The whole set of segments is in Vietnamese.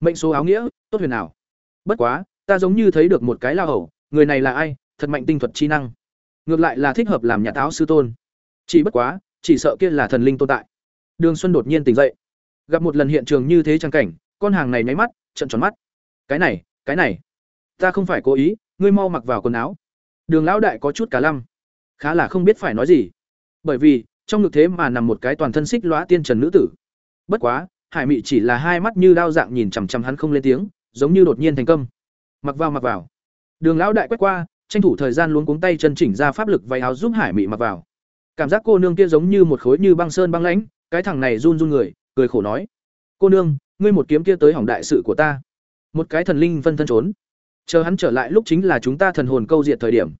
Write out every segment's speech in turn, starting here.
mệnh số áo nghĩa tốt huyền nào, bất quá ta giống như thấy được một cái lao hầu người này là ai thật mạnh tinh thuật chi năng. Ngược lại là thích hợp làm nhà táo sư tôn. Chỉ bất quá chỉ sợ kia là thần linh tồn tại. Đường xuân đột nhiên tỉnh dậy. Gặp một lần hiện trường như thế trang cảnh con hàng này nháy mắt trận tròn mắt. Cái này cái này. Ta không phải cố ý ngươi mau mặc vào quần áo. Đường lão đại có chút cả lăm. Khá là không biết phải nói gì. Bởi vì trong ngực thế mà nằm một cái toàn thân xích lõa tiên trần nữ tử. Bất quá hải mị chỉ là hai mắt như đao dạng nhìn chằm chằm hắn không lên tiếng, giống như đột nhiên thành công. Mặc vào mặc vào. Đường lão đại quét qua, tranh thủ thời gian luống cuống tay chân chỉnh ra pháp lực váy áo giúp hải mị mặc vào. Cảm giác cô nương kia giống như một khối như băng sơn băng lãnh, cái thằng này run run người, cười khổ nói. Cô nương, ngươi một kiếm kia tới hỏng đại sự của ta. Một cái thần linh phân thân trốn. Chờ hắn trở lại lúc chính là chúng ta thần hồn câu diệt thời điểm.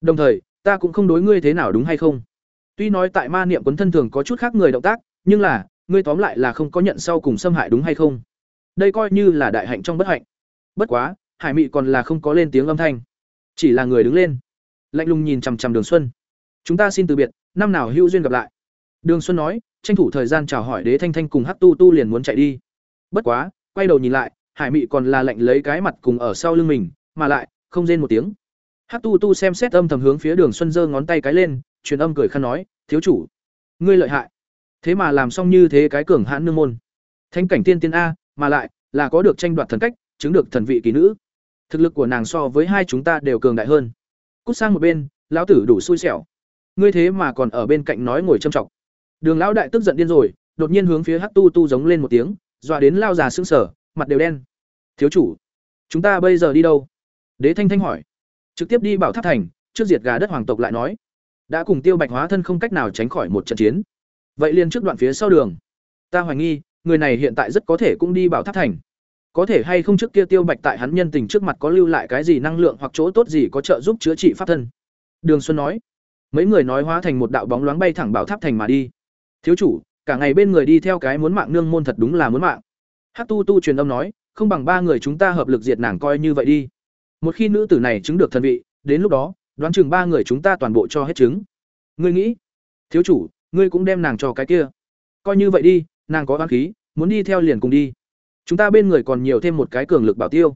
Đồng thời, ta cũng không đối ngươi thế nào đúng hay không? Tuy nói tại ma niệm quấn thân thường có chút khác người động tác, nhưng là ngươi tóm lại là không có nhận sau cùng xâm hại đúng hay không? Đây coi như là đại hạnh trong bất hạnh. Bất quá, hải mị còn là không có lên tiếng âm thanh, chỉ là người đứng lên, lạnh lùng nhìn chằm chằm đường xuân. Chúng ta xin từ biệt, năm nào hữu duyên gặp lại. Đường xuân nói, tranh thủ thời gian chào hỏi đế thanh thanh cùng hát tu tu liền muốn chạy đi. Bất quá, quay đầu nhìn lại, hải mị còn là lạnh lấy cái mặt cùng ở sau lưng mình, mà lại, không rên một tiếng. Hát tu tu xem xét âm thầm hướng phía đường xuân giơ ngón tay cái lên, truyền âm cười khăn nói, thiếu chủ, ngươi lợi hại thế mà làm xong như thế cái cường hãn nương môn. Thanh cảnh tiên tiên a, mà lại, là có được tranh đoạt thần cách, chứng được thần vị kỳ nữ. Thực lực của nàng so với hai chúng ta đều cường đại hơn. Cút sang một bên, lão tử đủ xui xẻo. Ngươi thế mà còn ở bên cạnh nói ngồi châm trọng đường lão đại tức giận điên rồi, đột nhiên hướng phía hát tu tu giống lên một tiếng, dọa đến lao già sững sở mặt đều đen. Thiếu chủ, chúng ta bây giờ đi đâu? Đế thanh thanh hỏi. Trực tiếp đi bảo tháp thành, trước diệt gà đất hoàng tộc lại nói. Đã cùng tiêu bạch hóa thân không cách nào tránh khỏi một trận chiến vậy liền trước đoạn phía sau đường. Ta hoài nghi, người này hiện tại rất có thể cũng đi bảo tháp thành. Có thể hay không trước kia tiêu bạch tại hắn nhân tình trước mặt có lưu lại cái gì năng lượng hoặc chỗ tốt gì có trợ giúp chữa trị pháp thân. Đường xuân nói. Mấy người nói hóa thành một đạo bóng loáng bay thẳng bảo tháp thành mà đi. Thiếu chủ, cả ngày bên người đi theo cái muốn mạng nương môn thật đúng là muốn mạng. Hát tu tu truyền âm nói, không bằng ba người chúng ta hợp lực diệt nàng coi như vậy đi. Một khi nữ tử này chứng được thần vị, đến lúc đó, đoán chừng ba người chúng ta toàn bộ cho hết chứng. Ngươi nghĩ? Thiếu chủ ngươi cũng đem nàng cho cái kia. Coi như vậy đi, nàng có oán khí, muốn đi theo liền cùng đi. Chúng ta bên người còn nhiều thêm một cái cường lực bảo tiêu.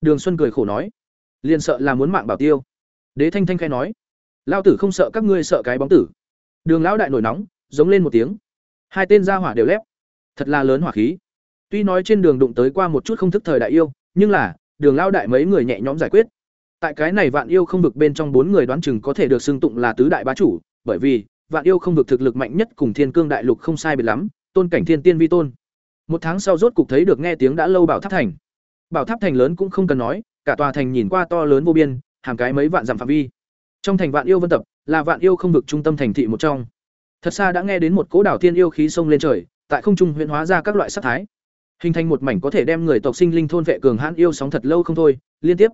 Đường xuân cười khổ nói. Liền sợ là muốn mạng bảo tiêu. Đế thanh thanh khai nói. Lao tử không sợ các ngươi sợ cái bóng tử. Đường lão đại nổi nóng, giống lên một tiếng. Hai tên ra hỏa đều lép. Thật là lớn hỏa khí. Tuy nói trên đường đụng tới qua một chút không thức thời đại yêu, nhưng là, đường lão đại mấy người nhẹ nhõm giải quyết. Tại cái này vạn yêu không bực bên trong bốn người đoán chừng có thể được xưng tụng là tứ đại bá chủ, bởi vì vạn yêu không vực thực lực mạnh nhất cùng thiên cương đại lục không sai biệt lắm, tôn cảnh thiên tiên vi tôn. Một tháng sau rốt cục thấy được nghe tiếng đã lâu bảo tháp thành. Bảo tháp thành lớn cũng không cần nói, cả tòa thành nhìn qua to lớn vô biên, hàng cái mấy vạn dặm phạm vi. Trong thành vạn yêu vân tập, là vạn yêu không vực trung tâm thành thị một trong. Thật xa đã nghe đến một cỗ đảo thiên yêu khí sông lên trời, tại không trung huyễn hóa ra các loại sắc thái. Hình thành một mảnh có thể đem người tộc sinh linh thôn vệ cường hãn yêu sóng thật lâu không thôi, liên tiếp.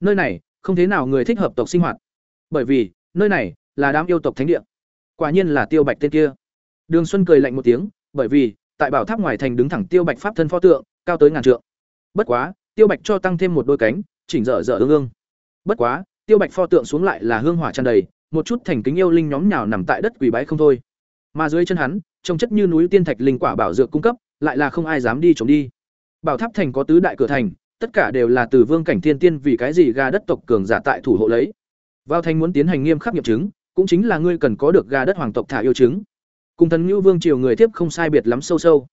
Nơi này, không thế nào người thích hợp tộc sinh hoạt. Bởi vì, nơi này là đám yêu tộc thánh địa quả nhiên là tiêu bạch tên kia. Đường xuân cười lạnh một tiếng, bởi vì, tại bảo tháp ngoài thành đứng thẳng tiêu bạch pháp thân pho tượng, cao tới ngàn trượng. Bất quá, tiêu bạch cho tăng thêm một đôi cánh, chỉnh dở dở ương ương. Bất quá, tiêu bạch pho tượng xuống lại là hương hỏa tràn đầy, một chút thành kính yêu linh nhóm nhào nằm tại đất quỷ bái không thôi. Mà dưới chân hắn, trông chất như núi tiên thạch linh quả bảo dược cung cấp, lại là không ai dám đi trống đi. Bảo tháp thành có tứ đại cửa thành, tất cả đều là từ vương cảnh thiên tiên vì cái gì gà đất tộc cường giả tại thủ hộ lấy. Vào thành muốn tiến hành nghiêm khắc nghiệm chứng cũng chính là ngươi cần có được gà đất hoàng tộc thả yêu chứng cùng thần ngưu vương triều người tiếp không sai biệt lắm sâu sâu.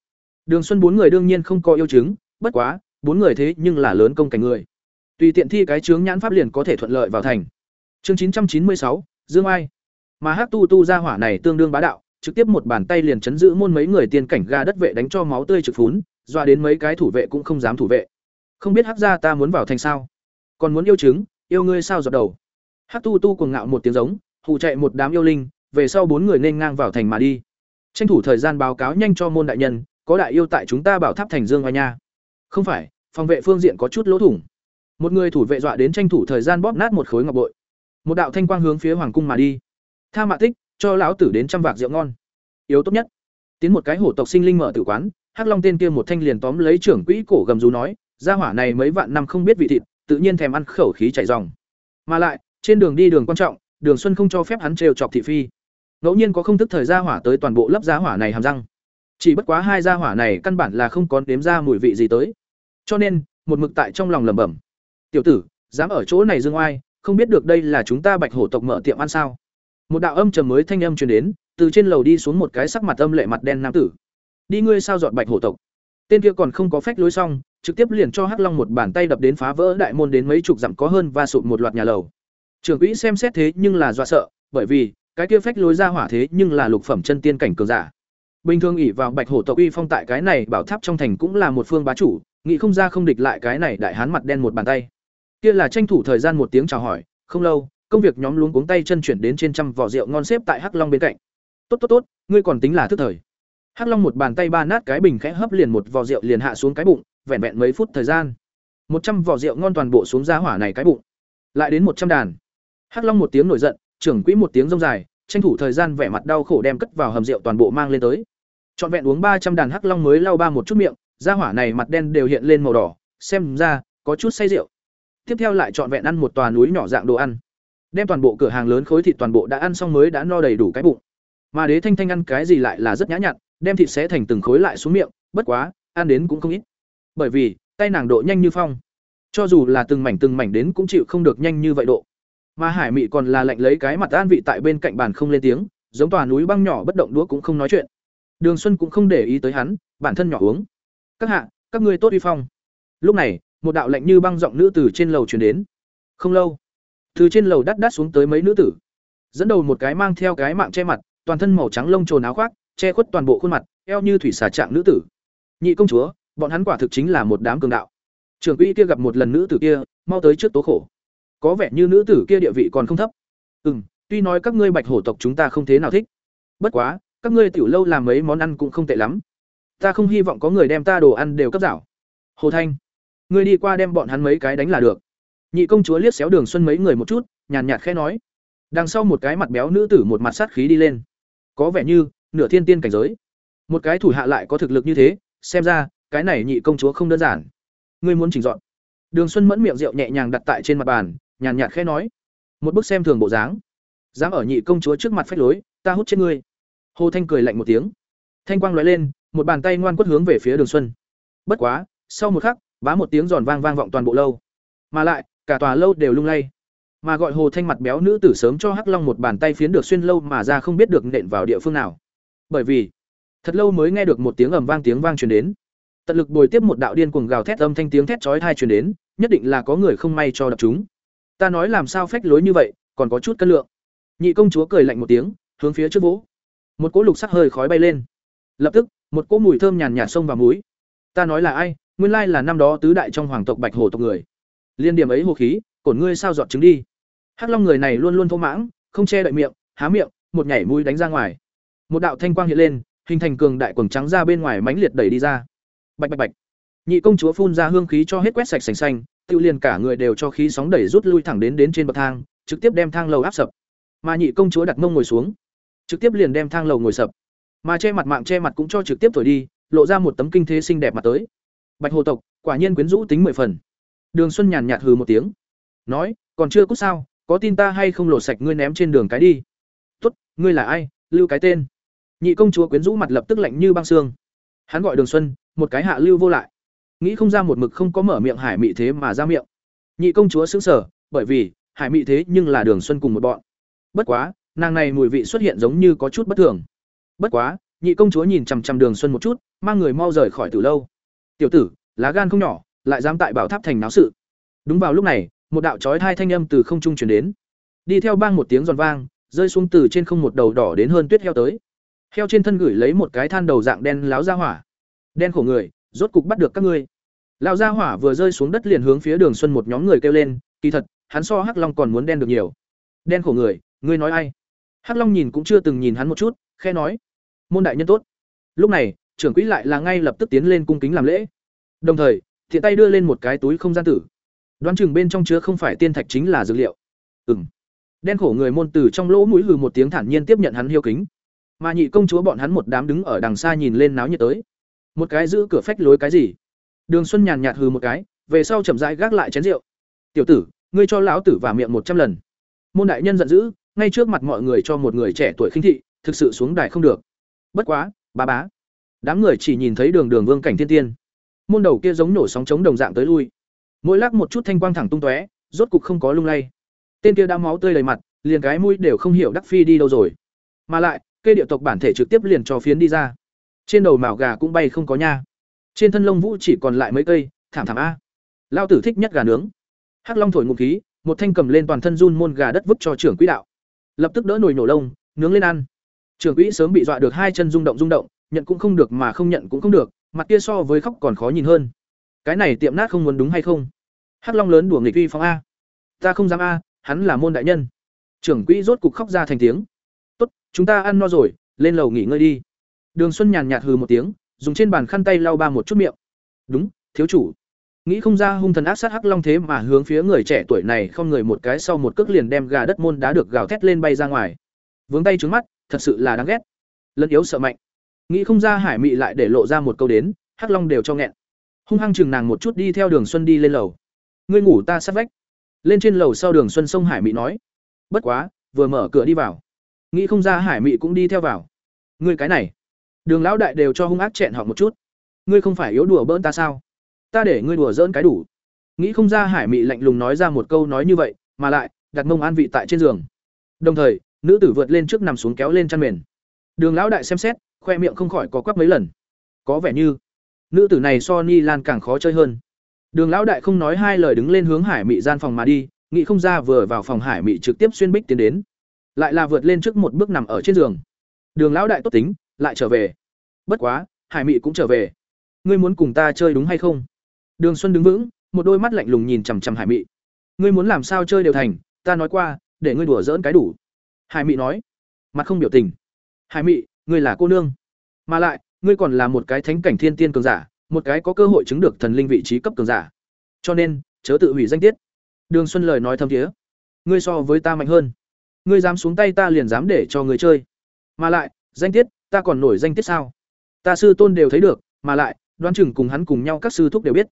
Đường xuân bốn người đương nhiên không có yêu chứng bất quá, bốn người thế nhưng là lớn công cảnh người. Tùy tiện thi cái chướng nhãn pháp liền có thể thuận lợi vào thành. Chương chín trăm chín mươi sáu, dương ai. Mà hát tu tu ra hỏa này tương đương bá đạo, trực tiếp một bàn tay liền chấn giữ môn mấy người tiên cảnh ga đất vệ đánh cho máu tươi trực phún doa đến mấy cái thủ vệ cũng không dám thủ vệ. Không biết hát ra ta muốn vào thành sao? Còn muốn yêu chứng yêu ngươi sao dọc đầu? Hát tu tu cuồng ngạo một tiếng giống hù chạy một đám yêu linh, về sau bốn người nên ngang vào thành mà đi. Tranh thủ thời gian báo cáo nhanh cho môn đại nhân, có đại yêu tại chúng ta bảo tháp thành dương hoa nha. Không phải, phòng vệ phương diện có chút lỗ thủng. Một người thủ vệ dọa đến tranh thủ thời gian bóp nát một khối ngọc bội. Một đạo thanh quang hướng phía hoàng cung mà đi. Tha mạ tích, cho lão tử đến trăm vạc rượu ngon. Yếu tốt nhất. Tiến một cái hổ tộc sinh linh mở tử quán, hắc long tên kia một thanh liền tóm lấy trưởng quỹ cổ gầm rú nói, gia hỏa này mấy vạn năm không biết vị thịt, tự nhiên thèm ăn khẩu khí chảy ròng. Mà lại, trên đường đi đường quan trọng đường xuân không cho phép hắn trêu chọc thị phi. Ngẫu nhiên có không thức thời gia hỏa tới toàn bộ lớp gia hỏa này hàm răng. Chỉ bất quá hai gia hỏa này căn bản là không có đếm ra mùi vị gì tới. Cho nên, một mực tại trong lòng lẩm bẩm. Tiểu tử, dám ở chỗ này dương oai, không biết được đây là chúng ta bạch hổ tộc mở tiệm ăn sao? Một đạo âm trầm mới thanh âm truyền đến, từ trên lầu đi xuống một cái sắc mặt âm lệ mặt đen nam tử. Đi ngươi sao dọn bạch hổ tộc? Tên kia còn không có phách lối xong, trực tiếp liền cho hắc long một bàn tay đập đến phá vỡ đại môn đến mấy chục dặm có hơn và sụp một loạt nhà lầu trưởng quỹ xem xét thế nhưng là dọa sợ, bởi vì, cái kia phách lối ra hỏa thế nhưng là lục phẩm chân tiên cảnh cường giả. Bình thường ỷ vào bạch hổ tộc uy phong tại cái này bảo tháp trong thành cũng là một phương bá chủ, nghĩ không ra không địch lại cái này đại hán mặt đen một bàn tay. Kia là tranh thủ thời gian một tiếng chào hỏi, không lâu, công việc nhóm luống cuống tay chân chuyển đến trên trăm vỏ rượu ngon xếp tại hắc long bên cạnh. Tốt tốt tốt, ngươi còn tính là thức thời. Hắc long một bàn tay ba nát cái bình khẽ hấp liền một vỏ rượu liền hạ xuống cái bụng, vẹn vẹn mấy phút thời gian. Một trăm vỏ rượu ngon toàn bộ xuống ra hỏa này cái bụng. Lại đến một trăm đàn hắc long một tiếng nổi giận, trưởng quỹ một tiếng rông dài, tranh thủ thời gian vẻ mặt đau khổ đem cất vào hầm rượu toàn bộ mang lên tới. Trọn vẹn uống ba trăm đàn hắc long mới lau ba một chút miệng ra hỏa này mặt đen đều hiện lên màu đỏ, xem ra, có chút say rượu. Tiếp theo lại trọn vẹn ăn một tòa núi nhỏ dạng đồ ăn. Đem toàn bộ cửa hàng lớn khối thịt toàn bộ đã ăn xong mới đã no đầy đủ cái bụng. Mà đế thanh thanh ăn cái gì lại là rất nhã nhặn, đem thịt xé thành từng khối lại xuống miệng, bất quá, ăn đến cũng không ít. Bởi vì, tay nàng độ nhanh như phong. Cho dù là từng mảnh từng mảnh đến cũng chịu không được nhanh như vậy độ mà hải mị còn là lạnh lấy cái mặt an vị tại bên cạnh bàn không lên tiếng, giống tòa núi băng nhỏ bất động đũa cũng không nói chuyện. Đường xuân cũng không để ý tới hắn, bản thân nhỏ uống. Các hạ, các ngươi tốt uy phong. Lúc này, một đạo lạnh như băng giọng nữ từ trên lầu truyền đến. Không lâu. Từ trên lầu đắt đắt xuống tới mấy nữ tử. Dẫn đầu một cái mang theo cái mạng che mặt, toàn thân màu trắng lông trồn áo khoác, che khuất toàn bộ khuôn mặt, eo như thủy xà trạng nữ tử. Nhị công chúa, bọn hắn quả thực chính là một đám cường đạo. Trưởng quỹ kia gặp một lần nữ tử kia, mau tới trước tố khổ có vẻ như nữ tử kia địa vị còn không thấp. Ừ m tuy nói các ngươi bạch hổ tộc chúng ta không thế nào thích. Bất quá, các ngươi tiểu lâu làm mấy món ăn cũng không tệ lắm. Ta không hy vọng có người đem ta đồ ăn đều cấp dảo hồ thanh, ngươi đi qua đem bọn hắn mấy cái đánh là được. Nhị công chúa liếc xéo đường xuân mấy người một chút, nhàn nhạt khẽ nói. Đằng sau một cái mặt béo nữ tử một mặt sát khí đi lên. Có vẻ như, nửa thiên tiên cảnh giới. Một cái thủ hạ lại có thực lực như thế, xem ra, cái này nhị công chúa không đơn giản. Ngươi muốn chỉnh dọn. Đường xuân mẫn miệng rượu nhẹ nhàng đặt tại trên mặt bàn nhàn nhạt khẽ nói, một bức xem thường bộ dáng, dám ở nhị công chúa trước mặt phách lối, ta hút chết ngươi. Hồ thanh cười lạnh một tiếng. Thanh quang lóe lên, một bàn tay ngoan quất hướng về phía đường xuân. Bất quá, sau một khắc, bá một tiếng giòn vang vang vọng toàn bộ lâu. Mà lại, cả tòa lâu đều lung lay. Mà gọi hồ thanh mặt béo nữ tử sớm cho hắc long một bàn tay phiến được xuyên lâu mà ra không biết được nện vào địa phương nào. Bởi vì, thật lâu mới nghe được một tiếng ầm vang tiếng vang truyền đến. Tận lực bồi tiếp một đạo điên cuồng gào thét âm thanh tiếng thét chói tai truyền đến, nhất định là có người không may cho đập chúng ta nói làm sao phách lối như vậy, còn có chút cân lượng. Nhị công chúa cười lạnh một tiếng, hướng phía trước vỗ. Một cỗ lục sắc hơi khói bay lên. Lập tức, một cỗ mùi thơm nhàn nhạt xông vào mũi. Ta nói là ai, nguyên lai là năm đó tứ đại trong hoàng tộc bạch hồ tộc người. Liên điểm ấy hồ khí, cổn ngươi sao dọn trứng đi. Hắc long người này luôn luôn thô mãng, không che đậy miệng, há miệng, một nhảy mũi đánh ra ngoài. Một đạo thanh quang hiện lên, hình thành cường đại quần trắng ra bên ngoài mãnh liệt đẩy đi ra. Bạch bạch bạch. Nhị công chúa phun ra hương khí cho hết quét sạch sành xanh tự liền cả người đều cho khí sóng đẩy rút lui thẳng đến đến trên bậc thang, trực tiếp đem thang lầu áp sập. Mà nhị công chúa đặt mông ngồi xuống, trực tiếp liền đem thang lầu ngồi sập. Mà che mặt mạng che mặt cũng cho trực tiếp thổi đi, lộ ra một tấm kinh thế xinh đẹp mặt tới. Bạch hồ tộc, quả nhiên quyến rũ tính mười phần. Đường xuân nhàn nhạt hừ một tiếng, nói, còn chưa cút sao? Có tin ta hay không lột sạch ngươi ném trên đường cái đi? Tốt, ngươi là ai? Lưu cái tên. Nhị công chúa quyến rũ mặt lập tức lạnh như băng xương. Hắn gọi đường xuân, một cái hạ lưu vô lại nghĩ không ra một mực không có mở miệng hải mị thế mà ra miệng. Nhị công chúa xứng sở bởi vì, hải mị thế nhưng là đường xuân cùng một bọn. Bất quá, nàng này mùi vị xuất hiện giống như có chút bất thường. Bất quá, nhị công chúa nhìn chằm chằm đường xuân một chút, mang người mau rời khỏi từ lâu. Tiểu tử, lá gan không nhỏ, lại dám tại bảo tháp thành náo sự. Đúng vào lúc này, một đạo chói thai thanh âm từ không trung truyền đến. Đi theo bang một tiếng giòn vang, rơi xuống từ trên không một đầu đỏ đến hơn tuyết heo tới. Heo trên thân gửi lấy một cái than đầu dạng đen láo ra hỏa. Đen khổ người rốt cục bắt được các ngươi. Lão gia hỏa vừa rơi xuống đất liền hướng phía đường xuân một nhóm người kêu lên, kỳ thật, hắn so hắc long còn muốn đen được nhiều. Đen khổ người, ngươi nói ai? Hắc long nhìn cũng chưa từng nhìn hắn một chút khe nói. Môn đại nhân tốt. Lúc này, trưởng quỹ lại là ngay lập tức tiến lên cung kính làm lễ. Đồng thời, thiện tay đưa lên một cái túi không gian tử. Đoán chừng bên trong chứa không phải tiên thạch chính là dược liệu. Ừng đen khổ người môn tử trong lỗ mũi hừ một tiếng thản nhiên tiếp nhận hắn hiêu kính. Mà nhị công chúa bọn hắn một đám đứng ở đằng xa nhìn lên náo nhiệt tới một cái giữ cửa phách lối cái gì? Đường xuân nhàn nhạt hừ một cái, về sau chậm rãi gác lại chén rượu. Tiểu tử, ngươi cho lão tử vào miệng một trăm lần. Môn đại nhân giận dữ, ngay trước mặt mọi người cho một người trẻ tuổi khinh thị, thực sự xuống đài không được. Bất quá, bá bá. Đám người chỉ nhìn thấy đường đường vương cảnh thiên tiên. Môn đầu kia giống nổ sóng chống đồng dạng tới lui. Mỗi lắc một chút thanh quang thẳng tung tóe, rốt cục không có lung lay. Tên kia đã máu tươi đầy mặt, liền cái mũi đều không hiểu đắc phi đi đâu rồi. Mà lại cây điệu tộc bản thể trực tiếp liền cho phiến đi ra trên đầu mào gà cũng bay không có nha. Trên thân lông vũ chỉ còn lại mấy cây, thảm thảm a. Lao tử thích nhất gà nướng. Hắc long thổi ngụm khí, một thanh cầm lên toàn thân run môn gà đất vứt cho trưởng quỹ đạo. Lập tức đỡ nồi nổ lông, nướng lên ăn. Trưởng quỹ sớm bị dọa được hai chân rung động rung động, nhận cũng không được mà không nhận cũng không được, mặt kia so với khóc còn khó nhìn hơn. Cái này tiệm nát không muốn đúng hay không? Hắc long lớn đùa nghịch uy phong a. Ta không dám a, hắn là môn đại nhân. Trưởng quỹ rốt cục khóc ra thành tiếng. Tốt, chúng ta ăn no rồi, lên lầu nghỉ ngơi đi đường xuân nhàn nhạt hừ một tiếng, dùng trên bàn khăn tay lau ba một chút miệng. Đúng, thiếu chủ. Nghĩ không ra hung thần ác sát hắc long thế mà hướng phía người trẻ tuổi này không người một cái sau một cước liền đem gà đất môn đá được gào thét lên bay ra ngoài. Vướng tay trướng mắt, thật sự là đáng ghét. Lẫn yếu sợ mạnh. Nghĩ không ra hải mị lại để lộ ra một câu đến, hắc long đều cho nghẹn. Hung hăng chừng nàng một chút đi theo đường xuân đi lên lầu. Ngươi ngủ ta sát vách. Lên trên lầu sau đường xuân sông hải mị nói. Bất quá, vừa mở cửa đi vào. Nghĩ không ra hải mị cũng đi theo vào. Ngươi cái này đường lão đại đều cho hung ác chẹn họ một chút. Ngươi không phải yếu đùa bỡn ta sao? Ta để ngươi đùa dỡn cái đủ. Nghĩ không ra hải mị lạnh lùng nói ra một câu nói như vậy, mà lại, đặt mông an vị tại trên giường. Đồng thời, nữ tử vượt lên trước nằm xuống kéo lên chăn mền. Đường lão đại xem xét, khoe miệng không khỏi có quắc mấy lần. Có vẻ như, nữ tử này so ni lan càng khó chơi hơn. Đường lão đại không nói hai lời đứng lên hướng hải mị gian phòng mà đi, nghĩ không ra vừa vào phòng hải mị trực tiếp xuyên bích tiến đến. Lại là vượt lên trước một bước nằm ở trên giường. Đường lão đại tốt tính lại trở về. Bất quá, hải mị cũng trở về. Ngươi muốn cùng ta chơi đúng hay không? Đường xuân đứng vững, một đôi mắt lạnh lùng nhìn chằm chằm hải mị. Ngươi muốn làm sao chơi đều thành, ta nói qua, để ngươi đùa dỡn cái đủ. Hải mị nói. Mặt không biểu tình. Hải mị, ngươi là cô nương. Mà lại, ngươi còn là một cái thánh cảnh thiên tiên cường giả, một cái có cơ hội chứng được thần linh vị trí cấp cường giả. Cho nên, chớ tự hủy danh tiết. Đường xuân lời nói thâm thiế. Ngươi so với ta mạnh hơn. Ngươi dám xuống tay ta liền dám để cho ngươi chơi. Mà lại, danh tiết ta còn nổi danh tiết sao? Ta sư tôn đều thấy được, mà lại, đoán chừng cùng hắn cùng nhau các sư thúc đều biết.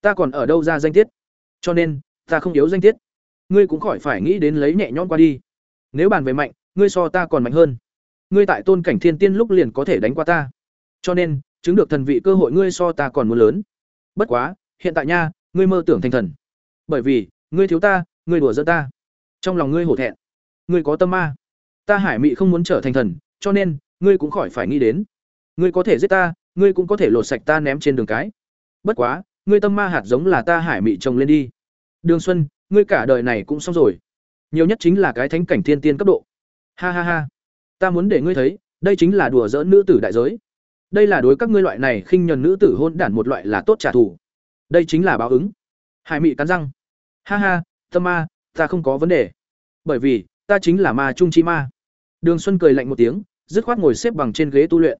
Ta còn ở đâu ra danh tiết? Cho nên, ta không yếu danh tiết. Ngươi cũng khỏi phải nghĩ đến lấy nhẹ nhõm qua đi. Nếu bàn về mạnh, ngươi so ta còn mạnh hơn. Ngươi tại tôn cảnh thiên tiên lúc liền có thể đánh qua ta. Cho nên, chứng được thần vị cơ hội ngươi so ta còn muốn lớn. Bất quá, hiện tại nha, ngươi mơ tưởng thành thần. Bởi vì, ngươi thiếu ta, ngươi đùa giỡn ta. Trong lòng ngươi hổ thẹn. Ngươi có tâm ma. Ta hải mị không muốn trở thành thần, cho nên ngươi cũng khỏi phải nghĩ đến. Ngươi có thể giết ta, ngươi cũng có thể lột sạch ta ném trên đường cái. Bất quá, ngươi tâm ma hạt giống là ta hải mị trồng lên đi. Đường xuân, ngươi cả đời này cũng xong rồi. Nhiều nhất chính là cái thánh cảnh thiên tiên cấp độ. Ha ha ha. Ta muốn để ngươi thấy, đây chính là đùa giỡn nữ tử đại giới. Đây là đối các ngươi loại này khinh nhần nữ tử hôn đản một loại là tốt trả thù. Đây chính là báo ứng. Hải mị cắn răng. Ha ha, tâm ma, ta không có vấn đề. Bởi vì, ta chính là ma trung chi ma. Đường xuân cười lạnh một tiếng dứt khoát ngồi xếp bằng trên ghế tu luyện.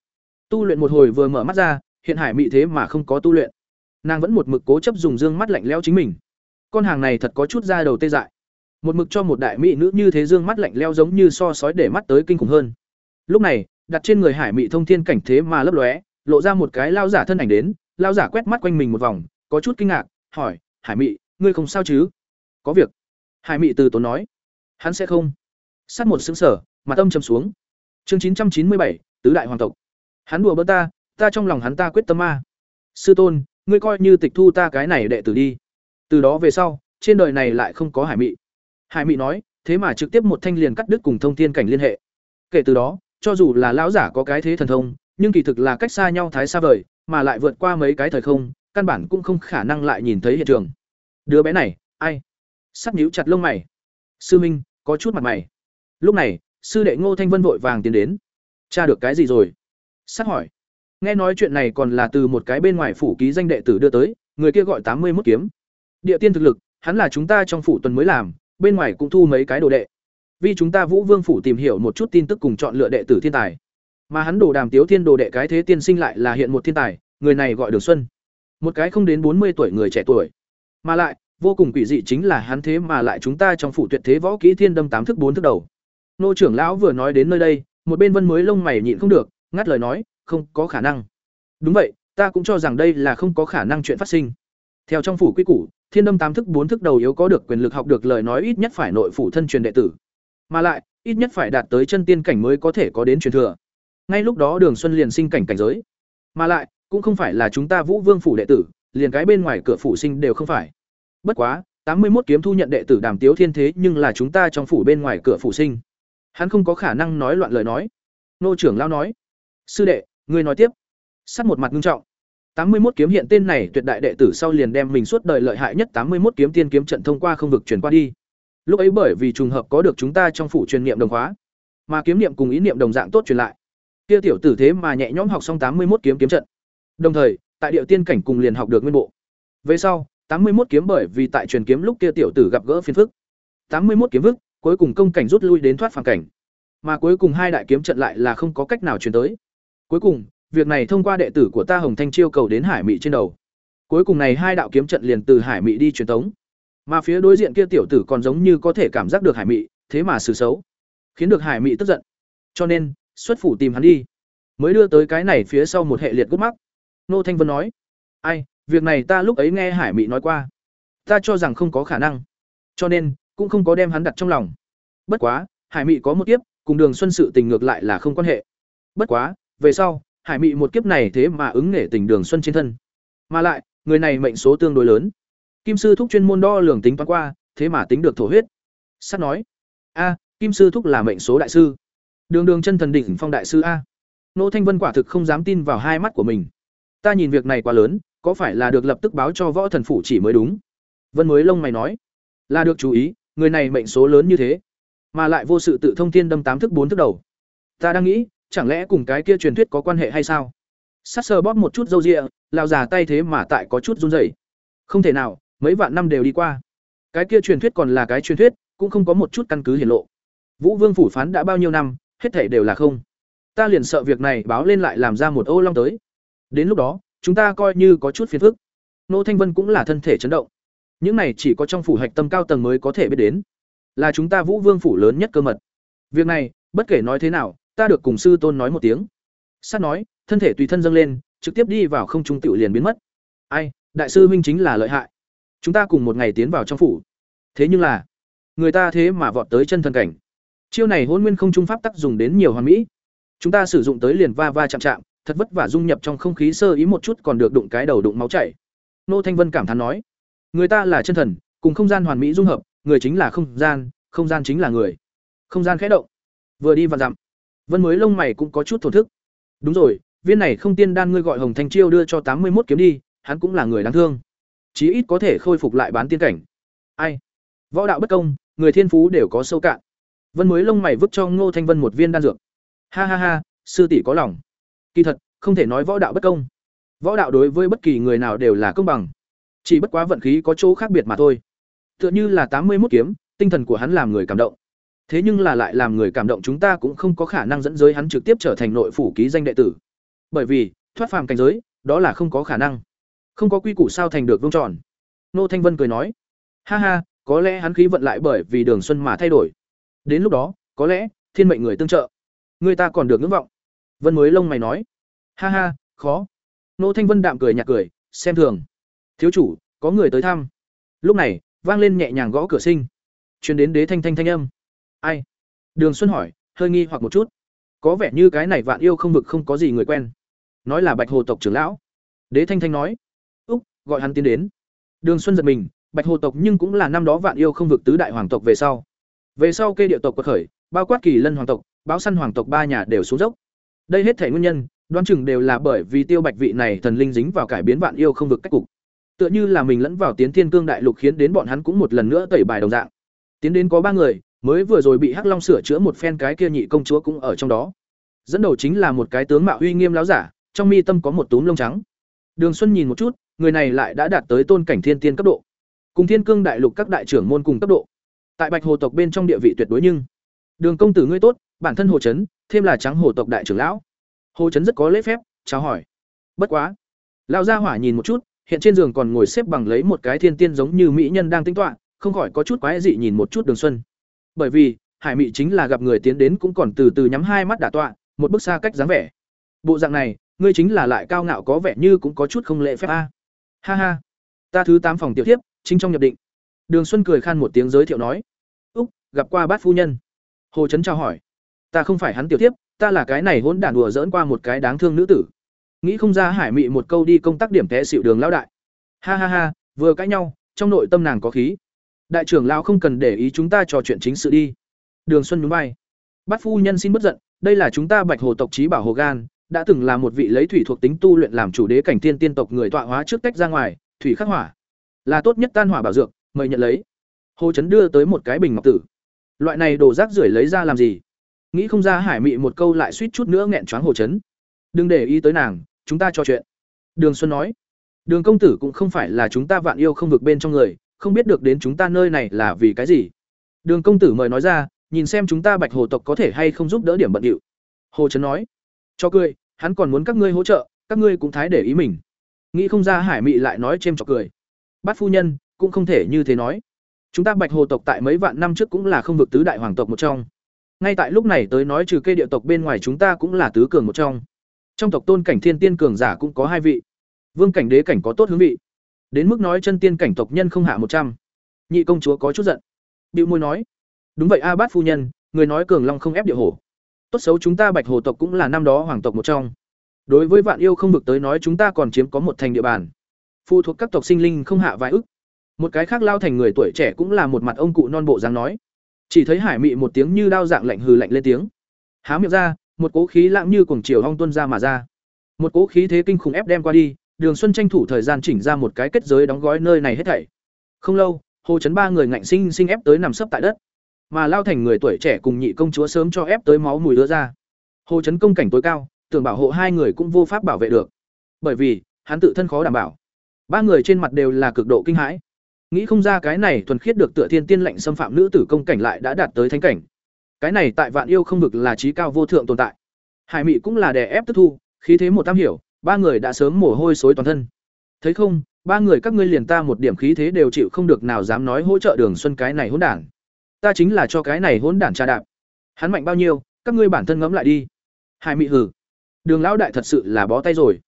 Tu luyện một hồi vừa mở mắt ra, hiện hải mị thế mà không có tu luyện. Nàng vẫn một mực cố chấp dùng dương mắt lạnh lẽo chính mình. Con hàng này thật có chút ra đầu tê dại. Một mực cho một đại mỹ nữ như thế dương mắt lạnh leo giống như so sói để mắt tới kinh khủng hơn. Lúc này, đặt trên người hải mị thông thiên cảnh thế mà lấp lóe, lộ ra một cái lao giả thân ảnh đến, lao giả quét mắt quanh mình một vòng, có chút kinh ngạc, hỏi, hải mị, ngươi không sao chứ? Có việc. Hải mị từ tốn nói. Hắn sẽ không. Sát một xứng sở mà tâm trầm xuống chương chín trăm chín mươi bảy, tứ đại hoàng tộc. Hắn đùa bỡn ta ta trong lòng hắn ta quyết tâm ma. Sư tôn, ngươi coi như tịch thu ta cái này đệ tử đi. Từ đó về sau, trên đời này lại không có hải mị. Hải mị nói, thế mà trực tiếp một thanh liền cắt đứt cùng thông thiên cảnh liên hệ. Kể từ đó, cho dù là lão giả có cái thế thần thông, nhưng kỳ thực là cách xa nhau thái xa vời, mà lại vượt qua mấy cái thời không, căn bản cũng không khả năng lại nhìn thấy hiện trường. Đứa bé này, ai? Sắt nhíu chặt lông mày. Sư minh, có chút mặt mày. Lúc này sư đệ ngô thanh vân vội vàng tiến đến. Cha được cái gì rồi? Sắc hỏi. Nghe nói chuyện này còn là từ một cái bên ngoài phủ ký danh đệ tử đưa tới, người kia gọi tám mươi mốt kiếm. Địa tiên thực lực, hắn là chúng ta trong phủ tuần mới làm, bên ngoài cũng thu mấy cái đồ đệ. Vì chúng ta vũ vương phủ tìm hiểu một chút tin tức cùng chọn lựa đệ tử thiên tài. Mà hắn đồ đàm tiếu thiên đồ đệ cái thế tiên sinh lại là hiện một thiên tài, người này gọi đường xuân. Một cái không đến bốn mươi tuổi người trẻ tuổi. Mà lại, vô cùng quỷ dị chính là hắn thế mà lại chúng ta trong phủ tuyệt thế võ kỹ thiên đâm tám thức bốn thức đầu nô trưởng lão vừa nói đến nơi đây một bên vân mới lông mày nhịn không được ngắt lời nói không có khả năng. Đúng vậy ta cũng cho rằng đây là không có khả năng chuyện phát sinh. Theo trong phủ quy củ thiên đâm tám thức bốn thức đầu yếu có được quyền lực học được lời nói ít nhất phải nội phủ thân truyền đệ tử. Mà lại ít nhất phải đạt tới chân tiên cảnh mới có thể có đến truyền thừa. Ngay lúc đó đường xuân liền sinh cảnh cảnh giới. Mà lại cũng không phải là chúng ta vũ vương phủ đệ tử liền cái bên ngoài cửa phủ sinh đều không phải. Bất quá, tám mươi một kiếm thu nhận đệ tử Đàm Tiếu Thiên thế nhưng là chúng ta trong phủ bên ngoài cửa phủ sinh. Hắn không có khả năng nói loạn lời nói. Nô trưởng lao nói: "Sư đệ, ngươi nói tiếp." Sắt một mặt nghiêm trọng. tám mươi 81 kiếm hiện tên này tuyệt đại đệ tử sau liền đem mình suốt đời lợi hại nhất tám mươi 81 kiếm tiên kiếm trận thông qua không vực truyền qua đi. Lúc ấy bởi vì trùng hợp có được chúng ta trong phủ truyền niệm đồng hóa, mà kiếm niệm cùng ý niệm đồng dạng tốt truyền lại. Kia tiểu tử thế mà nhẹ nhõm học xong tám mươi 81 kiếm kiếm trận. Đồng thời, tại địa tiên cảnh cùng liền học được nguyên bộ. Về sau, tám mươi 81 kiếm bởi vì tại truyền kiếm lúc kia tiểu tử gặp gỡ phiền phức. tám mươi 81 kiếm vức, cuối cùng công cảnh rút lui đến thoát phàm cảnh. Mà cuối cùng hai đại kiếm trận lại là không có cách nào truyền tới. Cuối cùng, việc này thông qua đệ tử của ta Hồng Thanh chiêu cầu đến Hải Mị trên đầu. Cuối cùng này hai đạo kiếm trận liền từ Hải Mị đi truyền tống. Mà phía đối diện kia tiểu tử còn giống như có thể cảm giác được Hải Mị, thế mà xử xấu, khiến được Hải Mị tức giận. Cho nên, xuất phủ tìm hắn đi, mới đưa tới cái này phía sau một hệ liệt gút mắc. Nô Thanh Vân nói: "Ai, việc này ta lúc ấy nghe Hải Mị nói qua, ta cho rằng không có khả năng, cho nên cũng không có đem hắn đặt trong lòng. Bất quá, Hải Mị có một kiếp, cùng Đường Xuân sự tình ngược lại là không quan hệ. Bất quá, về sau, Hải Mị một kiếp này thế mà ứng nghệ tình Đường Xuân trên thân. Mà lại, người này mệnh số tương đối lớn. Kim sư thúc chuyên môn đo lường tính toán qua, thế mà tính được thổ huyết. Sắt nói: "A, Kim sư thúc là mệnh số đại sư." Đường Đường chân thần đỉnh phong đại sư a. Nô Thanh Vân quả thực không dám tin vào hai mắt của mình. Ta nhìn việc này quá lớn, có phải là được lập tức báo cho võ thần phủ chỉ mới đúng? Vân mới lông mày nói, là được chú ý, người này mệnh số lớn như thế, mà lại vô sự tự thông thiên đâm tám thức bốn thức đầu. Ta đang nghĩ, chẳng lẽ cùng cái kia truyền thuyết có quan hệ hay sao? Sát sờ bóp một chút râu ria, lao già tay thế mà tại có chút run rẩy. Không thể nào, mấy vạn năm đều đi qua. Cái kia truyền thuyết còn là cái truyền thuyết, cũng không có một chút căn cứ hiển lộ. Vũ Vương phủ phán đã bao nhiêu năm, hết thảy đều là không. Ta liền sợ việc này báo lên lại làm ra một ô long tới. Đến lúc đó, chúng ta coi như có chút phiền phức. Nô Thanh Vân cũng là thân thể chấn động. Những này chỉ có trong phủ hạch tâm cao tầng mới có thể biết đến. Là chúng ta Vũ Vương phủ lớn nhất cơ mật. Việc này, bất kể nói thế nào, ta được cùng sư tôn nói một tiếng. Sát nói, thân thể tùy thân dâng lên, trực tiếp đi vào không trung tiểu liền biến mất. Ai, đại sư huynh chính là lợi hại. Chúng ta cùng một ngày tiến vào trong phủ. Thế nhưng là, người ta thế mà vọt tới chân thần cảnh. Chiêu này hôn nguyên không trung pháp tắc dùng đến nhiều hoàn mỹ. Chúng ta sử dụng tới liền va va chạm chạm, thật vất vả dung nhập trong không khí sơ ý một chút còn được đụng cái đầu đụng máu chảy. Nô Thanh Vân cảm thán nói, người ta là chân thần, cùng không gian hoàn mỹ dung hợp, người chính là không gian, không gian chính là người. Không gian khẽ động, vừa đi và dặm. Vân mới lông mày cũng có chút thổn thức. Đúng rồi, viên này không tiên đan ngươi gọi Hồng Thanh Chiêu đưa cho tám mươi một kiếm đi, hắn cũng là người đáng thương. Chí ít có thể khôi phục lại bán tiên cảnh. Ai? Võ đạo bất công, người thiên phú đều có sâu cạn. Vân mới lông mày vứt cho Ngô Thanh Vân một viên đan dược. Ha ha ha, sư tỷ có lòng. Kỳ thật, không thể nói võ đạo bất công. Võ đạo đối với bất kỳ người nào đều là công bằng. Chỉ bất quá vận khí có chỗ khác biệt mà thôi. Tựa như là tám mươi 81 kiếm, tinh thần của hắn làm người cảm động. Thế nhưng là lại làm người cảm động chúng ta cũng không có khả năng dẫn giới hắn trực tiếp trở thành nội phủ ký danh đệ tử. Bởi vì, thoát phàm cảnh giới, đó là không có khả năng. Không có quy củ sao thành được vương tròn. Nô Thanh Vân cười nói: "Ha ha, có lẽ hắn khí vận lại bởi vì Đường Xuân mà thay đổi. Đến lúc đó, có lẽ thiên mệnh người tương trợ, người ta còn được ngưỡng vọng." Vân mới lông mày nói: "Ha ha, khó." Nô Thanh Vân đạm cười nhạt cười, xem thường. "Thiếu chủ, có người tới thăm." Lúc này, vang lên nhẹ nhàng gõ cửa sinh. Truyền đến Đế Thanh Thanh thanh âm. "Ai?" Đường Xuân hỏi, hơi nghi hoặc một chút. Có vẻ như cái này vạn yêu không vực không có gì người quen. Nói là Bạch Hồ tộc trưởng lão. Đế Thanh Thanh nói. "Úc, gọi hắn tiến đến." Đường Xuân giật mình, Bạch Hồ tộc nhưng cũng là năm đó vạn yêu không vực tứ đại hoàng tộc về sau. Về sau kê địa tộc quật khởi, bao quát Kỳ Lân hoàng tộc, báo săn hoàng tộc ba nhà đều xuống dốc. Đây hết thể nguyên nhân, đoán chừng đều là bởi vì Tiêu Bạch vị này thần linh dính vào cải biến vạn yêu không vực cách cục. Tựa như là mình lẫn vào tiến thiên cương đại lục khiến đến bọn hắn cũng một lần nữa tẩy bài đồng dạng. Tiến đến có ba người, mới vừa rồi bị Hắc Long sửa chữa một phen cái kia nhị công chúa cũng ở trong đó. Dẫn đầu chính là một cái tướng mạo uy nghiêm láo giả, trong mi tâm có một túm lông trắng. Đường Xuân nhìn một chút, người này lại đã đạt tới tôn cảnh thiên tiên cấp độ. Cùng Thiên Cương đại lục các đại trưởng môn cùng cấp độ. Tại Bạch Hồ tộc bên trong địa vị tuyệt đối nhưng Đường công tử ngươi tốt, bản thân Hồ Chấn, thêm là trắng hồ tộc đại trưởng lão. Hồ Chấn rất có lễ phép, chào hỏi. Bất quá, lão gia hỏa nhìn một chút, hiện trên giường còn ngồi xếp bằng lấy một cái thiên tiên giống như mỹ nhân đang tính toán, không khỏi có chút quái dị nhìn một chút Đường Xuân. Bởi vì, Hải Mị chính là gặp người tiến đến cũng còn từ từ nhắm hai mắt đả tọa, một bước xa cách dáng vẻ. Bộ dạng này, ngươi chính là lại cao ngạo có vẻ như cũng có chút không lễ phép a. Ha ha, ta thứ tám phòng tiểu tiếp, chính trong nhập định. Đường Xuân cười khan một tiếng giới thiệu nói, "Úc, gặp qua bát phu nhân." Hồ Chấn chào hỏi, "Ta không phải hắn tiểu tiếp, ta là cái này hỗn đản đùa giỡn qua một cái đáng thương nữ tử." Nghĩ không ra Hải Mị một câu đi công tác điểm té xỉu đường lão đại. Ha ha ha, vừa cãi nhau, trong nội tâm nàng có khí. Đại trưởng lão không cần để ý chúng ta trò chuyện chính sự đi. Đường Xuân núi bay Bát phu nhân xin bất giận, đây là chúng ta Bạch Hồ tộc trí bảo Hồ Gan, đã từng là một vị lấy thủy thuộc tính tu luyện làm chủ đế cảnh tiên tiên tộc người tọa hóa trước tách ra ngoài, thủy khắc hỏa, là tốt nhất tan hỏa bảo dược, mời nhận lấy. Hồ Chấn đưa tới một cái bình ngọc tử. Loại này đồ rác rưởi lấy ra làm gì? Nghĩ không ra Hải Mị một câu lại suýt chút nữa nghẹn choáng Hồ Chấn. Đừng để ý tới nàng, chúng ta trò chuyện. Đường Xuân nói. Đường công tử cũng không phải là chúng ta vạn yêu không vực bên trong người, không biết được đến chúng ta nơi này là vì cái gì. Đường công tử mời nói ra, nhìn xem chúng ta Bạch Hồ tộc có thể hay không giúp đỡ điểm bận điệu. Hồ Trấn nói, cho cười, hắn còn muốn các ngươi hỗ trợ, các ngươi cũng thái để ý mình. Nghĩ không ra Hải Mị lại nói chêm chọc cười. Bát phu nhân, cũng không thể như thế nói. Chúng ta Bạch Hồ tộc tại mấy vạn năm trước cũng là không vực tứ đại hoàng tộc một trong. Ngay tại lúc này tới nói trừ cây địa tộc bên ngoài chúng ta cũng là tứ cường một trong. Trong tộc tôn cảnh thiên tiên cường giả cũng có hai vị. Vương cảnh đế cảnh có tốt hướng vị. Đến mức nói chân tiên cảnh tộc nhân không hạ một trăm. Nhị công chúa có chút giận. bịu môi nói: "Đúng vậy a Bát phu nhân, người nói cường long không ép địa hổ. Tốt xấu chúng ta Bạch Hồ tộc cũng là năm đó hoàng tộc một trong. Đối với vạn yêu không vực tới nói chúng ta còn chiếm có một thành địa bàn. Phụ thuộc các tộc sinh linh không hạ vài ức. Một cái khác lao thành người tuổi trẻ cũng là một mặt ông cụ non bộ dáng nói. Chỉ thấy Hải Mị một tiếng như đao dạng lạnh hừ lạnh lên tiếng. Há miệng ra, một cỗ khí lãng như cuồng chiều hong tuôn ra mà ra. Một cỗ khí thế kinh khủng ép đem qua đi, Đường Xuân tranh thủ thời gian chỉnh ra một cái kết giới đóng gói nơi này hết thảy. Không lâu, Hồ Chấn ba người ngạnh sinh sinh ép tới nằm sấp tại đất. Mà lao thành người tuổi trẻ cùng nhị công chúa sớm cho ép tới máu mùi đứa ra. Hồ Chấn công cảnh tối cao, tưởng bảo hộ hai người cũng vô pháp bảo vệ được. Bởi vì, hắn tự thân khó đảm bảo. Ba người trên mặt đều là cực độ kinh hãi. Nghĩ không ra cái này thuần khiết được tựa thiên tiên lệnh xâm phạm nữ tử công cảnh lại đã đạt tới thánh cảnh. Cái này tại vạn yêu không vực là trí cao vô thượng tồn tại. Hải Mị cũng là đè ép tức thu, khí thế một tam hiểu, ba người đã sớm mồ hôi xối toàn thân. Thấy không ba người các ngươi liền ta một điểm khí thế đều chịu không được nào dám nói hỗ trợ đường xuân cái này hỗn đản. Ta chính là cho cái này hỗn đản trà đạp. Hắn mạnh bao nhiêu các ngươi bản thân ngẫm lại đi. Hải mị hử đường lão đại thật sự là bó tay rồi.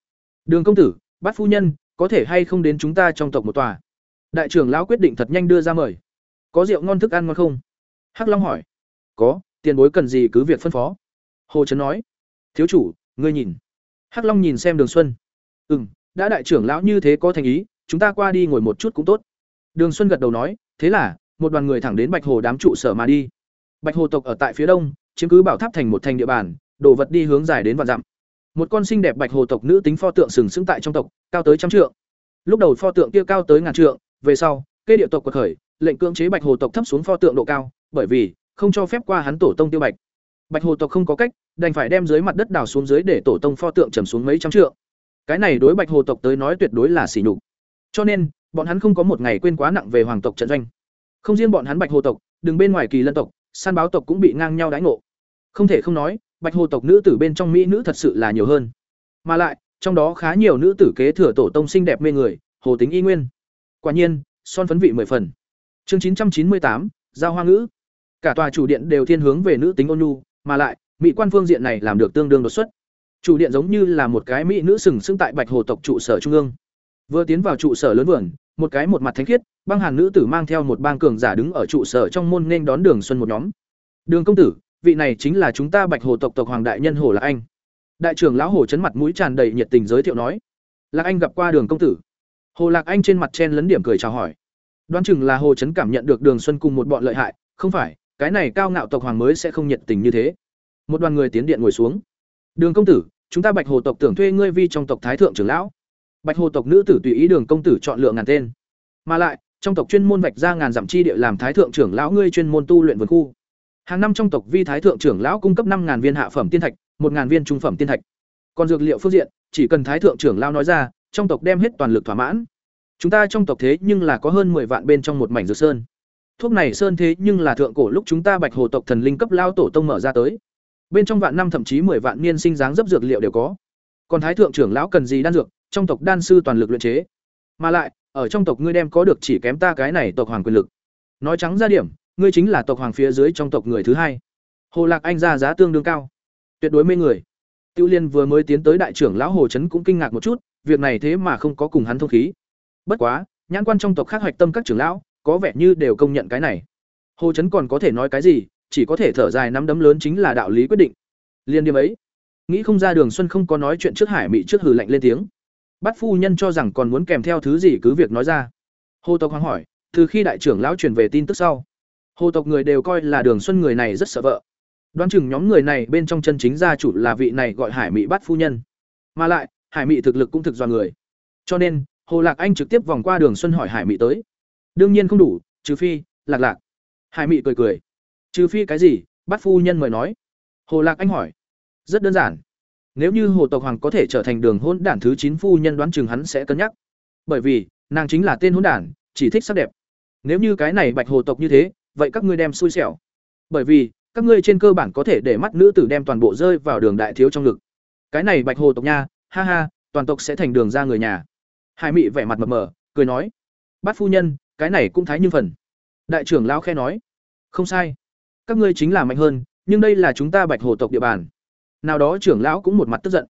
Đường công tử bát phu nhân có thể hay không đến chúng ta trong tộc một tòa? Đại trưởng lão quyết định thật nhanh đưa ra mời. Có rượu ngon thức ăn ngon không? Hắc long hỏi có tiền bối cần gì cứ việc phân phó hồ trấn nói thiếu chủ ngươi nhìn Hắc Long nhìn xem Đường Xuân. "Ừm, đã đại trưởng lão như thế có thành ý, chúng ta qua đi ngồi một chút cũng tốt." Đường Xuân gật đầu nói, "Thế là, một đoàn người thẳng đến Bạch Hồ đám trụ sở mà đi. Bạch Hồ tộc ở tại phía đông, chiếm cứ bảo tháp thành một thành địa bàn, đồ vật đi hướng dài đến vạn dặm. Một con xinh đẹp Bạch Hồ tộc nữ tính pho tượng sừng sững tại trong tộc, cao tới trăm trượng. Lúc đầu pho tượng kia cao tới ngàn trượng, về sau, cây địa tộc quật khởi, lệnh cưỡng chế Bạch Hồ tộc thấp xuống pho tượng độ cao, bởi vì không cho phép qua hắn tổ tông tiêu bạch. Bạch Hồ tộc không có cách, đành phải đem dưới mặt đất đào xuống dưới để tổ tông pho tượng trầm xuống mấy trăm trượng. Cái này đối Bạch Hồ tộc tới nói tuyệt đối là sỉ nhục. Cho nên, bọn hắn không có một ngày quên quá nặng về hoàng tộc trận doanh. Không riêng bọn hắn Bạch Hồ tộc, đừng bên ngoài Kỳ Lân tộc, San báo tộc cũng bị ngang nhau đãi ngộ. Không thể không nói, Bạch Hồ tộc nữ tử bên trong mỹ nữ thật sự là nhiều hơn. Mà lại, trong đó khá nhiều nữ tử kế thừa tổ tông xinh đẹp mê người, hồ tính y nguyên. Quả nhiên, son phấn vị mười phần. Chương chín trăm chín mươi tám, giao hoa ngữ. Cả tòa chủ điện đều thiên hướng về nữ tính ôn nhu, mà lại mỹ quan phương diện này làm được tương đương đột xuất. Chủ điện giống như là một cái mỹ nữ sừng sững tại bạch hồ tộc trụ sở trung ương. Vừa tiến vào trụ sở lớn vườn một cái một mặt thánh khiết băng hàn nữ tử mang theo một bang cường giả đứng ở trụ sở trong môn nên đón đường xuân một nhóm. Đường công tử vị này chính là chúng ta bạch hồ tộc tộc hoàng đại nhân hồ lạc anh. Đại trưởng lão hồ chấn mặt mũi tràn đầy nhiệt tình giới thiệu nói. Lạc anh gặp qua đường công tử. Hồ lạc anh trên mặt chen lấn điểm cười chào hỏi. Đoán chừng là hồ chấn cảm nhận được đường xuân cùng một bọn lợi hại không phải cái này cao ngạo tộc hoàng mới sẽ không nhiệt tình như thế. Một đoàn người tiến điện ngồi xuống. Đường công tử, chúng ta bạch hồ tộc tưởng thuê ngươi vi trong tộc thái thượng trưởng lão. Bạch hồ tộc nữ tử tùy ý đường công tử chọn lựa ngàn tên. Mà lại, trong tộc chuyên môn vạch ra ngàn dặm chi địa làm thái thượng trưởng lão ngươi chuyên môn tu luyện vườn khu. Hàng năm trong tộc vi thái thượng trưởng lão cung cấp năm ngàn viên hạ phẩm tiên thạch, một ngàn viên trung phẩm tiên thạch. Còn dược liệu phương diện, chỉ cần thái thượng trưởng lão nói ra, trong tộc đem hết toàn lực thỏa mãn. Chúng ta trong tộc thế nhưng là có hơn 10 vạn bên trong một mảnh dược sơn thuốc này sơn thế nhưng là thượng cổ lúc chúng ta bạch hồ tộc thần linh cấp lao tổ tông mở ra tới. Bên trong vạn năm thậm chí mười vạn niên sinh dáng dấp dược liệu đều có. Còn thái thượng trưởng lão cần gì đan dược, trong tộc đan sư toàn lực luyện chế. Mà lại, ở trong tộc ngươi đem có được chỉ kém ta cái này tộc hoàng quyền lực. Nói trắng ra điểm, ngươi chính là tộc hoàng phía dưới trong tộc người thứ hai. Hồ lạc anh ra giá tương đương cao. Tuyệt đối mê người. Tiêu liên vừa mới tiến tới đại trưởng lão hồ trấn cũng kinh ngạc một chút, việc này thế mà không có cùng hắn thông khí. Bất quá, nhãn quan trong tộc khác hoạch tâm các trưởng lão có vẻ như đều công nhận cái này. Hồ chấn còn có thể nói cái gì, chỉ có thể thở dài nắm đấm lớn chính là đạo lý quyết định. Liên điểm ấy, nghĩ không ra đường xuân không có nói chuyện trước hải mị trước hừ lạnh lên tiếng. Bắt phu nhân cho rằng còn muốn kèm theo thứ gì cứ việc nói ra. Hồ tộc hoàng hỏi, từ khi đại trưởng lão truyền về tin tức sau, hồ tộc người đều coi là đường xuân người này rất sợ vợ. Đoán chừng nhóm người này bên trong chân chính gia chủ là vị này gọi hải mị bắt phu nhân. Mà lại, hải mị thực lực cũng thực do người. Cho nên, hồ lạc anh trực tiếp vòng qua đường xuân hỏi hải mị tới đương nhiên không đủ, trừ phi, lạc lạc. Hải mị cười cười. Trừ phi cái gì? Bắt phu nhân mời nói. Hồ lạc anh hỏi. Rất đơn giản. Nếu như hồ tộc hoàng có thể trở thành đường hôn đản thứ chín phu nhân đoán chừng hắn sẽ cân nhắc. Bởi vì, nàng chính là tên hôn đản, chỉ thích sắc đẹp. Nếu như cái này bạch hồ tộc như thế, vậy các ngươi đem xui xẻo. Bởi vì, các ngươi trên cơ bản có thể để mắt nữ tử đem toàn bộ rơi vào đường đại thiếu trong ngực. Cái này bạch hồ tộc nha, ha ha, toàn tộc sẽ thành đường ra người nhà. Hải mị vẻ mặt mập mờ, cười nói. Bát phu nhân cái này cũng thái như phần. Đại trưởng lão khe nói, không sai, các ngươi chính là mạnh hơn, nhưng đây là chúng ta bạch hồ tộc địa bàn. Nào đó trưởng lão cũng một mặt tức giận.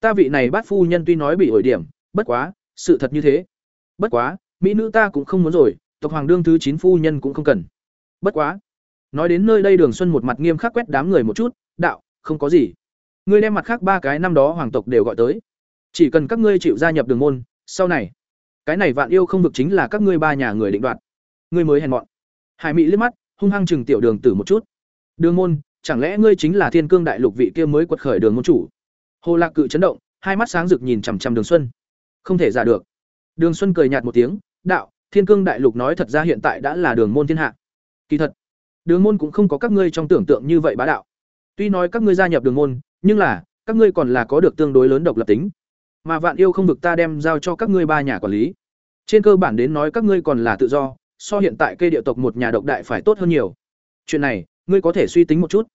Ta vị này bát phu nhân tuy nói bị ổi điểm, bất quá, sự thật như thế. Bất quá, mỹ nữ ta cũng không muốn rồi, tộc hoàng đương thứ chín phu nhân cũng không cần. Bất quá, nói đến nơi đây đường xuân một mặt nghiêm khắc quét đám người một chút, đạo, không có gì. Ngươi đem mặt khác ba cái năm đó hoàng tộc đều gọi tới. Chỉ cần các ngươi chịu gia nhập đường môn, sau này cái này vạn yêu không vực chính là các ngươi ba nhà người định đoạt. Ngươi mới hèn mọn. Hải mỹ liếc mắt, hung hăng chừng tiểu đường tử một chút. Đường môn, chẳng lẽ ngươi chính là thiên cương đại lục vị kia mới quật khởi đường môn chủ? Hồ lạc cự chấn động, hai mắt sáng rực nhìn chằm chằm đường xuân. Không thể giả được. Đường xuân cười nhạt một tiếng, đạo, thiên cương đại lục nói thật ra hiện tại đã là đường môn thiên hạ. Kỳ thật, đường môn cũng không có các ngươi trong tưởng tượng như vậy bá đạo. Tuy nói các ngươi gia nhập đường môn, nhưng là, các ngươi còn là có được tương đối lớn độc lập tính mà vạn yêu không vực ta đem giao cho các ngươi ba nhà quản lý. Trên cơ bản đến nói các ngươi còn là tự do, so hiện tại cây địa tộc một nhà độc đại phải tốt hơn nhiều. Chuyện này, ngươi có thể suy tính một chút.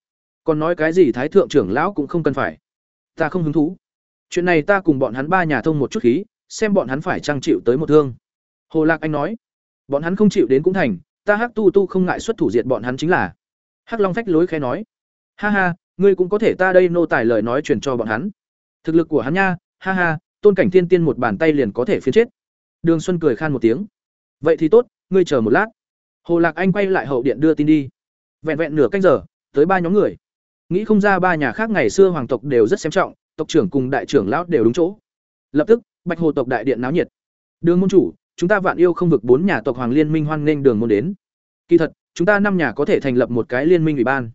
Còn nói cái gì thái thượng trưởng lão cũng không cần phải. Ta không hứng thú. Chuyện này ta cùng bọn hắn ba nhà thông một chút khí, xem bọn hắn phải trang chịu tới một thương. Hồ lạc anh nói. Bọn hắn không chịu đến cũng thành, ta hắc tu tu không ngại xuất thủ diệt bọn hắn chính là. Hắc long phách lối khẽ nói. Ha ha, ngươi cũng có thể ta đây nô tài lời nói truyền cho bọn hắn. Thực lực của hắn nha ha ha, tôn cảnh thiên tiên một bàn tay liền có thể phiến chết. Đường xuân cười khan một tiếng. Vậy thì tốt, ngươi chờ một lát. Hồ lạc anh quay lại hậu điện đưa tin đi. Vẹn vẹn nửa canh giờ, tới ba nhóm người. Nghĩ không ra ba nhà khác ngày xưa hoàng tộc đều rất xem trọng, tộc trưởng cùng đại trưởng lão đều đúng chỗ. Lập tức, bạch hồ tộc đại điện náo nhiệt. Đường môn chủ, chúng ta vạn yêu không vực bốn nhà tộc hoàng liên minh hoan nghênh đường môn đến. Kỳ thật, chúng ta năm nhà có thể thành lập một cái liên minh ủy ban.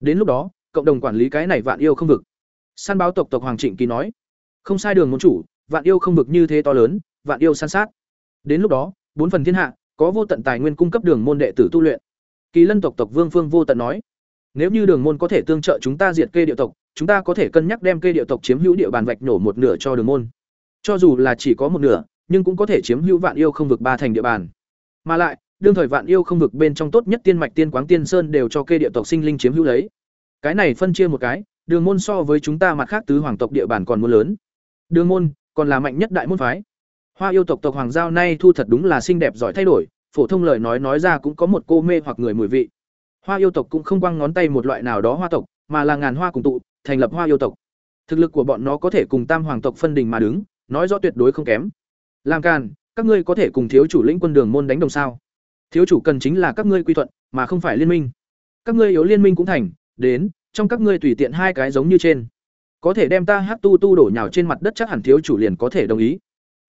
Đến lúc đó, cộng đồng quản lý cái này vạn yêu không vực. Săn báo tộc tộc hoàng trịnh kỳ nói không sai đường môn chủ, vạn yêu không vực như thế to lớn, vạn yêu san sát. Đến lúc đó, bốn phần thiên hạ, có vô tận tài nguyên cung cấp đường môn đệ tử tu luyện. Kỳ lân tộc tộc vương phương vô tận nói, nếu như đường môn có thể tương trợ chúng ta diệt kê địa tộc, chúng ta có thể cân nhắc đem kê địa tộc chiếm hữu địa bàn vạch nổ một nửa cho đường môn. Cho dù là chỉ có một nửa, nhưng cũng có thể chiếm hữu vạn yêu không vực ba thành địa bàn. Mà lại, đương thời vạn yêu không vực bên trong tốt nhất tiên mạch tiên quáng tiên sơn đều cho kê địa tộc sinh linh chiếm hữu lấy. Cái này phân chia một cái, đường môn so với chúng ta mặt khác tứ hoàng tộc địa bàn còn muốn lớn đường môn, còn là mạnh nhất đại môn phái. Hoa yêu tộc tộc hoàng giao nay thu thật đúng là xinh đẹp giỏi thay đổi, phổ thông lời nói nói ra cũng có một cô mê hoặc người mùi vị. Hoa yêu tộc cũng không quăng ngón tay một loại nào đó hoa tộc, mà là ngàn hoa cùng tụ, thành lập hoa yêu tộc. Thực lực của bọn nó có thể cùng tam hoàng tộc phân đình mà đứng, nói rõ tuyệt đối không kém. Làm càn, các ngươi có thể cùng thiếu chủ lĩnh quân đường môn đánh đồng sao? Thiếu chủ cần chính là các ngươi quy thuận, mà không phải liên minh. Các ngươi yếu liên minh cũng thành, đến, trong các ngươi tùy tiện hai cái giống như trên có thể đem ta hát tu tu đổ nhào trên mặt đất chắc hẳn thiếu chủ liền có thể đồng ý.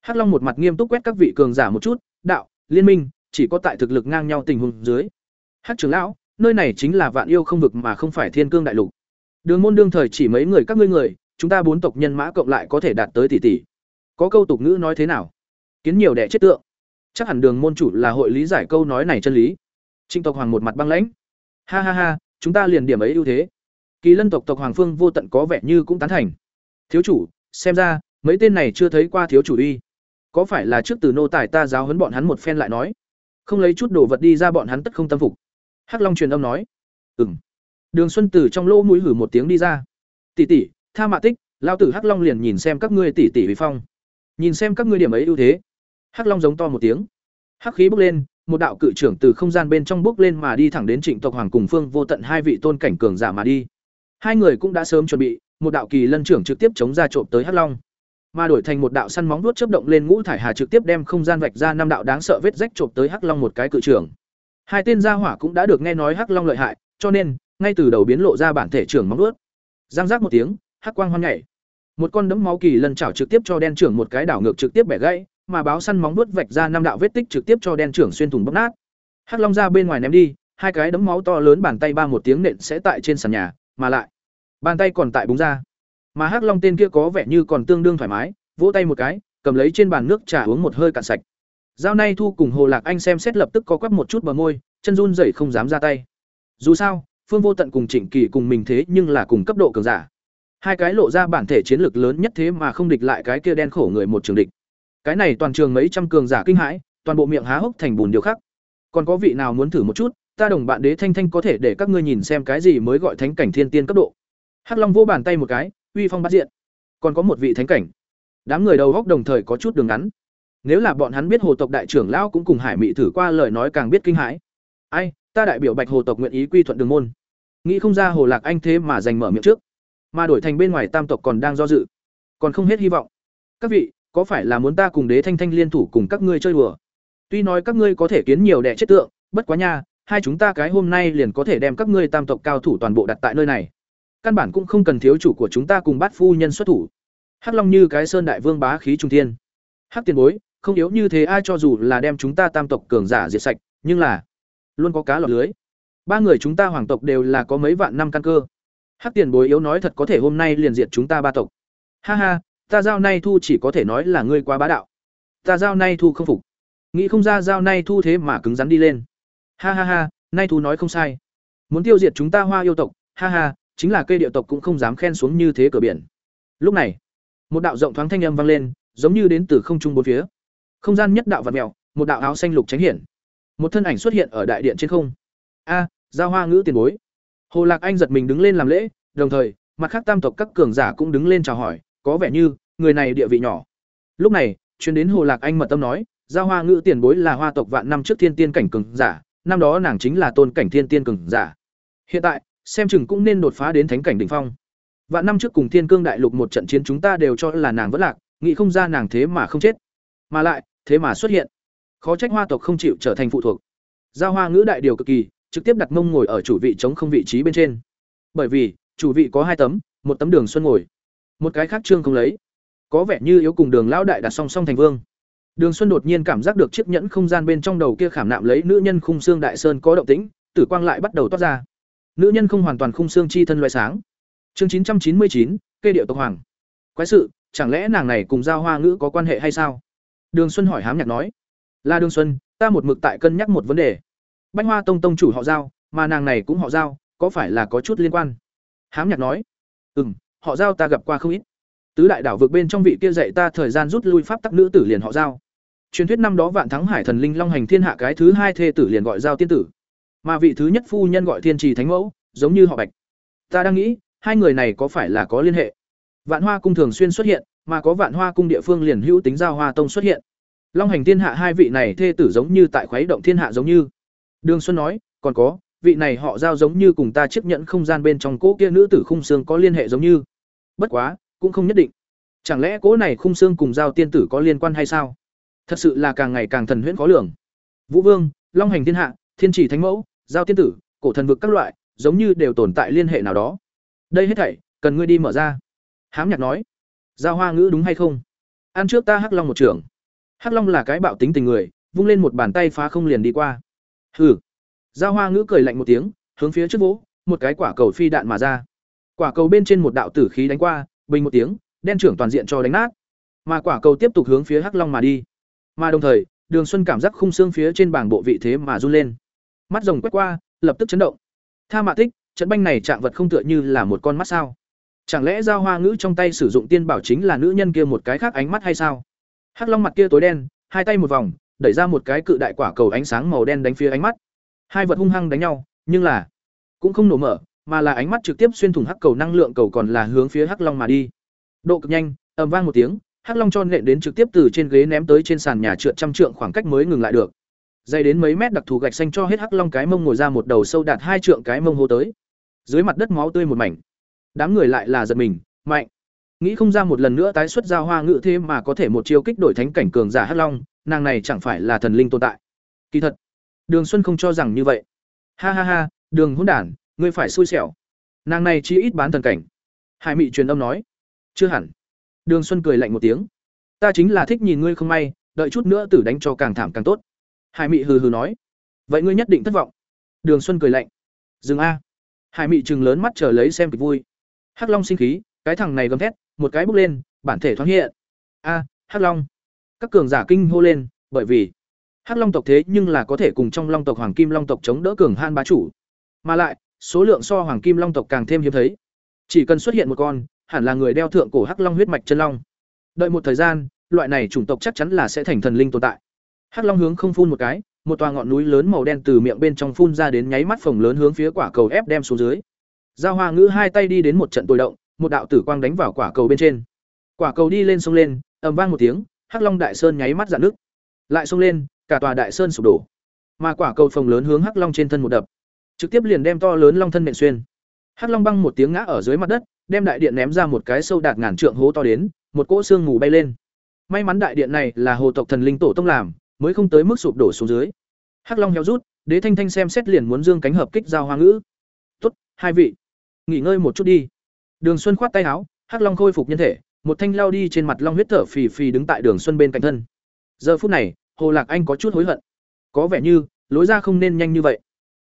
Hắc long một mặt nghiêm túc quét các vị cường giả một chút, đạo, liên minh, chỉ có tại thực lực ngang nhau tình huống dưới hát trưởng lão, nơi này chính là vạn yêu không vực mà không phải thiên cương đại lục. Đường môn đương thời chỉ mấy người các ngươi người, chúng ta bốn tộc nhân mã cộng lại có thể đạt tới tỷ tỷ. Có câu tục ngữ nói thế nào? Kiến nhiều đẻ chết tượng. Chắc hẳn đường môn chủ là hội lý giải câu nói này chân lý. Trinh tộc hoàng một mặt băng lãnh. Ha ha ha, chúng ta liền điểm ấy ưu thế kỳ lân tộc tộc hoàng phương vô tận có vẻ như cũng tán thành. Thiếu chủ, xem ra, mấy tên này chưa thấy qua thiếu chủ uy có phải là trước từ nô tài ta giáo huấn bọn hắn một phen lại nói? Không lấy chút đồ vật đi ra bọn hắn tất không tâm phục. Hắc long truyền âm nói. Ừ m đường xuân tử trong lỗ mũi hử một tiếng đi ra. Tỷ tỷ, tha mạ tích lao tử hắc long liền nhìn xem các ngươi tỷ tỷ vì phong. Nhìn xem các ngươi điểm ấy ưu thế. Hắc long giống to một tiếng. Hắc khí bốc lên, một đạo cự trưởng từ không gian bên trong bốc lên mà đi thẳng đến trịnh tộc hoàng cùng phương vô tận hai vị tôn cảnh cường giả mà đi hai người cũng đã sớm chuẩn bị một đạo kỳ lân trưởng trực tiếp chống ra trộm tới hắc long. Mà đổi thành một đạo săn móng vuốt chớp động lên ngũ thải hà trực tiếp đem không gian vạch ra năm đạo đáng sợ vết rách trộm tới hắc long một cái cự trưởng. Hai tên gia hỏa cũng đã được nghe nói hắc long lợi hại cho nên ngay từ đầu biến lộ ra bản thể trưởng móng vuốt. Giang giác một tiếng hắc quang hoan nhảy. Một con đấm máu kỳ lần chảo trực tiếp cho đen trưởng một cái đảo ngược trực tiếp bẻ gãy, mà báo săn móng vuốt vạch ra năm đạo vết tích trực tiếp cho đen trưởng xuyên thủng bóc nát. Hắc Long ra bên ngoài ném đi, hai cái đấm máu to lớn bàn tay ba một tiếng nện sẽ tại trên sàn nhà, mà lại bàn tay còn tại búng ra. Mà Hắc Long tên kia có vẻ như còn tương đương thoải mái, vỗ tay một cái, cầm lấy trên bàn nước trà uống một hơi cạn sạch. Giao Nay Thu cùng Hồ Lạc Anh xem xét lập tức có quắp một chút bờ môi, chân run rẩy không dám ra tay. Dù sao, Phương Vô Tận cùng Trịnh Kỳ cùng mình thế nhưng là cùng cấp độ cường giả. Hai cái lộ ra bản thể chiến lược lớn nhất thế mà không địch lại cái kia đen khổ người một trường địch. Cái này toàn trường mấy trăm cường giả kinh hãi, toàn bộ miệng há hốc thành bùn điều khác. Còn có vị nào muốn thử một chút, ta đồng bạn Đế Thanh Thanh có thể để các ngươi nhìn xem cái gì mới gọi thánh cảnh thiên tiên cấp độ. Hắc Long vô bàn tay một cái, uy phong bát diện. Còn có một vị thánh cảnh. Đám người đầu góc đồng thời có chút đường ngắn. Nếu là bọn hắn biết Hồ tộc đại trưởng lão cũng cùng Hải Mị thử qua lời nói càng biết kinh hãi. Ai, ta đại biểu Bạch Hồ tộc nguyện ý quy thuận đường môn. Nghĩ không ra Hồ Lạc Anh thế mà giành mở miệng trước, mà đổi thành bên ngoài Tam tộc còn đang do dự, còn không hết hy vọng. Các vị, có phải là muốn ta cùng Đế Thanh Thanh liên thủ cùng các ngươi chơi đùa? Tuy nói các ngươi có thể kiến nhiều đẻ chết tượng, bất quá nha, hai chúng ta cái hôm nay liền có thể đem các ngươi Tam tộc cao thủ toàn bộ đặt tại nơi này. Căn bản cũng không cần thiếu chủ của chúng ta cùng Bát phu nhân xuất thủ. Hắc Long như cái sơn đại vương bá khí trung thiên. Hắc tiền bối, không yếu như thế ai cho dù là đem chúng ta tam tộc cường giả diệt sạch, nhưng là luôn có cá lọt lưới. Ba người chúng ta hoàng tộc đều là có mấy vạn năm căn cơ. Hắc tiền bối yếu nói thật có thể hôm nay liền diệt chúng ta ba tộc. Ha ha, ta giao nay thu chỉ có thể nói là ngươi quá bá đạo. Ta giao nay thu không phục. Nghĩ không ra giao nay thu thế mà cứng rắn đi lên. Ha ha ha, nay thu nói không sai. Muốn tiêu diệt chúng ta hoa yêu tộc, ha ha, chính là cây điệu tộc cũng không dám khen xuống như thế cửa biển. Lúc này, một đạo rộng thoáng thanh âm vang lên, giống như đến từ không trung bốn phía. Không gian nhất đạo vật mèo, một đạo áo xanh lục tránh hiển. Một thân ảnh xuất hiện ở đại điện trên không. A, giao hoa ngữ tiền bối. Hồ Lạc Anh giật mình đứng lên làm lễ, đồng thời, mặt khác tam tộc các cường giả cũng đứng lên chào hỏi, có vẻ như người này địa vị nhỏ. Lúc này, truyền đến Hồ Lạc Anh mật tâm nói, giao hoa ngữ tiền bối là hoa tộc vạn năm trước thiên tiên cảnh cường giả, năm đó nàng chính là tôn cảnh thiên tiên cường giả. Hiện tại, xem chừng cũng nên đột phá đến thánh cảnh đỉnh phong. Vạn năm trước cùng Thiên Cương đại lục một trận chiến chúng ta đều cho là nàng vẫn lạc, nghĩ không ra nàng thế mà không chết, mà lại thế mà xuất hiện. Khó trách hoa tộc không chịu trở thành phụ thuộc. Giao Hoa ngữ đại điều cực kỳ, trực tiếp đặt mông ngồi ở chủ vị chống không vị trí bên trên. Bởi vì, chủ vị có hai tấm, một tấm Đường Xuân ngồi, một cái khác Trương không lấy. Có vẻ như yếu cùng Đường lão đại đặt song song thành vương. Đường Xuân đột nhiên cảm giác được chiếc nhẫn không gian bên trong đầu kia khảm nạm lấy nữ nhân khung xương đại sơn có động tĩnh, tử quang lại bắt đầu toát ra. Nữ nhân không hoàn toàn khung xương chi thân loại sáng. Chương chín trăm chín mươi chín, kê điệu tộc hoàng. Quái sự, chẳng lẽ nàng này cùng giao hoa ngữ có quan hệ hay sao? Đường Xuân hỏi hám nhạc nói. Là Đường Xuân, ta một mực tại cân nhắc một vấn đề. Bách Hoa Tông tông chủ họ Giao, mà nàng này cũng họ Giao, có phải là có chút liên quan? Hám nhạc nói. Ừm, họ Giao ta gặp qua không ít. Tứ đại đảo vực bên trong vị kia dạy ta thời gian rút lui pháp tắc nữ tử liền họ Giao. Truyền thuyết năm đó vạn thắng hải thần linh long hành thiên hạ cái thứ hai thê tử liền gọi Giao tiên tử, mà vị thứ nhất phu nhân gọi thiên trì thánh mẫu, giống như họ Bạch. Ta đang nghĩ, hai người này có phải là có liên hệ? Vạn Hoa cung thường xuyên xuất hiện, mà có Vạn Hoa cung địa phương liền hữu tính giao Hoa tông xuất hiện. Long hành thiên hạ hai vị này thê tử giống như tại khuấy động thiên hạ giống như. Đường Xuân nói, còn có, vị này họ giao giống như cùng ta chấp nhận không gian bên trong cỗ kia nữ tử khung xương có liên hệ giống như. Bất quá, cũng không nhất định. Chẳng lẽ cỗ này khung xương cùng giao tiên tử có liên quan hay sao? Thật sự là càng ngày càng thần huyễn khó lường. Vũ Vương, Long hành thiên hạ, Thiên chỉ thánh mẫu, giao tiên tử, cổ thần vực các loại, giống như đều tồn tại liên hệ nào đó. Đây hết thảy, cần ngươi đi mở ra. Hám nhạc nói, giao hoa ngữ đúng hay không? Ăn trước ta Hắc Long một trưởng. Hắc Long là cái bạo tính tình người, vung lên một bàn tay phá không liền đi qua. Hừ. Giao Hoa Ngữ cười lạnh một tiếng, hướng phía trước vỗ, một cái quả cầu phi đạn mà ra. Quả cầu bên trên một đạo tử khí đánh qua, bình một tiếng, đen trưởng toàn diện cho đánh nát. Mà quả cầu tiếp tục hướng phía Hắc Long mà đi. Mà đồng thời, Đường Xuân cảm giác khung xương phía trên bảng bộ vị thế mà run lên. Mắt rồng quét qua, lập tức chấn động. Tha Mạ thích, trận banh này trạng vật không tựa như là một con mắt sao? Chẳng lẽ Giao Hoa Ngữ trong tay sử dụng tiên bảo chính là nữ nhân kia một cái khác ánh mắt hay sao? Hắc Long mặt kia tối đen, hai tay một vòng, đẩy ra một cái cự đại quả cầu ánh sáng màu đen đánh phía ánh mắt. Hai vật hung hăng đánh nhau, nhưng là cũng không nổ mở, mà là ánh mắt trực tiếp xuyên thủng hắc cầu năng lượng cầu còn là hướng phía Hắc Long mà đi. Độ cực nhanh, ầm vang một tiếng, Hắc Long cho nện đến trực tiếp từ trên ghế ném tới trên sàn nhà trượt trăm trượng khoảng cách mới ngừng lại được. Dày đến mấy mét đặc thù gạch xanh cho hết Hắc Long cái mông ngồi ra một đầu sâu đạt hai trượng cái mông hô tới. Dưới mặt đất máu tươi một mảnh. Đám người lại là giật mình, mạnh nghĩ không ra một lần nữa tái xuất ra hoa ngự thế mà có thể một chiêu kích đổi thánh cảnh cường giả hắc long nàng này chẳng phải là thần linh tồn tại kỳ thật đường xuân không cho rằng như vậy ha ha ha đường hôn đản ngươi phải xui xẻo nàng này chỉ ít bán thần cảnh hải mị truyền âm nói chưa hẳn Đường Xuân cười lạnh một tiếng. Ta chính là thích nhìn ngươi không may, đợi chút nữa tử đánh cho càng thảm càng tốt. Hải Mị hừ hừ nói. Vậy ngươi nhất định thất vọng. Đường Xuân cười lạnh. Dừng a. Hải Mị chừng lớn mắt chờ lấy xem kịch vui. Hắc Long sinh khí, cái thằng này gầm thét, một cái bước lên, bản thể thoáng hiện. A, Hắc Long. Các cường giả kinh hô lên, bởi vì Hắc Long tộc thế nhưng là có thể cùng trong Long tộc Hoàng Kim Long tộc chống đỡ cường han bá chủ. Mà lại, số lượng so Hoàng Kim Long tộc càng thêm hiếm thấy. Chỉ cần xuất hiện một con, hẳn là người đeo thượng cổ Hắc Long huyết mạch chân long. Đợi một thời gian, loại này chủng tộc chắc chắn là sẽ thành thần linh tồn tại. Hắc Long hướng không phun một cái, một tòa ngọn núi lớn màu đen từ miệng bên trong phun ra đến nháy mắt phồng lớn hướng phía quả cầu ép đem xuống dưới. Giao Hoa Ngữ hai tay đi đến một trận tối động, một đạo tử quang đánh vào quả cầu bên trên. Quả cầu đi lên sông lên, ầm vang một tiếng, Hắc Long Đại Sơn nháy mắt dạn nước. Lại sông lên, cả tòa Đại Sơn sụp đổ. Mà quả cầu phồng lớn hướng Hắc Long trên thân một đập, trực tiếp liền đem to lớn long thân nện xuyên. Hắc Long băng một tiếng ngã ở dưới mặt đất, đem đại điện ném ra một cái sâu đạt ngàn trượng hố to đến, một cỗ xương mù bay lên. May mắn đại điện này là hồ tộc thần linh tổ tông làm, mới không tới mức sụp đổ xuống dưới. Hắc Long héo rút, Đế Thanh Thanh xem xét liền muốn dương cánh hợp kích giao hoa ngữ. "Tốt, hai vị, nghỉ ngơi một chút đi." Đường Xuân khoát tay áo, Hắc Long khôi phục nhân thể, một thanh lao đi trên mặt long huyết thở phì phì đứng tại Đường Xuân bên cạnh thân. Giờ phút này, Hồ Lạc Anh có chút hối hận. Có vẻ như, lối ra không nên nhanh như vậy.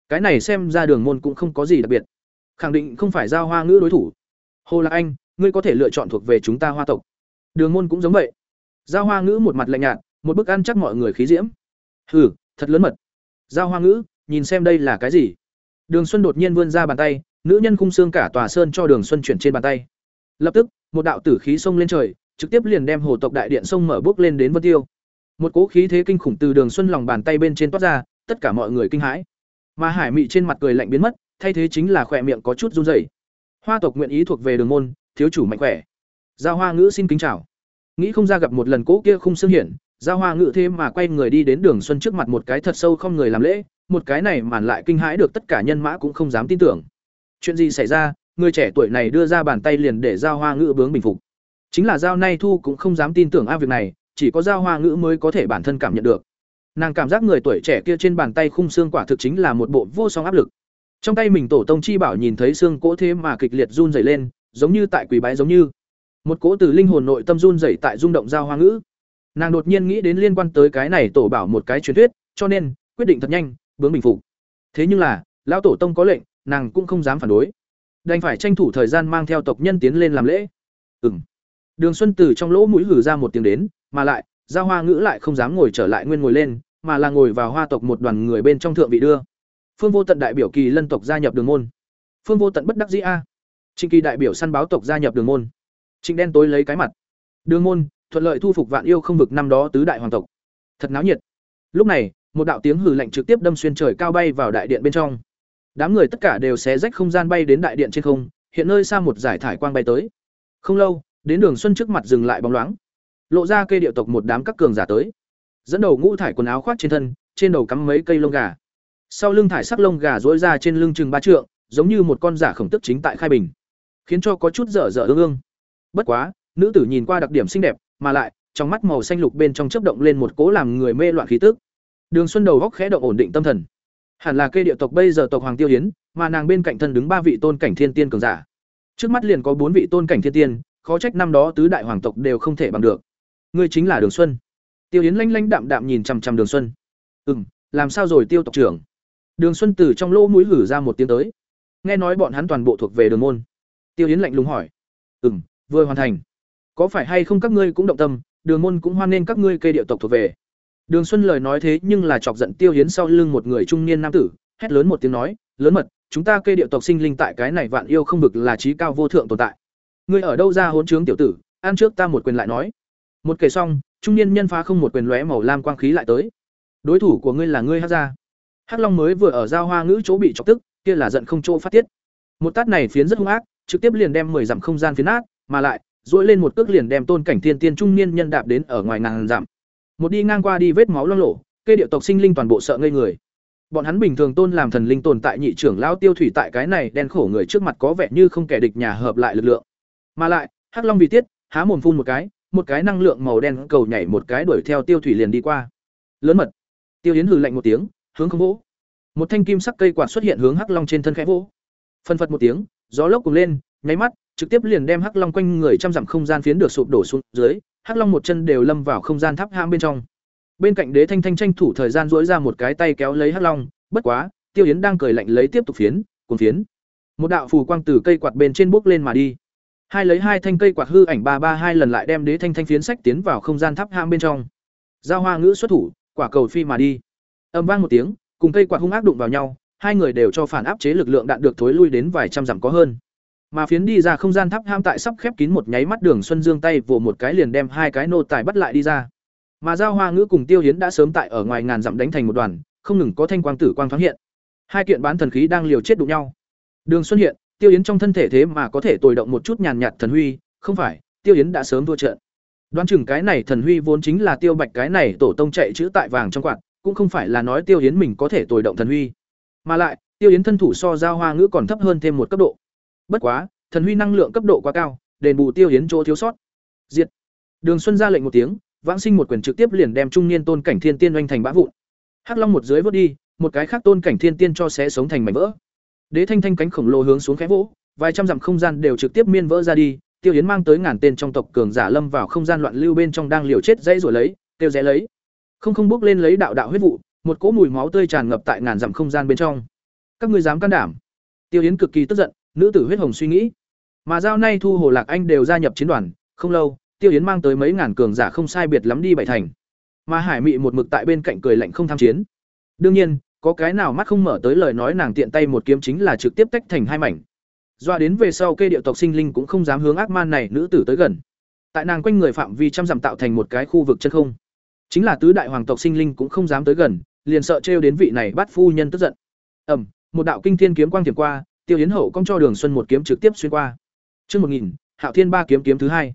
Cái này xem ra Đường môn cũng không có gì đặc biệt. Khẳng định không phải giao hoa ngữ đối thủ. Hồ Lạc Anh, ngươi có thể lựa chọn thuộc về chúng ta hoa tộc. Đường môn cũng giống vậy. Giao hoa ngữ một mặt lạnh nhạt, một bức ăn chắc mọi người khí diễm. Hừ, thật lớn mật. Giao hoa ngữ, nhìn xem đây là cái gì? Đường Xuân đột nhiên vươn ra bàn tay, nữ nhân khung xương cả tòa sơn cho Đường Xuân chuyển trên bàn tay. Lập tức, một đạo tử khí xông lên trời, trực tiếp liền đem hồ tộc đại điện sông mở bước lên đến Vân Tiêu. Một cỗ khí thế kinh khủng từ Đường Xuân lòng bàn tay bên trên toát ra, tất cả mọi người kinh hãi. Mà Hải Mị trên mặt cười lạnh biến mất, thay thế chính là khỏe miệng có chút run rẩy. Hoa tộc nguyện ý thuộc về Đường môn, thiếu chủ mạnh khỏe. Giao Hoa ngữ xin kính chào. Nghĩ không ra gặp một lần cố kia khung xương hiển, Giao Hoa Ngự thêm mà quay người đi đến Đường Xuân trước mặt một cái thật sâu không người làm lễ, một cái này màn lại kinh hãi được tất cả nhân mã cũng không dám tin tưởng. Chuyện gì xảy ra, người trẻ tuổi này đưa ra bàn tay liền để Giao Hoa ngữ bướng bình phục. Chính là Giao Nay Thu cũng không dám tin tưởng a việc này, chỉ có Giao Hoa ngữ mới có thể bản thân cảm nhận được. Nàng cảm giác người tuổi trẻ kia trên bàn tay khung xương quả thực chính là một bộ vô song áp lực. Trong tay mình tổ tông chi bảo nhìn thấy xương cỗ thế mà kịch liệt run rẩy lên, giống như tại quỷ bái giống như một cỗ từ linh hồn nội tâm run rẩy tại rung động giao hoa ngữ nàng đột nhiên nghĩ đến liên quan tới cái này tổ bảo một cái truyền thuyết, cho nên quyết định thật nhanh, bướng bình phục. Thế nhưng là, lão tổ tông có lệnh, nàng cũng không dám phản đối. Đành phải tranh thủ thời gian mang theo tộc nhân tiến lên làm lễ. Ừ m đường xuân từ trong lỗ mũi gử ra một tiếng đến, mà lại ra hoa ngữ lại không dám ngồi trở lại nguyên ngồi lên, mà là ngồi vào hoa tộc một đoàn người bên trong thượng vị đưa. Phương vô tận đại biểu kỳ lân tộc gia nhập đường môn. Phương vô tận bất đắc dĩ a. Trịnh kỳ đại biểu săn báo tộc gia nhập đường môn. Trịnh đen tối lấy cái mặt. Đường môn thuận lợi thu phục vạn yêu không vực năm đó tứ đại hoàng tộc. Thật náo nhiệt. Lúc này, một đạo tiếng hử lạnh trực tiếp đâm xuyên trời cao bay vào đại điện bên trong. Đám người tất cả đều xé rách không gian bay đến đại điện trên không, hiện nơi xa một giải thải quang bay tới. Không lâu, đến đường xuân trước mặt dừng lại bóng loáng. Lộ ra cây điệu tộc một đám các cường giả tới. Dẫn đầu ngũ thải quần áo khoác trên thân, trên đầu cắm mấy cây lông gà. Sau lưng thải sắc lông gà dối ra trên lưng chừng ba trượng, giống như một con giả khổng tức chính tại khai bình, khiến cho có chút dở dở ương ương. Bất quá, nữ tử nhìn qua đặc điểm xinh đẹp mà lại, trong mắt màu xanh lục bên trong chớp động lên một cố làm người mê loạn khí tức. Đường xuân đầu góc khẽ động ổn định tâm thần. Hẳn là cây địa tộc bây giờ tộc hoàng tiêu hiến, mà nàng bên cạnh thân đứng ba vị tôn cảnh thiên tiên cường giả. Trước mắt liền có bốn vị tôn cảnh thiên tiên, khó trách năm đó tứ đại hoàng tộc đều không thể bằng được. Ngươi chính là đường xuân. Tiêu hiến lanh lanh đạm đạm nhìn chằm chằm đường xuân. Ừm, làm sao rồi tiêu tộc trưởng? Đường xuân từ trong lỗ mũi gửi ra một tiếng tới. Nghe nói bọn hắn toàn bộ thuộc về đường môn. Tiêu hiến lạnh lùng hỏi. Ừm, vừa hoàn thành có phải hay không các ngươi cũng động tâm, đường môn cũng hoan nên các ngươi cây địa tộc thuộc về. Đường xuân lời nói thế nhưng là chọc giận tiêu hiến sau lưng một người trung niên nam tử, hét lớn một tiếng nói, lớn mật, chúng ta cây địa tộc sinh linh tại cái này vạn yêu không vực là trí cao vô thượng tồn tại. Ngươi ở đâu ra hỗn trướng tiểu tử, ăn trước ta một quyền lại nói. Một kể xong, trung niên nhân phá không một quyền lóe màu lam quang khí lại tới. Đối thủ của ngươi là ngươi hát ra. Hắc long mới vừa ở giao hoa ngữ chỗ bị chọc tức, kia là giận không chỗ phát tiết. Một tát này phiến rất hung ác, trực tiếp liền đem mười dặm không gian phiến át mà lại dỗi lên một cước liền đem tôn cảnh thiên tiên trung niên nhân đạp đến ở ngoài ngàn dặm. Một đi ngang qua đi vết máu loang lộ cây điệu tộc sinh linh toàn bộ sợ ngây người. Bọn hắn bình thường tôn làm thần linh tồn tại nhị trưởng lão tiêu thủy tại cái này đen khổ người trước mặt có vẻ như không kẻ địch nhà hợp lại lực lượng. Mà lại, hắc long vì tiết, há mồm phun một cái một cái năng lượng màu đen cầu nhảy một cái đuổi theo tiêu thủy liền đi qua. Lớn mật. Tiêu yến hừ lạnh một tiếng, hướng không vỗ. Một thanh kim sắc cây quạt xuất hiện hướng hắc long trên thân khẽ vỗ. Phân phật một tiếng, gió lốc cùng lên, nháy mắt trực tiếp liền đem Hắc Long quanh người trăm dặm không gian phiến được sụp đổ xuống dưới, Hắc Long một chân đều lâm vào không gian tháp ham bên trong. Bên cạnh Đế Thanh Thanh tranh thủ thời gian dỗi ra một cái tay kéo lấy Hắc Long, bất quá, Tiêu Yến đang cười lạnh lấy tiếp tục phiến, cuốn phiến. Một đạo phù quang từ cây quạt bên trên bước lên mà đi. Hai lấy hai thanh cây quạt hư ảnh ba ba hai lần lại đem Đế Thanh Thanh phiến sách tiến vào không gian tháp ham bên trong. Giao Hoa ngữ xuất thủ, quả cầu phi mà đi. Âm vang một tiếng, cùng cây quạt hung ác đụng vào nhau, hai người đều cho phản áp chế lực lượng đạn được thối lui đến vài trăm dặm có hơn. Mà phiến đi ra không gian tháp ham tại sắp khép kín một nháy mắt Đường Xuân Dương tay vồ một cái liền đem hai cái nô tài bắt lại đi ra. Mà Giao Hoa Ngữ cùng Tiêu Hiến đã sớm tại ở ngoài ngàn dặm đánh thành một đoàn, không ngừng có thanh quang tử quang thoáng hiện. Hai kiện bán thần khí đang liều chết đụng nhau. Đường Xuân hiện, Tiêu Hiến trong thân thể thế mà có thể tồi động một chút nhàn nhạt thần huy, không phải, Tiêu Hiến đã sớm thua trận. Đoán chừng cái này thần huy vốn chính là Tiêu Bạch cái này tổ tông chạy chữ tại vàng trong quạt, cũng không phải là nói Tiêu Hiến mình có thể tồi động thần huy. Mà lại, Tiêu Hiến thân thủ so Giao Hoa Ngữ còn thấp hơn thêm một cấp độ. Bất quá, thần huy năng lượng cấp độ quá cao, đền bù Tiêu Hiến chỗ thiếu sót. Diệt. Đường Xuân ra lệnh một tiếng, vãng sinh một quyền trực tiếp liền đem trung niên tôn cảnh thiên tiên oanh thành bã vụn. Hắc Long một dưới vớt đi, một cái khác tôn cảnh thiên tiên cho xé sống thành mảnh vỡ. Đế Thanh Thanh cánh khổng lồ hướng xuống khẽ vỗ, vài trăm dặm không gian đều trực tiếp miên vỡ ra đi, Tiêu Yến mang tới ngàn tên trong tộc cường giả lâm vào không gian loạn lưu bên trong đang liều chết dãy rồi lấy, tiêu rẽ lấy. Không không bước lên lấy đạo đạo huyết vụ, một cỗ mùi máu tươi tràn ngập tại ngàn dặm không gian bên trong. Các ngươi dám can đảm? Tiêu Yến cực kỳ tức giận, nữ tử huyết hồng suy nghĩ. Mà giao nay thu hồ lạc anh đều gia nhập chiến đoàn, không lâu, Tiêu Yến mang tới mấy ngàn cường giả không sai biệt lắm đi bảy thành. Mà Hải Mị một mực tại bên cạnh cười lạnh không tham chiến. Đương nhiên, có cái nào mắt không mở tới lời nói nàng tiện tay một kiếm chính là trực tiếp tách thành hai mảnh. Doa đến về sau cây điệu tộc sinh linh cũng không dám hướng ác man này nữ tử tới gần. Tại nàng quanh người phạm vi trăm dặm tạo thành một cái khu vực chân không. Chính là tứ đại hoàng tộc sinh linh cũng không dám tới gần, liền sợ trêu đến vị này bắt phu nhân tức giận. Ầm, một đạo kinh thiên kiếm quang thiểm qua, Tiêu Yến Hậu cong cho Đường Xuân một kiếm trực tiếp xuyên qua. Chương 1000, Hạo Thiên ba kiếm kiếm thứ hai.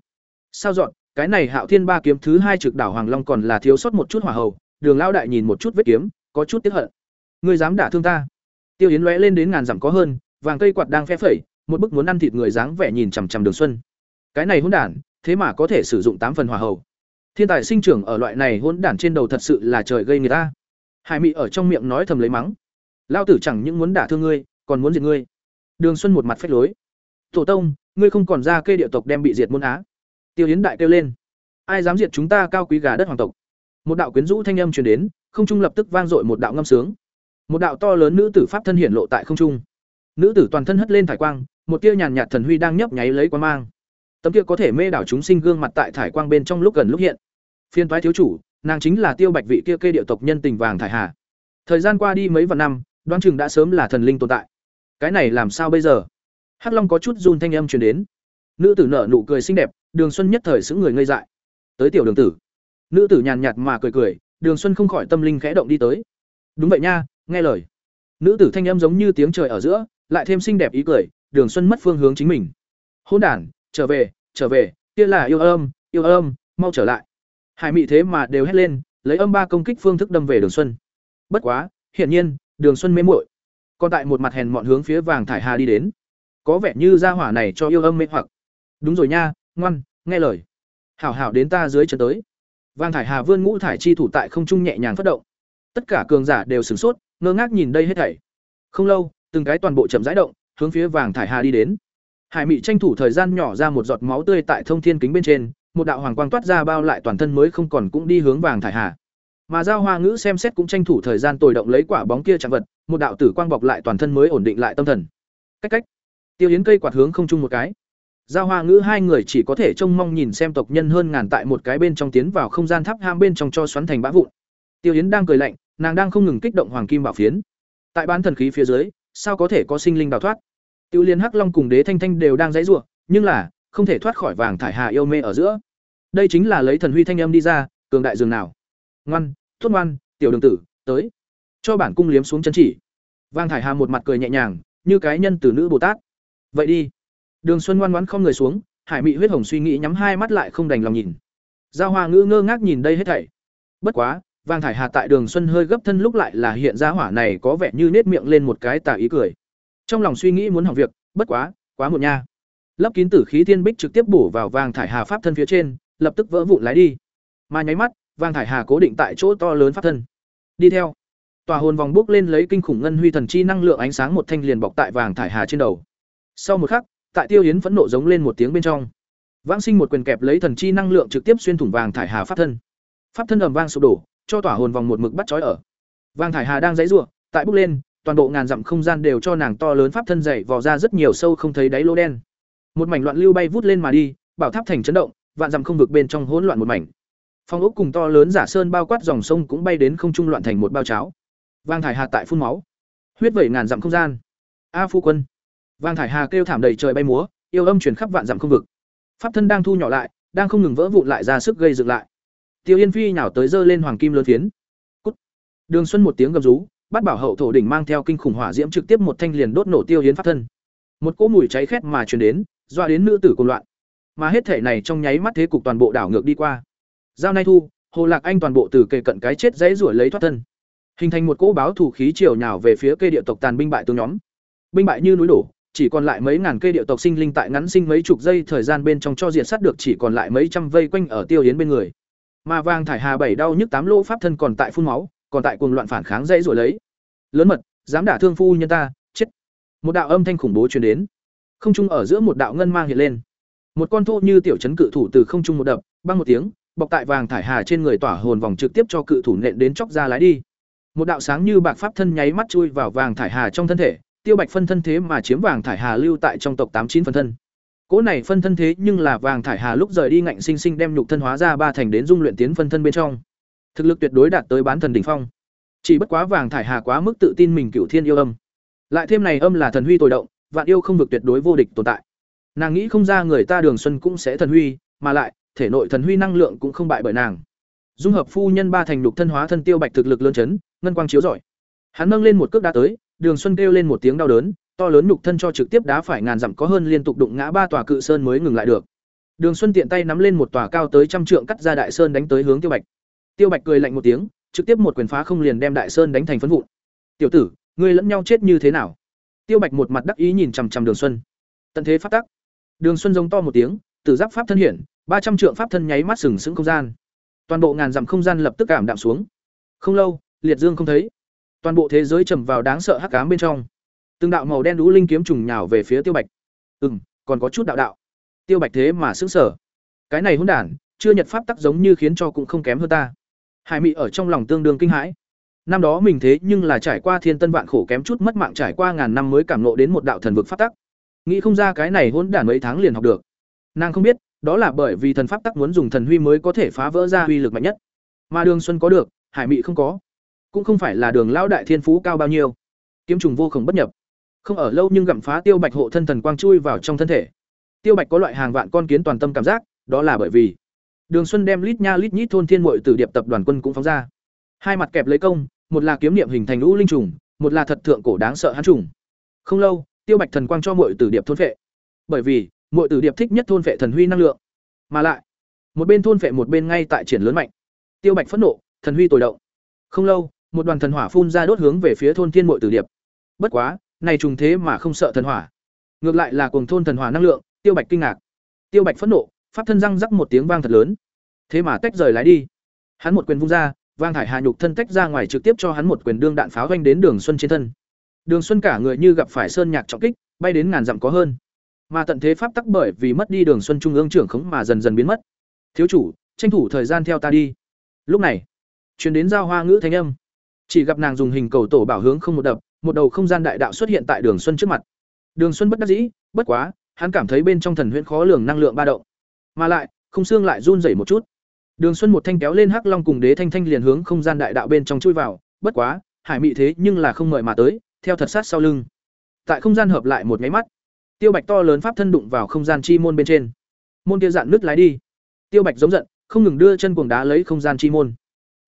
Sao dọn, cái này Hạo Thiên ba kiếm thứ hai trực đảo Hoàng Long còn là thiếu sót một chút hỏa hầu, Đường lão đại nhìn một chút vết kiếm, có chút tiếc hận. Ngươi dám đả thương ta? Tiêu Yến lóe lên đến ngàn dặm có hơn, vàng cây quạt đang phe phẩy, một bức muốn ăn thịt người dáng vẻ nhìn chằm chằm Đường Xuân. Cái này hỗn đản, thế mà có thể sử dụng tám phần hỏa hầu. Thiên tài sinh trưởng ở loại này hỗn đản trên đầu thật sự là trời gây người ta. Hải Mị ở trong miệng nói thầm lấy mắng. Lao tử chẳng những muốn đả thương ngươi, còn muốn diệt ngươi. Đường Xuân một mặt phách lối. Tổ tông, ngươi không còn ra kê địa tộc đem bị diệt môn á. Tiêu Yến đại kêu lên. Ai dám diệt chúng ta cao quý gà đất hoàng tộc? Một đạo quyến rũ thanh âm truyền đến, không trung lập tức vang dội một đạo ngâm sướng. Một đạo to lớn nữ tử pháp thân hiển lộ tại không trung. Nữ tử toàn thân hất lên thải quang, một tia nhàn nhạt thần huy đang nhấp nháy lấy quá mang. Tấm kia có thể mê đảo chúng sinh gương mặt tại thải quang bên trong lúc gần lúc hiện. Phiên toái thiếu chủ, nàng chính là Tiêu Bạch vị kia kê địa tộc nhân tình vàng thải hà. Thời gian qua đi mấy vạn năm, đoán chừng đã sớm là thần linh tồn tại. Cái này làm sao bây giờ? Hắc Long có chút run thanh âm truyền đến. Nữ tử nở nụ cười xinh đẹp, Đường Xuân nhất thời xứng người ngây dại. Tới tiểu đường tử. Nữ tử nhàn nhạt mà cười cười, Đường Xuân không khỏi tâm linh khẽ động đi tới. Đúng vậy nha, nghe lời. Nữ tử thanh âm giống như tiếng trời ở giữa, lại thêm xinh đẹp ý cười, Đường Xuân mất phương hướng chính mình. Hôn đản, trở về, trở về, kia là yêu âm, yêu âm, mau trở lại. Hải Mị thế mà đều hét lên, lấy âm ba công kích phương thức đâm về Đường Xuân. Bất quá, hiển nhiên, Đường Xuân mê muội. Còn tại một mặt hèn mọn hướng phía Vàng Thải Hà đi đến. Có vẻ như gia hỏa này cho yêu âm mê hoặc. Đúng rồi nha, ngoan, nghe lời. Hảo hảo đến ta dưới chân tới. Vàng Thải Hà vươn ngũ thải chi thủ tại không trung nhẹ nhàng phát động. Tất cả cường giả đều sửng sốt, ngơ ngác nhìn đây hết thảy. Không lâu, từng cái toàn bộ chậm rãi động, hướng phía Vàng Thải Hà đi đến. Hải Mị tranh thủ thời gian nhỏ ra một giọt máu tươi tại thông thiên kính bên trên, một đạo hoàng quang toát ra bao lại toàn thân mới không còn cũng đi hướng Vàng Thải Hà. Mà Giao Hoa Ngữ xem xét cũng tranh thủ thời gian tồi động lấy quả bóng kia chạm vật, một đạo tử quang bọc lại toàn thân mới ổn định lại tâm thần. Cách cách. Tiêu Yến cây quạt hướng không chung một cái. Giao Hoa Ngữ hai người chỉ có thể trông mong nhìn xem tộc nhân hơn ngàn tại một cái bên trong tiến vào không gian tháp ham bên trong cho xoắn thành bã vụn. Tiêu Yến đang cười lạnh, nàng đang không ngừng kích động hoàng kim bảo phiến. Tại bán thần khí phía dưới, sao có thể có sinh linh đào thoát? Tiêu Liên Hắc Long cùng Đế Thanh Thanh đều đang giãy giụa, nhưng là không thể thoát khỏi vàng thải hà yêu mê ở giữa. Đây chính là lấy thần huy thanh âm đi ra, cường đại dường nào. Ngoan, tốt ngoan, tiểu đường tử, tới. Cho bản cung liếm xuống chân chỉ. Vang thải hà một mặt cười nhẹ nhàng, như cái nhân tử nữ Bồ Tát. Vậy đi. Đường Xuân ngoan ngoãn không người xuống, Hải Mị huyết hồng suy nghĩ nhắm hai mắt lại không đành lòng nhìn. Giao Hoa ngữ ngơ ngác nhìn đây hết thảy. Bất quá, Vang thải hà tại Đường Xuân hơi gấp thân lúc lại là hiện ra hỏa này có vẻ như nết miệng lên một cái tà ý cười. Trong lòng suy nghĩ muốn hỏng việc, bất quá, quá một nha. Lấp kín tử khí thiên bích trực tiếp bổ vào Vàng thải hà pháp thân phía trên, lập tức vỡ vụn lái đi. Mà nháy mắt, Vàng thải hà cố định tại chỗ to lớn pháp thân. Đi theo. Tòa hồn vòng bước lên lấy kinh khủng ngân huy thần chi năng lượng ánh sáng một thanh liền bọc tại Vàng thải hà trên đầu. Sau một khắc, tại Tiêu Yến phẫn nộ giống lên một tiếng bên trong. Vãng sinh một quyền kẹp lấy thần chi năng lượng trực tiếp xuyên thủng vàng thải hà pháp thân. Pháp thân ầm vang sụp đổ, cho tỏa hồn vòng một mực bắt trói ở. Vàng thải hà đang giãy giụa, tại bước lên, toàn bộ ngàn dặm không gian đều cho nàng to lớn pháp thân dày vò ra rất nhiều sâu không thấy đáy lỗ đen. Một mảnh loạn lưu bay vút lên mà đi, bảo tháp thành chấn động, vạn dặm không vực bên trong hỗn loạn một mảnh. Phong ốc cùng to lớn giả sơn bao quát dòng sông cũng bay đến không trung loạn thành một bao cháo. Vang thải hà tại phun máu, huyết vẩy ngàn dặm không gian. A phu quân. Vang thải hà kêu thảm đầy trời bay múa, yêu âm truyền khắp vạn dặm không vực. Pháp thân đang thu nhỏ lại, đang không ngừng vỡ vụn lại ra sức gây dựng lại. Tiêu Yên Phi nhào tới giơ lên hoàng kim lớn phiến. Cút. Đường Xuân một tiếng gầm rú, bắt bảo hậu thổ đỉnh mang theo kinh khủng hỏa diễm trực tiếp một thanh liền đốt nổ Tiêu Yến pháp thân. Một cỗ mùi cháy khét mà truyền đến, dọa đến nữ tử cuồng loạn. Mà hết thể này trong nháy mắt thế cục toàn bộ đảo ngược đi qua. Giao Nay Thu, Hồ Lạc Anh toàn bộ từ kề cận cái chết dãy ruổi lấy thoát thân, hình thành một cỗ báo thủ khí triều nhào về phía cây địa tộc tàn binh bại tướng nhóm. Binh bại như núi đổ, chỉ còn lại mấy ngàn cây địa tộc sinh linh tại ngắn sinh mấy chục giây thời gian bên trong cho diệt sát được chỉ còn lại mấy trăm vây quanh ở Tiêu Yến bên người. Mà vàng thải hà bảy đau nhức tám lỗ pháp thân còn tại phun máu, còn tại cuồng loạn phản kháng dãy rủa lấy. Lớn mật, dám đả thương phu nhân ta, chết. Một đạo âm thanh khủng bố truyền đến. Không trung ở giữa một đạo ngân mang hiện lên. Một con thô như tiểu trấn cự thủ từ không trung một đập, băng một tiếng, bọc tại vàng thải hà trên người tỏa hồn vòng trực tiếp cho cự thủ nện đến chóc ra lái đi. Một đạo sáng như bạc pháp thân nháy mắt chui vào vàng thải hà trong thân thể, tiêu bạch phân thân thế mà chiếm vàng thải hà lưu tại trong tộc tám chín phân thân. Cỗ này phân thân thế nhưng là vàng thải hà lúc rời đi ngạnh sinh sinh đem nhục thân hóa ra ba thành đến dung luyện tiến phân thân bên trong. Thực lực tuyệt đối đạt tới bán thần đỉnh phong. Chỉ bất quá vàng thải hà quá mức tự tin mình cửu thiên yêu âm. Lại thêm này âm là thần huy tồi động, vạn yêu không vực tuyệt đối vô địch tồn tại. Nàng nghĩ không ra người ta Đường Xuân cũng sẽ thần huy, mà lại, thể nội thần huy năng lượng cũng không bại bởi nàng. Dung hợp phu nhân ba thành nhục thân hóa thân tiêu bạch thực lực lớn chấn, ngân quang chiếu rọi. Hắn nâng lên một cước đá tới, Đường Xuân kêu lên một tiếng đau đớn, to lớn nhục thân cho trực tiếp đá phải ngàn dặm có hơn liên tục đụng ngã ba tòa cự sơn mới ngừng lại được. Đường Xuân tiện tay nắm lên một tòa cao tới trăm trượng cắt ra đại sơn đánh tới hướng Tiêu Bạch. Tiêu Bạch cười lạnh một tiếng, trực tiếp một quyền phá không liền đem đại sơn đánh thành phấn vụn. "Tiểu tử, ngươi lẫn nhau chết như thế nào?" Tiêu Bạch một mặt đắc ý nhìn chằm chằm Đường Xuân. Tận thế pháp tắc. Đường Xuân giống to một tiếng, tử giáp pháp thân hiển, ba trăm trượng pháp thân nháy mắt sừng sững không gian. Toàn bộ ngàn dặm không gian lập tức cảm đạm xuống. Không lâu, liệt dương không thấy. Toàn bộ thế giới trầm vào đáng sợ hắc ám bên trong. Từng đạo màu đen đũ linh kiếm trùng nhào về phía Tiêu Bạch. Ừm, còn có chút đạo đạo. Tiêu Bạch thế mà sững sờ. Cái này hỗn đản, chưa nhật pháp tắc giống như khiến cho cũng không kém hơn ta. Hải Mị ở trong lòng tương đương kinh hãi. Năm đó mình thế nhưng là trải qua thiên tân vạn khổ kém chút mất mạng trải qua ngàn năm mới cảm ngộ đến một đạo thần vực pháp tắc. Nghĩ không ra cái này hỗn đản mấy tháng liền học được. Nàng không biết, đó là bởi vì thần pháp tắc muốn dùng thần huy mới có thể phá vỡ ra uy lực mạnh nhất. Mà Đường Xuân có được, Hải Mị không có. Cũng không phải là Đường lão đại thiên phú cao bao nhiêu. Kiếm trùng vô cùng bất nhập. Không ở lâu nhưng gặm phá Tiêu Bạch hộ thân thần quang chui vào trong thân thể. Tiêu Bạch có loại hàng vạn con kiến toàn tâm cảm giác, đó là bởi vì Đường Xuân đem lít nha lít nhít thôn thiên muội tử điệp tập đoàn quân cũng phóng ra. Hai mặt kẹp lấy công, một là kiếm niệm hình thành lũ linh trùng, một là thật thượng cổ đáng sợ hán trùng. Không lâu, Tiêu Bạch thần quang cho muội tử điệp thôn phệ. Bởi vì, mọi tử điệp thích nhất thôn phệ thần huy năng lượng. Mà lại, một bên thôn phệ một bên ngay tại triển lớn mạnh. Tiêu Bạch phẫn nộ, thần huy tồi động. Không lâu, một đoàn thần hỏa phun ra đốt hướng về phía thôn thiên Mội tử điệp. Bất quá, này trùng thế mà không sợ thần hỏa. Ngược lại là cuồng thôn thần hỏa năng lượng, Tiêu Bạch kinh ngạc. Tiêu Bạch phẫn nộ, pháp thân răng rắc một tiếng vang thật lớn thế mà tách rời lái đi hắn một quyền vung ra vang thải hạ nhục thân tách ra ngoài trực tiếp cho hắn một quyền đương đạn pháo vanh đến đường xuân trên thân đường xuân cả người như gặp phải sơn nhạc trọng kích bay đến ngàn dặm có hơn mà tận thế pháp tắc bởi vì mất đi đường xuân trung ương trưởng khống mà dần dần biến mất. Thiếu chủ, tranh thủ thời gian theo ta đi. Lúc này chuyển đến giao hoa ngữ thanh âm. Chỉ gặp nàng dùng hình cầu tổ bảo hướng không một đập, một đầu không gian đại đạo xuất hiện tại đường xuân trước mặt. Đường xuân bất đắc dĩ, bất quá, hắn cảm thấy bên trong thần huyễn khó lường năng lượng ba động. Mà lại, không xương lại run rẩy một chút. Đường xuân một thanh kéo lên hắc long cùng đế thanh thanh liền hướng không gian đại đạo bên trong chui vào. Bất quá, hải mị thế nhưng là không mời mà tới, theo thật sát sau lưng. Tại không gian hợp lại một nháy mắt tiêu bạch to lớn pháp thân đụng vào không gian chi môn bên trên. Môn kia dạn nứt lái đi. Tiêu bạch giống giận, không ngừng đưa chân cuồng đá lấy không gian chi môn.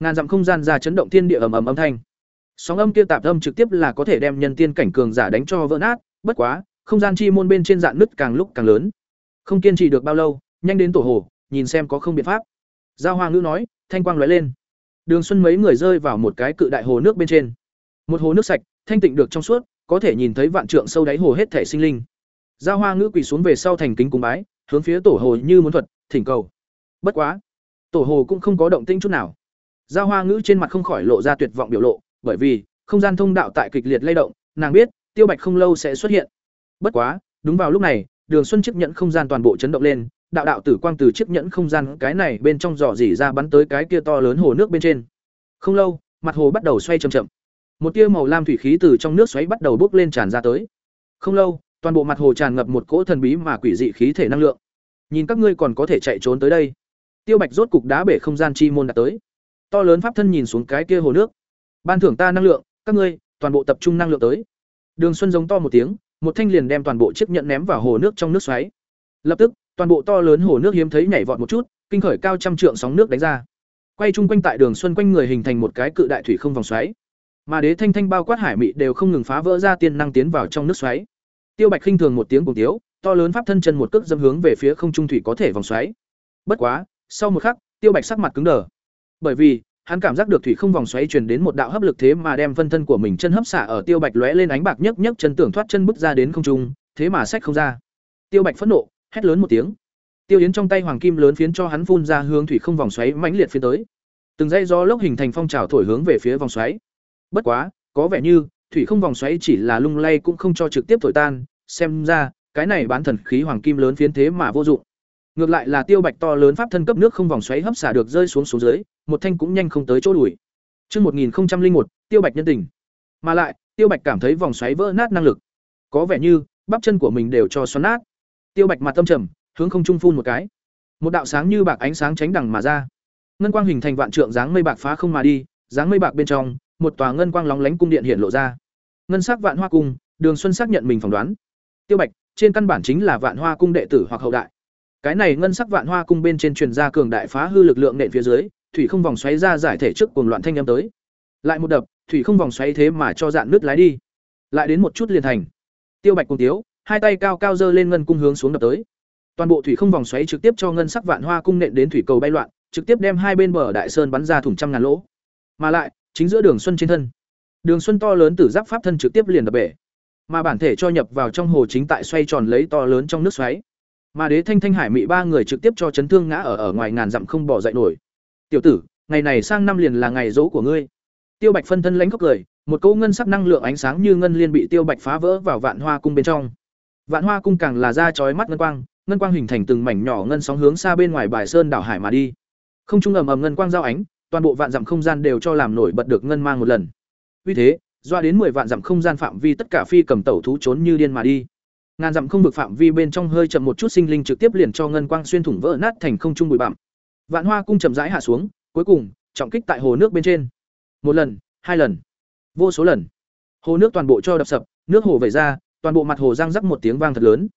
Ngàn dặm không gian ra chấn động thiên địa ầm ầm âm thanh. Sóng âm kia tạp âm trực tiếp là có thể đem nhân tiên cảnh cường giả đánh cho vỡ nát, bất quá, không gian chi môn bên trên dạn nứt càng lúc càng lớn. Không kiên trì được bao lâu, nhanh đến tổ hồ, nhìn xem có không biện pháp. Giao hoa ngữ nói, thanh quang lóe lên. Đường xuân mấy người rơi vào một cái cự đại hồ nước bên trên. Một hồ nước sạch, thanh tịnh được trong suốt, có thể nhìn thấy vạn trượng sâu đáy hồ hết thể sinh linh giao hoa ngữ quỳ xuống về sau thành kính cung bái hướng phía tổ hồ như muốn thuật thỉnh cầu bất quá tổ hồ cũng không có động tĩnh chút nào giao hoa ngữ trên mặt không khỏi lộ ra tuyệt vọng biểu lộ bởi vì không gian thông đạo tại kịch liệt lay động nàng biết tiêu bạch không lâu sẽ xuất hiện bất quá đúng vào lúc này Đường Xuân chiếc nhẫn không gian toàn bộ chấn động lên, đạo đạo tử quang từ chiếc nhẫn không gian cái này bên trong dò dỉ ra bắn tới cái kia to lớn hồ nước bên trên. Không lâu, mặt hồ bắt đầu xoay chậm chậm. Một tia màu lam thủy khí từ trong nước xoáy bắt đầu bốc lên tràn ra tới. Không lâu, toàn bộ mặt hồ tràn ngập một cỗ thần bí mà quỷ dị khí thể năng lượng. Nhìn các ngươi còn có thể chạy trốn tới đây. Tiêu Bạch rốt cục đá bể không gian chi môn đã tới. To lớn pháp thân nhìn xuống cái kia hồ nước. Ban thưởng ta năng lượng, các ngươi toàn bộ tập trung năng lượng tới. Đường Xuân giống to một tiếng, một thanh liền đem toàn bộ chiếc nhận ném vào hồ nước trong nước xoáy. Lập tức, toàn bộ to lớn hồ nước hiếm thấy nhảy vọt một chút, kinh khởi cao trăm trượng sóng nước đánh ra. Quay chung quanh tại Đường Xuân quanh người hình thành một cái cự đại thủy không vòng xoáy. Mà đế thanh thanh bao quát hải mị đều không ngừng phá vỡ ra tiên năng tiến vào trong nước xoáy. Tiêu Bạch khinh thường một tiếng cùng tiếu, to lớn pháp thân chân một cước dâm hướng về phía không trung thủy có thể vòng xoáy. Bất quá, sau một khắc, Tiêu Bạch sắc mặt cứng đờ. Bởi vì, hắn cảm giác được thủy không vòng xoáy truyền đến một đạo hấp lực thế mà đem phân thân của mình chân hấp xả ở Tiêu Bạch lóe lên ánh bạc nhấc nhấc chân tưởng thoát chân bước ra đến không trung, thế mà sách không ra. Tiêu Bạch phẫn nộ, hét lớn một tiếng. Tiêu Yến trong tay hoàng kim lớn phiến cho hắn phun ra hướng thủy không vòng xoáy mãnh liệt phiến tới. Từng dây gió lốc hình thành phong trào thổi hướng về phía vòng xoáy. Bất quá, có vẻ như thủy không vòng xoáy chỉ là lung lay cũng không cho trực tiếp thổi tan, xem ra, cái này bán thần khí hoàng kim lớn phiến thế mà vô dụng. Ngược lại là tiêu bạch to lớn pháp thân cấp nước không vòng xoáy hấp xả được rơi xuống xuống dưới, một thanh cũng nhanh không tới chỗ đuổi. Chương 1001, tiêu bạch nhân tình. Mà lại, tiêu bạch cảm thấy vòng xoáy vỡ nát năng lực. Có vẻ như bắp chân của mình đều cho xoắn nát. Tiêu bạch mặt tâm trầm, hướng không trung phun một cái. Một đạo sáng như bạc ánh sáng tránh đằng mà ra. Ngân quang hình thành vạn trượng dáng mây bạc phá không mà đi, dáng mây bạc bên trong, một tòa ngân quang lóng lánh cung điện hiện lộ ra. Ngân sắc vạn hoa cung, Đường Xuân xác nhận mình phỏng đoán. Tiêu Bạch, trên căn bản chính là vạn hoa cung đệ tử hoặc hậu đại. Cái này ngân sắc vạn hoa cung bên trên truyền ra cường đại phá hư lực lượng nện phía dưới, thủy không vòng xoáy ra giải thể trước cuồng loạn thanh âm tới. Lại một đập, thủy không vòng xoáy thế mà cho dạn nước lái đi. Lại đến một chút liền thành. Tiêu Bạch cùng tiếu, hai tay cao cao giơ lên ngân cung hướng xuống đập tới. Toàn bộ thủy không vòng xoáy trực tiếp cho ngân sắc vạn hoa cung nện đến thủy cầu bay loạn, trực tiếp đem hai bên bờ đại sơn bắn ra thủng trăm ngàn lỗ. Mà lại, chính giữa đường xuân trên thân, đường xuân to lớn từ giáp pháp thân trực tiếp liền đập bể, mà bản thể cho nhập vào trong hồ chính tại xoay tròn lấy to lớn trong nước xoáy. Mà Đế Thanh Thanh Hải Mị ba người trực tiếp cho chấn thương ngã ở ở ngoài ngàn dặm không bỏ dậy nổi. "Tiểu tử, ngày này sang năm liền là ngày dỗ của ngươi." Tiêu Bạch phân thân lãnh khóc cười, một câu ngân sắc năng lượng ánh sáng như ngân liên bị Tiêu Bạch phá vỡ vào Vạn Hoa cung bên trong. Vạn Hoa cung càng là da chói mắt ngân quang, ngân quang hình thành từng mảnh nhỏ ngân sóng hướng xa bên ngoài bài sơn đảo hải mà đi. Không trung ầm ầm ngân quang giao ánh, toàn bộ vạn dặm không gian đều cho làm nổi bật được ngân mang một lần. Vì thế, doa đến 10 vạn dặm không gian phạm vi tất cả phi cầm tẩu thú trốn như điên mà đi. Ngàn dặm không vực phạm vi bên trong hơi chậm một chút sinh linh trực tiếp liền cho ngân quang xuyên thủng vỡ nát thành không trung bụi bặm. Vạn hoa cung chậm rãi hạ xuống cuối cùng trọng kích tại hồ nước bên trên. Một lần hai lần vô số lần. Hồ nước toàn bộ cho đập sập nước hồ vẩy ra toàn bộ mặt hồ răng rắc một tiếng vang thật lớn.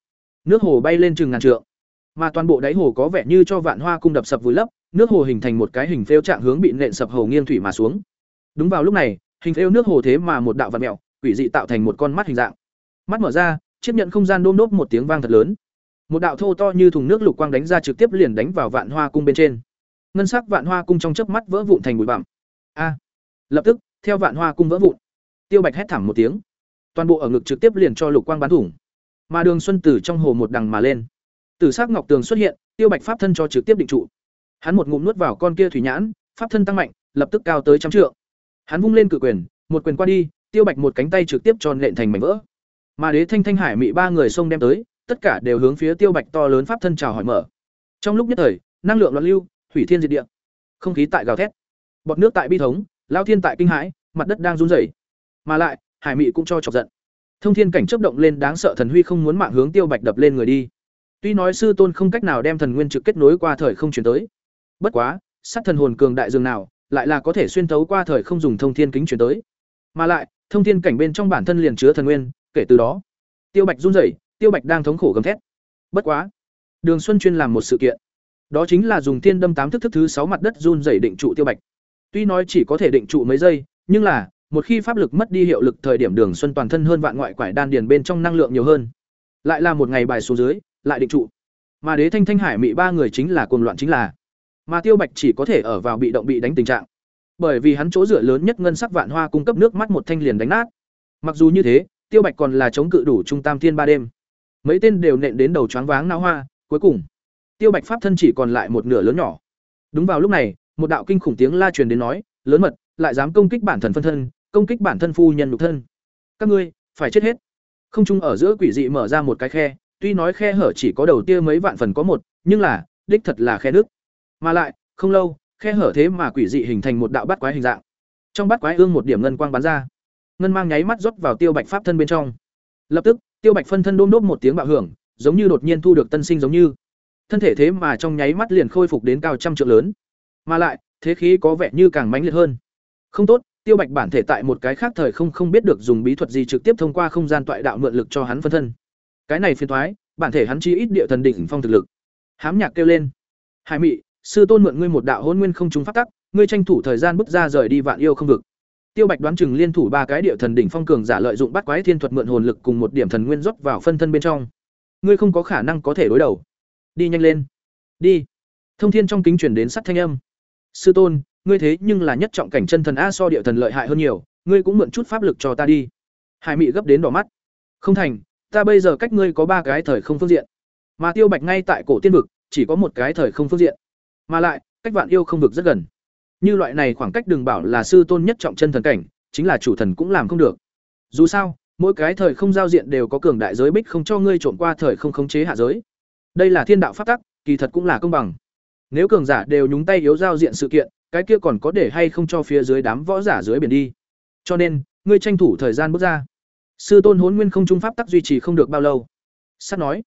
Nước hồ bay lên chừng ngàn trượng. Mà toàn bộ đáy hồ có vẻ như cho vạn hoa cung đập sập vùi lấp nước hồ hình thành một cái hình phêu trạng hướng bị nện sập hồ nghiêng thủy mà xuống. Đúng vào lúc này, hình phêu nước hồ thế mà một đạo vật mẹo, quỷ dị tạo thành một con mắt hình dạng. Mắt mở ra, chiếc nhận không gian đôm đốp một tiếng vang thật lớn. Một đạo thô to như thùng nước lục quang đánh ra trực tiếp liền đánh vào vạn hoa cung bên trên. Ngân sắc vạn hoa cung trong chớp mắt vỡ vụn thành bụi bặm. A! Lập tức, theo vạn hoa cung vỡ vụn, tiêu bạch hét thảm một tiếng. Toàn bộ ở ngực trực tiếp liền cho lục quang bắn thủng. Mà đường xuân tử trong hồ một đằng mà lên. Tử s ắ c ngọc tường xuất hiện, tiêu bạch pháp thân cho trực tiếp định trụ hắn một ngụm nuốt vào con kia thủy nhãn, pháp thân tăng mạnh, lập tức cao tới trăm trượng. Hắn vung lên cử quyền, một quyền qua đi, tiêu bạch một cánh tay trực tiếp tròn lện thành mảnh vỡ. Mà đế thanh thanh hải mị ba người xông đem tới, tất cả đều hướng phía tiêu bạch to lớn pháp thân chào hỏi mở. Trong lúc nhất thời, năng lượng loạn lưu, thủy thiên diệt địa. Không khí tại gào thét. Bọt nước tại bi thống, lao thiên tại kinh hãi, mặt đất đang run rẩy. Mà lại, hải mị cũng cho chọc giận. Thông thiên cảnh chớp động lên đáng sợ thần huy không muốn mạng hướng tiêu bạch đập lên người đi. Tuy nói sư tôn không cách nào đem thần nguyên trực kết nối qua thời không chuyển tới bất quá, sát thần hồn cường đại dường nào, lại là có thể xuyên thấu qua thời không dùng thông thiên kính chuyển tới. Mà lại, thông thiên cảnh bên trong bản thân liền chứa thần nguyên, kể từ đó, tiêu bạch run rẩy, tiêu bạch đang thống khổ gầm thét. Bất quá, đường xuân chuyên làm một sự kiện. Đó chính là dùng tiên đâm tám thức thức thứ sáu mặt đất run rẩy định trụ tiêu bạch. Tuy nói chỉ có thể định trụ mấy giây, nhưng là, một khi pháp lực mất đi hiệu lực thời điểm đường xuân toàn thân hơn vạn ngoại quải đan điền bên trong năng lượng nhiều hơn. Lại là một ngày bài số dưới, lại định trụ. Mà đế thanh thanh hải mị ba người chính là cuồng loạn chính là mà tiêu bạch chỉ có thể ở vào bị động bị đánh tình trạng bởi vì hắn chỗ dựa lớn nhất ngân sắc vạn hoa cung cấp nước mắt một thanh liền đánh nát mặc dù như thế Tiêu Bạch còn là chống cự đủ trung tam thiên ba đêm. Mấy tên đều nện đến đầu choáng váng não hoa, cuối cùng, Tiêu Bạch pháp thân chỉ còn lại một nửa lớn nhỏ. Đúng vào lúc này, một đạo kinh khủng tiếng la truyền đến nói, lớn mật, lại dám công kích bản thần phân thân, công kích bản thân phu nhân nhục thân. Các ngươi, phải chết hết. Không trung ở giữa quỷ dị mở ra một cái khe, tuy nói khe hở chỉ có đầu tia mấy vạn phần có một, nhưng là, đích thật là khe nước. Mà lại, không lâu, khe hở thế mà quỷ dị hình thành một đạo bát quái hình dạng. Trong bát quái ương một điểm ngân quang bắn ra. Ngân mang nháy mắt rót vào Tiêu Bạch pháp thân bên trong. Lập tức, Tiêu Bạch phân thân đôm đốp một tiếng bạo hưởng, giống như đột nhiên thu được tân sinh giống như. Thân thể thế mà trong nháy mắt liền khôi phục đến cao trăm trượng lớn. Mà lại, thế khí có vẻ như càng mãnh liệt hơn. Không tốt, Tiêu Bạch bản thể tại một cái khác thời không không biết được dùng bí thuật gì trực tiếp thông qua không gian toại đạo mượn lực cho hắn phân thân. Cái này phiền toái, bản thể hắn chi ít địa thần đỉnh phong thực lực. Hám nhạc kêu lên. Hải Mị, sư tôn mượn ngươi một đạo hôn nguyên không trúng pháp tắc, ngươi tranh thủ thời gian bước ra rời đi vạn yêu không vực. Tiêu Bạch đoán chừng liên thủ ba cái địa thần đỉnh phong cường giả lợi dụng bắt quái thiên thuật mượn hồn lực cùng một điểm thần nguyên rót vào phân thân bên trong. Ngươi không có khả năng có thể đối đầu. Đi nhanh lên. Đi. Thông thiên trong kính chuyển đến sắt thanh âm. Sư tôn, ngươi thế nhưng là nhất trọng cảnh chân thần a so địa thần lợi hại hơn nhiều, ngươi cũng mượn chút pháp lực cho ta đi. Hải Mị gấp đến đỏ mắt. Không thành, ta bây giờ cách ngươi có ba cái thời không phương diện. Mà Tiêu Bạch ngay tại cổ tiên vực, chỉ có một cái thời không phương diện. Mà lại, cách vạn yêu không vực rất gần. Như loại này khoảng cách đừng bảo là sư tôn nhất trọng chân thần cảnh, chính là chủ thần cũng làm không được. Dù sao, mỗi cái thời không giao diện đều có cường đại giới bích không cho ngươi trộm qua thời không khống chế hạ giới. Đây là thiên đạo pháp tắc, kỳ thật cũng là công bằng. Nếu cường giả đều nhúng tay yếu giao diện sự kiện, cái kia còn có để hay không cho phía dưới đám võ giả dưới biển đi. Cho nên, ngươi tranh thủ thời gian bước ra. Sư tôn hốn Nguyên không trung pháp tắc duy trì không được bao lâu. Sát nói,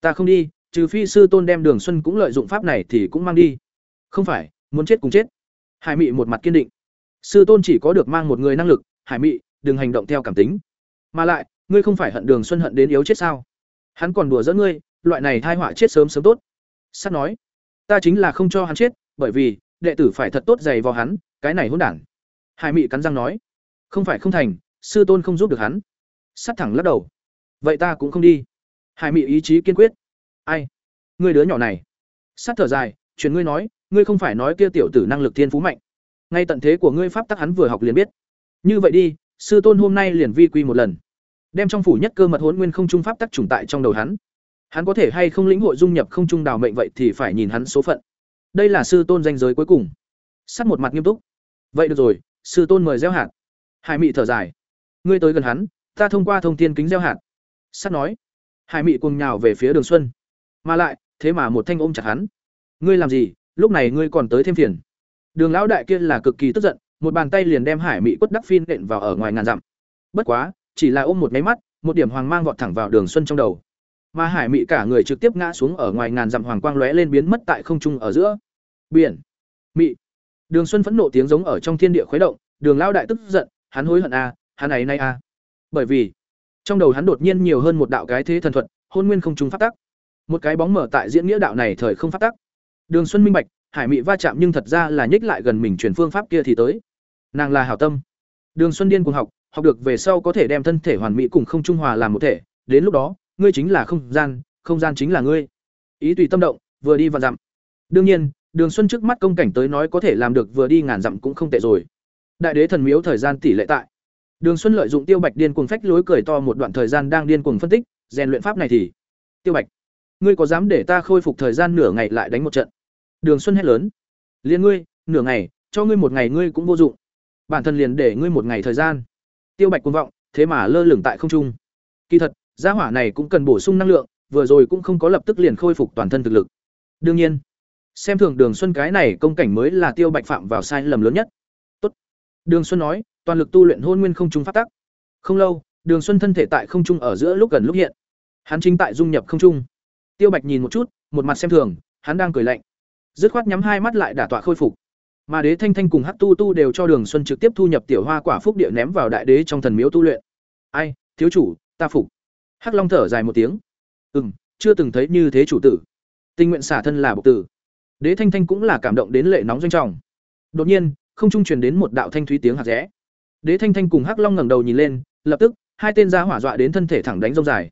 ta không đi, trừ phi sư tôn đem Đường Xuân cũng lợi dụng pháp này thì cũng mang đi. Không phải, muốn chết cùng chết. Hải Mị một mặt kiên định. Sư tôn chỉ có được mang một người năng lực, Hải Mị, đừng hành động theo cảm tính. Mà lại, ngươi không phải hận Đường Xuân hận đến yếu chết sao? Hắn còn đùa dẫn ngươi, loại này thai họa chết sớm sớm tốt. Sát nói, ta chính là không cho hắn chết, bởi vì đệ tử phải thật tốt dày vào hắn, cái này hỗn đản. Hải Mị cắn răng nói, không phải không thành, sư tôn không giúp được hắn. Sát thẳng lắc đầu. Vậy ta cũng không đi. Hải Mị ý chí kiên quyết. Ai? Ngươi đứa nhỏ này. Sát thở dài, chuyển ngươi nói, ngươi không phải nói kia tiểu tử năng lực thiên phú mạnh. Ngay tận thế của ngươi pháp tắc hắn vừa học liền biết. Như vậy đi, sư tôn hôm nay liền vi quy một lần. Đem trong phủ nhất cơ mật hỗn nguyên không trung pháp tắc trùng tại trong đầu hắn. Hắn có thể hay không lĩnh hội dung nhập không trung đào mệnh vậy thì phải nhìn hắn số phận. Đây là sư tôn danh giới cuối cùng. Sắt một mặt nghiêm túc. Vậy được rồi, sư tôn mời gieo hạt. Hải Mị thở dài. Ngươi tới gần hắn, ta thông qua thông thiên kính gieo hạt. Sắt nói. Hải Mị cùng nhào về phía Đường Xuân. Mà lại, thế mà một thanh ôm chặt hắn. Ngươi làm gì, lúc này ngươi còn tới thêm phiền. Đường lão đại kia là cực kỳ tức giận, một bàn tay liền đem Hải Mị quất đắc phin nện vào ở ngoài ngàn dặm. Bất quá, chỉ là ôm một cái mắt, một điểm hoàng mang vọt thẳng vào Đường Xuân trong đầu. Mà Hải Mị cả người trực tiếp ngã xuống ở ngoài ngàn dặm hoàng quang lóe lên biến mất tại không trung ở giữa biển mị đường xuân phẫn nộ tiếng giống ở trong thiên địa khuấy động đường lao đại tức giận hắn hối hận a à, hắn ấy nay a à. bởi vì trong đầu hắn đột nhiên nhiều hơn một đạo cái thế thần thuật hôn nguyên không trung phát tắc một cái bóng mở tại diễn nghĩa đạo này thời không phát tắc đường xuân minh bạch hải mị va chạm nhưng thật ra là nhích lại gần mình chuyển phương pháp kia thì tới nàng là hảo tâm đường xuân điên cuồng học học được về sau có thể đem thân thể hoàn mỹ cùng không trung hòa làm một thể đến lúc đó ngươi chính là không gian không gian chính là ngươi ý tùy tâm động vừa đi và dặm đương nhiên Đường Xuân trước mắt công cảnh tới nói có thể làm được vừa đi ngàn dặm cũng không tệ rồi. Đại đế thần miếu thời gian tỷ lệ tại. Đường Xuân lợi dụng Tiêu Bạch điên cuồng phách lối cười to một đoạn thời gian đang điên cuồng phân tích, rèn luyện pháp này thì. Tiêu Bạch, ngươi có dám để ta khôi phục thời gian nửa ngày lại đánh một trận? Đường Xuân hét lớn. Liên ngươi, nửa ngày, cho ngươi một ngày ngươi cũng vô dụng. Bản thân liền để ngươi một ngày thời gian. Tiêu Bạch cuồng vọng, thế mà lơ lửng tại không trung. Kỳ thật, gia hỏa này cũng cần bổ sung năng lượng, vừa rồi cũng không có lập tức liền khôi phục toàn thân thực lực. Đương nhiên, xem thường đường xuân cái này công cảnh mới là tiêu bạch phạm vào sai lầm lớn nhất Tốt. đường xuân nói toàn lực tu luyện hôn nguyên không trung pháp tắc không lâu đường xuân thân thể tại không trung ở giữa lúc gần lúc hiện hắn chính tại dung nhập không trung tiêu bạch nhìn một chút một mặt xem thường hắn đang cười lạnh dứt khoát nhắm hai mắt lại đả tọa khôi phục mà đế thanh thanh cùng hắc tu tu đều cho đường xuân trực tiếp thu nhập tiểu hoa quả phúc địa ném vào đại đế trong thần miếu tu luyện ai thiếu chủ ta phục hắc long thở dài một tiếng ừ m chưa từng thấy như thế chủ tử tình nguyện xả thân là bộc tử Đế Thanh Thanh cũng là cảm động đến lệ nóng doanh trọng. Đột nhiên, không trung truyền đến một đạo thanh thúy tiếng hạt rẽ. Đế Thanh Thanh cùng Hắc Long ngẩng đầu nhìn lên, lập tức, hai tên gia hỏa dọa đến thân thể thẳng đánh rông dài.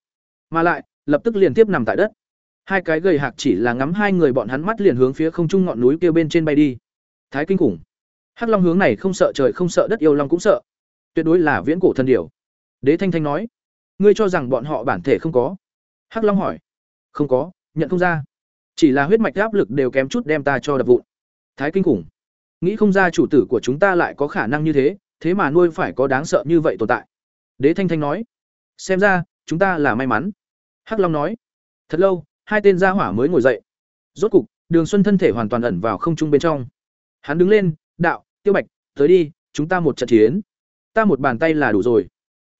Mà lại, lập tức liền tiếp nằm tại đất. Hai cái gầy hạc chỉ là ngắm hai người bọn hắn mắt liền hướng phía không trung ngọn núi kia bên trên bay đi. Thái kinh khủng. Hắc Long hướng này không sợ trời không sợ đất yêu long cũng sợ. Tuyệt đối là viễn cổ thần điểu. Đế Thanh Thanh nói, ngươi cho rằng bọn họ bản thể không có? Hắc Long hỏi. Không có, nhận không ra chỉ là huyết mạch áp lực đều kém chút đem ta cho đập vụn thái kinh khủng nghĩ không ra chủ tử của chúng ta lại có khả năng như thế thế mà nuôi phải có đáng sợ như vậy tồn tại đế thanh thanh nói xem ra chúng ta là may mắn hắc long nói Thật lâu, hai tên gia hỏa mới ngồi dậy. Rốt cục, Đường Xuân thân thể hoàn toàn ẩn vào không trung bên trong. Hắn đứng lên, "Đạo, Tiêu Bạch, tới đi, chúng ta một trận chiến. Ta một bàn tay là đủ rồi."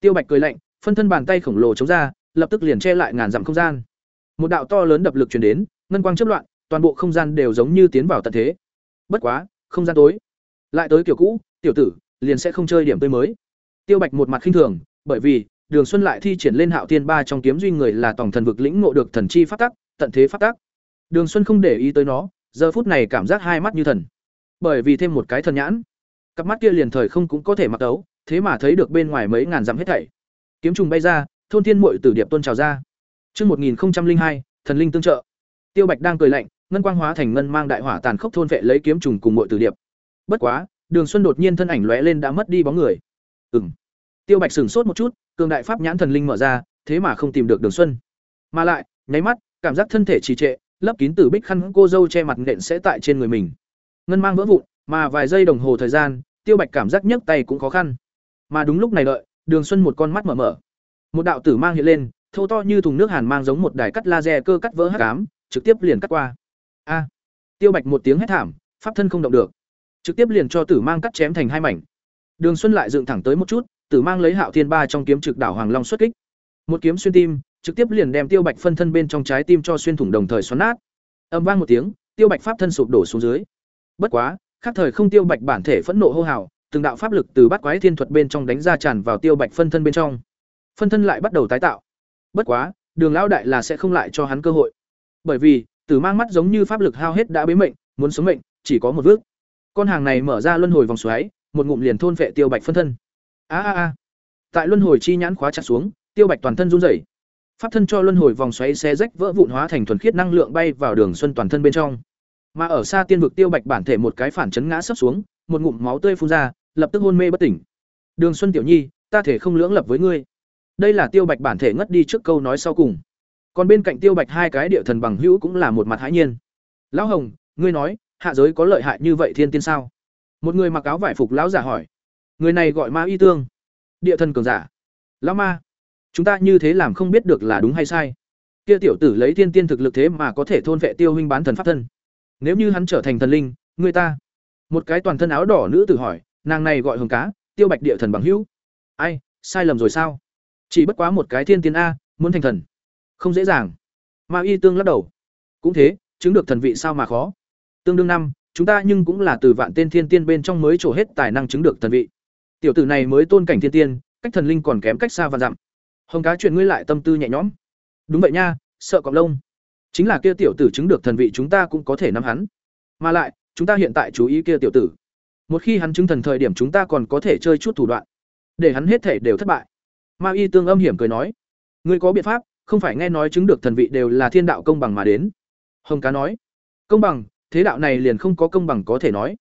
Tiêu Bạch cười lạnh, phân thân bàn tay khổng lồ chống ra, lập tức liền che lại ngàn dặm không gian. Một đạo to lớn đập lực truyền đến, ngân quang chớp loạn, toàn bộ không gian đều giống như tiến vào tận thế. Bất quá, không gian tối. Lại tới kiểu cũ, tiểu tử, liền sẽ không chơi điểm tươi mới. Tiêu Bạch một mặt khinh thường, bởi vì Đường Xuân lại thi triển lên Hạo Thiên Ba trong kiếm duy người là tổng thần vực lĩnh ngộ được thần chi pháp tắc, tận thế pháp tắc. Đường Xuân không để ý tới nó, giờ phút này cảm giác hai mắt như thần. Bởi vì thêm một cái thần nhãn, cặp mắt kia liền thời không cũng có thể mặc đấu, thế mà thấy được bên ngoài mấy ngàn dặm hết thảy. Kiếm trùng bay ra, thôn thiên muội tử điệp tôn trào ra. Chương 1002, thần linh tương trợ. Tiêu Bạch đang cười lạnh, ngân quang hóa thành ngân mang đại hỏa tàn khốc thôn vệ lấy kiếm trùng cùng muội tử điệp. Bất quá, Đường Xuân đột nhiên thân ảnh lóe lên đã mất đi bóng người. Ừm. Tiêu Bạch sửng sốt một chút, cường đại pháp nhãn thần linh mở ra, thế mà không tìm được Đường Xuân. Mà lại, nháy mắt, cảm giác thân thể trì trệ, lấp kín tử bích khăn cô dâu che mặt nện sẽ tại trên người mình. Ngân mang vỡ vụn, mà vài giây đồng hồ thời gian, Tiêu Bạch cảm giác nhấc tay cũng khó khăn. Mà đúng lúc này đợi, Đường Xuân một con mắt mở mở. Một đạo tử mang hiện lên, thô to như thùng nước hàn mang giống một đài cắt laser cơ cắt vỡ hắc ám, trực tiếp liền cắt qua. A! Tiêu Bạch một tiếng hét thảm, pháp thân không động được, trực tiếp liền cho tử mang cắt chém thành hai mảnh. Đường Xuân lại dựng thẳng tới một chút, tử mang lấy Hạo Thiên Ba trong kiếm trực đảo Hoàng Long xuất kích. Một kiếm xuyên tim, trực tiếp liền đem Tiêu Bạch phân thân bên trong trái tim cho xuyên thủng đồng thời xoắn nát. Âm vang một tiếng, Tiêu Bạch pháp thân sụp đổ xuống dưới. Bất quá, khác thời không Tiêu Bạch bản thể phẫn nộ hô hào, từng đạo pháp lực từ bát quái thiên thuật bên trong đánh ra tràn vào Tiêu Bạch phân thân bên trong. Phân thân lại bắt đầu tái tạo. Bất quá, Đường lão đại là sẽ không lại cho hắn cơ hội. Bởi vì, Tử mang mắt giống như pháp lực hao hết đã bế mệnh, muốn sống mệnh, chỉ có một vước. Con hàng này mở ra luân hồi vòng xoáy, một ngụm liền thôn vệ Tiêu Bạch phân thân. A a a. Tại luân hồi chi nhãn khóa chặt xuống, Tiêu Bạch toàn thân run rẩy. Pháp thân cho luân hồi vòng xoáy xé rách vỡ vụn hóa thành thuần khiết năng lượng bay vào đường xuân toàn thân bên trong. Mà ở xa tiên vực Tiêu Bạch bản thể một cái phản chấn ngã sấp xuống, một ngụm máu tươi phun ra, lập tức hôn mê bất tỉnh. Đường Xuân tiểu nhi, ta thể không lưỡng lập với ngươi. Đây là Tiêu Bạch bản thể ngất đi trước câu nói sau cùng. Còn bên cạnh Tiêu Bạch hai cái địa thần bằng hữu cũng là một mặt hãi nhiên. Lão Hồng, ngươi nói, hạ giới có lợi hại như vậy thiên tiên sao? Một người mặc áo vải phục lão giả hỏi. Người này gọi Ma Y Tương, địa thần cường giả. Lão ma, chúng ta như thế làm không biết được là đúng hay sai. Kia tiểu tử lấy thiên tiên thực lực thế mà có thể thôn vệ Tiêu huynh bán thần pháp thân. Nếu như hắn trở thành thần linh, người ta. Một cái toàn thân áo đỏ nữ tử hỏi, nàng này gọi Hồng cá, Tiêu Bạch địa thần bằng hữu. Ai, sai lầm rồi sao? Chỉ bất quá một cái thiên tiên a, muốn thành thần, không dễ dàng. Ma Y Tương lắc đầu. Cũng thế, chứng được thần vị sao mà khó. Tương đương năm, chúng ta nhưng cũng là từ vạn tên thiên tiên bên trong mới trổ hết tài năng chứng được thần vị. Tiểu tử này mới tôn cảnh thiên tiên, cách thần linh còn kém cách xa và dặm. Hồng cá chuyện ngươi lại tâm tư nhẹ nhõm. Đúng vậy nha, sợ cọp lông. Chính là kia tiểu tử chứng được thần vị chúng ta cũng có thể nắm hắn. Mà lại, chúng ta hiện tại chú ý kia tiểu tử. Một khi hắn chứng thần thời điểm chúng ta còn có thể chơi chút thủ đoạn, để hắn hết thể đều thất bại. Ma Y tương âm hiểm cười nói, ngươi có biện pháp, không phải nghe nói chứng được thần vị đều là thiên đạo công bằng mà đến. Hồng cá nói, công bằng, thế đạo này liền không có công bằng có thể nói.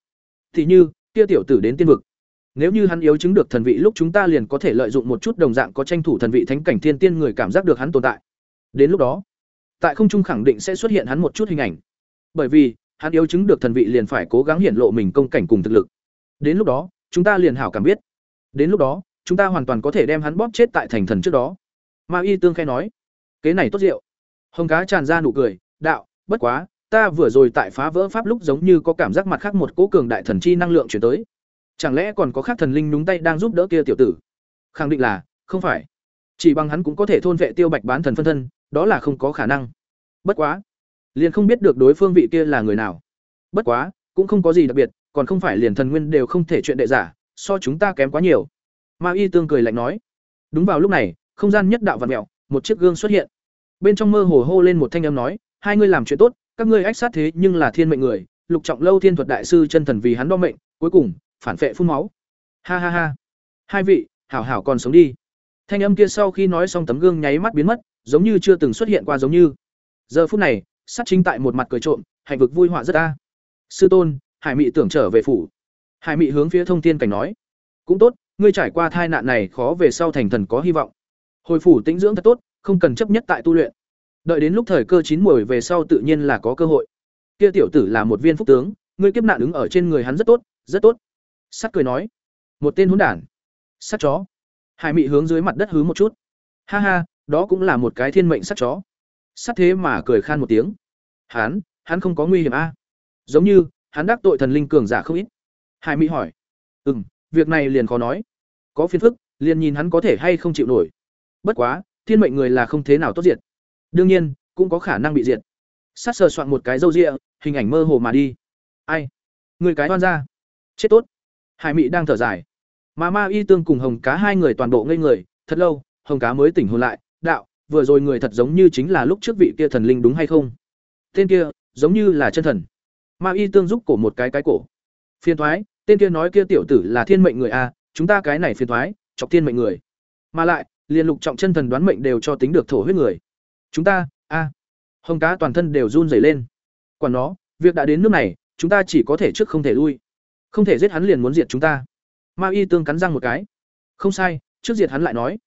Thì như, kia tiểu tử đến tiên vực, nếu như hắn yếu chứng được thần vị lúc chúng ta liền có thể lợi dụng một chút đồng dạng có tranh thủ thần vị thánh cảnh thiên tiên người cảm giác được hắn tồn tại. Đến lúc đó, tại không trung khẳng định sẽ xuất hiện hắn một chút hình ảnh. Bởi vì, hắn yếu chứng được thần vị liền phải cố gắng hiện lộ mình công cảnh cùng thực lực. Đến lúc đó, chúng ta liền hảo cảm biết. Đến lúc đó, chúng ta hoàn toàn có thể đem hắn bóp chết tại thành thần trước đó. Ma Y Tương khai nói, kế này tốt diệu. Hồng cá tràn ra nụ cười, đạo, bất quá, ta vừa rồi tại phá vỡ pháp lúc giống như có cảm giác mặt khác một cỗ cường đại thần chi năng lượng chuyển tới. Chẳng lẽ còn có khác thần linh nhúng tay đang giúp đỡ kia tiểu tử? Khẳng định là, không phải. Chỉ bằng hắn cũng có thể thôn vệ tiêu bạch bán thần phân thân, đó là không có khả năng. Bất quá, liền không biết được đối phương vị kia là người nào. Bất quá, cũng không có gì đặc biệt, còn không phải liền thần nguyên đều không thể chuyện đệ giả, so chúng ta kém quá nhiều. Ma Y tương cười lạnh nói. Đúng vào lúc này, không gian nhất đạo vặn mẹo một chiếc gương xuất hiện. Bên trong mơ hồ hô lên một thanh âm nói, hai ngươi làm chuyện tốt, các ngươi ách sát thế nhưng là thiên mệnh người, lục trọng lâu thiên thuật đại sư chân thần vì hắn đo mệnh, cuối cùng phản phệ phun máu. Ha ha ha. Hai vị, hảo hảo còn sống đi. Thanh âm kia sau khi nói xong tấm gương nháy mắt biến mất, giống như chưa từng xuất hiện qua giống như. Giờ phút này, sát chính tại một mặt cười trộm, hạnh vực vui họa rất a. Sư tôn, Hải Mị tưởng trở về phủ. Hải Mị hướng phía Thông Thiên cảnh nói, cũng tốt, ngươi trải qua tai nạn này khó về sau thành thần có hy vọng. Hồi phủ tĩnh dưỡng thật tốt, không cần chấp nhất tại tu luyện. Đợi đến lúc thời cơ chín muồi về sau tự nhiên là có cơ hội. Kia tiểu tử là một viên phúc tướng, ngươi kiếp nạn đứng ở trên người hắn rất tốt, rất tốt. Sắt cười nói, một tên hỗn đản. Sắt chó. Hải Mị hướng dưới mặt đất hứ một chút. Ha ha, đó cũng là một cái thiên mệnh sắt chó. Sắt thế mà cười khan một tiếng. Hắn, hắn không có nguy hiểm a? Giống như, hắn đắc tội thần linh cường giả không ít. Hải Mị hỏi. Ừm, việc này liền khó nói. Có phiền phức, liền nhìn hắn có thể hay không chịu nổi. Bất quá, thiên mệnh người là không thế nào tốt diệt. Đương nhiên, cũng có khả năng bị diệt. Sắt sờ soạn một cái râu ria, hình ảnh mơ hồ mà đi. Ai? Người cái oan ra. Chết tốt. Hải Mị đang thở dài. Mà Ma Y Tương cùng Hồng Cá hai người toàn bộ ngây người, thật lâu, Hồng Cá mới tỉnh hồn lại, "Đạo, vừa rồi người thật giống như chính là lúc trước vị kia thần linh đúng hay không?" Tên kia, giống như là chân thần. Ma Y Tương giúp cổ một cái cái cổ. Phiên thoái, tên kia nói kia tiểu tử là thiên mệnh người a, chúng ta cái này phiên thoái, chọc thiên mệnh người. Mà lại, liền lục trọng chân thần đoán mệnh đều cho tính được thổ huyết người. Chúng ta, a. Hồng Cá toàn thân đều run rẩy lên. Quả nó, việc đã đến nước này, chúng ta chỉ có thể trước không thể lui. Không thể giết hắn liền muốn diệt chúng ta. Ma Y Tương cắn răng một cái. Không sai, trước diệt hắn lại nói.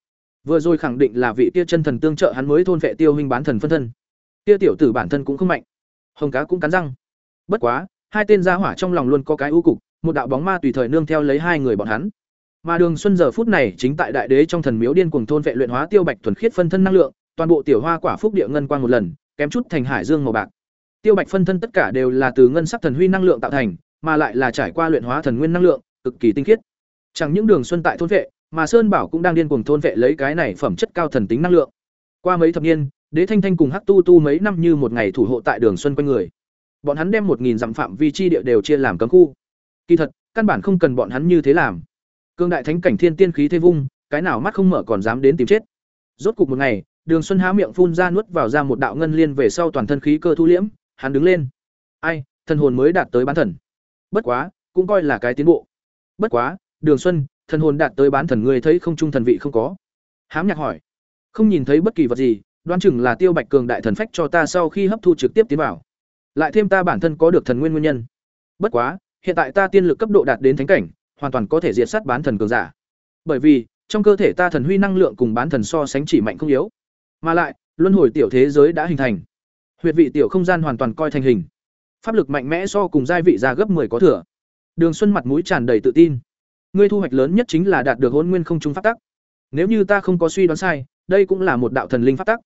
Vừa rồi khẳng định là vị tia chân thần tương trợ hắn mới thôn vệ tiêu hình bán thần phân thân. tia tiểu tử bản thân cũng không mạnh. Hồng cá cũng cắn răng. Bất quá, hai tên gia hỏa trong lòng luôn có cái ưu cục, một đạo bóng ma tùy thời nương theo lấy hai người bọn hắn. Mà Đường Xuân giờ phút này chính tại đại đế trong thần miếu điên cuồng thôn vệ luyện hóa tiêu bạch thuần khiết phân thân năng lượng, toàn bộ tiểu hoa quả phúc địa ngân quang một lần, kém chút thành hải dương màu bạc. Tiêu bạch phân thân tất cả đều là từ ngân sắc thần huy năng lượng tạo thành, mà lại là trải qua luyện hóa thần nguyên năng lượng, cực kỳ tinh khiết. Chẳng những Đường Xuân tại thôn vệ, mà Sơn Bảo cũng đang điên cuồng thôn vệ lấy cái này phẩm chất cao thần tính năng lượng. Qua mấy thập niên, Đế Thanh Thanh cùng Hắc Tu Tu mấy năm như một ngày thủ hộ tại Đường Xuân quanh người. Bọn hắn đem một nghìn dặm phạm vi chi địa đều chia làm cấm khu. Kỳ thật, căn bản không cần bọn hắn như thế làm. Cương đại thánh cảnh thiên tiên khí thế vung, cái nào mắt không mở còn dám đến tìm chết. Rốt cục một ngày, Đường Xuân há miệng phun ra nuốt vào ra một đạo ngân liên về sau toàn thân khí cơ thu liễm, hắn đứng lên. Ai, thần hồn mới đạt tới bán thần. Bất quá, cũng coi là cái tiến bộ. Bất quá, Đường Xuân, thần hồn đạt tới bán thần ngươi thấy không trung thần vị không có. Hám Nhạc hỏi. Không nhìn thấy bất kỳ vật gì, đoán chừng là Tiêu Bạch cường đại thần phách cho ta sau khi hấp thu trực tiếp tiến vào. Lại thêm ta bản thân có được thần nguyên nguyên nhân. Bất quá, hiện tại ta tiên lực cấp độ đạt đến thánh cảnh, hoàn toàn có thể diệt sát bán thần cường giả. Bởi vì, trong cơ thể ta thần huy năng lượng cùng bán thần so sánh chỉ mạnh không yếu. Mà lại, luân hồi tiểu thế giới đã hình thành. Huyệt vị tiểu không gian hoàn toàn coi thành hình. Pháp lực mạnh mẽ so cùng giai vị ra gấp 10 có thừa. Đường Xuân mặt mũi tràn đầy tự tin. Ngươi thu hoạch lớn nhất chính là đạt được Hỗn Nguyên không trung pháp tắc. Nếu như ta không có suy đoán sai, đây cũng là một đạo thần linh pháp tắc.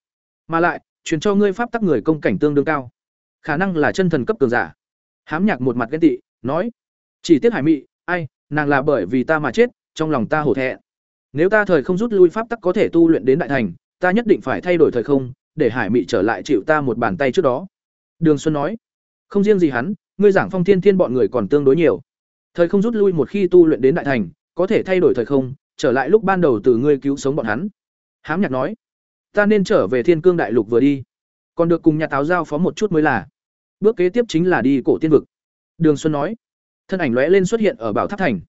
Mà lại, truyền cho ngươi pháp tắc người công cảnh tương đương cao. Khả năng là chân thần cấp cường giả. Hám Nhạc một mặt ghen tị, nói: "Chỉ tiếc Hải Mị, ai, nàng là bởi vì ta mà chết, trong lòng ta hổ thẹn. Nếu ta thời không rút lui pháp tắc có thể tu luyện đến đại thành, ta nhất định phải thay đổi thời không, để Hải Mị trở lại chịu ta một bàn tay trước đó." Đường Xuân nói: "Không riêng gì hắn, ngươi giảng Phong Thiên Thiên bọn người còn tương đối nhiều. Thời không rút lui một khi tu luyện đến đại thành, có thể thay đổi thời không, trở lại lúc ban đầu từ ngươi cứu sống bọn hắn." Hám Nhạc nói: "Ta nên trở về Thiên Cương đại lục vừa đi, còn được cùng nhà táo giao phó một chút mới là. Bước kế tiếp chính là đi cổ tiên vực." Đường Xuân nói: thân ảnh lóe lên xuất hiện ở bảo tháp thành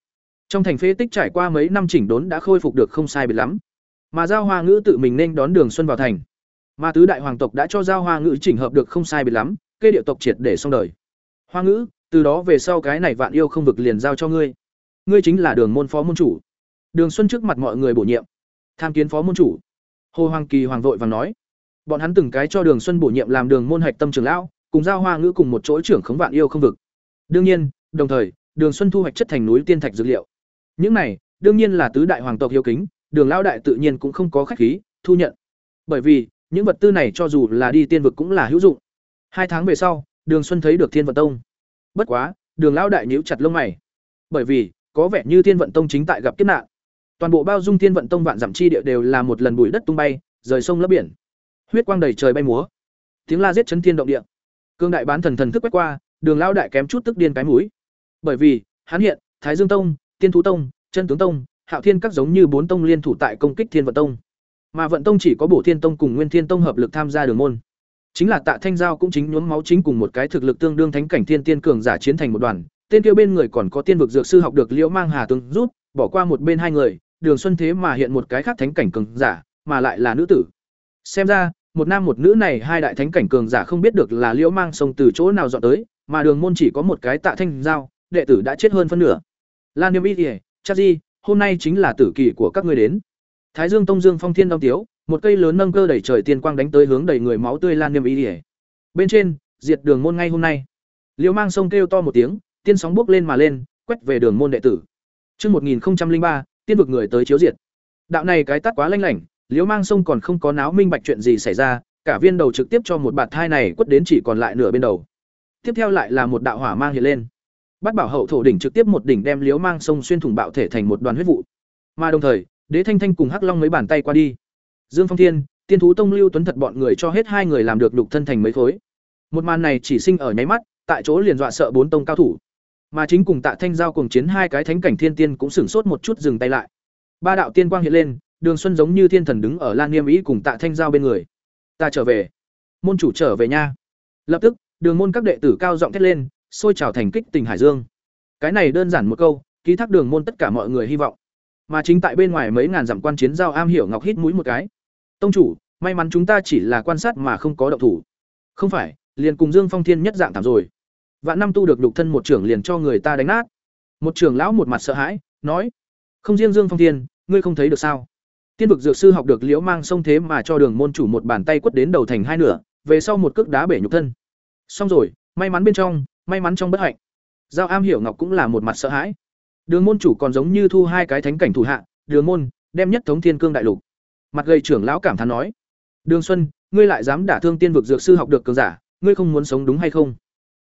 trong thành phế tích trải qua mấy năm chỉnh đốn đã khôi phục được không sai biệt lắm mà giao hoa ngữ tự mình nên đón đường xuân vào thành mà tứ đại hoàng tộc đã cho giao hoa ngữ chỉnh hợp được không sai biệt lắm kê điệu tộc triệt để xong đời. Hoa ngữ, từ đó về sau cái này vạn yêu không vực liền giao cho ngươi. Ngươi chính là đường môn phó môn chủ. Đường xuân trước mặt mọi người bổ nhiệm. Tham kiến phó môn chủ. Hồ hoàng kỳ hoàng vội và nói. Bọn hắn từng cái cho đường xuân bổ nhiệm làm đường môn hạch tâm trường lão, cùng giao hoa ngữ cùng một chỗ trưởng khống vạn yêu không vực. Đương nhiên, đồng thời, đường xuân thu hoạch chất thành núi tiên thạch dược liệu. Những này, đương nhiên là tứ đại hoàng tộc hiếu kính, đường lão đại tự nhiên cũng không có khách khí, thu nhận. Bởi vì, những vật tư này cho dù là đi tiên vực cũng là hữu dụng hai tháng về sau đường xuân thấy được thiên vận tông. Bất quá đường Lão đại nhíu chặt lông mày. Bởi vì có vẻ như thiên vận tông chính tại gặp kiếp nạn. Toàn bộ bao dung thiên vận tông vạn dặm chi địa đều là một lần bụi đất tung bay rời sông lấp biển. Huyết quang đầy trời bay múa. Tiếng la giết chấn thiên động địa. Cương đại bán thần thần thức quét qua đường Lão đại kém chút tức điên cái mũi. Bởi vì, hắn hiện, Thái Dương Tông, Tiên Thú Tông, Chân Tướng Tông, Hạo Thiên các giống như bốn tông liên thủ tại công kích Thiên Vận Tông. Mà Vận Tông chỉ có Bổ Thiên Tông cùng Nguyên Thiên Tông hợp lực tham gia đường môn. Chính là Tạ Thanh Giao cũng chính nhuốm máu chính cùng một cái thực lực tương đương thánh cảnh thiên tiên cường giả chiến thành một đoàn. Tên kia bên người còn có tiên vực dược sư học được Liễu Mang Hà tương rút, bỏ qua một bên hai người, Đường Xuân thế mà hiện một cái khác thánh cảnh cường giả, mà lại là nữ tử. Xem ra, một nam một nữ này hai đại thánh cảnh cường giả không biết được là Liễu Mang sông từ chỗ nào dọn tới, mà Đường môn chỉ có một cái Tạ Thanh Giao, đệ tử đã chết hơn phân nửa. Lan Niêm Y Điệp, chắc gì, hôm nay chính là tử kỳ của các ngươi đến. Thái Dương Tông Dương Phong Thiên Đông Tiếu, một cây lớn nâng cơ đẩy trời tiên quang đánh tới hướng đầy người máu tươi Lan Niêm Y ỉa Bên trên, diệt đường môn ngay hôm nay. Liễu Mang sông kêu to một tiếng, tiên sóng bước lên mà lên, quét về đường môn đệ tử. Chương 1003, tiên vực người tới chiếu diệt. Đạo này cái tắt quá lanh lảnh, Liễu Mang sông còn không có náo minh bạch chuyện gì xảy ra, cả viên đầu trực tiếp cho một bạt thai này quất đến chỉ còn lại nửa bên đầu tiếp theo lại là một đạo hỏa mang hiện lên bắt bảo hậu thổ đỉnh trực tiếp một đỉnh đem liếu mang sông xuyên thủng bạo thể thành một đoàn huyết vụ mà đồng thời đế thanh thanh cùng hắc long mấy bàn tay qua đi dương phong thiên, tiên thú tông lưu tuấn thật bọn người cho hết hai người làm được đục thân thành mấy khối. Một màn này chỉ sinh ở nháy mắt, tại chỗ liền dọa sợ bốn tông cao thủ. Mà chính cùng tạ thanh giao cùng chiến hai cái thánh cảnh thiên tiên cũng sửng sốt một chút dừng tay lại. Ba đạo tiên quang hiện lên, đường xuân giống như thiên thần đứng ở lan nghiêm ý cùng tạ thanh giao bên người. Ta trở về. Môn chủ trở về nha. Lập tức, đường môn các đệ tử cao giọng thét lên sôi trào thành kích tình hải dương. Cái này đơn giản một câu, ký thác đường môn tất cả mọi người hy vọng. Mà chính tại bên ngoài mấy ngàn dặm quan chiến giao am hiểu ngọc hít mũi một cái tông chủ, may mắn chúng ta chỉ là quan sát mà không có động thủ. Không phải, liền cùng dương phong thiên nhất dạng thảm rồi. Vạn năm tu được lục thân một trưởng liền cho người ta đánh nát. Một trưởng lão một mặt sợ hãi, nói, không riêng dương phong thiên, ngươi không thấy được sao? Tiên vực dược sư học được liễu mang sông thế mà cho đường môn chủ một bàn tay quất đến đầu thành hai nửa, về sau một cước đá bể nhục thân. Xong rồi, may mắn bên trong, may mắn trong bất hạnh. Giao am hiểu ngọc cũng là một mặt sợ hãi. Đường môn chủ còn giống như thu hai cái thánh cảnh thủ hạ, đường môn, đem nhất thống thiên cương đại lục mặt gầy trưởng lão cảm thán nói, đường xuân, ngươi lại dám đả thương tiên vực dược sư học được cường giả, ngươi không muốn sống đúng hay không?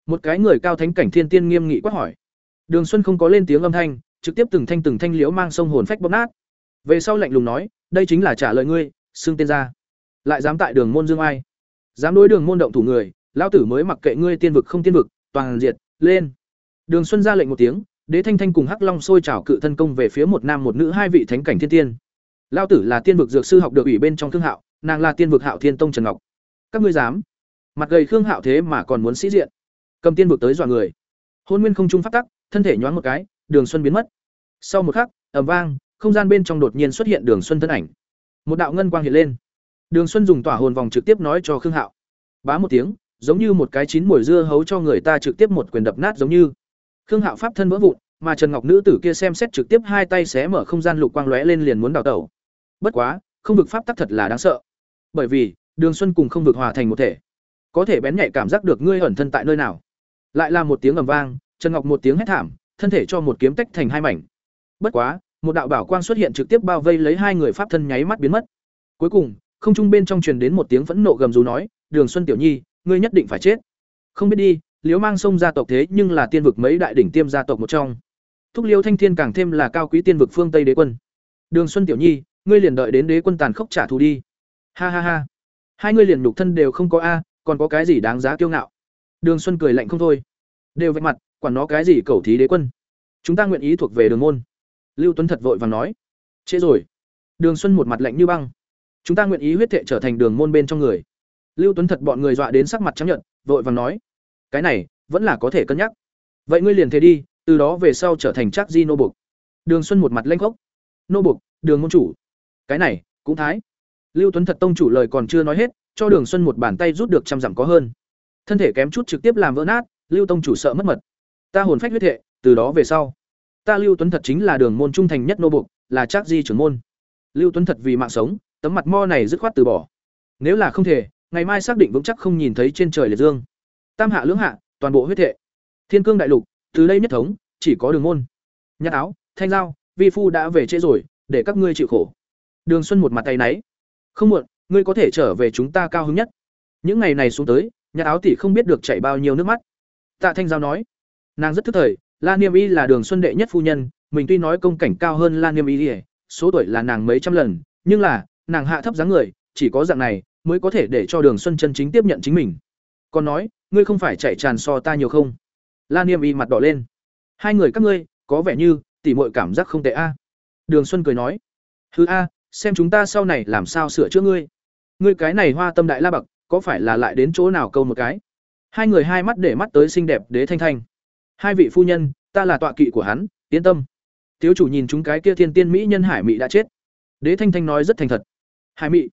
Một cái người cao thánh cảnh thiên tiên nghiêm nghị quát hỏi. Đường xuân không có lên tiếng âm thanh, trực tiếp từng thanh từng thanh liễu mang sông hồn phách bóp nát. Về sau lạnh lùng nói, đây chính là trả lời ngươi, xưng tên ra. Lại dám tại đường môn dương ai? Dám đối đường môn động thủ người, lão tử mới mặc kệ ngươi tiên vực không tiên vực, toàn diệt, lên. Đường xuân ra lệnh một tiếng, đế thanh thanh cùng hắc long sôi trào cự thân công về phía một nam một nữ hai vị thánh cảnh thiên tiên lão tử là tiên vực dược sư học được ủy bên trong thương hạo, nàng là tiên vực hạo thiên tông trần ngọc. Các ngươi dám? Mặt gầy khương hạo thế mà còn muốn sĩ diện. Cầm tiên vực tới dọa người. Hôn nguyên không trung phát tắc, thân thể nhoáng một cái, đường xuân biến mất. Sau một khắc ẩm vang, không gian bên trong đột nhiên xuất hiện đường xuân thân ảnh. Một đạo ngân quang hiện lên. Đường xuân dùng tỏa hồn vòng trực tiếp nói cho khương hạo. Bá một tiếng, giống như một cái chín mùi dưa hấu cho người ta trực tiếp một quyền đập nát giống như. Khương hạo pháp thân vỡ vụn, mà trần ngọc nữ tử kia xem xét trực tiếp hai tay xé mở không gian lục quang lóe lên liền muốn đào tẩu bất quá, không vực pháp tắc thật là đáng sợ. Bởi vì, đường xuân cùng không vực hòa thành một thể. Có thể bén nhạy cảm giác được ngươi ẩn thân tại nơi nào. Lại là một tiếng ầm vang, trần ngọc một tiếng hét thảm, thân thể cho một kiếm tách thành hai mảnh. Bất quá, một đạo bảo quang xuất hiện trực tiếp bao vây lấy hai người pháp thân nháy mắt biến mất. Cuối cùng, không trung bên trong truyền đến một tiếng phẫn nộ gầm rú nói, đường xuân tiểu nhi, ngươi nhất định phải chết. Không biết đi, liễu mang sông gia tộc thế nhưng là tiên vực mấy đại đỉnh tiêm gia tộc một trong. Thúc liêu thanh thiên càng thêm là cao quý tiên vực phương tây đế quân. Đường xuân tiểu nhi ngươi liền đợi đến đế quân tàn khốc trả thù đi. Ha ha ha. Hai ngươi liền nhục thân đều không có a, còn có cái gì đáng giá kiêu ngạo? Đường xuân cười lạnh không thôi. Đều vạch mặt, quản nó cái gì cầu thí đế quân. Chúng ta nguyện ý thuộc về đường môn. Lưu tuấn thật vội và nói. Trễ rồi. Đường xuân một mặt lạnh như băng. Chúng ta nguyện ý huyết thệ trở thành đường môn bên trong người. Lưu tuấn thật bọn người dọa đến sắc mặt trắng nhận vội vàng nói. Cái này, vẫn là có thể cân nhắc. Vậy ngươi liền thế đi, từ đó về sau trở thành chắc di nô bục. Đường xuân một mặt lanh khốc. Nô bục, đường môn chủ cái này, cũng thái. Lưu tuấn thật tông chủ lời còn chưa nói hết, cho đường xuân một bàn tay rút được trăm dặm có hơn. Thân thể kém chút trực tiếp làm vỡ nát, lưu tông chủ sợ mất mật. Ta hồn phách huyết hệ, từ đó về sau. Ta lưu tuấn thật chính là đường môn trung thành nhất nô bục, là chắc di trưởng môn. Lưu tuấn thật vì mạng sống, tấm mặt mo này dứt khoát từ bỏ. Nếu là không thể, ngày mai xác định vững chắc không nhìn thấy trên trời liệt dương. Tam hạ lưỡng hạ, toàn bộ huyết thệ thiên cương đại lục, từ đây nhất thống, chỉ có đường môn. Nhát áo, thanh giao vi phu đã về trễ rồi, để các ngươi chịu khổ đường xuân một mặt tay náy. Không muộn, ngươi có thể trở về chúng ta cao hứng nhất. Những ngày này xuống tới, nhà áo tỷ không biết được chảy bao nhiêu nước mắt. Tạ thanh giao nói. Nàng rất thức thời, la niêm y là đường xuân đệ nhất phu nhân, mình tuy nói công cảnh cao hơn la niêm y số tuổi là nàng mấy trăm lần, nhưng là, nàng hạ thấp dáng người, chỉ có dạng này mới có thể để cho đường xuân chân chính tiếp nhận chính mình. Còn nói, ngươi không phải chạy tràn so ta nhiều không? La niêm y mặt đỏ lên. Hai người các ngươi, có vẻ như tỷ muội cảm giác không tệ a. Đường xuân cười nói. Hư a xem chúng ta sau này làm sao sửa chữa ngươi. Ngươi cái này hoa tâm đại la bậc, có phải là lại đến chỗ nào câu một cái? Hai người hai mắt để mắt tới xinh đẹp đế thanh thanh. Hai vị phu nhân, ta là tọa kỵ của hắn, yên tâm. Thiếu chủ nhìn chúng cái kia thiên tiên mỹ nhân hải mị đã chết. Đế thanh thanh nói rất thành thật. Hải mị.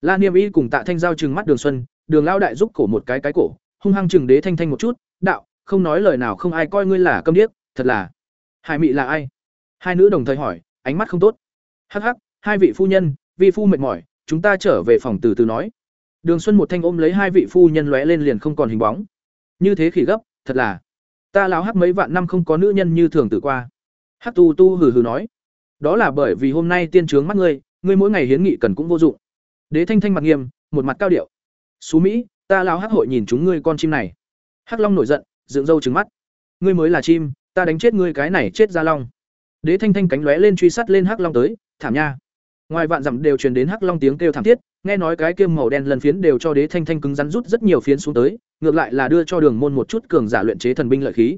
La niêm y cùng tạ thanh giao chừng mắt đường xuân, đường lao đại giúp cổ một cái cái cổ, hung hăng chừng đế thanh thanh một chút, đạo, không nói lời nào không ai coi ngươi là câm điếc, thật là. Hải mị là ai? Hai nữ đồng thời hỏi, ánh mắt không tốt. Hắc hắc hai vị phu nhân vi phu mệt mỏi chúng ta trở về phòng từ từ nói đường xuân một thanh ôm lấy hai vị phu nhân lóe lên liền không còn hình bóng như thế khỉ gấp thật là ta láo hắc mấy vạn năm không có nữ nhân như thường tử qua hắc tu tu hừ hừ nói đó là bởi vì hôm nay tiên trướng mắt ngươi ngươi mỗi ngày hiến nghị cần cũng vô dụng đế thanh thanh mặt nghiêm một mặt cao điệu Xú Mỹ, ta láo hắc hội nhìn chúng ngươi con chim này. Hắc Long nổi giận, dựng râu trừng mắt. Ngươi mới là chim, ta đánh chết ngươi cái này chết ra long. Đế Thanh Thanh cánh lóe lên truy sát lên Hắc Long tới, thảm nha. Ngoài vạn dặm đều truyền đến Hắc Long tiếng kêu thảm thiết, nghe nói cái kiêm màu đen lần phiến đều cho Đế Thanh Thanh cứng rắn rút rất nhiều phiến xuống tới, ngược lại là đưa cho Đường Môn một chút cường giả luyện chế thần binh lợi khí.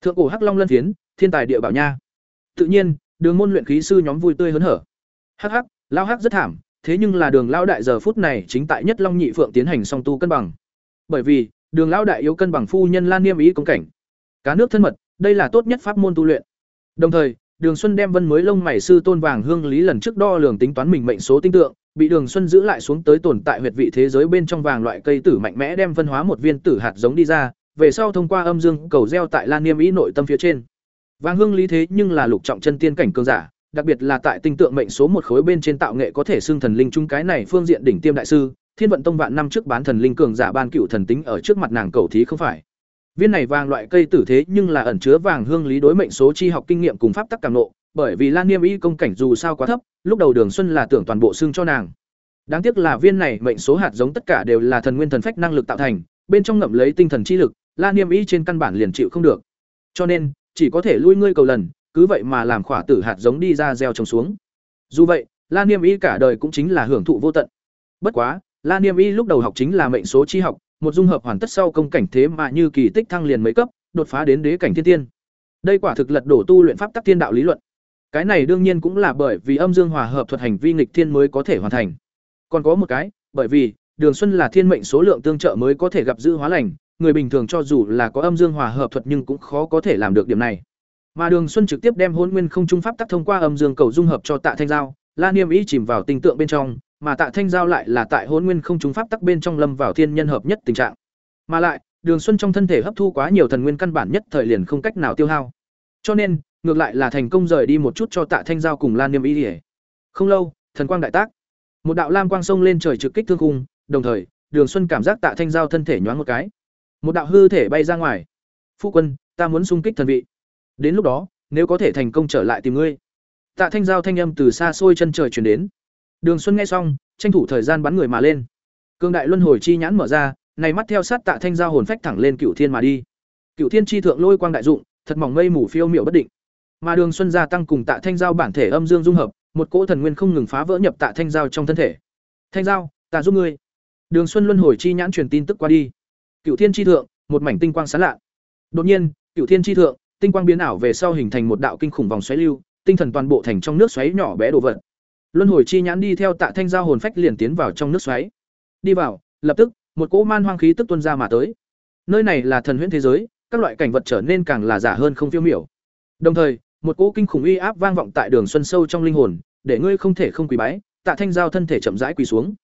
Thượng cổ Hắc Long lân phiến, thiên tài địa bảo nha. Tự nhiên, Đường Môn luyện khí sư nhóm vui tươi hớn hở. Hắc hắc, lao hắc rất thảm, thế nhưng là Đường lão đại giờ phút này chính tại nhất Long Nhị Phượng tiến hành song tu cân bằng. Bởi vì, Đường lão đại yếu cân bằng phu nhân Lan Niêm ý công cảnh. Cá nước thân mật, đây là tốt nhất pháp môn tu luyện. Đồng thời, Đường Xuân đem Vân mới lông mày sư tôn vàng hương lý lần trước đo lường tính toán mình mệnh số tinh tượng, bị Đường Xuân giữ lại xuống tới tồn tại huyệt vị thế giới bên trong vàng loại cây tử mạnh mẽ đem phân hóa một viên tử hạt giống đi ra, về sau thông qua âm dương cầu gieo tại Lan Niêm ý nội tâm phía trên. Vàng hương lý thế nhưng là lục trọng chân tiên cảnh cường giả, đặc biệt là tại tinh tượng mệnh số một khối bên trên tạo nghệ có thể xưng thần linh trung cái này phương diện đỉnh tiêm đại sư, Thiên vận tông vạn năm trước bán thần linh cường giả ban cựu thần tính ở trước mặt nàng cầu thí không phải. Viên này vàng loại cây tử thế nhưng là ẩn chứa vàng hương lý đối mệnh số chi học kinh nghiệm cùng pháp tắc cảm nộ, bởi vì Lan Niêm Y công cảnh dù sao quá thấp, lúc đầu Đường Xuân là tưởng toàn bộ xương cho nàng. Đáng tiếc là viên này mệnh số hạt giống tất cả đều là thần nguyên thần phách năng lực tạo thành, bên trong ngậm lấy tinh thần chi lực, Lan Niêm Y trên căn bản liền chịu không được. Cho nên, chỉ có thể lui ngươi cầu lần, cứ vậy mà làm khỏa tử hạt giống đi ra gieo trồng xuống. Dù vậy, Lan Niêm Y cả đời cũng chính là hưởng thụ vô tận. Bất quá, Lan Niêm Y lúc đầu học chính là mệnh số chi học, một dung hợp hoàn tất sau công cảnh thế mà như kỳ tích thăng liền mấy cấp, đột phá đến đế cảnh thiên tiên. Đây quả thực lật đổ tu luyện pháp tắc thiên đạo lý luận. Cái này đương nhiên cũng là bởi vì âm dương hòa hợp thuật hành vi nghịch thiên mới có thể hoàn thành. Còn có một cái, bởi vì Đường Xuân là thiên mệnh số lượng tương trợ mới có thể gặp giữ hóa lành, người bình thường cho dù là có âm dương hòa hợp thuật nhưng cũng khó có thể làm được điểm này. Mà Đường Xuân trực tiếp đem Hỗn Nguyên Không Trung pháp tắc thông qua âm dương cầu dung hợp cho Tạ Thanh Giao, La Niêm ý chìm vào tình tượng bên trong, mà Tạ Thanh Giao lại là tại Hỗn Nguyên Không Trung pháp tắc bên trong lâm vào thiên nhân hợp nhất tình trạng. Mà lại, Đường Xuân trong thân thể hấp thu quá nhiều thần nguyên căn bản nhất thời liền không cách nào tiêu hao. Cho nên, ngược lại là thành công rời đi một chút cho Tạ Thanh Giao cùng Lan Niêm ý. Không lâu, thần quang đại tác. Một đạo lam quang sông lên trời trực kích thương khung, đồng thời, Đường Xuân cảm giác Tạ Thanh Giao thân thể nhoáng một cái. Một đạo hư thể bay ra ngoài. "Phu quân, ta muốn xung kích thần vị." Đến lúc đó, nếu có thể thành công trở lại tìm ngươi. Tạ Thanh Giao thanh âm từ xa xôi chân trời truyền đến. Đường Xuân nghe xong, tranh thủ thời gian bắn người mà lên. Cương đại luân hồi chi nhãn mở ra, này mắt theo sát Tạ Thanh Giao hồn phách thẳng lên Cửu Thiên mà đi. Cửu Thiên chi thượng lôi quang đại dụng, thật mỏng mây mù phiêu miểu bất định. Mà Đường Xuân gia tăng cùng Tạ Thanh Giao bản thể âm dương dung hợp, một cỗ thần nguyên không ngừng phá vỡ nhập Tạ Thanh Giao trong thân thể. "Thanh Giao, ta giúp ngươi." Đường Xuân luân hồi chi nhãn truyền tin tức qua đi. Cửu Thiên chi thượng, một mảnh tinh quang sáng lạ. Đột nhiên, Cửu Thiên chi thượng, tinh quang biến ảo về sau hình thành một đạo kinh khủng vòng xoáy lưu, tinh thần toàn bộ thành trong nước xoáy nhỏ bé đồ vật. Luân hồi chi nhãn đi theo Tạ Thanh giao hồn phách liền tiến vào trong nước xoáy. Đi vào, lập tức, một cỗ man hoang khí tức tuôn ra mà tới. Nơi này là thần huyễn thế giới, các loại cảnh vật trở nên càng là giả hơn không phiêu miểu. Đồng thời, một cỗ kinh khủng uy áp vang vọng tại đường xuân sâu trong linh hồn, để ngươi không thể không quỳ bái, Tạ Thanh giao thân thể chậm rãi quỳ xuống.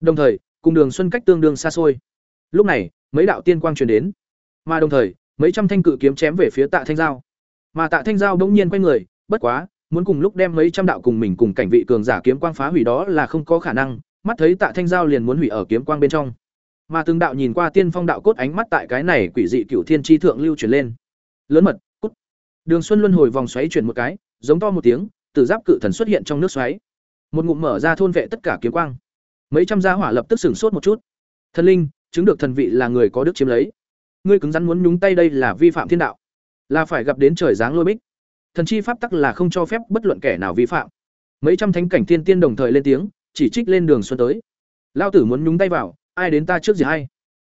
Đồng thời, cùng đường xuân cách tương đương xa xôi. Lúc này, mấy đạo tiên quang truyền đến, mà đồng thời, mấy trăm thanh cự kiếm chém về phía Tạ Thanh giao. Mà Tạ Thanh giao bỗng nhiên quay người, bất quá, muốn cùng lúc đem mấy trăm đạo cùng mình cùng cảnh vị cường giả kiếm quang phá hủy đó là không có khả năng, mắt thấy Tạ Thanh giao liền muốn hủy ở kiếm quang bên trong. Mà từng đạo nhìn qua tiên phong đạo cốt ánh mắt tại cái này quỷ dị cửu thiên chi thượng lưu chuyển lên. Lớn mật, cút. Đường Xuân luân hồi vòng xoáy chuyển một cái, giống to một tiếng, từ giáp cự thần xuất hiện trong nước xoáy. Một ngụm mở ra thôn vệ tất cả kiếm quang. Mấy trăm gia hỏa lập tức sửng sốt một chút. Thần linh, chứng được thần vị là người có đức chiếm lấy. Ngươi cứng rắn muốn nhúng tay đây là vi phạm thiên đạo, là phải gặp đến trời giáng lôi bích thần chi pháp tắc là không cho phép bất luận kẻ nào vi phạm mấy trăm thánh cảnh thiên tiên đồng thời lên tiếng chỉ trích lên đường xuân tới lao tử muốn nhúng tay vào ai đến ta trước gì hay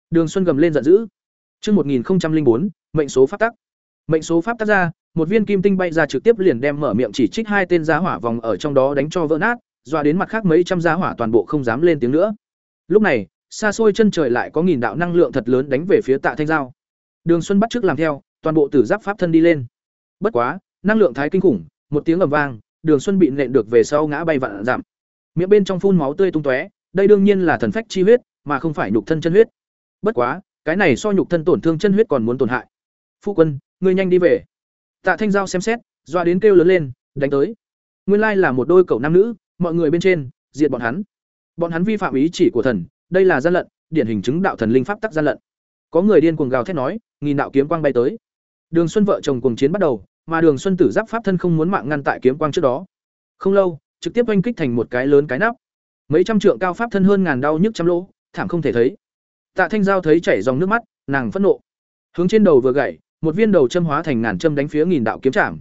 đường xuân gầm lên giận dữ Trước 1004, mệnh số pháp tắc. Mệnh số pháp tắc ra, một viên kim tinh bay ra trực tiếp liền đem mở miệng chỉ trích hai tên giá hỏa vòng ở trong đó đánh cho vỡ nát, dọa đến mặt khác mấy trăm giá hỏa toàn bộ không dám lên tiếng nữa. Lúc này, xa xôi chân trời lại có nghìn đạo năng lượng thật lớn đánh về phía Tạ Thanh Giao. Đường Xuân bắt trước làm theo, toàn bộ tử giáp pháp thân đi lên. Bất quá, năng lượng thái kinh khủng, một tiếng ầm vang, đường xuân bị nện được về sau ngã bay vạn giảm miệng bên trong phun máu tươi tung tóe, đây đương nhiên là thần phách chi huyết, mà không phải nhục thân chân huyết. Bất quá, cái này so nhục thân tổn thương chân huyết còn muốn tổn hại. Phu quân, ngươi nhanh đi về. Tạ thanh giao xem xét, doa đến kêu lớn lên, đánh tới. Nguyên lai là một đôi cậu nam nữ, mọi người bên trên, diệt bọn hắn. Bọn hắn vi phạm ý chỉ của thần, đây là gian lận, điển hình chứng đạo thần linh pháp tắc gian lận. Có người điên cuồng gào thét nói, nghìn đạo kiếm quang bay tới. Đường xuân vợ chồng cuồng chiến bắt đầu mà Đường Xuân Tử giáp pháp thân không muốn mạng ngăn tại kiếm quang trước đó. Không lâu, trực tiếp oanh kích thành một cái lớn cái nắp. Mấy trăm trượng cao pháp thân hơn ngàn đau nhức trăm lỗ, thảm không thể thấy. Tạ Thanh Giao thấy chảy dòng nước mắt, nàng phẫn nộ. Hướng trên đầu vừa gậy, một viên đầu châm hóa thành ngàn châm đánh phía nghìn đạo kiếm chạm.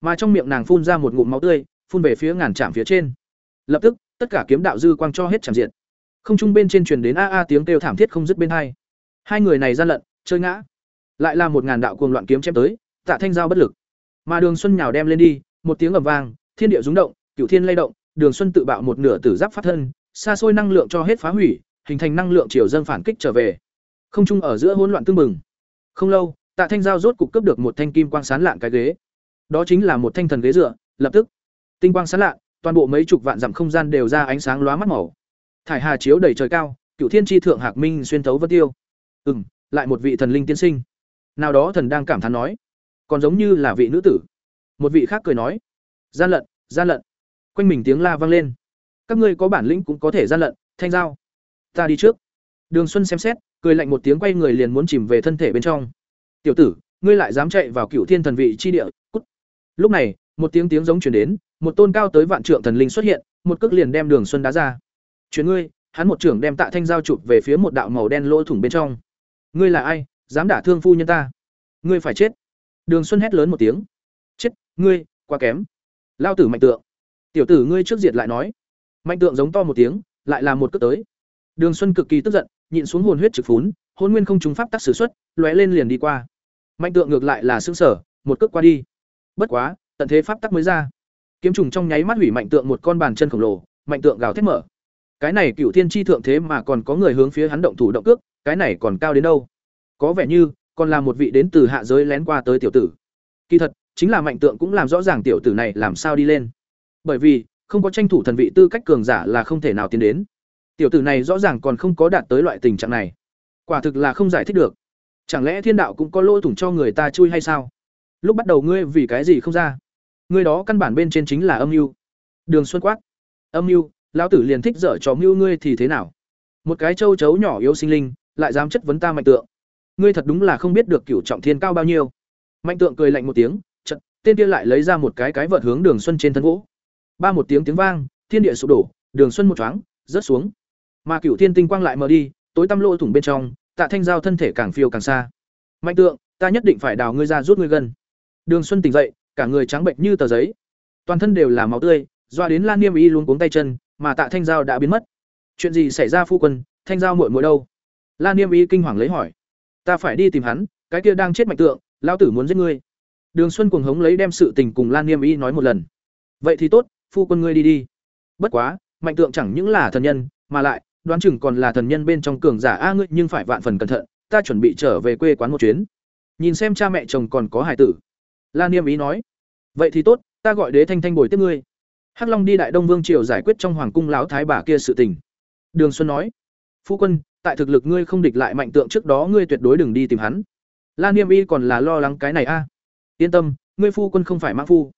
Mà trong miệng nàng phun ra một ngụm máu tươi, phun về phía ngàn chạm phía trên. Lập tức, tất cả kiếm đạo dư quang cho hết chạm diện. Không trung bên trên truyền đến a a tiếng kêu thảm thiết không dứt bên hai. Hai người này gian lận, chơi ngã. Lại là một ngàn đạo cuồng loạn kiếm chém tới, Tạ Thanh Giao bất lực. Mà Đường Xuân nhào đem lên đi, một tiếng ầm vang, thiên địa rung động, cửu thiên lay động, Đường Xuân tự bạo một nửa tử giáp phát thân, xa xôi năng lượng cho hết phá hủy, hình thành năng lượng chiều dâng phản kích trở về. Không trung ở giữa hỗn loạn tương mừng. Không lâu, Tạ Thanh Giao rốt cục cướp được một thanh kim quang sáng lạng cái ghế. Đó chính là một thanh thần ghế dựa, lập tức tinh quang sáng lạng, toàn bộ mấy chục vạn dặm không gian đều ra ánh sáng lóa mắt màu. Thải hà chiếu đầy trời cao, cửu thiên chi thượng hạc minh xuyên thấu vân tiêu. Ừm, lại một vị thần linh tiên sinh. Nào đó thần đang cảm thán nói, còn giống như là vị nữ tử. Một vị khác cười nói, gian lận, gian lận. Quanh mình tiếng la vang lên. Các ngươi có bản lĩnh cũng có thể gian lận, Thanh Giao. Ta đi trước. Đường Xuân xem xét, cười lạnh một tiếng quay người liền muốn chìm về thân thể bên trong tiểu tử ngươi lại dám chạy vào cựu thiên thần vị chi địa cút lúc này một tiếng tiếng giống chuyển đến một tôn cao tới vạn trượng thần linh xuất hiện một cước liền đem đường xuân đá ra chuyện ngươi hắn một trưởng đem tạ thanh giao chụp về phía một đạo màu đen lỗ thủng bên trong ngươi là ai dám đả thương phu nhân ta ngươi phải chết đường xuân hét lớn một tiếng. Chết, ngươi, quá kém. Lao tử mạnh tượng. Tiểu tử ngươi trước diệt lại nói. Mạnh tượng giống to một tiếng, lại là một cước tới. Đường xuân cực kỳ tức giận, nhịn xuống hồn huyết trực phún, hôn nguyên không trùng pháp tắc sử xuất, lóe lên liền đi qua. Mạnh tượng ngược lại là sững sở một cước qua đi. Bất quá, tận thế pháp tắc mới ra. Kiếm trùng trong nháy mắt hủy mạnh tượng một con bàn chân khổng lồ, mạnh tượng gào thét mở. Cái này cựu thiên chi thượng thế mà còn có người hướng phía hắn động thủ động cước, cái này còn cao đến đâu? Có vẻ như còn là một vị đến từ hạ giới lén qua tới tiểu tử. Kỳ thật, chính là mạnh tượng cũng làm rõ ràng tiểu tử này làm sao đi lên. Bởi vì, không có tranh thủ thần vị tư cách cường giả là không thể nào tiến đến. Tiểu tử này rõ ràng còn không có đạt tới loại tình trạng này. Quả thực là không giải thích được. Chẳng lẽ thiên đạo cũng có lỗ thủng cho người ta chui hay sao? Lúc bắt đầu ngươi vì cái gì không ra? Ngươi đó căn bản bên trên chính là âm mưu. Đường xuân quát. Âm mưu, lão tử liền thích dở trò mưu ngươi thì thế nào? Một cái châu chấu nhỏ yếu sinh linh, lại dám chất vấn ta mạnh tượng ngươi thật đúng là không biết được cửu trọng thiên cao bao nhiêu. Mạnh tượng cười lạnh một tiếng chật tên kia lại lấy ra một cái cái vợt hướng đường xuân trên thân gỗ. Ba một tiếng tiếng vang, thiên địa sụp đổ, đường xuân một thoáng, rớt xuống. Mà cửu thiên tinh quang lại mở đi, tối tăm lỗ thủng bên trong, tạ thanh giao thân thể càng phiêu càng xa. Mạnh tượng, ta nhất định phải đào ngươi ra rút ngươi gân đường xuân tỉnh dậy, cả người trắng bệnh như tờ giấy. Toàn thân đều là máu tươi, doa đến lan niêm y luôn cuống tay chân, mà tạ thanh giao đã biến mất. Chuyện gì xảy ra phu quân, thanh giao muội muội đâu? Lan niêm y kinh hoàng lấy hỏi ta phải đi tìm hắn, cái kia đang chết mạnh tượng, lão tử muốn giết ngươi. Đường xuân cuồng hống lấy đem sự tình cùng lan niêm y nói một lần. Vậy thì tốt, phu quân ngươi đi đi. Bất quá mạnh tượng chẳng những là thần nhân, mà lại, đoán chừng còn là thần nhân bên trong cường giả a ngươi nhưng phải vạn phần cẩn thận, ta chuẩn bị trở về quê quán một chuyến. Nhìn xem cha mẹ chồng còn có hải tử. Lan niêm ý nói, vậy thì tốt, ta gọi đế thanh thanh bồi tiếp ngươi. Hắc long đi đại đông vương triều giải quyết trong hoàng cung lão thái bà kia sự tình. Đường xuân nói, phu quân tại thực lực ngươi không địch lại mạnh tượng trước đó ngươi tuyệt đối đừng đi tìm hắn Lan niêm y còn là lo lắng cái này a yên tâm ngươi phu quân không phải mã phu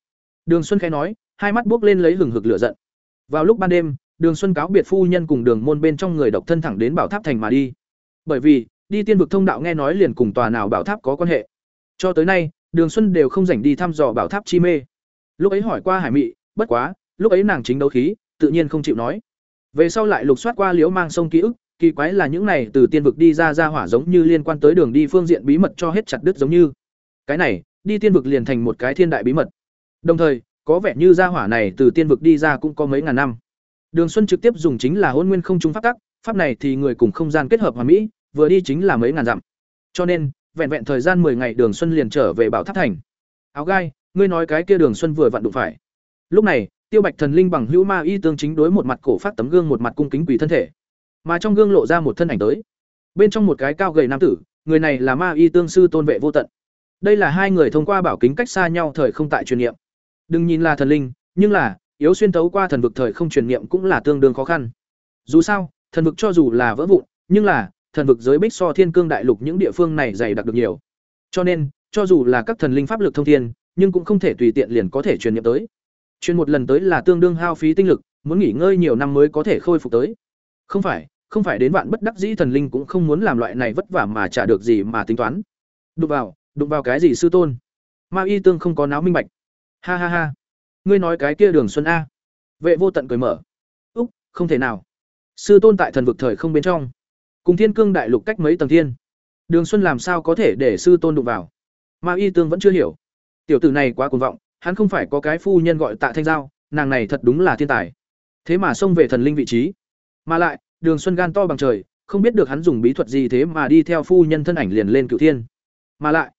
đường xuân khẽ nói hai mắt buốc lên lấy hừng hực lửa giận vào lúc ban đêm Đường Xuân cáo biệt phu nhân cùng Đường môn bên trong người độc thân thẳng đến Bảo Tháp thành mà đi. Bởi vì, đi tiên vực thông đạo nghe nói liền cùng tòa nào Bảo Tháp có quan hệ. Cho tới nay, Đường Xuân đều không dành đi thăm dò Bảo Tháp chi mê. Lúc ấy hỏi qua Hải Mị, bất quá, lúc ấy nàng chính đấu khí, tự nhiên không chịu nói. Về sau lại lục soát qua liễu mang sông ký ức, kỳ quái là những này từ tiên vực đi ra ra hỏa giống như liên quan tới đường đi phương diện bí mật cho hết chặt đứt giống như. Cái này, đi tiên vực liền thành một cái thiên đại bí mật. Đồng thời, có vẻ như ra hỏa này từ tiên vực đi ra cũng có mấy ngàn năm. Đường Xuân trực tiếp dùng chính là Hỗn Nguyên Không Trung pháp tắc, pháp này thì người cùng không gian kết hợp hoàn mỹ, vừa đi chính là mấy ngàn dặm. Cho nên, vẹn vẹn thời gian 10 ngày Đường Xuân liền trở về Bảo Tháp thành. Áo gai, ngươi nói cái kia Đường Xuân vừa vặn đụng phải. Lúc này, Tiêu Bạch Thần Linh bằng hữu ma y tương chính đối một mặt cổ phát tấm gương một mặt cung kính quỷ thân thể. Mà trong gương lộ ra một thân ảnh tới. Bên trong một cái cao gầy nam tử, người này là ma y tương sư tôn vệ vô tận. Đây là hai người thông qua bảo kính cách xa nhau thời không tại truyền niệm. Đừng nhìn là thần linh, nhưng là yếu xuyên tấu qua thần vực thời không truyền niệm cũng là tương đương khó khăn. Dù sao, thần vực cho dù là vỡ vụn, nhưng là thần vực giới bích so thiên cương đại lục những địa phương này dày đặc được nhiều. Cho nên, cho dù là các thần linh pháp lực thông thiên, nhưng cũng không thể tùy tiện liền có thể truyền niệm tới. Truyền một lần tới là tương đương hao phí tinh lực, muốn nghỉ ngơi nhiều năm mới có thể khôi phục tới. Không phải, không phải đến vạn bất đắc dĩ thần linh cũng không muốn làm loại này vất vả mà trả được gì mà tính toán. Đụng vào, đụng vào cái gì sư tôn? Ma y tương không có náo minh bạch. Ha ha ha. Ngươi nói cái kia đường xuân a. Vệ vô tận cười mở. Úc không thể nào. Sư tôn tại thần vực thời không bên trong. Cùng thiên cương đại lục cách mấy tầng thiên. Đường xuân làm sao có thể để sư tôn đụng vào? Ma y tương vẫn chưa hiểu. Tiểu tử này quá cuồng vọng hắn không phải có cái phu nhân gọi tạ thanh giao nàng này thật đúng là thiên tài. Thế mà xông về thần linh vị trí. Mà lại đường xuân gan to bằng trời, không biết được hắn dùng bí thuật gì thế mà đi theo phu nhân thân ảnh liền lên cửu thiên. Mà lại,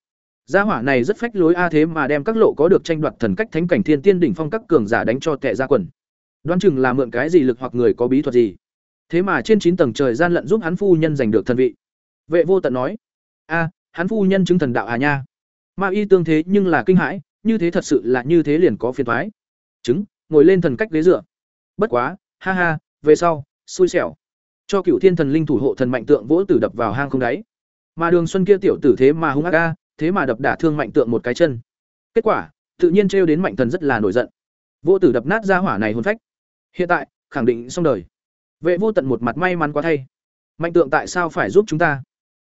gia hỏa này rất phách lối a thế mà đem các lộ có được tranh đoạt thần cách thánh cảnh thiên tiên đỉnh phong các cường giả đánh cho tệ ra quần. Đoán chừng là mượn cái gì lực hoặc người có bí thuật gì. Thế mà trên chín tầng trời gian lận giúp hắn phu nhân giành được thần vị. Vệ vô tận nói, a, hắn phu nhân chứng thần đạo à nha? Ma y tương thế nhưng là kinh hãi, như thế thật sự là như thế liền có phiền toái. chứng, ngồi lên thần cách ghế dựa. Bất quá, ha ha, về sau, xui xẻo cho cựu thiên thần linh thủ hộ thần mạnh tượng vỗ tử đập vào hang không đáy. Mà đường xuân kia tiểu tử thế mà hung ác ca thế mà đập đả thương mạnh tượng một cái chân. Kết quả, tự nhiên trêu đến mạnh thần rất là nổi giận. Vô tử đập nát ra hỏa này hôn phách. Hiện tại, khẳng định xong đời. Vệ vô tận một mặt may mắn quá thay. Mạnh tượng tại sao phải giúp chúng ta?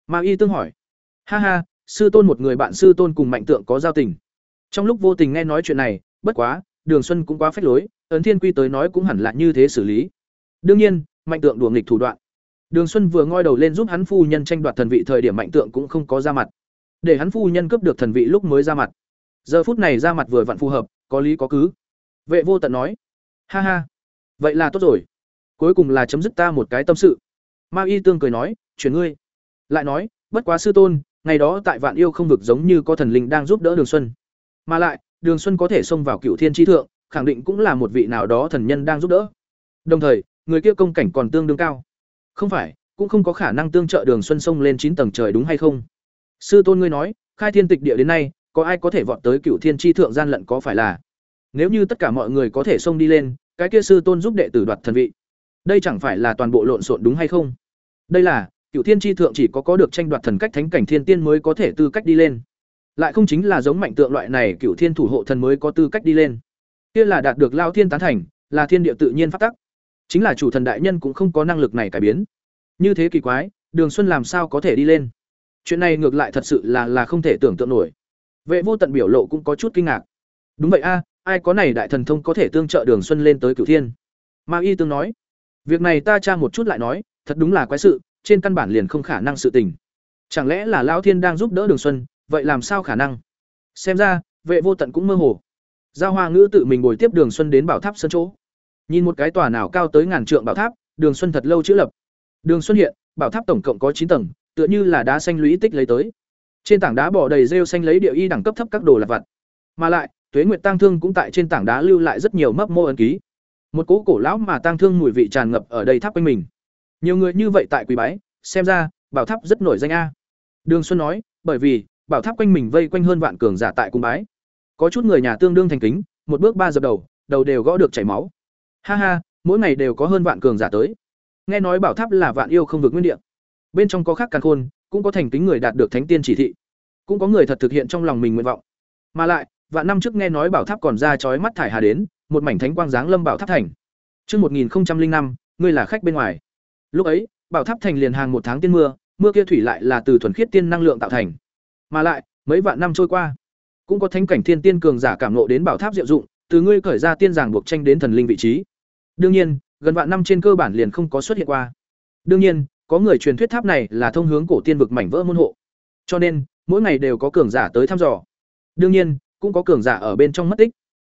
Ma y tương hỏi. Ha ha, sư tôn một người bạn sư tôn cùng mạnh tượng có giao tình. Trong lúc vô tình nghe nói chuyện này, bất quá, đường xuân cũng quá phách lối, ấn thiên quy tới nói cũng hẳn là như thế xử lý. Đương nhiên mạnh tượng đùa nghịch thủ đoạn. Đường xuân vừa ngoi đầu lên giúp hắn phu nhân tranh đoạt thần vị thời điểm mạnh tượng cũng không có ra mặt. Để hắn phu nhân cướp được thần vị lúc mới ra mặt. Giờ phút này ra mặt vừa vặn phù hợp, có lý có cứ. Vệ vô tận nói, ha ha, vậy là tốt rồi. Cuối cùng là chấm dứt ta một cái tâm sự. Ma y tương cười nói, chuyển ngươi. Lại nói, bất quá sư tôn, ngày đó tại vạn yêu không vực giống như có thần linh đang giúp đỡ đường xuân. Mà lại, đường xuân có thể xông vào cựu thiên tri thượng, khẳng định cũng là một vị nào đó thần nhân đang giúp đỡ. Đồng thời người kia công cảnh còn tương đương cao. Không phải, cũng không có khả năng tương trợ đường xuân sông lên chín tầng trời đúng hay không? Sư tôn ngươi nói, khai thiên tịch địa đến nay, có ai có thể vọt tới cựu thiên tri thượng gian lận có phải là? Nếu như tất cả mọi người có thể xông đi lên, cái kia sư tôn giúp đệ tử đoạt thần vị. Đây chẳng phải là toàn bộ lộn xộn đúng hay không? Đây là cựu thiên tri thượng chỉ có có được tranh đoạt thần cách thánh cảnh thiên tiên mới có thể tư cách đi lên. Lại không chính là giống mạnh tượng loại này cựu thiên thủ hộ thần mới có tư cách đi lên. Kia là đạt được lao thiên tán thành, là thiên địa tự nhiên phát tắc chính là chủ thần đại nhân cũng không có năng lực này cải biến. Như thế kỳ quái, đường xuân làm sao có thể đi lên? Chuyện này ngược lại thật sự là là không thể tưởng tượng nổi. Vệ vô tận biểu lộ cũng có chút kinh ngạc. Đúng vậy a, ai có này đại thần thông có thể tương trợ đường xuân lên tới cửu thiên? Ma y tương nói. Việc này ta tra một chút lại nói, thật đúng là quái sự, trên căn bản liền không khả năng sự tình. Chẳng lẽ là lão thiên đang giúp đỡ đường xuân, vậy làm sao khả năng? Xem ra, vệ vô tận cũng mơ hồ. Giao hoa ngữ tự mình ngồi tiếp đường xuân đến bảo tháp sân chỗ nhìn một cái tòa nào cao tới ngàn trượng bảo tháp, đường xuân thật lâu chữ lập. Đường xuân hiện, bảo tháp tổng cộng có chín tầng, tựa như là đá xanh lũy tích lấy tới. Trên tảng đá bỏ đầy rêu xanh lấy địa y đẳng cấp thấp các đồ lặt vặt. Mà lại, tuế nguyệt tăng thương cũng tại trên tảng đá lưu lại rất nhiều mấp mô ấn ký. Một cố cổ lão mà tăng thương mùi vị tràn ngập ở đây tháp quanh mình. Nhiều người như vậy tại quý bái, xem ra, bảo tháp rất nổi danh a. Đường xuân nói, bởi vì, bảo tháp quanh mình vây quanh hơn vạn cường giả tại cung bái. Có chút người nhà tương đương thành kính, một bước ba dập đầu đầu đều gõ được chảy máu ha ha, mỗi ngày đều có hơn vạn cường giả tới. Nghe nói bảo tháp là vạn yêu không vượt nguyên địa. Bên trong có khác càn khôn, cũng có thành kính người đạt được thánh tiên chỉ thị. Cũng có người thật thực hiện trong lòng mình nguyện vọng. Mà lại, vạn năm trước nghe nói bảo tháp còn ra chói mắt thải hà đến, một mảnh thánh quang giáng lâm bảo tháp thành. Trước một nghìn năm, ngươi là khách bên ngoài. Lúc ấy, bảo tháp thành liền hàng một tháng tiên mưa mưa kia thủy lại là từ thuần khiết tiên năng lượng tạo thành. Mà lại, mấy vạn năm trôi qua, cũng có thánh cảnh thiên tiên cường giả cảm ngộ đến bảo tháp diệu dụng, từ ngươi khởi ra tiên giảng buộc tranh đến thần linh vị trí đương nhiên, gần vạn năm trên cơ bản liền không có xuất hiện qua. Đương nhiên, có người truyền thuyết tháp này là thông hướng cổ tiên vực mảnh vỡ môn hộ. Cho nên, mỗi ngày đều có cường giả tới thăm dò. Đương nhiên, cũng có cường giả ở bên trong mất tích.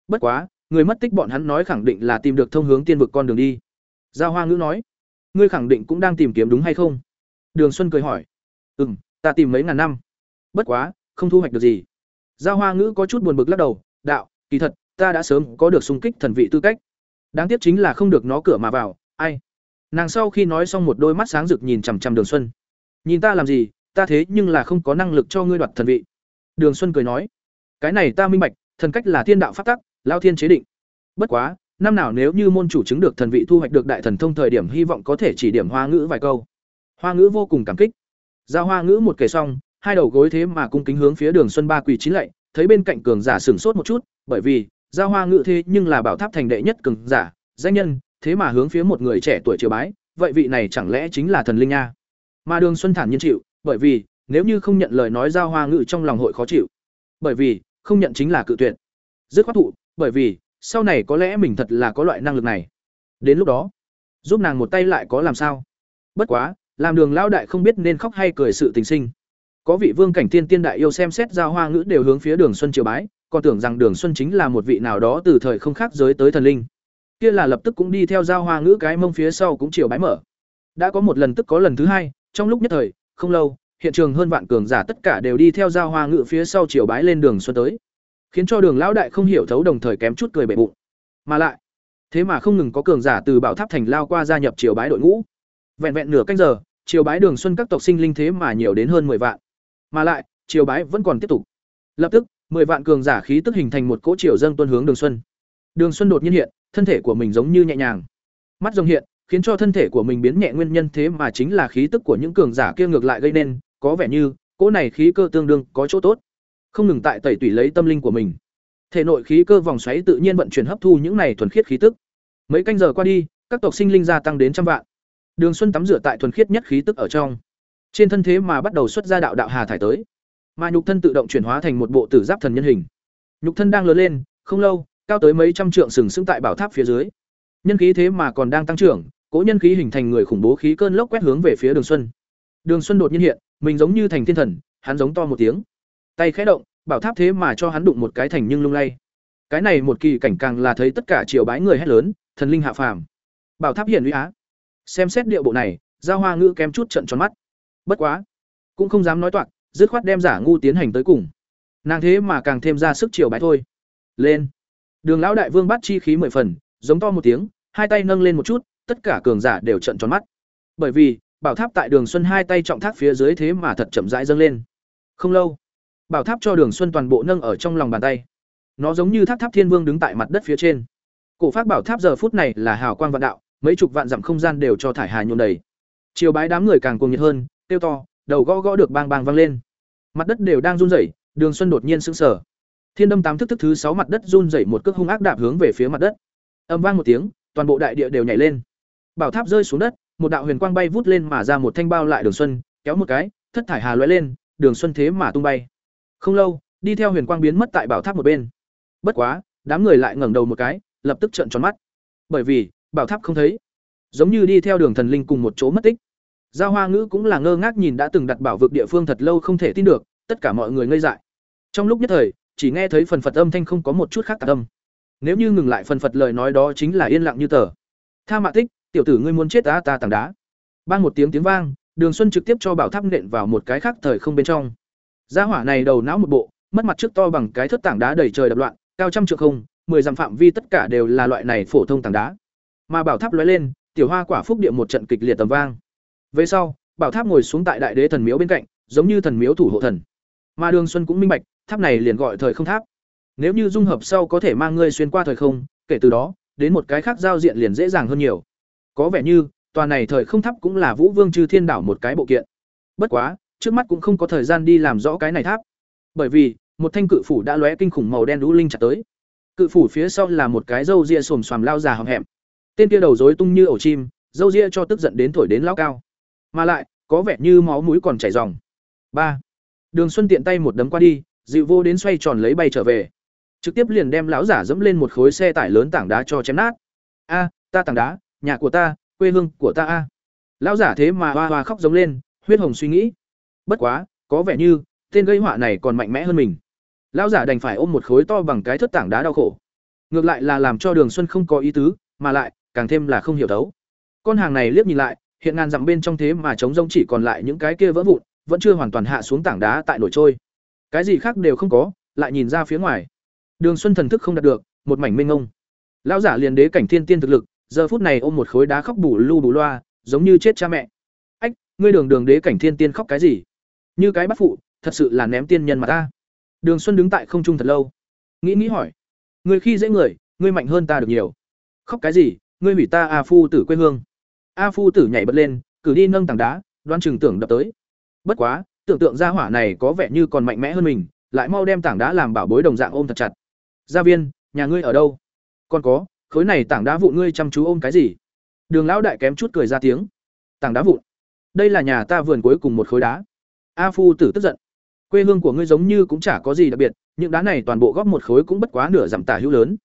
Bất quá, người mất tích bọn hắn nói khẳng định là tìm được thông hướng tiên vực con đường đi. Giao hoa ngữ nói, ngươi khẳng định cũng đang tìm kiếm đúng hay không? Đường xuân cười hỏi ừ m ta tìm mấy ngàn năm. Bất quá, không thu hoạch được gì. Giao hoa ngữ có chút buồn bực lắc đầu, đạo, kỳ thật, ta đã sớm có được xung kích thần vị tư cách đáng tiếc chính là không được nó cửa mà vào, ai? Nàng sau khi nói xong một đôi mắt sáng rực nhìn chằm chằm đường xuân. Nhìn ta làm gì, ta thế nhưng là không có năng lực cho ngươi đoạt thần vị. Đường xuân cười nói, cái này ta minh bạch, thần cách là thiên đạo phát tắc, lao thiên chế định. Bất quá, năm nào nếu như môn chủ chứng được thần vị thu hoạch được đại thần thông thời điểm hy vọng có thể chỉ điểm hoa ngữ vài câu. Hoa ngữ vô cùng cảm kích. Giao hoa ngữ một kể xong, hai đầu gối thế mà cung kính hướng phía đường xuân ba quỳ chín lạy, thấy bên cạnh cường giả sửng sốt một chút, bởi vì giao hoa ngữ thế nhưng là bảo tháp thành đệ nhất cường giả, danh nhân, thế mà hướng phía một người trẻ tuổi triều bái, vậy vị này chẳng lẽ chính là thần linh nha? Mà đường xuân thản nhiên chịu, bởi vì, nếu như không nhận lời nói giao hoa ngữ trong lòng hội khó chịu. Bởi vì, không nhận chính là cự tuyệt. Dứt khoát thụ, bởi vì, sau này có lẽ mình thật là có loại năng lực này. Đến lúc đó, giúp nàng một tay lại có làm sao? Bất quá, làm đường lão đại không biết nên khóc hay cười sự tình sinh. Có vị vương cảnh thiên tiên đại yêu xem xét giao hoa ngữ đều hướng phía đường xuân triều bái còn tưởng rằng đường xuân chính là một vị nào đó từ thời không khác giới tới thần linh. Kia là lập tức cũng đi theo giao hoa ngữ cái mông phía sau cũng triều bái mở. Đã có một lần tức có lần thứ hai, trong lúc nhất thời, không lâu, hiện trường hơn vạn cường giả tất cả đều đi theo giao hoa ngữ phía sau triều bái lên đường xuân tới. Khiến cho đường lão đại không hiểu thấu đồng thời kém chút cười bệ bụng. Mà lại, thế mà không ngừng có cường giả từ bảo tháp thành lao qua gia nhập triều bái đội ngũ. Vẹn vẹn nửa canh giờ triều bái đường xuân các tộc sinh linh thế mà nhiều đến hơn 10 vạn. Mà lại triều bái vẫn còn tiếp tục. Lập tức 10 vạn cường giả khí tức hình thành một cỗ triều dâng tuân hướng đường xuân. Đường xuân đột nhiên hiện, thân thể của mình giống như nhẹ nhàng. Mắt rồng hiện, khiến cho thân thể của mình biến nhẹ nguyên nhân thế mà chính là khí tức của những cường giả kia ngược lại gây nên, có vẻ như, cỗ này khí cơ tương đương có chỗ tốt. Không ngừng tại tẩy tủy lấy tâm linh của mình. Thể nội khí cơ vòng xoáy tự nhiên vận chuyển hấp thu những này thuần khiết khí tức. Mấy canh giờ qua đi, các tộc sinh linh gia tăng đến trăm vạn. Đường xuân tắm rửa tại thuần khiết nhất khí tức ở trong. Trên thân thế mà bắt đầu xuất ra đạo đạo hà thải tới mà nhục thân tự động chuyển hóa thành một bộ tử giáp thần nhân hình. Nhục thân đang lớn lên, không lâu, cao tới mấy trăm trượng sừng sững tại bảo tháp phía dưới. Nhân khí thế mà còn đang tăng trưởng, cố nhân khí hình thành người khủng bố khí cơn lốc quét hướng về phía đường xuân. Đường xuân đột nhiên hiện, mình giống như thành thiên thần, hắn giống to một tiếng. Tay khẽ động, bảo tháp thế mà cho hắn đụng một cái thành nhưng lung lay. Cái này một kỳ cảnh càng là thấy tất cả triều bái người hét lớn, thần linh hạ phàm. Bảo tháp hiển uy á. Xem xét điệu bộ này, giao hoa ngữ kém chút trận tròn mắt. Bất quá, cũng không dám nói toạc dứt khoát đem giả ngu tiến hành tới cùng. Nàng thế mà càng thêm ra sức chiều bái thôi. Lên. Đường lão đại vương bắt chi khí mười phần, giống to một tiếng, hai tay nâng lên một chút, tất cả cường giả đều trận tròn mắt. Bởi vì, bảo tháp tại đường xuân hai tay trọng thác phía dưới thế mà thật chậm rãi dâng lên. Không lâu, bảo tháp cho đường xuân toàn bộ nâng ở trong lòng bàn tay. Nó giống như tháp tháp thiên vương đứng tại mặt đất phía trên. Cổ phát bảo tháp giờ phút này là hào quang vạn đạo, mấy chục vạn dặm không gian đều cho thải hà nhuộm đầy. Chiều bái đám người càng cuồng nhiệt hơn tiêu to đầu gõ gõ được bang bang vang lên. Mặt đất đều đang run rẩy, đường xuân đột nhiên sững sờ. Thiên đâm tám thức thức thứ sáu mặt đất run rẩy một cước hung ác đạp hướng về phía mặt đất. Âm vang một tiếng, toàn bộ đại địa đều nhảy lên. Bảo tháp rơi xuống đất, một đạo huyền quang bay vút lên mà ra một thanh bao lại đường xuân, kéo một cái, thất thải hà lóe lên, đường xuân thế mà tung bay. Không lâu, đi theo huyền quang biến mất tại bảo tháp một bên. Bất quá, đám người lại ngẩng đầu một cái, lập tức trợn tròn mắt. Bởi vì, bảo tháp không thấy. Giống như đi theo đường thần linh cùng một chỗ mất tích giao hoa ngữ cũng là ngơ ngác nhìn đã từng đặt bảo vực địa phương thật lâu không thể tin được, tất cả mọi người ngây dại. Trong lúc nhất thời, chỉ nghe thấy phần phật âm thanh không có một chút khác tạc âm. Nếu như ngừng lại phần phật lời nói đó chính là yên lặng như tờ. Tha mạ tích, tiểu tử ngươi muốn chết ta ta tảng đá. Bang một tiếng tiếng vang, đường xuân trực tiếp cho bảo tháp nện vào một cái khác thời không bên trong. Gia hỏa này đầu não một bộ, mất mặt trước to bằng cái thất tảng đá đầy trời đập loạn, cao trăm trượng không, mười dặm phạm vi tất cả đều là loại này phổ thông tảng đá. Mà bảo tháp lóe lên, tiểu hoa quả phúc địa một trận kịch liệt tầm vang về sau, bảo tháp ngồi xuống tại đại đế thần miếu bên cạnh, giống như thần miếu thủ hộ thần. Mà đường xuân cũng minh bạch, tháp này liền gọi thời không tháp. Nếu như dung hợp sau có thể mang ngươi xuyên qua thời không, kể từ đó, đến một cái khác giao diện liền dễ dàng hơn nhiều. Có vẻ như, tòa này thời không tháp cũng là vũ vương chư thiên đảo một cái bộ kiện. Bất quá, trước mắt cũng không có thời gian đi làm rõ cái này tháp. Bởi vì, một thanh cự phủ đã lóe kinh khủng màu đen đũ linh chặt tới. Cự phủ phía sau là một cái râu ria xồm xoàm lao già hậm hẹm. Tên kia đầu rối tung như ổ chim, râu ria cho tức giận đến thổi đến lao cao mà lại, có vẻ như máu mũi còn chảy ròng. Ba. Đường xuân tiện tay một đấm qua đi, dịu vô đến xoay tròn lấy bay trở về. Trực tiếp liền đem lão giả dẫm lên một khối xe tải lớn tảng đá cho chém nát. A, ta tảng đá, nhà của ta, quê hương của ta a. Lão giả thế mà hoa hoa khóc giống lên, huyết hồng suy nghĩ. Bất quá, có vẻ như, tên gây họa này còn mạnh mẽ hơn mình. Lão giả đành phải ôm một khối to bằng cái thất tảng đá đau khổ. Ngược lại là làm cho đường xuân không có ý tứ, mà lại, càng thêm là không hiểu đấu con hàng này liếc nhìn lại hiện ngàn dặm bên trong thế mà trống rông chỉ còn lại những cái kia vỡ vụn, vẫn chưa hoàn toàn hạ xuống tảng đá tại nổi trôi. Cái gì khác đều không có, lại nhìn ra phía ngoài. Đường xuân thần thức không đạt được, một mảnh mênh ngông lão giả liền đế cảnh thiên tiên thực lực, giờ phút này ôm một khối đá khóc bù lu bù loa, giống như chết cha mẹ. Ách, ngươi đường đường đế cảnh thiên tiên khóc cái gì? Như cái bắt phụ, thật sự là ném tiên nhân mà ta. Đường xuân đứng tại không trung thật lâu. Nghĩ nghĩ hỏi, ngươi khi dễ người, ngươi mạnh hơn ta được nhiều. Khóc cái gì? Ngươi hủy ta a phu tử quê hương a phu tử nhảy bật lên, cử đi nâng tảng đá, đoan chừng tưởng đập tới. Bất quá, tưởng tượng ra hỏa này có vẻ như còn mạnh mẽ hơn mình, lại mau đem tảng đá làm bảo bối đồng dạng ôm thật chặt. Gia viên, nhà ngươi ở đâu? Còn có, khối này tảng đá vụn ngươi chăm chú ôm cái gì? Đường lão đại kém chút cười ra tiếng. Tảng đá vụn. Đây là nhà ta vườn cuối cùng một khối đá. A phu tử tức giận. Quê hương của ngươi giống như cũng chả có gì đặc biệt, những đá này toàn bộ góp một khối cũng bất quá nửa dặm tả hữu lớn.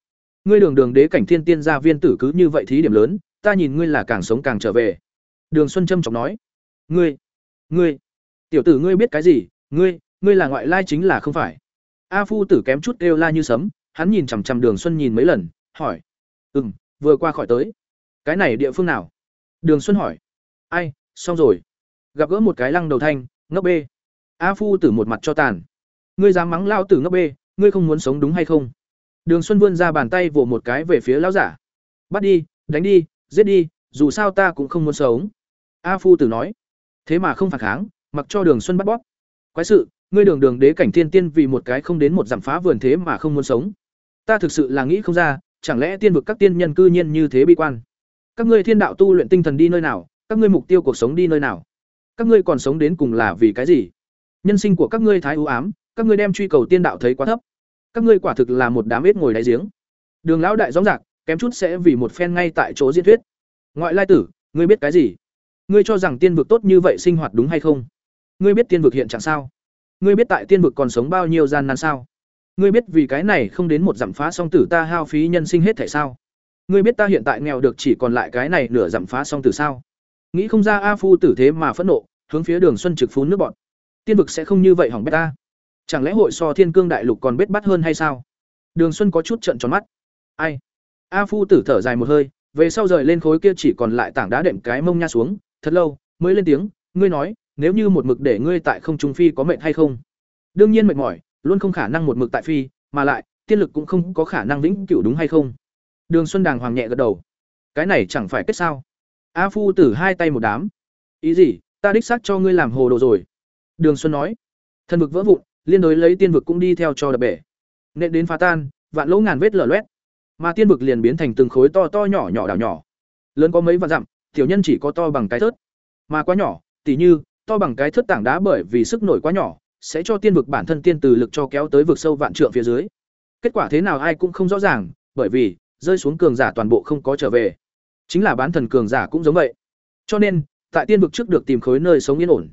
Ngươi đường đường đế cảnh thiên tiên gia viên tử cứ như vậy thí điểm lớn ta nhìn ngươi là càng sống càng trở về. Đường xuân trâm trọng nói. Ngươi ngươi, tiểu tử ngươi biết cái gì? Ngươi ngươi là ngoại lai chính là không phải. A phu tử kém chút kêu la như sấm, hắn nhìn chằm chằm đường xuân nhìn mấy lần, hỏi. Ừ m vừa qua khỏi tới. Cái này địa phương nào? Đường xuân hỏi. Ai, xong rồi. Gặp gỡ một cái lăng đầu thanh, ngốc bê. A phu tử một mặt cho tàn. Ngươi dám mắng lao tử ngốc bê, ngươi không muốn sống đúng hay không? Đường xuân vươn ra bàn tay vỗ một cái về phía lão giả. Bắt đi, đánh đi giết đi, dù sao ta cũng không muốn sống. A phu tử nói. Thế mà không phản kháng, mặc cho đường xuân bắt bóp. Quái sự, ngươi đường đường đế cảnh thiên tiên vì một cái không đến một giảm phá vườn thế mà không muốn sống. Ta thực sự là nghĩ không ra, chẳng lẽ tiên vực các tiên nhân cư nhiên như thế bi quan? Các ngươi thiên đạo tu luyện tinh thần đi nơi nào, các ngươi mục tiêu cuộc sống đi nơi nào? Các ngươi còn sống đến cùng là vì cái gì? Nhân sinh của các ngươi thái ưu ám, các ngươi đem truy cầu tiên đạo thấy quá thấp. Các ngươi quả thực là một đám ếch ngồi đáy giếng. Đường lão đại rõ rạc kém chút sẽ vì một phen ngay tại chỗ diễn thuyết. Ngoại lai tử, ngươi biết cái gì? Ngươi cho rằng tiên vực tốt như vậy sinh hoạt đúng hay không? Ngươi biết tiên vực hiện trạng sao? Ngươi biết tại tiên vực còn sống bao nhiêu gian nan sao? Ngươi biết vì cái này không đến một giảm phá song tử ta hao phí nhân sinh hết thể sao? Ngươi biết ta hiện tại nghèo được chỉ còn lại cái này nửa giảm phá song tử sao? Nghĩ không ra a phu tử thế mà phẫn nộ, hướng phía đường xuân trực phun nước bọn. Tiên vực sẽ không như vậy hỏng bét ta. Chẳng lẽ hội so thiên cương đại lục còn bết bắt hơn hay sao? Đường xuân có chút trận tròn mắt. Ai? A phu tử thở dài một hơi, về sau rời lên khối kia chỉ còn lại tảng đá đệm cái mông nha xuống, thật lâu, mới lên tiếng, ngươi nói, nếu như một mực để ngươi tại không trung phi có mệnh hay không? Đương nhiên mệt mỏi, luôn không khả năng một mực tại phi, mà lại, tiên lực cũng không có khả năng vĩnh cửu đúng hay không? Đường xuân đàng hoàng nhẹ gật đầu. Cái này chẳng phải kết sao? A phu tử hai tay một đám. Ý gì? Ta đích xác cho ngươi làm hồ đồ rồi. Đường xuân nói. Thần vực vỡ vụn, liên đối lấy tiên vực cũng đi theo cho đập bể. Nện đến phá tan, vạn lỗ ngàn vết lở loét mà tiên vực liền biến thành từng khối to to nhỏ nhỏ đảo nhỏ. Lớn có mấy vạn dặm, tiểu nhân chỉ có to bằng cái thớt. Mà quá nhỏ, tỉ như, to bằng cái thớt tảng đá bởi vì sức nổi quá nhỏ, sẽ cho tiên vực bản thân tiên từ lực cho kéo tới vực sâu vạn trượng phía dưới. Kết quả thế nào ai cũng không rõ ràng, bởi vì, rơi xuống cường giả toàn bộ không có trở về. Chính là bán thần cường giả cũng giống vậy. Cho nên, tại tiên vực trước được tìm khối nơi sống yên ổn.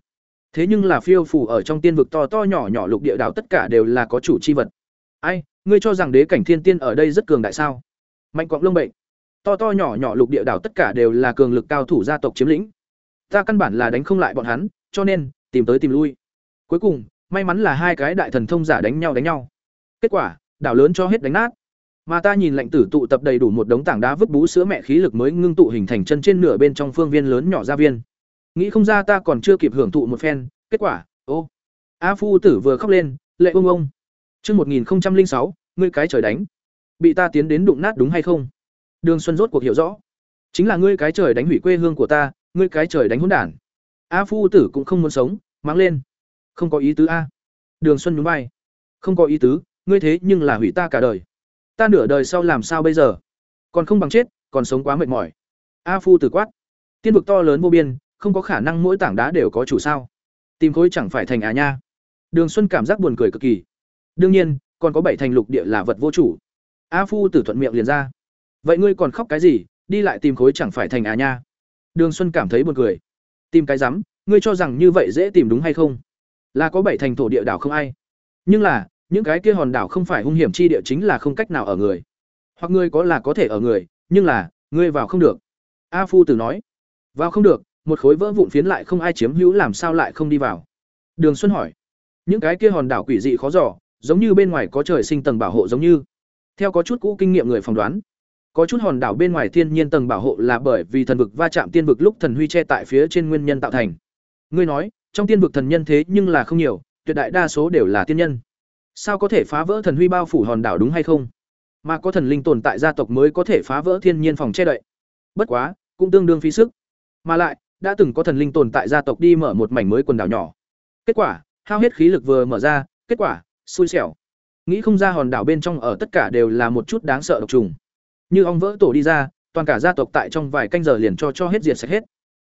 Thế nhưng là phiêu phủ ở trong tiên vực to to nhỏ nhỏ lục địa đảo tất cả đều là có chủ chi vật ai, ngươi cho rằng đế cảnh thiên tiên ở đây rất cường đại sao? Mạnh quạng lông bệnh. To to nhỏ nhỏ lục địa đảo tất cả đều là cường lực cao thủ gia tộc chiếm lĩnh. Ta căn bản là đánh không lại bọn hắn, cho nên, tìm tới tìm lui. Cuối cùng, may mắn là hai cái đại thần thông giả đánh nhau đánh nhau. Kết quả, đảo lớn cho hết đánh nát. Mà ta nhìn lệnh tử tụ tập đầy đủ một đống tảng đá vứt bú sữa mẹ khí lực mới ngưng tụ hình thành chân trên nửa bên trong phương viên lớn nhỏ gia viên. Nghĩ không ra ta còn chưa kịp hưởng thụ một phen, kết quả, ô. A phu tử vừa khóc lên, lệ ông ông chương một nghìn sáu, ngươi cái trời đánh. Bị ta tiến đến đụng nát đúng hay không? Đường xuân rốt cuộc hiểu rõ. Chính là ngươi cái trời đánh hủy quê hương của ta, ngươi cái trời đánh hỗn đản. A phu tử cũng không muốn sống, mắng lên. Không có ý tứ a. Đường xuân nhún vai. Không có ý tứ, ngươi thế nhưng là hủy ta cả đời. Ta nửa đời sau làm sao bây giờ? Còn không bằng chết, còn sống quá mệt mỏi. A phu tử quát. Tiên vực to lớn vô biên, không có khả năng mỗi tảng đá đều có chủ sao. Tìm khối chẳng phải thành à nha. Đường xuân cảm giác buồn cười cực kỳ đương nhiên, còn có bảy thành lục địa là vật vô chủ. A phu tử thuận miệng liền ra. Vậy ngươi còn khóc cái gì? Đi lại tìm khối chẳng phải thành à nha? Đường xuân cảm thấy buồn cười. Tìm cái rắm, ngươi cho rằng như vậy dễ tìm đúng hay không? Là có bảy thành thổ địa đảo không ai. Nhưng là, những cái kia hòn đảo không phải hung hiểm chi địa chính là không cách nào ở người. Hoặc ngươi có là có thể ở người, nhưng là, ngươi vào không được. A phu tử nói. Vào không được, một khối vỡ vụn phiến lại không ai chiếm hữu làm sao lại không đi vào? Đường xuân hỏi. Những cái kia hòn đảo quỷ dị khó giỏ giống như bên ngoài có trời sinh tầng bảo hộ giống như. Theo có chút cũ kinh nghiệm người phỏng đoán, có chút hòn đảo bên ngoài thiên nhiên tầng bảo hộ là bởi vì thần vực va chạm tiên vực lúc thần huy che tại phía trên nguyên nhân tạo thành. Ngươi nói, trong tiên vực thần nhân thế nhưng là không nhiều, tuyệt đại đa số đều là tiên nhân. Sao có thể phá vỡ thần huy bao phủ hòn đảo đúng hay không? Mà có thần linh tồn tại gia tộc mới có thể phá vỡ thiên nhiên phòng che đậy. Bất quá, cũng tương đương phí sức. Mà lại, đã từng có thần linh tồn tại gia tộc đi mở một mảnh mới quần đảo nhỏ. Kết quả, hao hết khí lực vừa mở ra, kết quả xui xẻo. Nghĩ không ra hòn đảo bên trong ở tất cả đều là một chút đáng sợ độc trùng. Như ong vỡ tổ đi ra, toàn cả gia tộc tại trong vài canh giờ liền cho cho hết diệt sạch hết.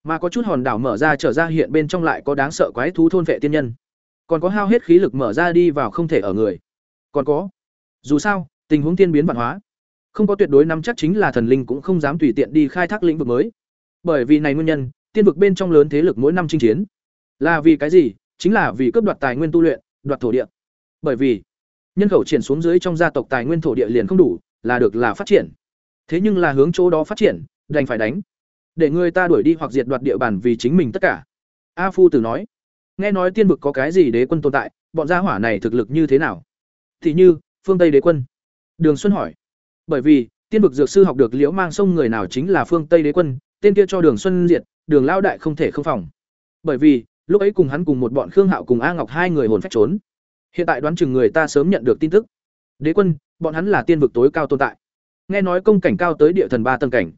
Mà có chút hòn đảo mở ra trở ra hiện bên trong lại có đáng sợ quái thú thôn vệ tiên nhân. Còn có hao hết khí lực mở ra đi vào không thể ở người. Còn có, dù sao, tình huống tiên biến văn hóa. Không có tuyệt đối nắm chắc chính là thần linh cũng không dám tùy tiện đi khai thác lĩnh vực mới. Bởi vì này nguyên nhân, tiên vực bên trong lớn thế lực mỗi năm chinh chiến. Là vì cái gì? Chính là vì cướp đoạt tài nguyên tu luyện, đoạt thổ địa bởi vì nhân khẩu triển xuống dưới trong gia tộc tài nguyên thổ địa liền không đủ là được là phát triển thế nhưng là hướng chỗ đó phát triển đành phải đánh để người ta đuổi đi hoặc diệt đoạt địa bàn vì chính mình tất cả A Phu Tử nói, nghe nói tiên vực có cái gì đế quân tồn tại, bọn gia hỏa này thực lực như thế nào? Thì như, phương Tây đế quân. Đường Xuân hỏi. Bởi vì, tiên vực dược sư học được liễu mang sông người nào chính là phương Tây đế quân, tên kia cho Đường Xuân diệt, Đường lao đại không thể không phòng. Bởi vì, lúc ấy cùng hắn cùng một bọn Khương Hạo cùng A Ngọc hai người hồn phách trốn. Hiện tại đoán chừng người ta sớm nhận được tin tức. Đế quân, bọn hắn là tiên vực tối cao tồn tại. Nghe nói công cảnh cao tới địa thần ba tầng cảnh.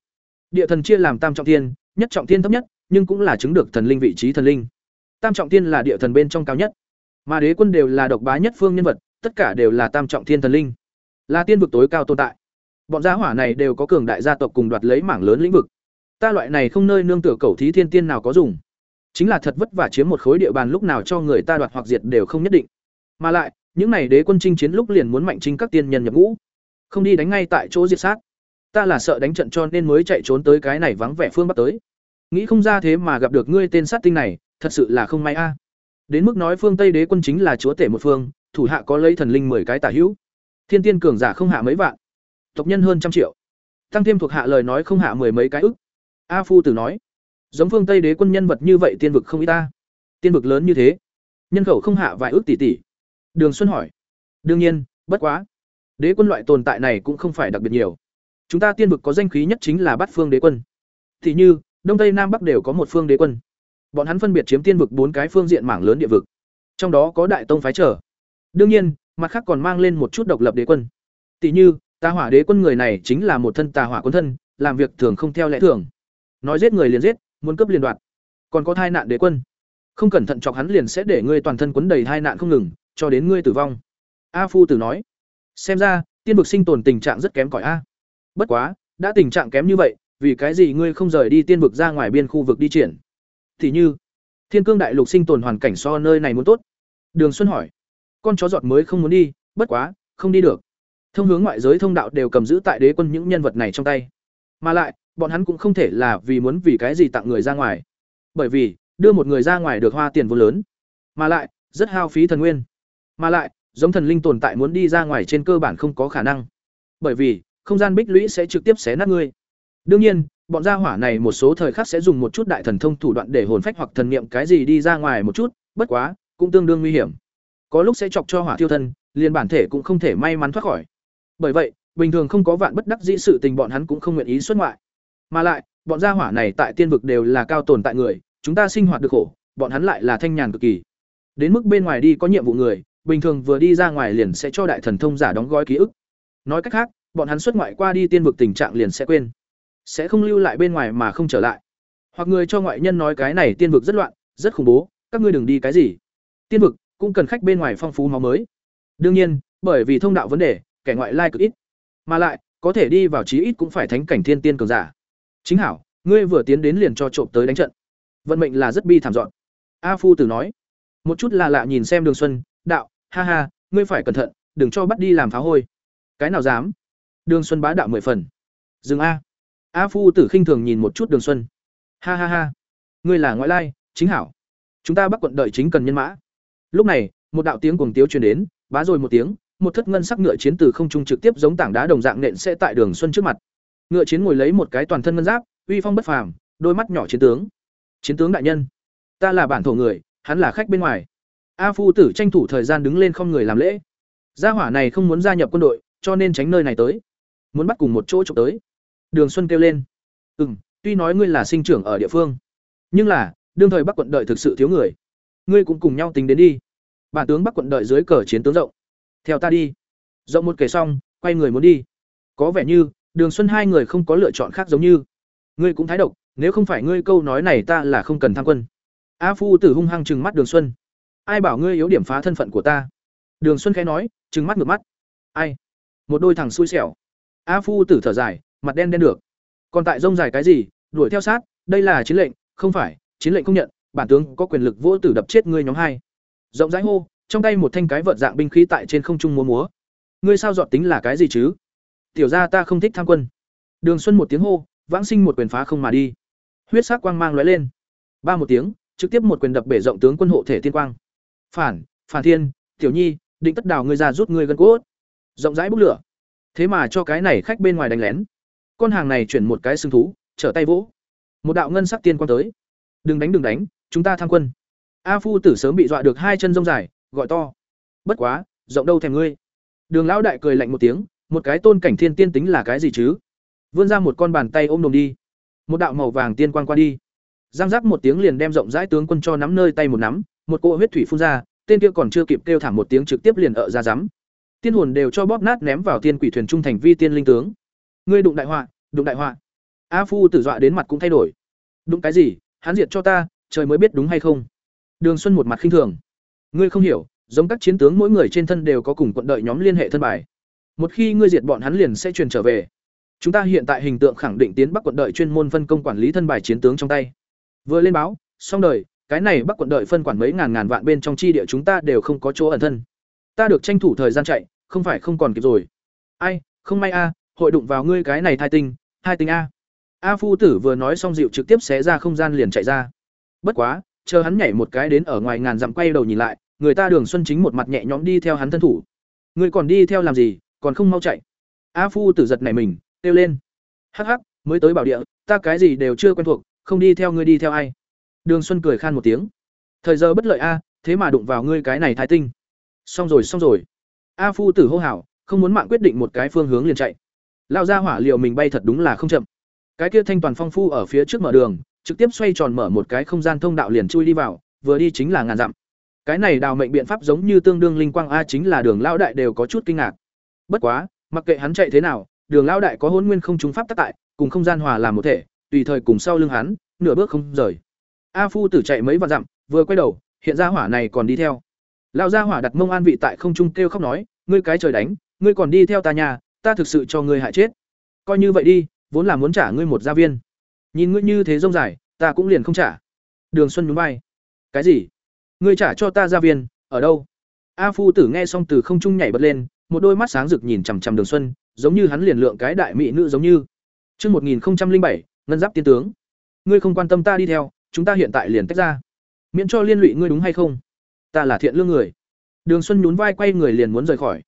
Địa thần chia làm tam trọng thiên, nhất trọng thiên thấp nhất, nhưng cũng là chứng được thần linh vị trí thần linh. Tam trọng thiên là địa thần bên trong cao nhất, mà đế quân đều là độc bá nhất phương nhân vật, tất cả đều là tam trọng thiên thần linh, là tiên vực tối cao tồn tại. Bọn gia hỏa này đều có cường đại gia tộc cùng đoạt lấy mảng lớn lĩnh vực. Ta loại này không nơi nương tựa cầu thí thiên tiên nào có dùng. Chính là thật vất vả chiếm một khối địa bàn lúc nào cho người ta đoạt hoặc diệt đều không nhất định. Mà lại, những này đế quân chinh chiến lúc liền muốn mạnh chinh các tiên nhân nhập ngũ, không đi đánh ngay tại chỗ diệt sát. Ta là sợ đánh trận cho nên mới chạy trốn tới cái này vắng vẻ phương bắc tới. Nghĩ không ra thế mà gặp được ngươi tên sát tinh này, thật sự là không may a. Đến mức nói phương Tây đế quân chính là chúa tể một phương, thủ hạ có lấy thần linh mười cái tả hữu. Thiên tiên cường giả không hạ mấy vạn, tộc nhân hơn trăm triệu. Tăng thêm thuộc hạ lời nói không hạ mười mấy cái ức. A Phu Tử nói, giống phương Tây đế quân nhân vật như vậy tiên vực không ít ta. Tiên vực lớn như thế, nhân khẩu không hạ vài ước tỷ tỷ. Đường Xuân hỏi, đương nhiên, bất quá, đế quân loại tồn tại này cũng không phải đặc biệt nhiều. Chúng ta tiên vực có danh khí nhất chính là Bát Phương Đế quân. Thì như, Đông Tây Nam Bắc đều có một phương đế quân. Bọn hắn phân biệt chiếm tiên vực bốn cái phương diện mảng lớn địa vực. Trong đó có Đại Tông phái trở. Đương nhiên, mặt khác còn mang lên một chút độc lập đế quân. Tỷ như, Tà Hỏa Đế quân người này chính là một thân tà hỏa quân thân, làm việc thường không theo lẽ thường. Nói giết người liền giết, muốn cướp liền đoạt. Còn có thai nạn đế quân. Không cẩn thận chọc hắn liền sẽ để ngươi toàn thân quấn đầy thai nạn không ngừng, cho đến ngươi tử vong. A Phu tử nói. Xem ra, tiên vực sinh tồn tình trạng rất kém cỏi a. Bất quá, đã tình trạng kém như vậy, vì cái gì ngươi không rời đi tiên vực ra ngoài biên khu vực đi triển? Thì như, Thiên Cương đại lục sinh tồn hoàn cảnh so nơi này muốn tốt. Đường Xuân hỏi. Con chó giọt mới không muốn đi, bất quá, không đi được. Thông hướng ngoại giới thông đạo đều cầm giữ tại đế quân những nhân vật này trong tay. Mà lại, bọn hắn cũng không thể là vì muốn vì cái gì tặng người ra ngoài. Bởi vì, đưa một người ra ngoài được hoa tiền vô lớn, mà lại, rất hao phí thần nguyên. Mà lại, giống thần linh tồn tại muốn đi ra ngoài trên cơ bản không có khả năng. Bởi vì, không gian bích lũy sẽ trực tiếp xé nát ngươi. Đương nhiên, bọn gia hỏa này một số thời khắc sẽ dùng một chút đại thần thông thủ đoạn để hồn phách hoặc thần niệm cái gì đi ra ngoài một chút, bất quá, cũng tương đương nguy hiểm. Có lúc sẽ chọc cho hỏa thiêu thân, liền bản thể cũng không thể may mắn thoát khỏi. Bởi vậy, bình thường không có vạn bất đắc dĩ sự tình bọn hắn cũng không nguyện ý xuất ngoại. Mà lại, bọn gia hỏa này tại tiên vực đều là cao tồn tại người, chúng ta sinh hoạt được khổ, bọn hắn lại là thanh nhàn cực kỳ. Đến mức bên ngoài đi có nhiệm vụ người, bình thường vừa đi ra ngoài liền sẽ cho đại thần thông giả đóng gói ký ức. Nói cách khác, bọn hắn xuất ngoại qua đi tiên vực tình trạng liền sẽ quên. Sẽ không lưu lại bên ngoài mà không trở lại. Hoặc người cho ngoại nhân nói cái này tiên vực rất loạn rất khủng bố các ngươi đừng đi cái gì. Tiên vực cũng cần khách bên ngoài phong phú máu mới. Đương nhiên bởi vì thông đạo vấn đề kẻ ngoại lai cực ít. Mà lại có thể đi vào chí ít cũng phải thánh cảnh thiên tiên cường giả. Chính hảo ngươi vừa tiến đến liền cho trộm tới đánh trận. Vận mệnh là rất bi thảm dọn. A phu tử nói. Một chút là lạ nhìn xem đường xuân đạo ha ha, ngươi phải cẩn thận, đừng cho bắt đi làm phá hôi. Cái nào dám? Đường xuân bá đạo mười phần. Dừng a. A phu tử khinh thường nhìn một chút đường xuân. Ha ha ha. Ngươi là ngoại lai, chính hảo. Chúng ta bắc quận đợi chính cần nhân mã. Lúc này, một đạo tiếng cuồng tiếu truyền đến, bá rồi một tiếng, một thất ngân sắc ngựa chiến từ không trung trực tiếp giống tảng đá đồng dạng nện sẽ tại đường xuân trước mặt. Ngựa chiến ngồi lấy một cái toàn thân ngân giáp, uy phong bất phàm, đôi mắt nhỏ chiến tướng. Chiến tướng đại nhân, ta là bản thổ người, hắn là khách bên ngoài a phu tử tranh thủ thời gian đứng lên không người làm lễ. Gia hỏa này không muốn gia nhập quân đội, cho nên tránh nơi này tới. Muốn bắt cùng một chỗ trộm tới. Đường xuân kêu lên. Ừ m tuy nói ngươi là sinh trưởng ở địa phương, nhưng là, đương thời bắc quận đợi thực sự thiếu người. Ngươi cũng cùng nhau tính đến đi. Bản tướng bắc quận đợi dưới cờ chiến tướng rộng. Theo ta đi. Rộng một kể xong, quay người muốn đi. Có vẻ như, đường xuân hai người không có lựa chọn khác giống như. Ngươi cũng thái độc, nếu không phải ngươi câu nói này ta là không cần tham quân. A phu tử hung hăng trừng mắt đường xuân ai bảo ngươi yếu điểm phá thân phận của ta? Đường xuân khẽ nói, trừng mắt ngược mắt. Ai? Một đôi thằng xui xẻo. A phu tử thở dài, mặt đen đen được. Còn tại rông dài cái gì? Đuổi theo sát, đây là chiến lệnh, không phải, chiến lệnh không nhận, bản tướng có quyền lực vô tử đập chết ngươi nhóm hai. Rộng rãi hô, trong tay một thanh cái vợt dạng binh khí tại trên không trung múa múa. Ngươi sao dọn tính là cái gì chứ? Tiểu ra ta không thích tham quân. Đường xuân một tiếng hô, vãng sinh một quyền phá không mà đi. Huyết sắc quang mang lóe lên. Ba một tiếng, trực tiếp một quyền đập bể rộng tướng quân hộ thể tiên quang phản phản thiên, tiểu nhi, định tất đào ngươi ra rút ngươi gân cốt. Rộng rãi bốc lửa. Thế mà cho cái này khách bên ngoài đánh lén. Con hàng này chuyển một cái xương thú, trở tay vỗ. Một đạo ngân sắc tiên quang tới. Đừng đánh đừng đánh, chúng ta tham quân. A phu tử sớm bị dọa được hai chân rông dài, gọi to. Bất quá, rộng đâu thèm ngươi. Đường lão đại cười lạnh một tiếng, một cái tôn cảnh thiên tiên tính là cái gì chứ? Vươn ra một con bàn tay ôm đồm đi. Một đạo màu vàng tiên quang qua đi. Giang giác một tiếng liền đem rộng rãi tướng quân cho nắm nơi tay một nắm một cỗ huyết thủy phun ra, tên kia còn chưa kịp kêu thảm một tiếng trực tiếp liền ở ra rắm. Tiên hồn đều cho bóp nát ném vào tiên quỷ thuyền trung thành vi tiên linh tướng. Ngươi đụng đại họa, đụng đại họa. A phu tử dọa đến mặt cũng thay đổi. Đụng cái gì? Hắn diệt cho ta, trời mới biết đúng hay không? Đường xuân một mặt khinh thường. Ngươi không hiểu, giống các chiến tướng mỗi người trên thân đều có cùng quận đợi nhóm liên hệ thân bài. Một khi ngươi diệt bọn hắn liền sẽ truyền trở về. Chúng ta hiện tại hình tượng khẳng định tiến bắc quận đợi chuyên môn phân công quản lý thân bài chiến tướng trong tay. Vừa lên báo, xong đời cái này bắc quận đợi phân quản mấy ngàn ngàn vạn bên trong chi địa chúng ta đều không có chỗ ẩn thân. Ta được tranh thủ thời gian chạy, không phải không còn kịp rồi. Ai, không may a, hội đụng vào ngươi cái này thai tinh thai tinh a. A phu tử vừa nói xong dịu trực tiếp xé ra không gian liền chạy ra. Bất quá, chờ hắn nhảy một cái đến ở ngoài ngàn dặm quay đầu nhìn lại, người ta đường xuân chính một mặt nhẹ nhõm đi theo hắn thân thủ. Người còn đi theo làm gì, còn không mau chạy. A phu tử giật này mình, kêu lên. Hắc hắc, mới tới bảo địa, ta cái gì đều chưa quen thuộc, không đi theo ngươi đi theo ai đường xuân cười khan một tiếng. Thời giờ bất lợi a, thế mà đụng vào ngươi cái này thái tinh. Xong rồi xong rồi. A phu tử hô hào, không muốn mạng quyết định một cái phương hướng liền chạy. Lao ra hỏa liệu mình bay thật đúng là không chậm. Cái kia thanh toàn phong phu ở phía trước mở đường, trực tiếp xoay tròn mở một cái không gian thông đạo liền chui đi vào, vừa đi chính là ngàn dặm. Cái này đào mệnh biện pháp giống như tương đương linh quang a, chính là đường lão đại đều có chút kinh ngạc. Bất quá, mặc kệ hắn chạy thế nào, đường lão đại có hôn nguyên không trúng pháp tác tại, cùng không gian hòa làm một thể, tùy thời cùng sau lưng hắn, nửa bước không rời a phu tử chạy mấy vạn dặm, vừa quay đầu, hiện ra hỏa này còn đi theo. Lão gia hỏa đặt mông an vị tại không trung kêu khóc nói, ngươi cái trời đánh, ngươi còn đi theo ta nhà, ta thực sự cho ngươi hại chết. Coi như vậy đi, vốn là muốn trả ngươi một gia viên. Nhìn ngươi như thế rông dài, ta cũng liền không trả. Đường xuân nhún vai. Cái gì? Ngươi trả cho ta gia viên, ở đâu? A phu tử nghe xong từ không trung nhảy bật lên, một đôi mắt sáng rực nhìn chằm chằm đường xuân, giống như hắn liền lượng cái đại mỹ nữ giống như. Chương một nghìn bảy, ngân giáp tiên tướng. Ngươi không quan tâm ta đi theo chúng ta hiện tại liền tách ra. Miễn cho liên lụy ngươi đúng hay không? Ta là thiện lương người. Đường xuân nhún vai quay người liền muốn rời khỏi.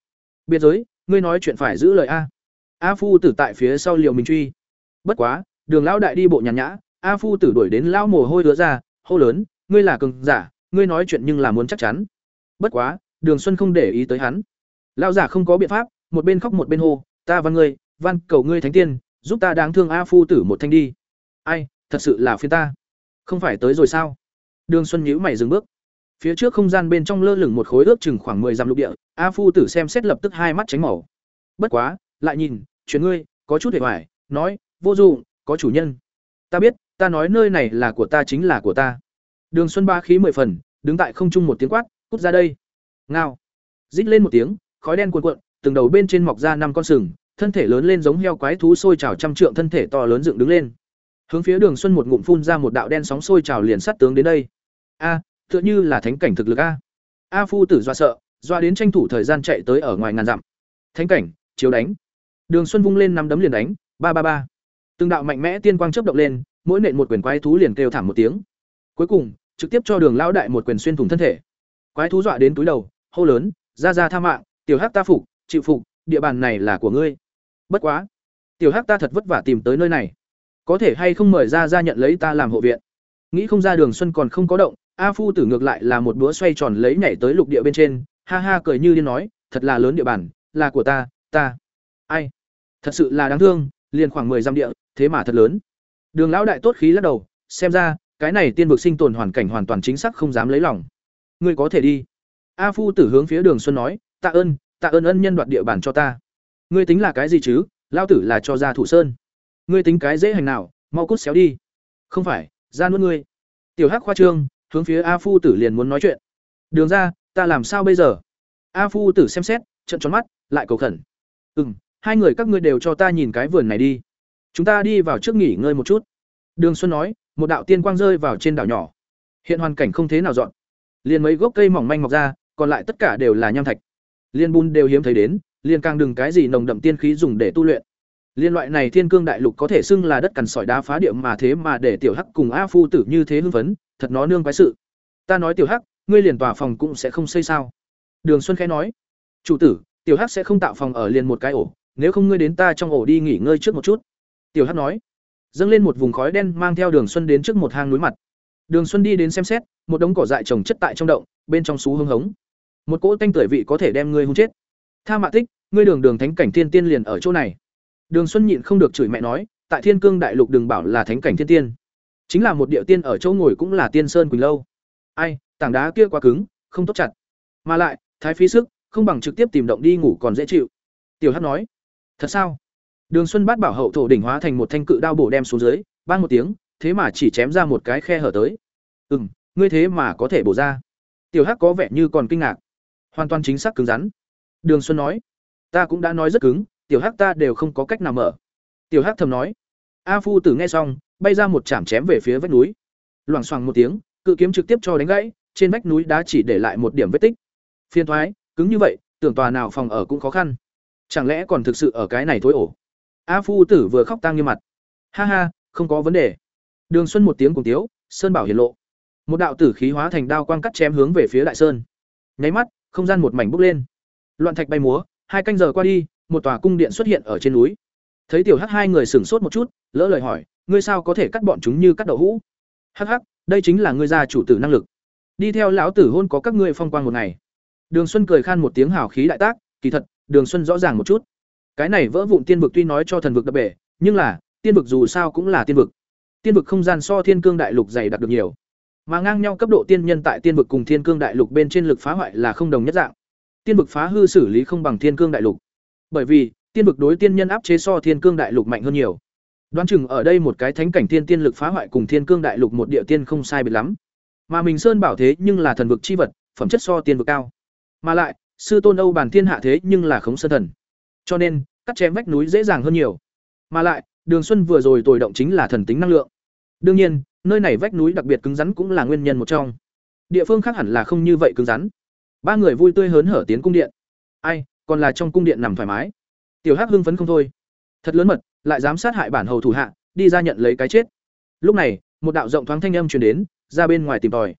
Biệt giới, ngươi nói chuyện phải giữ lời a. A phu tử tại phía sau liều mình truy. Bất quá, đường lão đại đi bộ nhàn nhã, a phu tử đuổi đến lão mồ hôi đứa ra, hô lớn, ngươi là cường giả, ngươi nói chuyện nhưng là muốn chắc chắn. Bất quá, đường xuân không để ý tới hắn. Lão giả không có biện pháp, một bên khóc một bên hô, ta văn ngươi, văn cầu ngươi thánh tiên, giúp ta đáng thương a phu tử một thanh đi. Ai, thật sự là phiên ta không phải tới rồi sao? Đường xuân nhữ mày dừng bước. Phía trước không gian bên trong lơ lửng một khối ước chừng khoảng mười dặm lục địa, a phu tử xem xét lập tức hai mắt tránh màu. Bất quá, lại nhìn chuyển ngươi, có chút hề hoài, nói, vô dụng có chủ nhân. Ta biết, ta nói nơi này là của ta chính là của ta. Đường xuân ba khí mười phần, đứng tại không trung một tiếng quát, cút ra đây. Ngao. Rít lên một tiếng, khói đen cuồn cuộn, từng đầu bên trên mọc ra năm con sừng, thân thể lớn lên giống heo quái thú sôi trào trăm trượng, thân thể to lớn dựng đứng lên hướng phía đường xuân một ngụm phun ra một đạo đen sóng sôi trào liền sát tướng đến đây. A, tựa như là thánh cảnh thực lực a. A phu tử do sợ doa đến tranh thủ thời gian chạy tới ở ngoài ngàn dặm. Thánh cảnh, chiếu đánh. Đường xuân vung lên năm đấm liền đánh, ba ba ba. Từng đạo mạnh mẽ tiên quang chớp động lên, mỗi nện một quyền quái thú liền kêu thảm một tiếng. Cuối cùng, trực tiếp cho đường lão đại một quyền xuyên thủng thân thể. Quái thú dọa đến túi đầu, hô lớn, ra ra tha mạng, tiểu hắc ta phục, chịu phục, địa bàn này là của ngươi. Bất quá, tiểu hắc ta thật vất vả tìm tới nơi này có thể hay không mời ra ra nhận lấy ta làm hộ viện? Nghĩ không ra đường xuân còn không có động, a phu tử ngược lại là một búa xoay tròn lấy nhảy tới lục địa bên trên, ha ha cười như điên nói, thật là lớn địa bàn, là của ta ta. Ai? Thật sự là đáng thương, liền khoảng mười dặm địa, thế mà thật lớn. Đường lão đại tốt khí lắc đầu, xem ra, cái này tiên vực sinh tồn hoàn cảnh hoàn toàn chính xác không dám lấy lòng. Ngươi có thể đi. A phu tử hướng phía đường xuân nói, tạ ơn tạ ơn ân nhân đoạt địa bàn cho ta. Ngươi tính là cái gì chứ? Lao tử là cho ra thủ sơn ngươi tính cái dễ hành nào, mau cút xéo đi. Không phải, ra nuốt ngươi. Tiểu hắc khoa trương, hướng phía a phu tử liền muốn nói chuyện. Đường ra, ta làm sao bây giờ? A phu tử xem xét trận tròn mắt, lại cầu khẩn. Ừ m hai người các ngươi đều cho ta nhìn cái vườn này đi. Chúng ta đi vào trước nghỉ ngơi một chút. Đường xuân nói, một đạo tiên quang rơi vào trên đảo nhỏ. Hiện hoàn cảnh không thế nào dọn. Liền mấy gốc cây mỏng manh mọc ra, còn lại tất cả đều là nham thạch. Liên bùn đều hiếm thấy đến, liền càng đừng cái gì nồng đậm tiên khí dùng để tu luyện liên loại này thiên cương đại lục có thể xưng là đất cằn sỏi đá phá địa mà thế mà để tiểu hắc cùng a phu tử như thế hưng phấn thật nó nương quái sự ta nói tiểu hắc ngươi liền tòa phòng cũng sẽ không xây sao đường xuân khẽ nói chủ tử tiểu hắc sẽ không tạo phòng ở liền một cái ổ nếu không ngươi đến ta trong ổ đi nghỉ ngơi trước một chút tiểu hắc nói dâng lên một vùng khói đen mang theo đường xuân đến trước một hang núi mặt Đường Xuân đi đến xem xét, một đống cỏ dại trồng chất tại trong động, bên trong xú hưng hống. Một cỗ tanh tưởi vị có thể đem ngươi hung chết. Tha Mạ Tích, ngươi đường đường thánh cảnh thiên tiên liền ở chỗ này. Đường Xuân nhịn không được chửi mẹ nói, tại Thiên Cương đại lục đừng bảo là thánh cảnh thiên tiên, chính là một địa tiên ở chỗ ngồi cũng là tiên sơn quỳnh lâu. Ai, tảng đá kia quá cứng, không tốt chặt. Mà lại, thái phí sức, không bằng trực tiếp tìm động đi ngủ còn dễ chịu. Tiểu Hắc nói, thật sao? Đường Xuân bát bảo hậu thổ đỉnh hóa thành một thanh cự đao bổ đem xuống dưới, bang một tiếng, thế mà chỉ chém ra một cái khe hở tới. Ừm, ngươi thế mà có thể bổ ra. Tiểu Hắc có vẻ như còn kinh ngạc. Hoàn toàn chính xác cứng rắn. Đường Xuân nói, ta cũng đã nói rất cứng, tiểu Hắc ta đều không có cách nào mở. Tiểu Hắc thầm nói. A Phu Tử nghe xong, bay ra một chạm chém về phía vách núi. Loảng xoảng một tiếng, cự kiếm trực tiếp cho đánh gãy, trên vách núi đá chỉ để lại một điểm vết tích. Phiên thoái, cứng như vậy, tưởng tòa nào phòng ở cũng khó khăn. Chẳng lẽ còn thực sự ở cái này thối ổ? A Phu Tử vừa khóc tang như mặt. Ha ha, không có vấn đề. Đường Xuân một tiếng cùng tiếu, sơn bảo hiển lộ. Một đạo tử khí hóa thành đao quang cắt chém hướng về phía đại sơn. Nháy mắt, không gian một mảnh bốc lên. Loạn thạch bay múa, hai canh giờ qua đi, một tòa cung điện xuất hiện ở trên núi. Thấy tiểu Hắc hai người sửng sốt một chút, lỡ lời hỏi, ngươi sao có thể cắt bọn chúng như cắt đậu hũ? Hắc hắc, đây chính là ngươi gia chủ tử năng lực. Đi theo lão tử hôn có các ngươi phong quang một ngày. Đường Xuân cười khan một tiếng hào khí đại tác, kỳ thật, Đường Xuân rõ ràng một chút. Cái này vỡ vụn tiên vực tuy nói cho thần vực đập bể, nhưng là, tiên vực dù sao cũng là tiên vực. Tiên vực không gian so thiên cương đại lục dày đặc được nhiều. Mà ngang nhau cấp độ tiên nhân tại tiên vực cùng thiên cương đại lục bên trên lực phá hoại là không đồng nhất dạng. Tiên vực phá hư xử lý không bằng thiên cương đại lục. Bởi vì, tiên vực đối tiên nhân áp chế so thiên cương đại lục mạnh hơn nhiều. Đoán chừng ở đây một cái thánh cảnh tiên tiên lực phá hoại cùng thiên cương đại lục một địa tiên không sai biệt lắm. Mà mình sơn bảo thế nhưng là thần vực chi vật, phẩm chất so tiên vực cao. Mà lại, sư tôn Âu bàn thiên hạ thế nhưng là khống sơn thần. Cho nên, cắt chém vách núi dễ dàng hơn nhiều. Mà lại, Đường Xuân vừa rồi tồi động chính là thần tính năng lượng. Đương nhiên, nơi này vách núi đặc biệt cứng rắn cũng là nguyên nhân một trong. Địa phương khác hẳn là không như vậy cứng rắn. Ba người vui tươi hớn hở tiến cung điện. Ai, còn là trong cung điện nằm thoải mái. Tiểu Hắc hưng phấn không thôi. Thật lớn mật, lại dám sát hại bản hầu thủ hạ, đi ra nhận lấy cái chết. Lúc này, một đạo rộng thoáng thanh âm truyền đến, ra bên ngoài tìm tòi.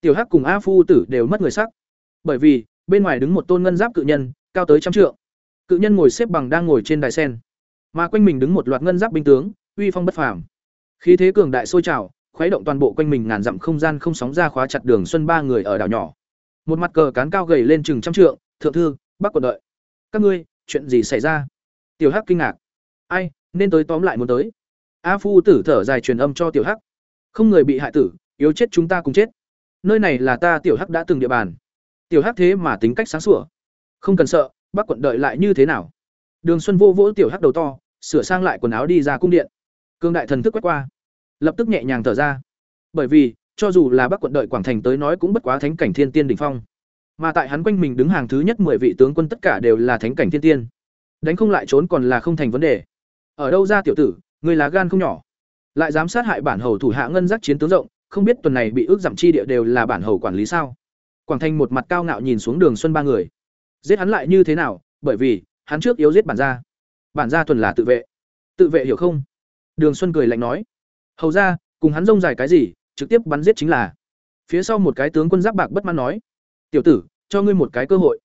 Tiểu Hắc cùng A Phu tử đều mất người sắc. Bởi vì, bên ngoài đứng một tôn ngân giáp cự nhân, cao tới trăm trượng. Cự nhân ngồi xếp bằng đang ngồi trên đài sen, mà quanh mình đứng một loạt ngân giáp binh tướng, uy phong bất phàm. Khí thế cường đại sôi trào, khuấy động toàn bộ quanh mình ngàn dặm không gian không sóng ra khóa chặt đường xuân ba người ở đảo nhỏ. Một mặt cờ cán cao gầy lên chừng trăm trượng, thượng thư, bắc quận đợi. Các ngươi, chuyện gì xảy ra? Tiểu Hắc kinh ngạc. Ai, nên tới tóm lại muốn tới. A Phu tử thở dài truyền âm cho Tiểu Hắc. Không người bị hại tử, yếu chết chúng ta cùng chết. Nơi này là ta Tiểu Hắc đã từng địa bàn. Tiểu Hắc thế mà tính cách sáng sủa. Không cần sợ, Bắc quận đợi lại như thế nào? Đường Xuân vô vỗ Tiểu Hắc đầu to, sửa sang lại quần áo đi ra cung điện. Cương đại thần thức quét qua, lập tức nhẹ nhàng thở ra. Bởi vì, cho dù là Bắc quận đợi Quảng Thành tới nói cũng bất quá thánh cảnh thiên tiên đỉnh phong. Mà tại hắn quanh mình đứng hàng thứ nhất mười vị tướng quân tất cả đều là thánh cảnh thiên tiên. Đánh không lại trốn còn là không thành vấn đề. Ở đâu ra tiểu tử, người lá gan không nhỏ. Lại dám sát hại bản hầu thủ hạ ngân giác chiến tướng rộng, không biết tuần này bị ước giảm chi địa đều là bản hầu quản lý sao? Quảng thanh một mặt cao ngạo nhìn xuống Đường Xuân ba người. Giết hắn lại như thế nào, bởi vì hắn trước yếu giết bản gia. Bản gia tuần là tự vệ. Tự vệ hiểu không? Đường Xuân cười lạnh nói. Hầu ra, cùng hắn rông dài cái gì, trực tiếp bắn giết chính là. Phía sau một cái tướng quân giáp bạc bất mãn nói: "Tiểu tử, cho ngươi một cái cơ hội."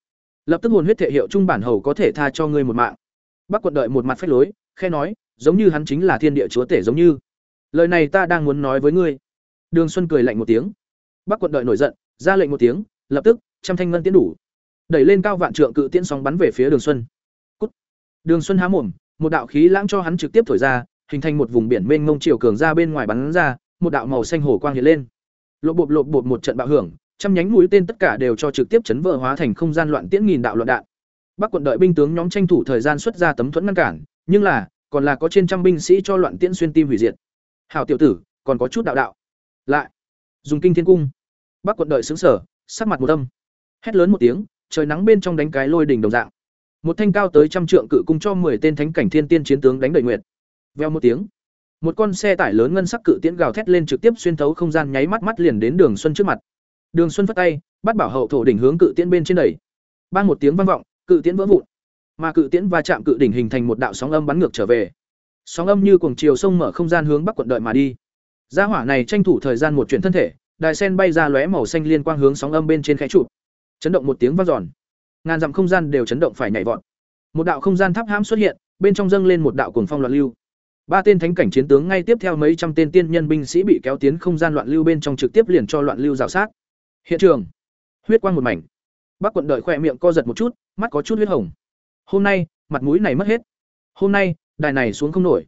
Lập tức hồn huyết thể hiệu trung bản hầu có thể tha cho ngươi một mạng. Bắc quận đợi một mặt phách lối, khe nói, giống như hắn chính là thiên địa chúa tể giống như. Lời này ta đang muốn nói với ngươi. Đường Xuân cười lạnh một tiếng. Bắc quận đợi nổi giận, ra lệnh một tiếng, lập tức, trăm thanh ngân tiến đủ. Đẩy lên cao vạn trượng cự tiễn sóng bắn về phía Đường Xuân. Cút. Đường Xuân há mồm, một đạo khí lãng cho hắn trực tiếp thổi ra, hình thành một vùng biển mênh mông chiều cường ra bên ngoài bắn ra, một đạo màu xanh hổ quang hiện lên. Lộp bộp lộp bộp một trận bạo hưởng, trăm nhánh mũi tên tất cả đều cho trực tiếp chấn vỡ hóa thành không gian loạn tiễn nghìn đạo loạn đạn. Bắc quận đợi binh tướng nhóm tranh thủ thời gian xuất ra tấm thuẫn ngăn cản, nhưng là, còn là có trên trăm binh sĩ cho loạn tiễn xuyên tim hủy diệt. Hảo tiểu tử, còn có chút đạo đạo. Lại, dùng kinh thiên cung. Bắc quận đợi sững sở, sắc mặt một âm. Hét lớn một tiếng, trời nắng bên trong đánh cái lôi đỉnh đồng dạng. Một thanh cao tới trăm trượng cự cung cho 10 tên thánh cảnh thiên tiên chiến tướng đánh đợi nguyệt. Veo một tiếng, một con xe tải lớn ngân sắc cự tiễn gào thét lên trực tiếp xuyên thấu không gian nháy mắt mắt liền đến Đường Xuân trước mặt. Đường Xuân phất tay, bắt bảo hậu thổ đỉnh hướng cự tiễn bên trên đẩy. Bang một tiếng vang vọng, cự tiễn vỡ vụn. Mà cự tiễn va chạm cự đỉnh hình thành một đạo sóng âm bắn ngược trở về. Sóng âm như cuồng chiều sông mở không gian hướng bắc quận đợi mà đi. Gia hỏa này tranh thủ thời gian một chuyển thân thể, đài sen bay ra lóe màu xanh liên quang hướng sóng âm bên trên khẽ chụp. Chấn động một tiếng vang dọn. Ngàn dặm không gian đều chấn động phải nhảy vọt. Một đạo không gian tháp hãm xuất hiện, bên trong dâng lên một đạo cuồng phong loạn lưu. ba tên thánh cảnh chiến tướng ngay tiếp theo mấy trăm tên tiên nhân binh sĩ bị kéo tiến không gian loạn lưu bên trong trực tiếp liền cho loạn lưu rào sát hiện trường. Huyết quang một mảnh. Bác quận đợi khỏe miệng co giật một chút, mắt có chút huyết hồng. Hôm nay, mặt mũi này mất hết. Hôm nay, đài này xuống không nổi.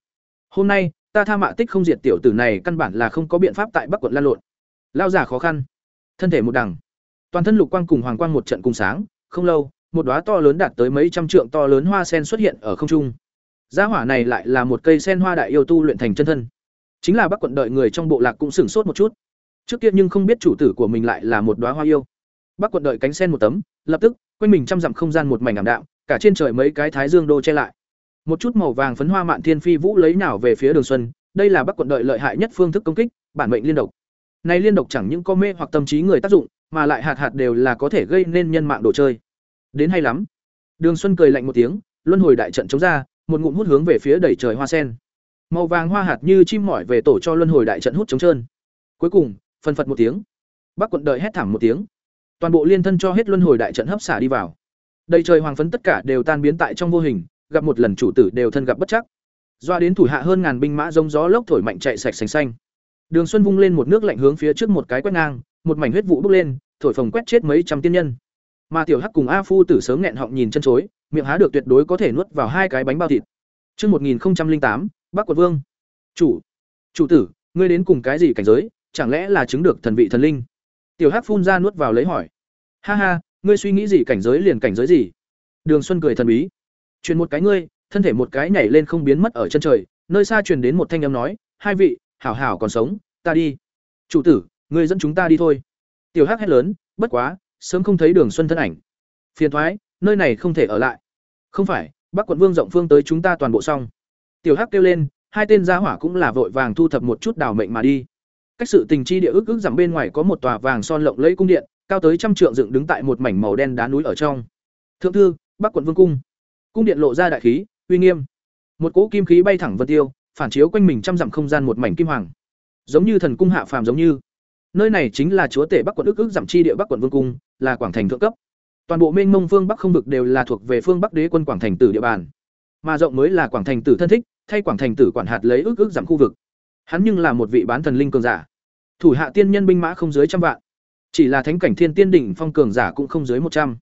Hôm nay, ta tha mạ tích không diệt tiểu tử này căn bản là không có biện pháp tại bắc quận lan lộn. Lao giả khó khăn. Thân thể một đằng. Toàn thân lục quang cùng hoàng quang một trận cùng sáng. Không lâu, một đóa to lớn đạt tới mấy trăm trượng to lớn hoa sen xuất hiện ở không trung. Gia hỏa này lại là một cây sen hoa đại yêu tu luyện thành chân thân. Chính là bắc quận đợi người trong bộ lạc cũng sửng sốt một chút trước kia nhưng không biết chủ tử của mình lại là một đóa hoa yêu. Bắc quận đợi cánh sen một tấm, lập tức, quanh mình trăm dặm không gian một mảnh ảm đạm, cả trên trời mấy cái thái dương đô che lại. Một chút màu vàng phấn hoa mạn thiên phi vũ lấy nào về phía đường xuân, đây là bắc quận đợi lợi hại nhất phương thức công kích, bản mệnh liên độc. Này liên độc chẳng những có mê hoặc tâm trí người tác dụng, mà lại hạt hạt đều là có thể gây nên nhân mạng đồ chơi. Đến hay lắm. Đường xuân cười lạnh một tiếng, luân hồi đại trận chống ra, một ngụm hút hướng về phía đẩy trời hoa sen. Màu vàng hoa hạt như chim mỏi về tổ cho luân hồi đại trận hút trống trơn. Cuối cùng phân phật một tiếng. Bắc quận đợi hét thảm một tiếng. Toàn bộ liên thân cho hết luân hồi đại trận hấp xả đi vào. Đầy trời hoàng phấn tất cả đều tan biến tại trong vô hình gặp một lần chủ tử đều thân gặp bất chắc. Doa đến thủ hạ hơn ngàn binh mã rông gió lốc thổi mạnh chạy sạch sành xanh. Đường xuân vung lên một nước lạnh hướng phía trước một cái quét ngang một mảnh huyết vụ bốc lên thổi phồng quét chết mấy trăm tiên nhân. Mà tiểu hắc cùng a phu tử sớm nghẹn họng nhìn chân chối miệng há được tuyệt đối có thể nuốt vào hai cái bánh bao thịt. Trước 1008, Bắc Quận Vương. Chủ, chủ tử, ngươi đến cùng cái gì cảnh giới, chẳng lẽ là chứng được thần vị thần linh? Tiểu Hắc phun ra nuốt vào lấy hỏi. Ha ha, ngươi suy nghĩ gì cảnh giới liền cảnh giới gì? Đường Xuân cười thần bí. Truyền một cái ngươi, thân thể một cái nhảy lên không biến mất ở chân trời, nơi xa truyền đến một thanh âm nói, hai vị, hảo hảo còn sống, ta đi. Chủ tử, ngươi dẫn chúng ta đi thôi. Tiểu Hắc hét lớn, bất quá, sớm không thấy Đường Xuân thân ảnh. Phiền thoái, nơi này không thể ở lại. Không phải, Bắc quận Vương rộng phương tới chúng ta toàn bộ xong. Tiểu Hắc kêu lên, hai tên gia hỏa cũng là vội vàng thu thập một chút đào mệnh mà đi. Cách sự tình chi địa ước ước rằng bên ngoài có một tòa vàng son lộng lẫy cung điện, cao tới trăm trượng dựng đứng tại một mảnh màu đen đá núi ở trong. Thượng thư, Bắc quận Vương cung. Cung điện lộ ra đại khí, uy nghiêm. Một cỗ kim khí bay thẳng vân tiêu, phản chiếu quanh mình trăm dặm không gian một mảnh kim hoàng. Giống như thần cung hạ phàm giống như. Nơi này chính là chúa tể Bắc quận ước ước giảm chi địa Bắc quận Vương cung, là quảng thành thượng cấp. Toàn bộ Mênh Mông phương Bắc không vực đều là thuộc về phương Bắc đế quân Quảng Thành Tử địa bàn, mà rộng mới là Quảng Thành Tử thân thích, thay Quảng Thành Tử quản hạt lấy ước ước giảm khu vực. Hắn nhưng là một vị bán thần linh cường giả, thủ hạ tiên nhân binh mã không dưới trăm vạn, chỉ là thánh cảnh thiên tiên đỉnh phong cường giả cũng không dưới một trăm.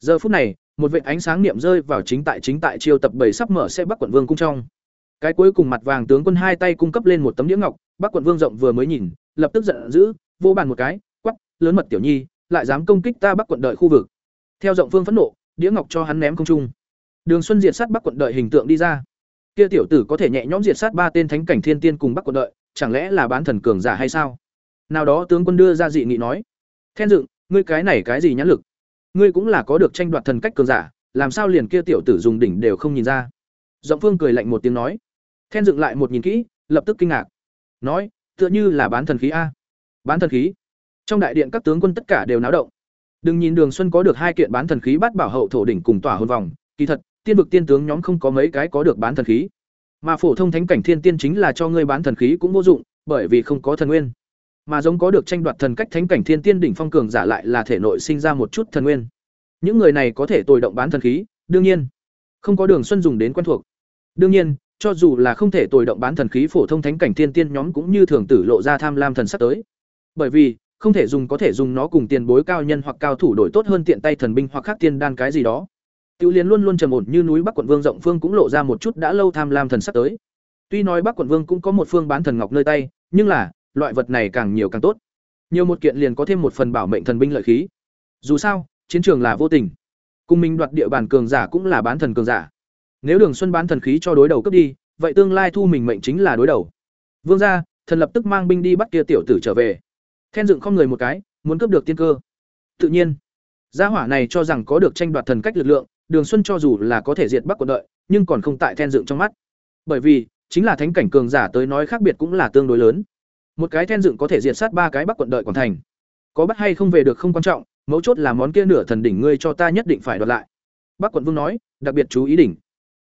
Giờ phút này, một vệt ánh sáng niệm rơi vào chính tại chính tại chiêu tập bảy sắp mở sẽ Bắc quận vương cung trong. Cái cuối cùng mặt vàng tướng quân hai tay cung cấp lên một tấm đĩa ngọc, Bắc quận vương rộng vừa mới nhìn, lập tức giận dữ, vô bàn một cái, quắc, lớn mật tiểu nhi, lại dám công kích ta Bắc quận đợi khu vực. Theo rộng phương phẫn nộ, đĩa ngọc cho hắn ném không trung. Đường Xuân diệt sát Bắc quận đợi hình tượng đi ra. Kia tiểu tử có thể nhẹ nhõm diệt sát ba tên thánh cảnh thiên tiên cùng Bắc quận đợi, chẳng lẽ là bán thần cường giả hay sao? Nào đó tướng quân đưa ra dị nghị nói: khen dựng, ngươi cái này cái gì nhãn lực? Ngươi cũng là có được tranh đoạt thần cách cường giả, làm sao liền kia tiểu tử dùng đỉnh đều không nhìn ra?" Giọng Phương cười lạnh một tiếng nói. khen dựng lại một nhìn kỹ, lập tức kinh ngạc. Nói: "Tựa như là bán thần khí a." Bán thần khí? Trong đại điện các tướng quân tất cả đều náo động. Đừng nhìn Đường Xuân có được hai kiện bán thần khí bát bảo hậu thổ đỉnh cùng tỏa hồn vòng, kỳ thật, tiên vực tiên tướng nhóm không có mấy cái có được bán thần khí. Mà phổ thông thánh cảnh thiên tiên chính là cho ngươi bán thần khí cũng vô dụng, bởi vì không có thần nguyên. Mà giống có được tranh đoạt thần cách thánh cảnh thiên tiên đỉnh phong cường giả lại là thể nội sinh ra một chút thần nguyên. Những người này có thể tồi động bán thần khí, đương nhiên, không có Đường Xuân dùng đến quen thuộc. Đương nhiên, cho dù là không thể tồi động bán thần khí phổ thông thánh cảnh thiên tiên nhóm cũng như thường tử lộ ra tham lam thần sắp tới. Bởi vì, không thể dùng có thể dùng nó cùng tiền bối cao nhân hoặc cao thủ đổi tốt hơn tiện tay thần binh hoặc khác tiên đan cái gì đó Tiểu Liên luôn luôn trầm ổn như núi Bắc quận Vương rộng phương cũng lộ ra một chút đã lâu tham lam thần sắc tới. Tuy nói Bắc quận Vương cũng có một phương bán thần ngọc nơi tay, nhưng là, loại vật này càng nhiều càng tốt. Nhiều một kiện liền có thêm một phần bảo mệnh thần binh lợi khí. Dù sao, chiến trường là vô tình. Cùng mình đoạt địa bàn cường giả cũng là bán thần cường giả. Nếu Đường Xuân bán thần khí cho đối đầu cấp đi, vậy tương lai thu mình mệnh chính là đối đầu. Vương gia, thần lập tức mang binh đi bắt kia tiểu tử trở về. Khen dựng không người một cái, muốn cướp được tiên cơ. Tự nhiên, gia hỏa này cho rằng có được tranh đoạt thần cách lực lượng, Đường Xuân cho dù là có thể diệt Bắc quận đợi, nhưng còn không tại then dựng trong mắt. Bởi vì, chính là thánh cảnh cường giả tới nói khác biệt cũng là tương đối lớn. Một cái then dựng có thể diệt sát ba cái Bắc quận đợi còn thành. Có bắt hay không về được không quan trọng, mấu chốt là món kia nửa thần đỉnh ngươi cho ta nhất định phải đoạt lại. Bắc quận vương nói, đặc biệt chú ý đỉnh.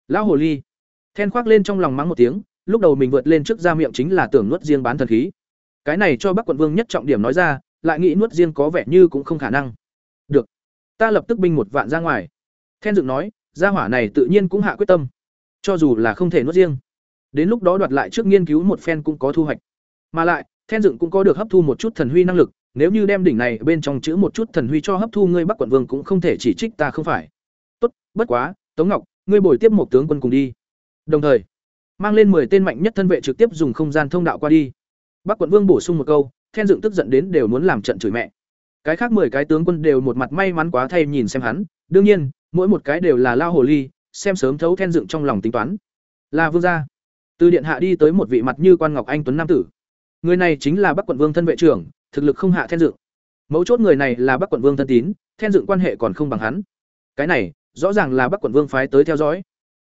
Lão hồ ly. Then khoác lên trong lòng mắng một tiếng, lúc đầu mình vượt lên trước ra miệng chính là tưởng nuốt riêng bán thần khí. Cái này cho Bắc quận vương nhất trọng điểm nói ra, lại nghĩ nuốt riêng có vẻ như cũng không khả năng. Được, ta lập tức binh một vạn ra ngoài. Then dựng nói, gia hỏa này tự nhiên cũng hạ quyết tâm. Cho dù là không thể nuốt riêng, Đến lúc đó đoạt lại trước nghiên cứu một phen cũng có thu hoạch. Mà lại, Then dựng cũng có được hấp thu một chút thần huy năng lực, nếu như đem đỉnh này bên trong chữ một chút thần huy cho hấp thu ngươi Bắc quận vương cũng không thể chỉ trích ta không phải. Tốt, bất quá, Tống Ngọc, ngươi bồi tiếp một tướng quân cùng đi. Đồng thời, mang lên 10 tên mạnh nhất thân vệ trực tiếp dùng không gian thông đạo qua đi. Bắc quận vương bổ sung một câu, Then dựng tức giận đến đều muốn làm trận chửi mẹ. Cái khác 10 cái tướng quân đều một mặt may mắn quá thay nhìn xem hắn, đương nhiên, mỗi một cái đều là lao hồ ly, xem sớm thấu Then dựng trong lòng tính toán. Là vương gia. Từ điện hạ đi tới một vị mặt như quan ngọc anh tuấn nam tử. Người này chính là Bắc quận vương thân vệ trưởng, thực lực không hạ Then dựng. Mấu chốt người này là Bắc quận vương thân tín, Then dựng quan hệ còn không bằng hắn. Cái này, rõ ràng là Bắc quận vương phái tới theo dõi.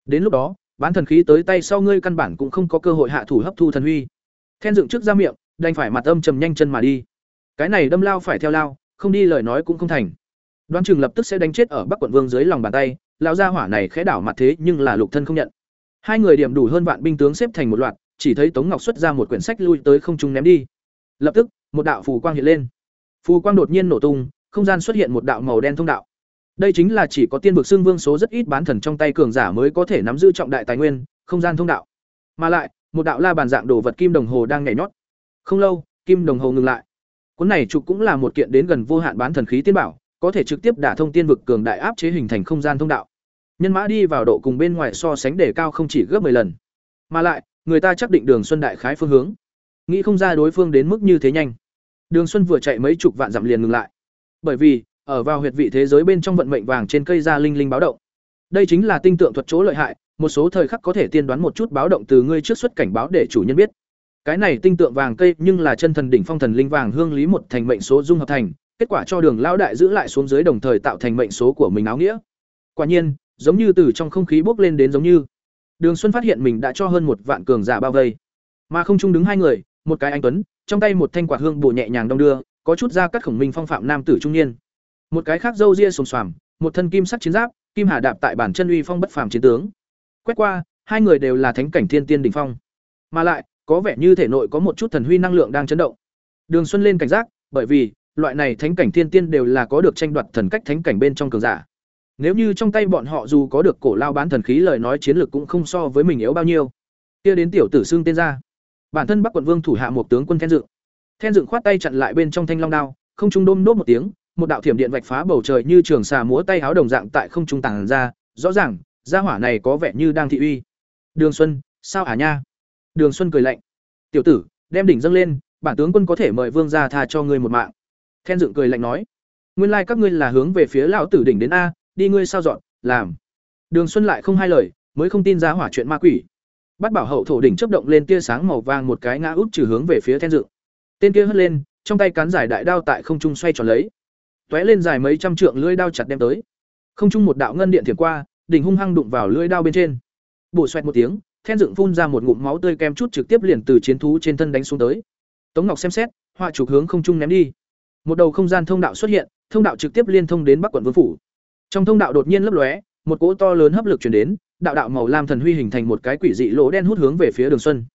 Đến lúc đó, bán thần khí tới tay sau ngươi căn bản cũng không có cơ hội hạ thủ hấp thu thần huy. Then dựng trước ra miệng, đành phải mặt âm trầm nhanh chân mà đi. Cái này đâm lao phải theo lao, không đi lời nói cũng không thành. Đoán chừng lập tức sẽ đánh chết ở Bắc quận vương dưới lòng bàn tay, lão gia hỏa này khẽ đảo mặt thế nhưng là lục thân không nhận. Hai người điểm đủ hơn vạn binh tướng xếp thành một loạt, chỉ thấy Tống Ngọc xuất ra một quyển sách lui tới không trung ném đi. Lập tức, một đạo phù quang hiện lên. Phù quang đột nhiên nổ tung, không gian xuất hiện một đạo màu đen thông đạo. Đây chính là chỉ có tiên vực xương vương số rất ít bán thần trong tay cường giả mới có thể nắm giữ trọng đại tài nguyên, không gian thông đạo. Mà lại, một đạo la bàn dạng đồ vật kim đồng hồ đang nhảy nhót. Không lâu, kim đồng hồ ngừng lại. Cuốn này trục cũng là một kiện đến gần vô hạn bán thần khí tiên bảo, có thể trực tiếp đả thông tiên vực cường đại áp chế hình thành không gian thông đạo. Nhân mã đi vào độ cùng bên ngoài so sánh để cao không chỉ gấp 10 lần. Mà lại, người ta chắc định Đường Xuân đại khái phương hướng. Nghĩ không ra đối phương đến mức như thế nhanh. Đường Xuân vừa chạy mấy chục vạn dặm liền ngừng lại. Bởi vì, ở vào huyệt vị thế giới bên trong vận mệnh vàng trên cây ra linh linh báo động. Đây chính là tinh tượng thuật chỗ lợi hại, một số thời khắc có thể tiên đoán một chút báo động từ ngươi trước xuất cảnh báo để chủ nhân biết. Cái này tinh tượng vàng cây nhưng là chân thần đỉnh phong thần linh vàng hương lý một thành mệnh số dung hợp thành, kết quả cho Đường lão đại giữ lại xuống dưới đồng thời tạo thành mệnh số của mình áo nghĩa. Quả nhiên, giống như từ trong không khí bốc lên đến giống như. Đường Xuân phát hiện mình đã cho hơn một vạn cường giả bao vây, mà không chung đứng hai người, một cái anh tuấn, trong tay một thanh quạt hương bổ nhẹ nhàng đong đưa, có chút ra cắt khổng minh phong phạm nam tử trung niên. Một cái khác râu ria sồm xoàm, một thân kim sắc chiến giáp, kim hà đạp tại bản chân uy phong bất phàm chiến tướng. Quét qua, hai người đều là thánh cảnh thiên tiên đỉnh phong, mà lại có vẻ như thể nội có một chút thần huy năng lượng đang chấn động. Đường Xuân lên cảnh giác, bởi vì loại này thánh cảnh thiên tiên đều là có được tranh đoạt thần cách thánh cảnh bên trong cường giả. Nếu như trong tay bọn họ dù có được cổ lao bán thần khí lời nói chiến lược cũng không so với mình yếu bao nhiêu. Kia đến tiểu tử xương tên ra. Bản thân Bắc quận vương thủ hạ một tướng quân Then Dựng. Then Dựng khoát tay chặn lại bên trong thanh long đao, không trung đôm đốt một tiếng, một đạo thiểm điện vạch phá bầu trời như trường xà múa tay háo đồng dạng tại không trung tàng ra, rõ ràng, gia hỏa này có vẻ như đang thị uy. Đường Xuân, sao hả nha? Đường Xuân cười lạnh. Tiểu tử, đem đỉnh dâng lên, bản tướng quân có thể mời vương gia tha cho ngươi một mạng. Then Dựng cười lạnh nói, nguyên lai các ngươi là hướng về phía lão tử đỉnh đến a, đi ngươi sao dọn, làm. Đường Xuân lại không hai lời, mới không tin giá hỏa chuyện ma quỷ. Bắt bảo hậu thổ đỉnh chớp động lên tia sáng màu vàng một cái ngã úp trừ hướng về phía Then Dựng. Tên kia hất lên, trong tay cán giải đại đao tại không trung xoay tròn lấy tóe lên dài mấy trăm trượng lưỡi đao chặt đem tới. Không trung một đạo ngân điện thiểm qua, đỉnh hung hăng đụng vào lưỡi đao bên trên. Bổ xoẹt một tiếng, then dựng phun ra một ngụm máu tươi kem chút trực tiếp liền từ chiến thú trên thân đánh xuống tới. Tống Ngọc xem xét, họa trục hướng không trung ném đi. Một đầu không gian thông đạo xuất hiện, thông đạo trực tiếp liên thông đến Bắc quận Vương phủ. Trong thông đạo đột nhiên lấp lóe, một cỗ to lớn hấp lực truyền đến, đạo đạo màu lam thần huy hình thành một cái quỷ dị lỗ đen hút hướng về phía Đường Xuân.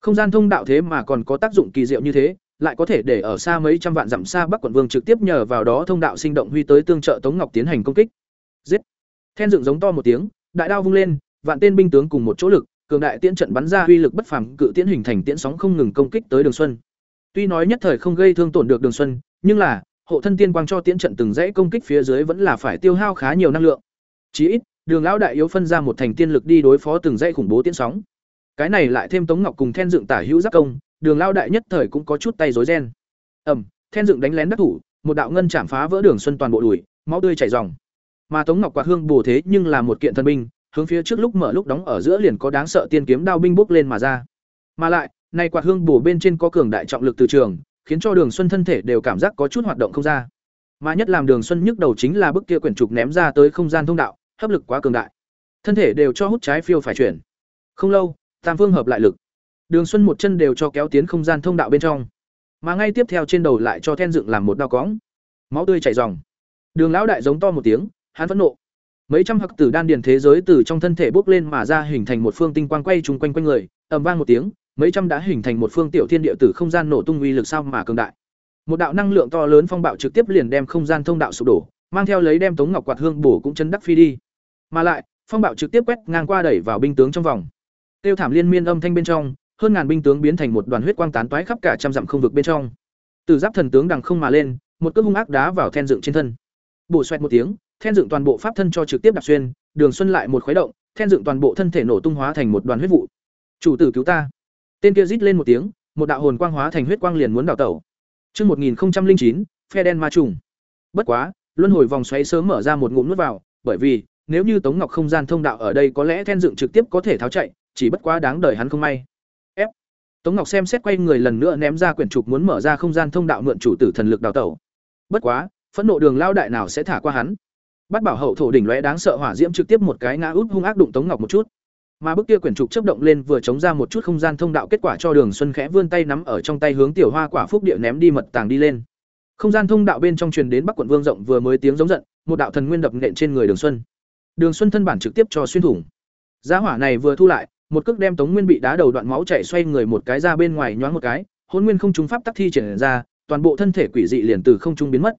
Không gian thông đạo thế mà còn có tác dụng kỳ diệu như thế, lại có thể để ở xa mấy trăm vạn dặm xa Bắc quận vương trực tiếp nhờ vào đó thông đạo sinh động huy tới tương trợ Tống Ngọc tiến hành công kích. Giết! Then dựng giống to một tiếng, đại đao vung lên, vạn tên binh tướng cùng một chỗ lực, cường đại tiễn trận bắn ra uy lực bất phàm, cự tiễn hình thành tiễn sóng không ngừng công kích tới Đường Xuân. Tuy nói nhất thời không gây thương tổn được Đường Xuân, nhưng là hộ thân tiên quang cho tiễn trận từng dãy công kích phía dưới vẫn là phải tiêu hao khá nhiều năng lượng. Chí ít, Đường lão đại yếu phân ra một thành tiên lực đi đối phó từng dãy khủng bố tiễn sóng. Cái này lại thêm Tống Ngọc cùng Then dựng tả hữu giáp công, đường lão đại nhất thời cũng có chút tay rối ren ẩm then dựng đánh lén đắc thủ một đạo ngân chạm phá vỡ đường xuân toàn bộ đùi máu tươi chảy ròng mà tống ngọc quạt hương bổ thế nhưng là một kiện thần binh hướng phía trước lúc mở lúc đóng ở giữa liền có đáng sợ tiên kiếm đao binh bốc lên mà ra mà lại này quạt hương bổ bên trên có cường đại trọng lực từ trường khiến cho đường xuân thân thể đều cảm giác có chút hoạt động không ra mà nhất làm đường xuân nhức đầu chính là bức kia quyển trục ném ra tới không gian thông đạo hấp lực quá cường đại thân thể đều cho hút trái phiêu phải chuyển không lâu tam vương hợp lại lực Đường Xuân một chân đều cho kéo tiến không gian thông đạo bên trong, mà ngay tiếp theo trên đầu lại cho then dựng làm một đao cõng. Máu tươi chảy ròng. Đường lão đại giống to một tiếng, hắn phẫn nộ. Mấy trăm hắc tử đan điền thế giới từ trong thân thể bốc lên mà ra hình thành một phương tinh quang quay trùng quanh quanh người, ầm vang một tiếng, mấy trăm đã hình thành một phương tiểu thiên địa tử không gian nổ tung uy lực sao mà cường đại. Một đạo năng lượng to lớn phong bạo trực tiếp liền đem không gian thông đạo sụp đổ, mang theo lấy đem Tống Ngọc quạt hương bổ cũng chân đắc phi đi. Mà lại, phong bạo trực tiếp quét ngang qua đẩy vào binh tướng trong vòng. Tiêu thảm liên miên âm thanh bên trong, hơn ngàn binh tướng biến thành một đoàn huyết quang tán toái khắp cả trăm dặm không vực bên trong. Từ giáp thần tướng đằng không mà lên, một cước hung ác đá vào then dựng trên thân. Bổ xoẹt một tiếng, then dựng toàn bộ pháp thân cho trực tiếp đạp xuyên, Đường Xuân lại một khuấy động, then dựng toàn bộ thân thể nổ tung hóa thành một đoàn huyết vụ. "Chủ tử cứu ta!" Tên kia rít lên một tiếng, một đạo hồn quang hóa thành huyết quang liền muốn đảo tẩu. Chương 1009, phe đen ma trùng. Bất quá, luân hồi vòng xoáy sớm mở ra một ngụm nuốt vào, bởi vì nếu như Tống Ngọc không gian thông đạo ở đây có lẽ then dựng trực tiếp có thể tháo chạy, chỉ bất quá đáng đời hắn không may. Ép. Tống Ngọc xem xét quay người lần nữa ném ra quyển trục muốn mở ra không gian thông đạo mượn chủ tử thần lực đào tẩu. Bất quá, phẫn nộ đường lao đại nào sẽ thả qua hắn. Bắt bảo hậu thổ đỉnh lóe đáng sợ hỏa diễm trực tiếp một cái ngã út hung ác đụng Tống Ngọc một chút. Mà bức kia quyển trục chớp động lên vừa chống ra một chút không gian thông đạo kết quả cho Đường Xuân khẽ vươn tay nắm ở trong tay hướng tiểu hoa quả phúc địa ném đi mật tàng đi lên. Không gian thông đạo bên trong truyền đến Bắc quận Vương rộng vừa mới tiếng giống giận, một đạo thần nguyên đập nện trên người Đường Xuân. Đường Xuân thân bản trực tiếp cho xuyên thủng. Giá hỏa này vừa thu lại, một cước đem Tống Nguyên bị đá đầu đoạn máu chảy xoay người một cái ra bên ngoài nhoáng một cái, hôn nguyên không trung pháp tắc thi triển ra, toàn bộ thân thể quỷ dị liền từ không trung biến mất.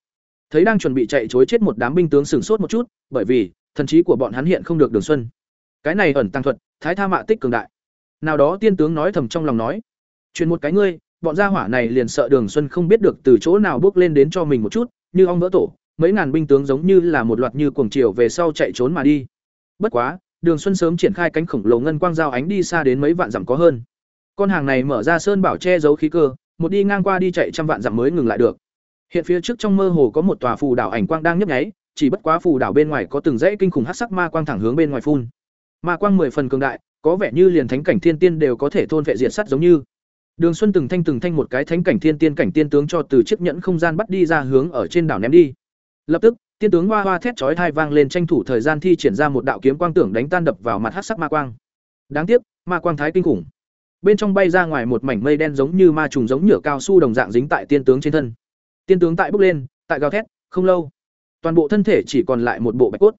Thấy đang chuẩn bị chạy chối chết một đám binh tướng sửng sốt một chút, bởi vì thần trí của bọn hắn hiện không được Đường Xuân. Cái này ẩn tăng thuật, thái tha mạ tích cường đại. Nào đó tiên tướng nói thầm trong lòng nói, truyền một cái ngươi, bọn gia hỏa này liền sợ Đường Xuân không biết được từ chỗ nào bước lên đến cho mình một chút, như ong vỡ tổ, mấy ngàn binh tướng giống như là một loạt như cuồng chiều về sau chạy trốn mà đi. Bất quá, Đường Xuân sớm triển khai cánh khổng lồ ngân quang giao ánh đi xa đến mấy vạn dặm có hơn. Con hàng này mở ra sơn bảo che giấu khí cơ, một đi ngang qua đi chạy trăm vạn dặm mới ngừng lại được. Hiện phía trước trong mơ hồ có một tòa phù đảo ảnh quang đang nhấp nháy, chỉ bất quá phù đảo bên ngoài có từng dãy kinh khủng hắc sắc ma quang thẳng hướng bên ngoài phun. Ma quang mười phần cường đại, có vẻ như liền thánh cảnh thiên tiên đều có thể thôn vệ diệt sắt giống như. Đường Xuân từng thanh từng thanh một cái thánh cảnh thiên tiên cảnh tiên tướng cho từ chiếc nhẫn không gian bắt đi ra hướng ở trên đảo ném đi. Lập tức, tiên tướng hoa hoa thét chói tai vang lên tranh thủ thời gian thi triển ra một đạo kiếm quang tưởng đánh tan đập vào mặt hắc sắc ma quang. Đáng tiếc, ma quang thái kinh khủng. Bên trong bay ra ngoài một mảnh mây đen giống như ma trùng giống nhựa cao su đồng dạng dính tại tiên tướng trên thân. Tiên tướng tại bốc lên, tại gào thét, không lâu, toàn bộ thân thể chỉ còn lại một bộ bạch cốt.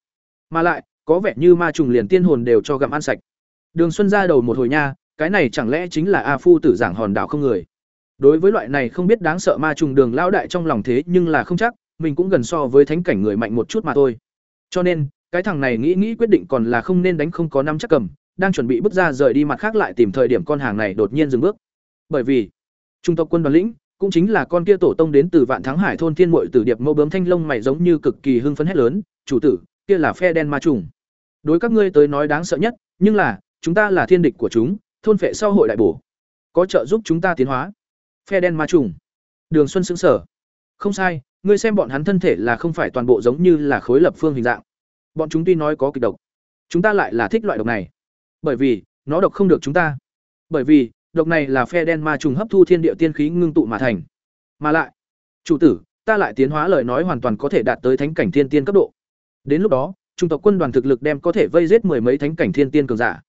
Mà lại, có vẻ như ma trùng liền tiên hồn đều cho gặm ăn sạch. Đường Xuân ra đầu một hồi nha, cái này chẳng lẽ chính là a phu tử giảng hòn đảo không người. Đối với loại này không biết đáng sợ ma trùng đường lão đại trong lòng thế nhưng là không chắc, mình cũng gần so với thánh cảnh người mạnh một chút mà thôi. Cho nên, cái thằng này nghĩ nghĩ quyết định còn là không nên đánh không có năm chắc cầm, đang chuẩn bị bước ra rời đi mặt khác lại tìm thời điểm con hàng này đột nhiên dừng bước. Bởi vì, trung tộc quân đoàn lĩnh cũng chính là con kia tổ tông đến từ Vạn Thắng Hải thôn Thiên Muội tử điệp mâu bướm thanh lông mày giống như cực kỳ hưng phấn hét lớn, "Chủ tử, kia là phe đen ma trùng." Đối các ngươi tới nói đáng sợ nhất, nhưng là, chúng ta là thiên địch của chúng, thôn phệ sau hội đại bổ, có trợ giúp chúng ta tiến hóa. Phe đen ma trùng. Đường Xuân sững sở. Không sai, ngươi xem bọn hắn thân thể là không phải toàn bộ giống như là khối lập phương hình dạng. Bọn chúng tuy nói có kịch độc, chúng ta lại là thích loại độc này. Bởi vì, nó độc không được chúng ta. Bởi vì, độc này là phe đen ma trùng hấp thu thiên địa tiên khí ngưng tụ mà thành. Mà lại, chủ tử, ta lại tiến hóa lời nói hoàn toàn có thể đạt tới thánh cảnh thiên tiên cấp độ. Đến lúc đó, trung tộc quân đoàn thực lực đem có thể vây giết mười mấy thánh cảnh thiên tiên cường giả.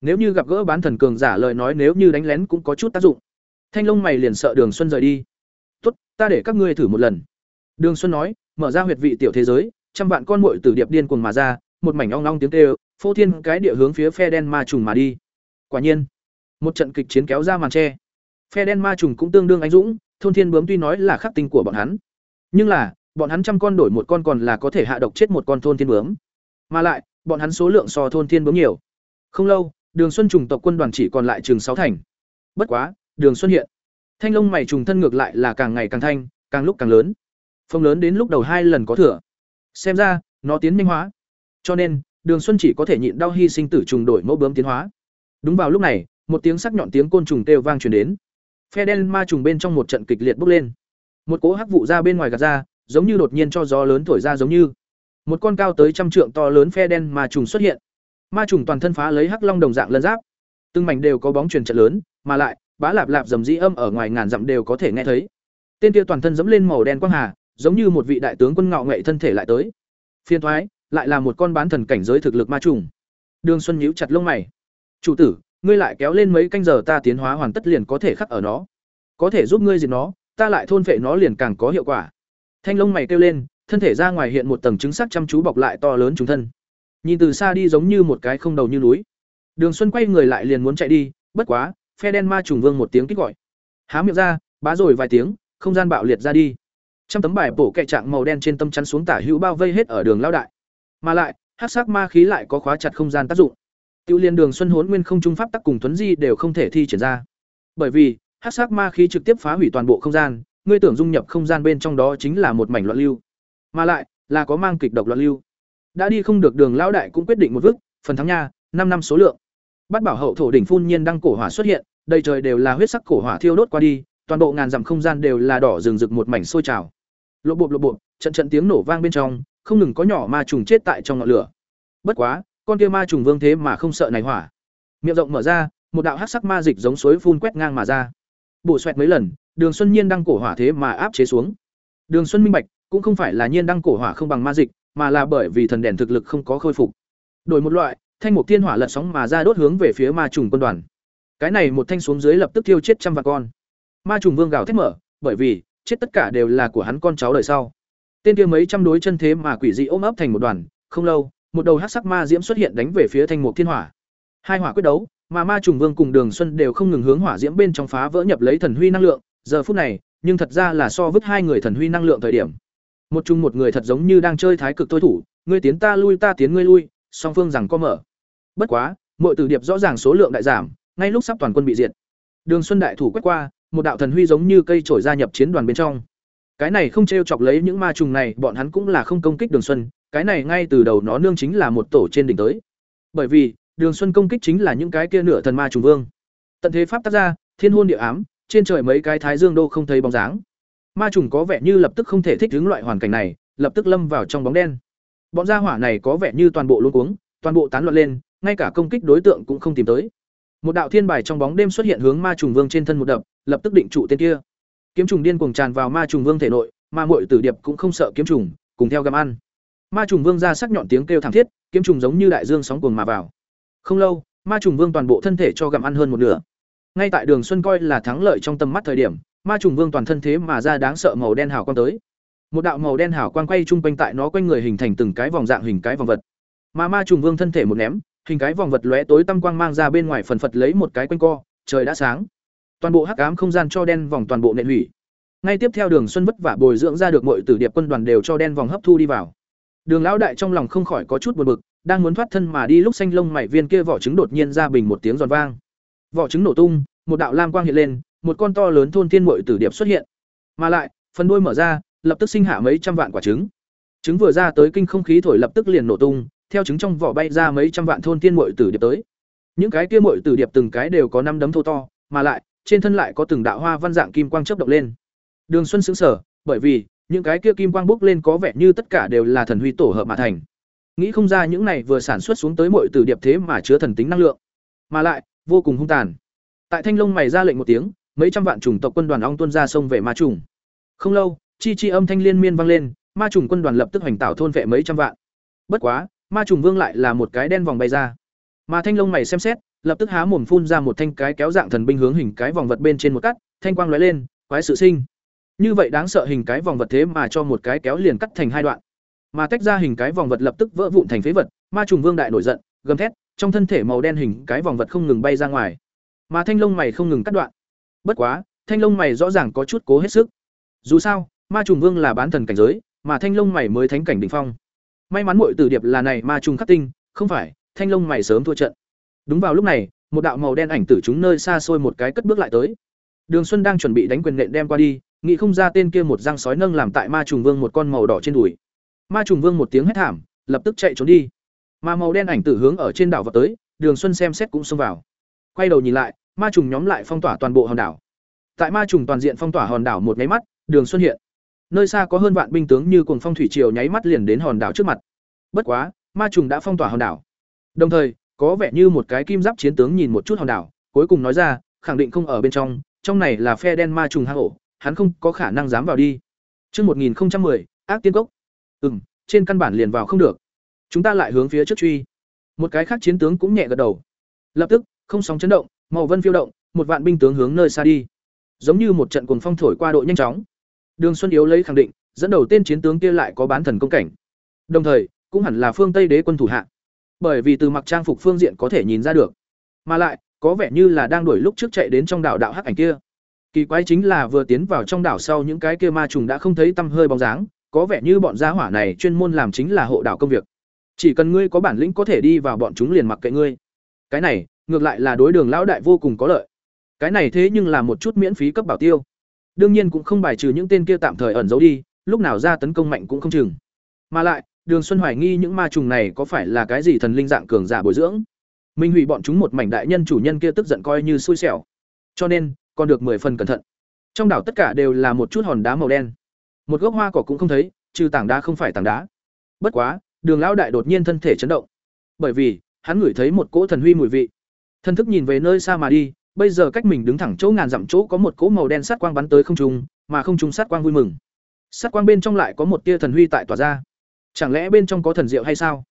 Nếu như gặp gỡ bán thần cường giả lời nói nếu như đánh lén cũng có chút tác dụng. Thanh Long mày liền sợ Đường Xuân rời đi. "Tốt, ta để các ngươi thử một lần." Đường Xuân nói, mở ra huyệt vị tiểu thế giới, trăm vạn con muội tử điệp điên cuồng mà ra, một mảnh ong ong tiếng kêu, phô thiên cái địa hướng phía phe đen ma trùng mà đi. Quả nhiên, một trận kịch chiến kéo ra màn che. Phe đen ma trùng cũng tương đương anh dũng, thôn thiên bướm tuy nói là khắc tinh của bọn hắn, nhưng là, bọn hắn trăm con đổi một con còn là có thể hạ độc chết một con thôn thiên bướm. Mà lại, bọn hắn số lượng so thôn thiên bướm nhiều. Không lâu, Đường Xuân trùng tộc quân đoàn chỉ còn lại trường sáu thành. Bất quá, Đường Xuân hiện, thanh long mày trùng thân ngược lại là càng ngày càng thanh, càng lúc càng lớn. Phong lớn đến lúc đầu hai lần có thừa. Xem ra, nó tiến minh hóa. Cho nên, Đường Xuân chỉ có thể nhịn đau hy sinh tử trùng đổi mẫu bướm tiến hóa. Đúng vào lúc này, một tiếng sắc nhọn tiếng côn trùng kêu vang truyền đến. Phe đen ma trùng bên trong một trận kịch liệt bốc lên. Một cỗ hắc vụ ra bên ngoài gạt ra, giống như đột nhiên cho gió lớn thổi ra giống như. Một con cao tới trăm trượng to lớn phe đen ma trùng xuất hiện. Ma trùng toàn thân phá lấy hắc long đồng dạng lân giáp. Từng mảnh đều có bóng truyền trận lớn, mà lại, bá lạp lạp rầm rĩ âm ở ngoài ngàn dặm đều có thể nghe thấy. Tên kia toàn thân dẫm lên màu đen quang hà, giống như một vị đại tướng quân ngạo nghệ thân thể lại tới. Phiên thoái, lại là một con bán thần cảnh giới thực lực ma trùng. Đường Xuân nhíu chặt lông mày. "Chủ tử, ngươi lại kéo lên mấy canh giờ ta tiến hóa hoàn tất liền có thể khắc ở nó. Có thể giúp ngươi diệt nó, ta lại thôn phệ nó liền càng có hiệu quả." Thanh lông mày kêu lên, thân thể ra ngoài hiện một tầng trứng sắc chăm chú bọc lại to lớn chúng thân. Nhìn từ xa đi giống như một cái không đầu như núi. Đường Xuân quay người lại liền muốn chạy đi, bất quá, phe đen ma trùng vương một tiếng kích gọi. Há miệng ra, bá rồi vài tiếng, không gian bạo liệt ra đi. Trăm tấm bài bổ kệ trạng màu đen trên tâm chắn xuống tả hữu bao vây hết ở đường lao đại. Mà lại, hắc sắc ma khí lại có khóa chặt không gian tác dụng. Tiêu Liên Đường Xuân hốn Nguyên không trung pháp tắc cùng Tuấn Di đều không thể thi triển ra. Bởi vì, hắc sắc ma khí trực tiếp phá hủy toàn bộ không gian, ngươi tưởng dung nhập không gian bên trong đó chính là một mảnh loạn lưu. Mà lại, là có mang kịch độc loạn lưu. Đã đi không được đường lão đại cũng quyết định một vức, phần thắng nha, năm năm số lượng. Bắt bảo hậu thổ đỉnh phun nhiên đăng cổ hỏa xuất hiện, đầy trời đều là huyết sắc cổ hỏa thiêu đốt qua đi, toàn bộ ngàn dặm không gian đều là đỏ rừng rực một mảnh sôi trào. Lộ bộ lộ bộ, trận trận tiếng nổ vang bên trong, không ngừng có nhỏ ma trùng chết tại trong ngọn lửa. Bất quá, con kia ma trùng vương thế mà không sợ này hỏa. Miệng rộng mở ra, một đạo hắc sắc ma dịch giống suối phun quét ngang mà ra. Bổ xoẹt mấy lần, Đường Xuân Nhiên đăng cổ hỏa thế mà áp chế xuống. Đường Xuân minh bạch, cũng không phải là nhiên đăng cổ hỏa không bằng ma dịch, mà là bởi vì thần đèn thực lực không có khôi phục. Đổi một loại, thanh mục thiên hỏa lật sóng mà ra đốt hướng về phía ma trùng quân đoàn. Cái này một thanh xuống dưới lập tức tiêu chết trăm vạn con. Ma trùng vương gào thét mở, bởi vì chết tất cả đều là của hắn con cháu đời sau. Tên kia mấy trăm đối chân thế mà quỷ dị ôm ấp thành một đoàn, không lâu, một đầu hắc sắc ma diễm xuất hiện đánh về phía thanh mục thiên hỏa. Hai hỏa quyết đấu, mà ma trùng vương cùng Đường Xuân đều không ngừng hướng hỏa diễm bên trong phá vỡ nhập lấy thần huy năng lượng, giờ phút này, nhưng thật ra là so vứt hai người thần huy năng lượng thời điểm. Một chung một người thật giống như đang chơi thái cực thôi thủ, ngươi tiến ta lui ta tiến ngươi lui, song phương rằng có mở. Bất quá, mọi từ điệp rõ ràng số lượng đại giảm, ngay lúc sắp toàn quân bị diệt. Đường Xuân đại thủ quét qua, một đạo thần huy giống như cây trổi gia nhập chiến đoàn bên trong. Cái này không trêu chọc lấy những ma trùng này, bọn hắn cũng là không công kích Đường Xuân, cái này ngay từ đầu nó nương chính là một tổ trên đỉnh tới. Bởi vì, Đường Xuân công kích chính là những cái kia nửa thần ma trùng vương. Tận thế pháp tác ra, thiên hôn địa ám, trên trời mấy cái thái dương đô không thấy bóng dáng. Ma trùng có vẻ như lập tức không thể thích ứng loại hoàn cảnh này, lập tức lâm vào trong bóng đen. Bọn gia hỏa này có vẻ như toàn bộ luôn cuống, toàn bộ tán loạn lên, ngay cả công kích đối tượng cũng không tìm tới. Một đạo thiên bài trong bóng đêm xuất hiện hướng ma trùng vương trên thân một đập, lập tức định trụ tên kia. Kiếm trùng điên cuồng tràn vào ma trùng vương thể nội, ma muội tử điệp cũng không sợ kiếm trùng, cùng theo găm ăn. Ma trùng vương ra sắc nhọn tiếng kêu thảm thiết, kiếm trùng giống như đại dương sóng cuồng mà vào. Không lâu, ma trùng vương toàn bộ thân thể cho gặm ăn hơn một nửa. Ngay tại Đường Xuân coi là thắng lợi trong tầm mắt thời điểm, ma trùng vương toàn thân thế mà ra đáng sợ màu đen hào quang tới. Một đạo màu đen hào quang quay trung quanh tại nó quanh người hình thành từng cái vòng dạng hình cái vòng vật. Mà ma trùng vương thân thể một ném, hình cái vòng vật lóe tối tăm quang mang ra bên ngoài phần phật lấy một cái quanh co, trời đã sáng. Toàn bộ hắc ám không gian cho đen vòng toàn bộ nện hủy. Ngay tiếp theo Đường Xuân vất vả bồi dưỡng ra được mọi tử điệp quân đoàn đều cho đen vòng hấp thu đi vào. Đường lão đại trong lòng không khỏi có chút buồn bực, đang muốn thoát thân mà đi lúc xanh lông mảy viên kia vỏ trứng đột nhiên ra bình một tiếng giòn vang. Vỏ trứng nổ tung, một đạo lam quang hiện lên, một con to lớn thôn thiên muội tử điệp xuất hiện. Mà lại, phần đuôi mở ra, lập tức sinh hạ mấy trăm vạn quả trứng. Trứng vừa ra tới kinh không khí thổi lập tức liền nổ tung, theo trứng trong vỏ bay ra mấy trăm vạn thôn thiên muội tử điệp tới. Những cái kia muội tử điệp từng cái đều có năm đấm thô to, mà lại, trên thân lại có từng đạo hoa văn dạng kim quang chớp động lên. Đường Xuân sững sờ, bởi vì, những cái kia kim quang bốc lên có vẻ như tất cả đều là thần huy tổ hợp mà thành. Nghĩ không ra những này vừa sản xuất xuống tới muội tử điệp thế mà chứa thần tính năng lượng, mà lại vô cùng hung tàn. Tại Thanh Long mày ra lệnh một tiếng, mấy trăm vạn chủng tộc quân đoàn ong tuôn ra sông về ma trùng. Không lâu, chi chi âm thanh liên miên vang lên, ma trùng quân đoàn lập tức hoành tảo thôn vệ mấy trăm vạn. Bất quá, ma trùng vương lại là một cái đen vòng bay ra. Mà Thanh Long mày xem xét, lập tức há mồm phun ra một thanh cái kéo dạng thần binh hướng hình cái vòng vật bên trên một cắt, thanh quang lóe lên, quái sự sinh. Như vậy đáng sợ hình cái vòng vật thế mà cho một cái kéo liền cắt thành hai đoạn. Mà tách ra hình cái vòng vật lập tức vỡ vụn thành phế vật, ma trùng vương đại nổi giận, gầm thét, trong thân thể màu đen hình cái vòng vật không ngừng bay ra ngoài mà thanh lông mày không ngừng cắt đoạn bất quá, thanh long mày rõ ràng có chút cố hết sức. Dù sao, ma trùng vương là bán thần cảnh giới, mà thanh long mày mới thánh cảnh đỉnh phong. May mắn muội tử điệp là này ma trùng khắc tinh, không phải, thanh long mày sớm thua trận. Đúng vào lúc này, một đạo màu đen ảnh tử chúng nơi xa xôi một cái cất bước lại tới. Đường xuân đang chuẩn bị đánh quyền nện đem qua đi, nghĩ không ra tên kia một răng sói nâng làm tại ma trùng vương một con màu đỏ trên đùi. Ma trùng vương một tiếng hét thảm, lập tức chạy trốn đi. Mà màu đen ảnh tử hướng ở trên đảo vào tới, đường xuân xem xét cũng xông vào. Quay đầu nhìn lại ma trùng nhóm lại phong tỏa toàn bộ hòn đảo tại ma trùng toàn diện phong tỏa hòn đảo một nháy mắt đường xuân hiện nơi xa có hơn vạn binh tướng như cuồng phong thủy triều nháy mắt liền đến hòn đảo trước mặt bất quá ma trùng đã phong tỏa hòn đảo đồng thời có vẻ như một cái kim giáp chiến tướng nhìn một chút hòn đảo cuối cùng nói ra khẳng định không ở bên trong trong này là phe đen ma trùng hang ổ hắn không có khả năng dám vào đi Trước 1010, ác tiên cốc. Ừm, trên căn bản liền vào không được. Chúng ta lại hướng phía trước truy. Một cái khác chiến tướng cũng nhẹ gật đầu. Lập tức, không sóng chấn động, màu vân phiêu động, một vạn binh tướng hướng nơi xa đi. Giống như một trận cuồng phong thổi qua độ nhanh chóng. Đường Xuân yếu lấy khẳng định, dẫn đầu tên chiến tướng kia lại có bán thần công cảnh. Đồng thời, cũng hẳn là phương Tây đế quân thủ hạ. Bởi vì từ mặc trang phục phương diện có thể nhìn ra được. Mà lại, có vẻ như là đang đuổi lúc trước chạy đến trong đảo đạo hắc ảnh kia. Kỳ quái chính là vừa tiến vào trong đảo sau những cái kia ma trùng đã không thấy tăm hơi bóng dáng, có vẻ như bọn gia hỏa này chuyên môn làm chính là hộ đảo công việc. Chỉ cần ngươi có bản lĩnh có thể đi vào bọn chúng liền mặc kệ ngươi. cái này ngược lại là đối đường lão đại vô cùng có lợi. Cái này thế nhưng là một chút miễn phí cấp bảo tiêu. Đương nhiên cũng không bài trừ những tên kia tạm thời ẩn giấu đi, lúc nào ra tấn công mạnh cũng không chừng. Mà lại, đường xuân hoài nghi những ma trùng này có phải là cái gì thần linh dạng cường giả bồi dưỡng. Minh hủy bọn chúng một mảnh đại nhân chủ nhân kia tức giận coi như xui xẻo. Cho nên, còn được mười phần cẩn thận. Trong đảo tất cả đều là một chút hòn đá màu đen. Một gốc hoa cỏ cũng không thấy, trừ tảng đá không phải tảng đá. Bất quá, đường lão đại đột nhiên thân thể chấn động. Bởi vì, hắn ngửi thấy một cỗ thần huy mùi vị thân thức nhìn về nơi xa mà đi, bây giờ cách mình đứng thẳng chỗ ngàn dặm chỗ có một cỗ màu đen sát quang bắn tới không trung, mà không trung sát quang vui mừng. Sát quang bên trong lại có một tia thần huy tại tỏa ra. Chẳng lẽ bên trong có thần diệu hay sao?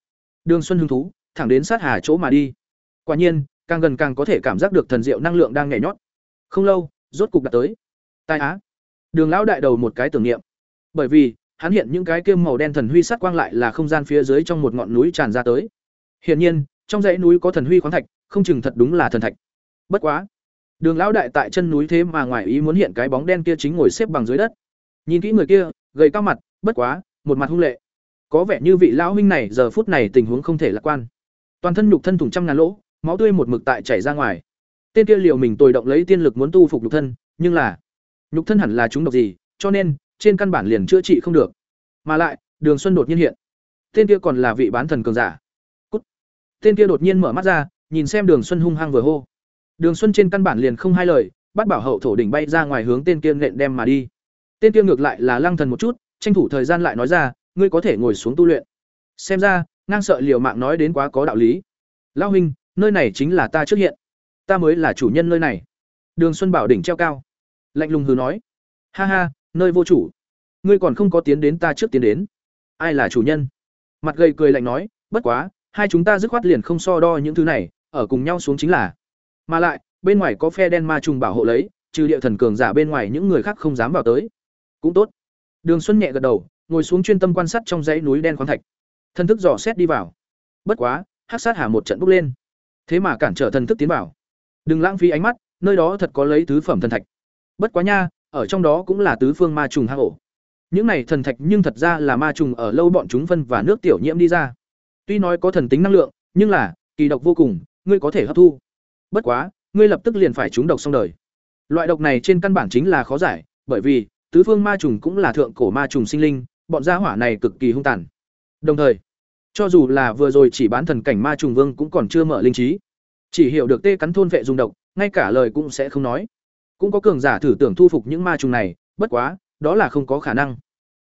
Đường xuân hứng thú, thẳng đến sát hà chỗ mà đi. Quả nhiên, càng gần càng có thể cảm giác được thần diệu năng lượng đang nhảy nhót. Không lâu, rốt cục đã tới. Tai á. Đường lão đại đầu một cái tưởng niệm. Bởi vì, hắn hiện những cái kiêm màu đen thần huy sát quang lại là không gian phía dưới trong một ngọn núi tràn ra tới. Hiển nhiên, trong dãy núi có thần huy khoáng thạch không chừng thật đúng là thần thạch. Bất quá, đường lão đại tại chân núi thế mà ngoài ý muốn hiện cái bóng đen kia chính ngồi xếp bằng dưới đất. Nhìn kỹ người kia, gầy cao mặt, bất quá, một mặt hung lệ. Có vẻ như vị lão huynh này giờ phút này tình huống không thể lạc quan. Toàn thân nhục thân thủng trăm ngàn lỗ, máu tươi một mực tại chảy ra ngoài. Tên kia liệu mình tồi động lấy tiên lực muốn tu phục nhục thân, nhưng là, nhục thân hẳn là chúng độc gì, cho nên, trên căn bản liền chữa trị không được. Mà lại, đường xuân đột nhiên hiện. Tên kia còn là vị bán thần cường giả. Cút. tên kia đột nhiên mở mắt ra nhìn xem đường xuân hung hăng vừa hô. Đường xuân trên căn bản liền không hai lời, bắt bảo hậu thổ đỉnh bay ra ngoài hướng tên kia nện đem mà đi. Tên kia ngược lại là lăng thần một chút, tranh thủ thời gian lại nói ra, ngươi có thể ngồi xuống tu luyện. Xem ra, ngang sợ liều mạng nói đến quá có đạo lý. Lao huynh, nơi này chính là ta trước hiện. Ta mới là chủ nhân nơi này. Đường xuân bảo đỉnh treo cao. Lạnh lùng hừ nói. Ha ha, nơi vô chủ. Ngươi còn không có tiến đến ta trước tiến đến. Ai là chủ nhân? Mặt gầy cười lạnh nói, bất quá, hai chúng ta dứt khoát liền không so đo những thứ này ở cùng nhau xuống chính là. Mà lại, bên ngoài có phe đen ma trùng bảo hộ lấy, trừ địa thần cường giả bên ngoài những người khác không dám vào tới. Cũng tốt. Đường xuân nhẹ gật đầu, ngồi xuống chuyên tâm quan sát trong dãy núi đen khoáng thạch. Thần thức dò xét đi vào. Bất quá hát sát hà một trận bốc lên. Thế mà cản trở thần thức tiến vào. Đừng lãng phí ánh mắt, nơi đó thật có lấy tứ phẩm thần thạch. Bất quá nha, ở trong đó cũng là tứ phương ma trùng hang ổ. Những này thần thạch nhưng thật ra là ma trùng ở lâu bọn chúng phân và nước tiểu nhiễm đi ra. Tuy nói có thần tính năng lượng, nhưng là, kỳ độc vô cùng ngươi có thể hấp thu. Bất quá, ngươi lập tức liền phải trúng độc xong đời. Loại độc này trên căn bản chính là khó giải, bởi vì, tứ phương ma trùng cũng là thượng cổ ma trùng sinh linh, bọn gia hỏa này cực kỳ hung tàn. Đồng thời, cho dù là vừa rồi chỉ bán thần cảnh ma trùng vương cũng còn chưa mở linh trí. Chỉ hiểu được tê cắn thôn vệ dùng độc, ngay cả lời cũng sẽ không nói. Cũng có cường giả thử tưởng thu phục những ma trùng này, bất quá, đó là không có khả năng.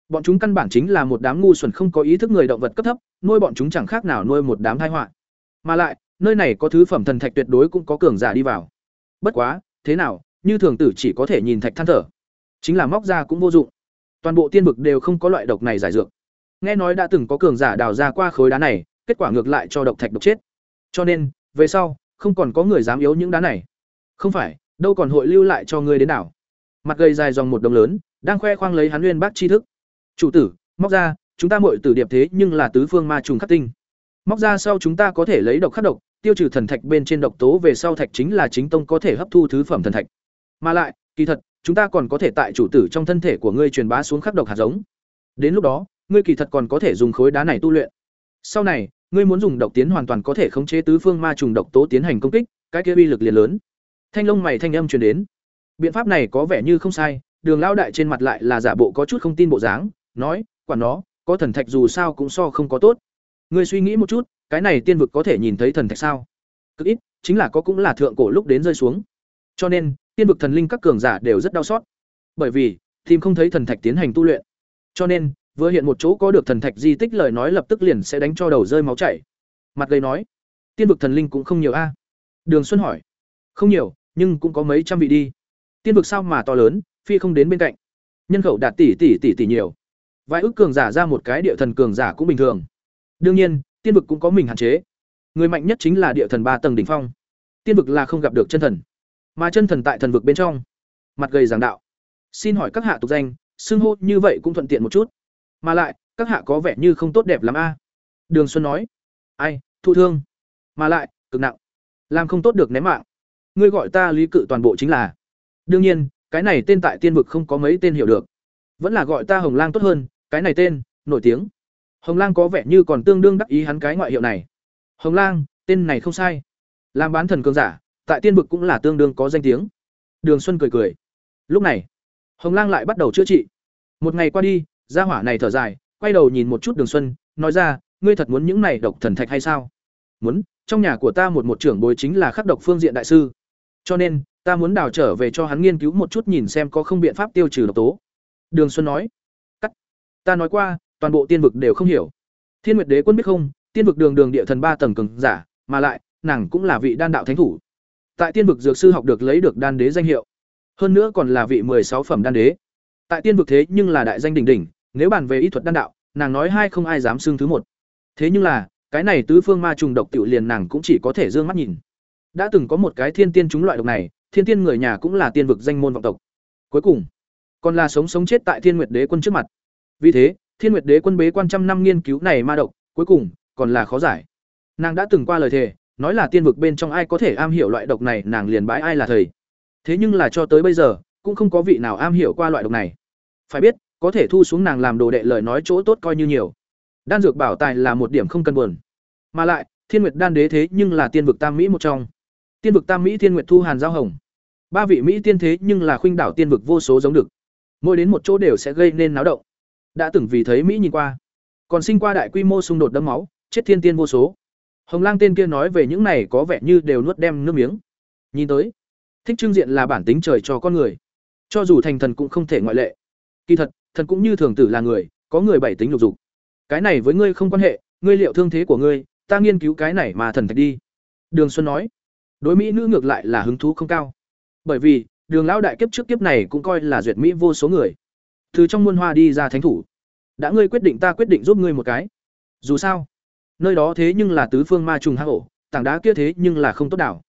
Bọn chúng căn bản chính là một đám ngu xuẩn không có ý thức người động vật cấp thấp, nuôi bọn chúng chẳng khác nào nuôi một đám tai họa. Mà lại nơi này có thứ phẩm thần thạch tuyệt đối cũng có cường giả đi vào. Bất quá, thế nào, như thường tử chỉ có thể nhìn thạch than thở. Chính là móc ra cũng vô dụng. Toàn bộ tiên vực đều không có loại độc này giải dược. Nghe nói đã từng có cường giả đào ra qua khối đá này, kết quả ngược lại cho độc thạch độc chết. Cho nên, về sau, không còn có người dám yếu những đá này. Không phải, đâu còn hội lưu lại cho ngươi đến đảo. Mặt gầy dài dòng một đồng lớn, đang khoe khoang lấy hắn nguyên bác tri thức. Chủ tử, móc ra, chúng ta muội tử điệp thế nhưng là tứ phương ma trùng khắc tinh móc ra sau chúng ta có thể lấy độc khắc độc, tiêu trừ thần thạch bên trên độc tố về sau thạch chính là chính tông có thể hấp thu thứ phẩm thần thạch. Mà lại, kỳ thật, chúng ta còn có thể tại chủ tử trong thân thể của ngươi truyền bá xuống khắc độc hạt giống. Đến lúc đó, ngươi kỳ thật còn có thể dùng khối đá này tu luyện. Sau này, ngươi muốn dùng độc tiến hoàn toàn có thể khống chế tứ phương ma trùng độc tố tiến hành công kích, cái kia uy lực liền lớn. Thanh long mày thanh âm truyền đến. Biện pháp này có vẻ như không sai, đường lao đại trên mặt lại là giả bộ có chút không tin bộ dáng, nói, quản nó, có thần thạch dù sao cũng so không có tốt ngươi suy nghĩ một chút, cái này tiên vực có thể nhìn thấy thần thạch sao? Cực ít, chính là có cũng là thượng cổ lúc đến rơi xuống. Cho nên, tiên vực thần linh các cường giả đều rất đau xót. Bởi vì, tìm không thấy thần thạch tiến hành tu luyện. Cho nên, vừa hiện một chỗ có được thần thạch di tích lời nói lập tức liền sẽ đánh cho đầu rơi máu chảy. Mặt gây nói, tiên vực thần linh cũng không nhiều a. Đường xuân hỏi, không nhiều, nhưng cũng có mấy trăm vị đi. Tiên vực sao mà to lớn, phi không đến bên cạnh. Nhân khẩu đạt tỷ tỷ tỷ tỷ nhiều. Vài ước cường giả ra một cái địa thần cường giả cũng bình thường đương nhiên, tiên vực cũng có mình hạn chế. Người mạnh nhất chính là địa thần ba tầng đỉnh phong. Tiên vực là không gặp được chân thần, mà chân thần tại thần vực bên trong. Mặt gầy giảng đạo. Xin hỏi các hạ tục danh, xưng hô như vậy cũng thuận tiện một chút. Mà lại, các hạ có vẻ như không tốt đẹp lắm a. Đường xuân nói. Ai, thụ thương. Mà lại, cực nặng. Làm không tốt được ném mạng. Ngươi gọi ta lý cự toàn bộ chính là. Đương nhiên, cái này tên tại tiên vực không có mấy tên hiểu được. Vẫn là gọi ta hồng lang tốt hơn, cái này tên, nổi tiếng hồng lang có vẻ như còn tương đương đắc ý hắn cái ngoại hiệu này. Hồng lang, tên này không sai. Làm bán thần cường giả, tại tiên vực cũng là tương đương có danh tiếng. Đường xuân cười cười. Lúc này, hồng lang lại bắt đầu chữa trị. Một ngày qua đi, gia hỏa này thở dài, quay đầu nhìn một chút đường xuân, nói ra, ngươi thật muốn những này độc thần thạch hay sao? Muốn, trong nhà của ta một một trưởng bối chính là khắc độc phương diện đại sư. Cho nên, ta muốn đào trở về cho hắn nghiên cứu một chút nhìn xem có không biện pháp tiêu trừ độc tố. Đường xuân nói. Cắt. Ta nói qua toàn bộ tiên vực đều không hiểu. Thiên nguyệt đế quân biết không, tiên vực đường đường địa thần ba tầng cường giả, mà lại, nàng cũng là vị đan đạo thánh thủ. Tại tiên vực dược sư học được lấy được đan đế danh hiệu. Hơn nữa còn là vị sáu phẩm đan đế. Tại tiên vực thế nhưng là đại danh đỉnh đỉnh, nếu bàn về y thuật đan đạo, nàng nói hai không ai dám xưng thứ một. Thế nhưng là, cái này tứ phương ma trùng độc tiểu liền nàng cũng chỉ có thể dương mắt nhìn. Đã từng có một cái thiên tiên chúng loại độc này, thiên tiên người nhà cũng là tiên vực danh môn vọng tộc. Cuối cùng, còn là sống sống chết tại thiên nguyệt đế quân trước mặt. Vì thế thiên nguyệt đế quân bế quan trăm năm nghiên cứu này ma độc, cuối cùng, còn là khó giải. Nàng đã từng qua lời thề, nói là tiên vực bên trong ai có thể am hiểu loại độc này, nàng liền bãi ai là thầy. Thế nhưng là cho tới bây giờ, cũng không có vị nào am hiểu qua loại độc này. Phải biết, có thể thu xuống nàng làm đồ đệ lời nói chỗ tốt coi như nhiều. Đan dược bảo tài là một điểm không cần buồn. Mà lại, thiên nguyệt đan đế thế nhưng là tiên vực tam mỹ một trong. Tiên vực tam mỹ thiên nguyệt thu hàn giao hồng. Ba vị mỹ tiên thế nhưng là khuynh đảo tiên vực vô số giống được. Mỗi đến một chỗ đều sẽ gây nên náo động đã từng vì thấy mỹ nhìn qua. Còn sinh qua đại quy mô xung đột đẫm máu, chết thiên tiên vô số. Hồng lang tên kia nói về những này có vẻ như đều nuốt đem nước miếng. Nhìn tới, thích trưng diện là bản tính trời cho con người. Cho dù thành thần cũng không thể ngoại lệ. Kỳ thật, thần cũng như thường tử là người, có người bảy tính lục dục. Cái này với ngươi không quan hệ, ngươi liệu thương thế của ngươi, ta nghiên cứu cái này mà thần thạch đi. Đường xuân nói, đối mỹ nữ ngược lại là hứng thú không cao. Bởi vì, đường lão đại kiếp trước kiếp này cũng coi là duyệt mỹ vô số người từ trong muôn hoa đi ra thánh thủ. Đã ngươi quyết định ta quyết định giúp ngươi một cái. Dù sao, nơi đó thế nhưng là tứ phương ma trùng hang ổ, tảng đá kia thế nhưng là không tốt đảo.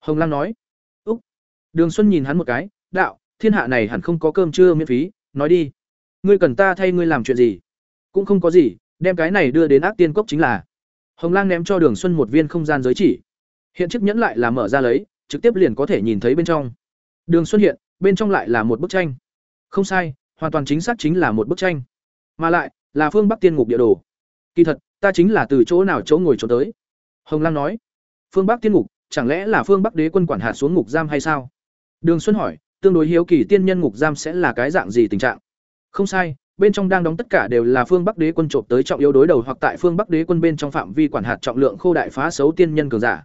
Hồng lan nói. Úc. Đường xuân nhìn hắn một cái, đạo, thiên hạ này hẳn không có cơm trưa miễn phí, nói đi. Ngươi cần ta thay ngươi làm chuyện gì? Cũng không có gì, đem cái này đưa đến ác tiên cốc chính là. Hồng lang ném cho đường xuân một viên không gian giới chỉ. Hiện chiếc nhẫn lại là mở ra lấy, trực tiếp liền có thể nhìn thấy bên trong. Đường xuân hiện, bên trong lại là một bức tranh. Không sai hoàn toàn chính xác chính là một bức tranh. Mà lại, là phương bắc tiên ngục địa đồ. Kỳ thật, ta chính là từ chỗ nào chỗ ngồi chỗ tới. Hồng lang nói, phương bắc tiên ngục, chẳng lẽ là phương bắc đế quân quản hạt xuống ngục giam hay sao? Đường xuân hỏi, tương đối hiếu kỳ tiên nhân ngục giam sẽ là cái dạng gì tình trạng? Không sai, bên trong đang đóng tất cả đều là phương bắc đế quân trộm tới trọng yếu đối đầu hoặc tại phương bắc đế quân bên trong phạm vi quản hạt trọng lượng khô đại phá xấu tiên nhân cường giả.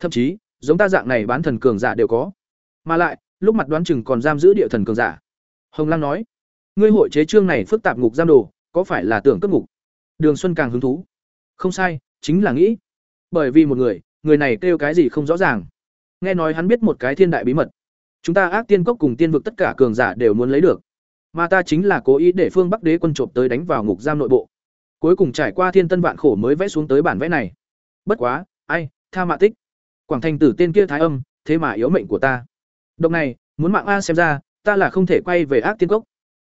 Thậm chí, giống ta dạng này bán thần cường giả đều có. Mà lại, lúc mặt đoán chừng còn giam giữ địa thần cường giả. Hồng lăng nói ngươi hội chế trương này phức tạp ngục giam đồ, có phải là tưởng cấp ngục? Đường xuân càng hứng thú. Không sai, chính là nghĩ. Bởi vì một người người này kêu cái gì không rõ ràng. Nghe nói hắn biết một cái thiên đại bí mật. Chúng ta ác tiên cốc cùng tiên vực tất cả cường giả đều muốn lấy được. Mà ta chính là cố ý để phương bắc đế quân trộm tới đánh vào ngục giam nội bộ. Cuối cùng trải qua thiên tân vạn khổ mới vẽ xuống tới bản vẽ này. Bất quá, ai, tha mạ tích. Quảng thành tử tên kia thái âm, thế mà yếu mệnh của ta. Độc này, muốn mạng a xem ra, ta là không thể quay về ác tiên cốc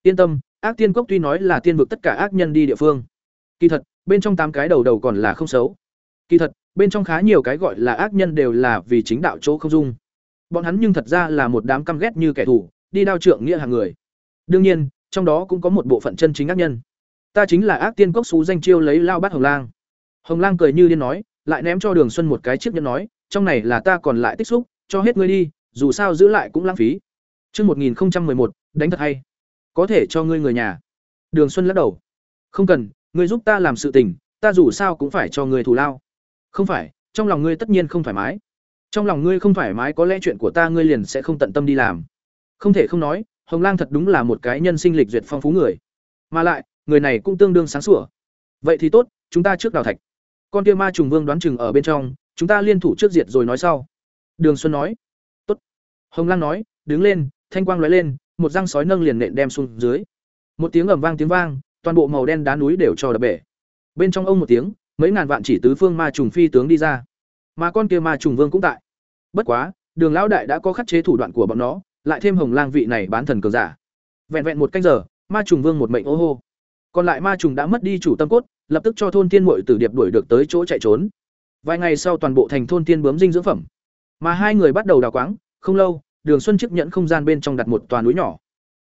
yên tâm ác tiên cốc tuy nói là tiên vực tất cả ác nhân đi địa phương. Kỳ thật bên trong tám cái đầu đầu còn là không xấu. Kỳ thật bên trong khá nhiều cái gọi là ác nhân đều là vì chính đạo chỗ không dung. Bọn hắn nhưng thật ra là một đám căm ghét như kẻ thù đi đao trượng nghĩa hàng người. Đương nhiên trong đó cũng có một bộ phận chân chính ác nhân. Ta chính là ác tiên cốc xú danh chiêu lấy lao bắt hồng lang. Hồng lang cười như điên nói lại ném cho đường xuân một cái chiếc nhẫn nói trong này là ta còn lại tích xúc cho hết ngươi đi dù sao giữ lại cũng lãng phí. Trước 1011, đánh thật hay. Có thể cho ngươi người nhà. Đường Xuân lắc đầu. Không cần, ngươi giúp ta làm sự tình, ta dù sao cũng phải cho ngươi thù lao. Không phải, trong lòng ngươi tất nhiên không thoải mái. Trong lòng ngươi không thoải mái có lẽ chuyện của ta ngươi liền sẽ không tận tâm đi làm. Không thể không nói, Hồng Lang thật đúng là một cái nhân sinh lịch duyệt phong phú người. Mà lại, người này cũng tương đương sáng sủa. Vậy thì tốt, chúng ta trước đào thạch. Con kia ma trùng vương đoán chừng ở bên trong, chúng ta liên thủ trước diệt rồi nói sau. Đường Xuân nói. Tốt. Hồng Lang nói, đứng lên, thanh quang nói lên, một răng sói nâng liền nện đem xuống dưới. Một tiếng ầm vang tiếng vang, toàn bộ màu đen đá núi đều cho đập bể. Bên trong ông một tiếng, mấy ngàn vạn chỉ tứ phương ma trùng phi tướng đi ra. Mà con kia ma trùng vương cũng tại. Bất quá, Đường lão đại đã có khắc chế thủ đoạn của bọn nó, lại thêm Hồng Lang vị này bán thần cường giả. Vẹn vẹn một canh giờ, ma trùng vương một mệnh ô hô. Còn lại ma trùng đã mất đi chủ tâm cốt, lập tức cho thôn tiên muội tử điệp đuổi được tới chỗ chạy trốn. Vài ngày sau toàn bộ thành thôn tiên bướm dinh dưỡng phẩm. Mà hai người bắt đầu đào quáng, không lâu, Đường Xuân chiếc nhẫn không gian bên trong đặt một tòa núi nhỏ.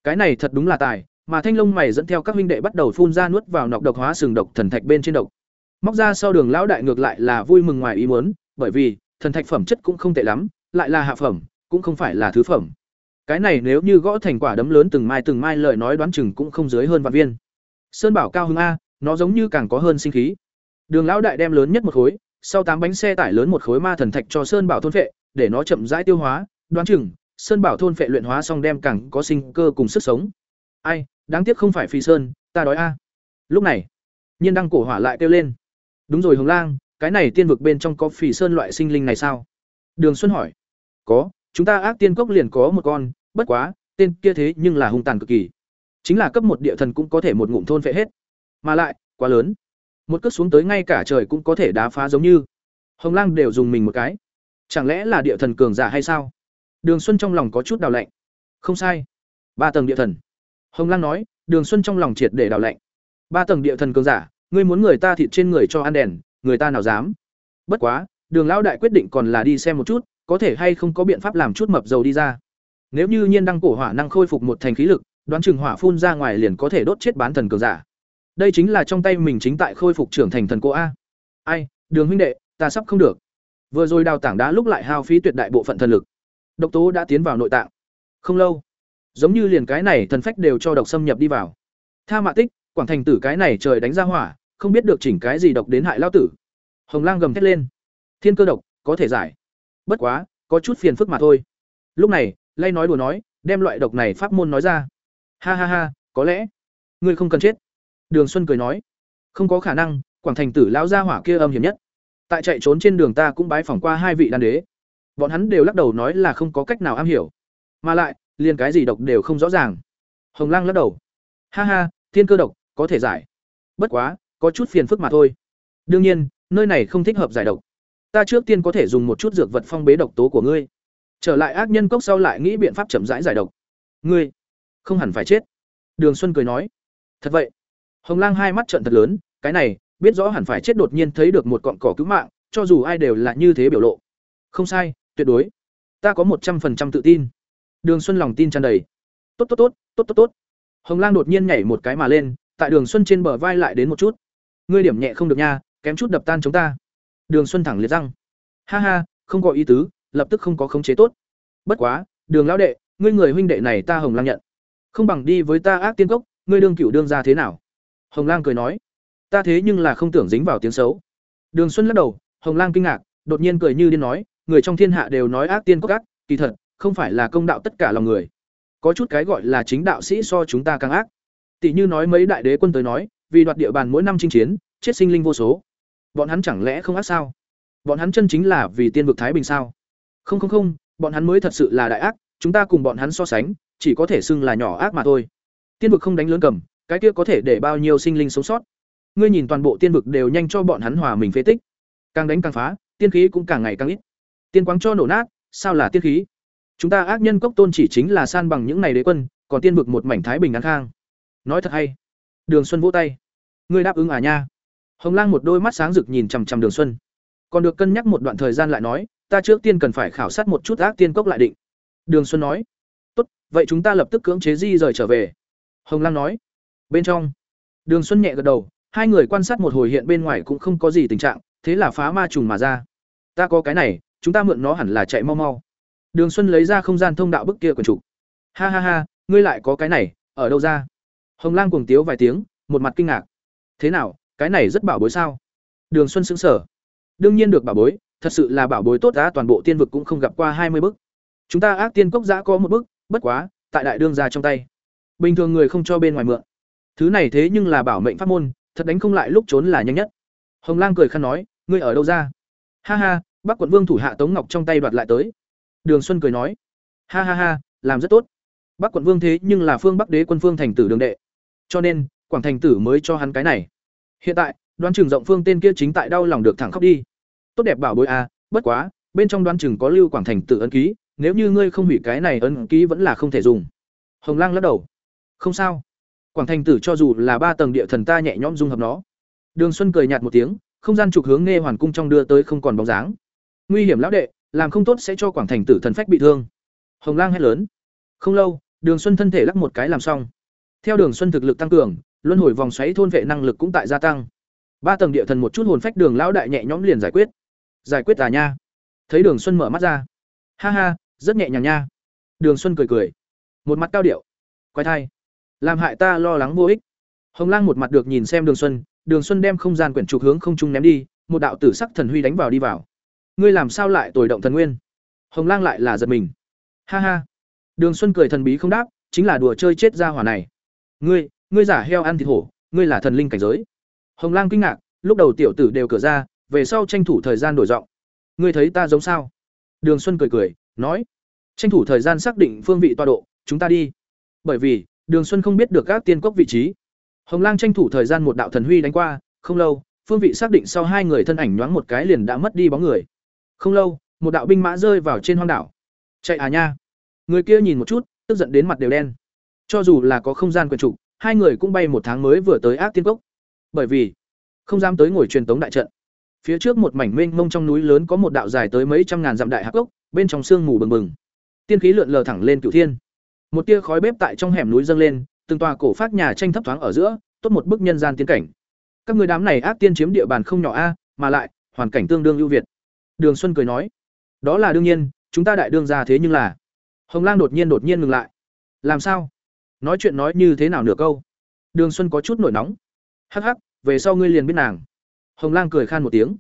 Cái này thật đúng là tài, mà Thanh Long mày dẫn theo các huynh đệ bắt đầu phun ra nuốt vào nọc độc hóa sừng độc thần thạch bên trên độc. Móc ra sau đường lão đại ngược lại là vui mừng ngoài ý muốn, bởi vì thần thạch phẩm chất cũng không tệ lắm, lại là hạ phẩm, cũng không phải là thứ phẩm. Cái này nếu như gõ thành quả đấm lớn từng mai từng mai lời nói đoán chừng cũng không dưới hơn vạn viên. Sơn Bảo cao hứng a, nó giống như càng có hơn sinh khí. Đường lão đại đem lớn nhất một khối, sau tám bánh xe tải lớn một khối ma thần thạch cho Sơn Bảo thôn phệ, để nó chậm rãi tiêu hóa, đoán chừng Sơn Bảo thôn phệ luyện hóa xong đem càng có sinh cơ cùng sức sống. Ai, đáng tiếc không phải Phi Sơn, ta đói a. Lúc này, Nhiên đăng cổ hỏa lại kêu lên. Đúng rồi Hồng Lang, cái này tiên vực bên trong có Phỉ Sơn loại sinh linh này sao? Đường Xuân hỏi. Có, chúng ta ác tiên cốc liền có một con, bất quá, tên kia thế nhưng là hung tàn cực kỳ. Chính là cấp một địa thần cũng có thể một ngụm thôn phệ hết. Mà lại, quá lớn. Một cước xuống tới ngay cả trời cũng có thể đá phá giống như. Hồng Lang đều dùng mình một cái. Chẳng lẽ là địa thần cường giả hay sao? Đường Xuân trong lòng có chút đào lạnh. Không sai. Ba tầng địa thần. Hồng Lang nói, Đường Xuân trong lòng triệt để đào lạnh. Ba tầng địa thần cường giả, ngươi muốn người ta thịt trên người cho ăn đèn, người ta nào dám. Bất quá, Đường lão đại quyết định còn là đi xem một chút, có thể hay không có biện pháp làm chút mập dầu đi ra. Nếu như nhiên đăng cổ hỏa năng khôi phục một thành khí lực, đoán chừng hỏa phun ra ngoài liền có thể đốt chết bán thần cường giả. Đây chính là trong tay mình chính tại khôi phục trưởng thành thần cô a. Ai, Đường huynh đệ, ta sắp không được. Vừa rồi đào tảng đá lúc lại hao phí tuyệt đại bộ phận thần lực. Độc tố đã tiến vào nội tạng. Không lâu, giống như liền cái này thần phách đều cho độc xâm nhập đi vào. Tha Mạ Tích, Quảng Thành tử cái này trời đánh ra hỏa, không biết được chỉnh cái gì độc đến hại lao tử. Hồng Lang gầm thét lên. Thiên cơ độc, có thể giải. Bất quá, có chút phiền phức mà thôi. Lúc này, Lay nói đùa nói, đem loại độc này pháp môn nói ra. Ha ha ha, có lẽ ngươi không cần chết. Đường Xuân cười nói, không có khả năng, Quảng Thành tử lão gia hỏa kia âm hiểm nhất. Tại chạy trốn trên đường ta cũng bái phỏng qua hai vị đan đế. Bọn hắn đều lắc đầu nói là không có cách nào am hiểu. Mà lại, liền cái gì độc đều không rõ ràng. Hồng Lang lắc đầu. Ha ha, thiên cơ độc, có thể giải. Bất quá, có chút phiền phức mà thôi. Đương nhiên, nơi này không thích hợp giải độc. Ta trước tiên có thể dùng một chút dược vật phong bế độc tố của ngươi. Trở lại ác nhân cốc sau lại nghĩ biện pháp chậm rãi giải độc. Ngươi không hẳn phải chết. Đường Xuân cười nói. Thật vậy? Hồng Lang hai mắt trợn thật lớn, cái này, biết rõ hẳn phải chết đột nhiên thấy được một cọng cỏ cứu mạng, cho dù ai đều là như thế biểu lộ. Không sai, tuyệt đối. Ta có một trăm phần trăm tự tin. Đường Xuân lòng tin tràn đầy. Tốt tốt tốt, tốt tốt tốt. Hồng Lang đột nhiên nhảy một cái mà lên, tại Đường Xuân trên bờ vai lại đến một chút. Ngươi điểm nhẹ không được nha, kém chút đập tan chúng ta. Đường Xuân thẳng liệt răng. Ha ha, không có ý tứ, lập tức không có khống chế tốt. Bất quá, Đường lão đệ, ngươi người huynh đệ này ta Hồng Lang nhận. Không bằng đi với ta ác tiên cốc, ngươi đương cựu đương ra thế nào? Hồng Lang cười nói, ta thế nhưng là không tưởng dính vào tiếng xấu. Đường Xuân lắc đầu, Hồng Lang kinh ngạc, đột nhiên cười như điên nói, người trong thiên hạ đều nói ác tiên cốc ác, kỳ thật, không phải là công đạo tất cả lòng người. Có chút cái gọi là chính đạo sĩ so chúng ta càng ác. Tỷ như nói mấy đại đế quân tới nói, vì đoạt địa bàn mỗi năm chinh chiến, chết sinh linh vô số. Bọn hắn chẳng lẽ không ác sao? Bọn hắn chân chính là vì tiên vực thái bình sao? Không không không, bọn hắn mới thật sự là đại ác, chúng ta cùng bọn hắn so sánh, chỉ có thể xưng là nhỏ ác mà thôi. Tiên vực không đánh lớn cầm, cái kia có thể để bao nhiêu sinh linh sống sót. Ngươi nhìn toàn bộ tiên vực đều nhanh cho bọn hắn hòa mình phế tích. Càng đánh càng phá, tiên khí cũng càng ngày càng ít. Tiên quáng cho nổ nát, sao là tiên khí? Chúng ta ác nhân cốc tôn chỉ chính là san bằng những này đế quân, còn tiên vực một mảnh thái bình an khang. Nói thật hay. Đường Xuân vỗ tay. Ngươi đáp ứng à nha? Hồng Lang một đôi mắt sáng rực nhìn chằm chằm Đường Xuân. Còn được cân nhắc một đoạn thời gian lại nói, ta trước tiên cần phải khảo sát một chút ác tiên cốc lại định. Đường Xuân nói. Tốt, vậy chúng ta lập tức cưỡng chế di rời trở về. Hồng Lang nói. Bên trong. Đường Xuân nhẹ gật đầu, hai người quan sát một hồi hiện bên ngoài cũng không có gì tình trạng, thế là phá ma trùng mà ra. Ta có cái này, chúng ta mượn nó hẳn là chạy mau mau. Đường Xuân lấy ra không gian thông đạo bức kia quần trụ. Ha ha ha, ngươi lại có cái này, ở đâu ra? Hồng Lang cuồng tiếu vài tiếng, một mặt kinh ngạc. Thế nào, cái này rất bảo bối sao? Đường Xuân sững sờ. Đương nhiên được bảo bối, thật sự là bảo bối tốt giá toàn bộ tiên vực cũng không gặp qua hai mươi bức. Chúng ta ác tiên cốc giã có một bức, bất quá, tại đại đương gia trong tay. Bình thường người không cho bên ngoài mượn. Thứ này thế nhưng là bảo mệnh pháp môn, thật đánh không lại lúc trốn là nhanh nhất. Hồng Lang cười khăn nói, ngươi ở đâu ra? Ha ha, Bắc quận vương thủ hạ Tống Ngọc trong tay đoạt lại tới. Đường Xuân cười nói, ha ha ha, làm rất tốt. Bắc quận vương thế nhưng là phương Bắc đế quân phương thành tử đường đệ. Cho nên, Quảng thành tử mới cho hắn cái này. Hiện tại, đoán chừng rộng phương tên kia chính tại đau lòng được thẳng khóc đi. Tốt đẹp bảo bối a, à, bất quá, bên trong đoán chừng có lưu Quảng thành tử ấn ký, nếu như ngươi không hủy cái này ấn ký vẫn là không thể dùng. Hồng Lang lắc đầu. Không sao. Quảng thành tử cho dù là ba tầng địa thần ta nhẹ nhõm dung hợp nó. Đường Xuân cười nhạt một tiếng, không gian trục hướng nghe hoàn cung trong đưa tới không còn bóng dáng. Nguy hiểm lão đệ, làm không tốt sẽ cho Quảng thành tử thần phách bị thương. Hồng Lang hét lớn. Không lâu, Đường Xuân thân thể lắc một cái làm xong. Theo Đường Xuân thực lực tăng cường, luân hồi vòng xoáy thôn vệ năng lực cũng tại gia tăng. Ba tầng địa thần một chút hồn phách Đường lão đại nhẹ nhõm liền giải quyết. Giải quyết tà nha. thấy đường xuân mở mắt ra ha ha rất nhẹ nhàng nha đường xuân cười cười một mặt cao điệu quay thai làm hại ta lo lắng vô ích hồng lang một mặt được nhìn xem đường xuân đường xuân đem không gian quyển trục hướng không trung ném đi một đạo tử sắc thần huy đánh vào đi vào ngươi làm sao lại tồi động thần nguyên? Hồng lang lại là giật mình. Ha ha. Đường xuân cười thần bí không đáp, chính là đùa chơi chết ra hỏa này. Ngươi ngươi giả heo ăn thịt hổ, ngươi là thần linh cảnh giới. Hồng lang kinh ngạc, lúc đầu tiểu tử đều cửa ra, về sau tranh thủ thời gian đổi giọng. Ngươi thấy ta giống sao? Đường xuân cười cười, nói. Tranh thủ thời gian xác định phương vị toa độ, chúng ta đi. Bởi vì, đường xuân không biết được các tiên cốc vị trí. Hồng lang tranh thủ thời gian một đạo thần huy đánh qua, không lâu, phương vị xác định sau hai người thân ảnh nhoáng một cái liền đã mất đi bóng người không lâu, một đạo binh mã rơi vào trên hoang đảo. Chạy à nha. Người kia nhìn một chút, tức giận đến mặt đều đen. Cho dù là có không gian quyền trục, hai người cũng bay một tháng mới vừa tới ác tiên cốc. Bởi vì, không dám tới ngồi truyền tống đại trận. Phía trước một mảnh mênh mông trong núi lớn có một đạo dài tới mấy trăm ngàn dặm đại hạc cốc, bên trong sương mù bừng bừng. Tiên khí lượn lờ thẳng lên cửu thiên. Một tia khói bếp tại trong hẻm núi dâng lên, từng tòa cổ phát nhà tranh thấp thoáng ở giữa, tốt một bức nhân gian tiên cảnh. Các người đám này ác tiên chiếm địa bàn không nhỏ a, mà lại, hoàn cảnh tương đương ưu việt đường xuân cười nói, đó là đương nhiên, chúng ta đại đương gia thế nhưng là. Hồng lang đột nhiên đột nhiên ngừng lại. Làm sao? Nói chuyện nói như thế nào nửa câu? Đường xuân có chút nổi nóng. Hắc hắc, về sau ngươi liền biết nàng. Hồng lang cười khan một tiếng.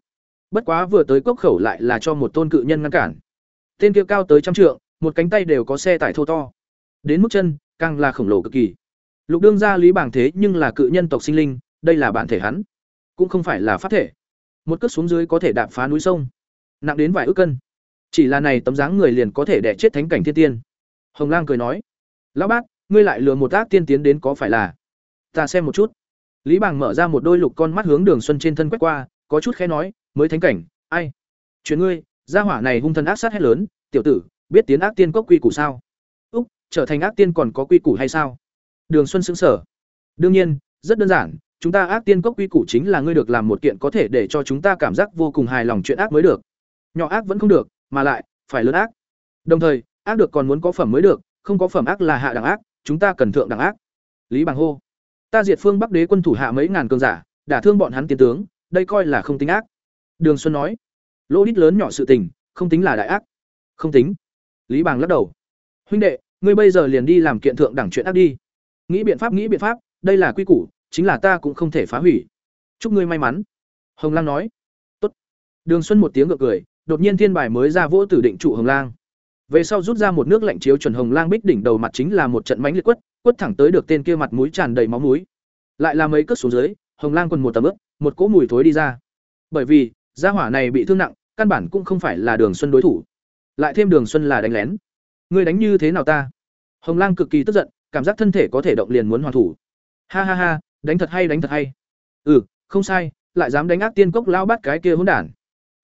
Bất quá vừa tới cốc khẩu lại là cho một tôn cự nhân ngăn cản. Tên kia cao tới trăm trượng, một cánh tay đều có xe tải thô to. Đến mức chân, càng là khổng lồ cực kỳ. Lục đương gia lý bảng thế nhưng là cự nhân tộc sinh linh, đây là bản thể hắn, cũng không phải là pháp thể. Một cước xuống dưới có thể đạp phá núi sông nặng đến vài ước cân. Chỉ là này tấm dáng người liền có thể đẻ chết thánh cảnh thiên tiên. Hồng lang cười nói, lão bác, ngươi lại lừa một ác tiên tiến đến có phải là? Ta xem một chút. Lý bàng mở ra một đôi lục con mắt hướng đường xuân trên thân quét qua, có chút khẽ nói, mới thánh cảnh, ai? Chuyện ngươi, gia hỏa này hung thần ác sát hết lớn, tiểu tử, biết tiến ác tiên cốc quy củ sao? Úc, trở thành ác tiên còn có quy củ hay sao? Đường xuân xứng sở đương nhiên, rất đơn giản, chúng ta ác tiên cốc quy củ chính là ngươi được làm một kiện có thể để cho chúng ta cảm giác vô cùng hài lòng chuyện ác mới được nhỏ ác vẫn không được, mà lại, phải lớn ác. Đồng thời, ác được còn muốn có phẩm mới được, không có phẩm ác là hạ đẳng ác, chúng ta cần thượng đẳng ác. Lý bằng hô. Ta diệt phương bắc đế quân thủ hạ mấy ngàn cường giả, đả thương bọn hắn tiến tướng, đây coi là không tính ác. Đường xuân nói. Lỗ đít lớn nhỏ sự tình, không tính là đại ác. Không tính. Lý bàng lắc đầu. Huynh đệ, ngươi bây giờ liền đi làm kiện thượng đẳng chuyện ác đi. Nghĩ biện pháp, nghĩ biện pháp, đây là quy củ, chính là ta cũng không thể phá hủy. Chúc ngươi may mắn. Hồng lang nói. Tốt. đường xuân một tiếng ngược cười đột nhiên thiên bài mới ra vỗ tử định trụ hồng lang. Về sau rút ra một nước lạnh chiếu chuẩn hồng lang bích đỉnh đầu mặt chính là một trận mánh liệt quất quất thẳng tới được tên kia mặt mũi tràn đầy máu mũi. Lại là mấy cất xuống dưới, hồng lang quần một tầm ướp một cỗ mùi thối đi ra. Bởi vì, gia hỏa này bị thương nặng, căn bản cũng không phải là đường xuân đối thủ. Lại thêm đường xuân là đánh lén. Ngươi đánh như thế nào ta? Hồng lang cực kỳ tức giận, cảm giác thân thể có thể động liền muốn hoàn thủ. Ha ha ha, đánh thật hay, đánh thật hay. Ừ không sai, lại dám đánh ác tiên cốc lao bắt cái kia hỗn đản.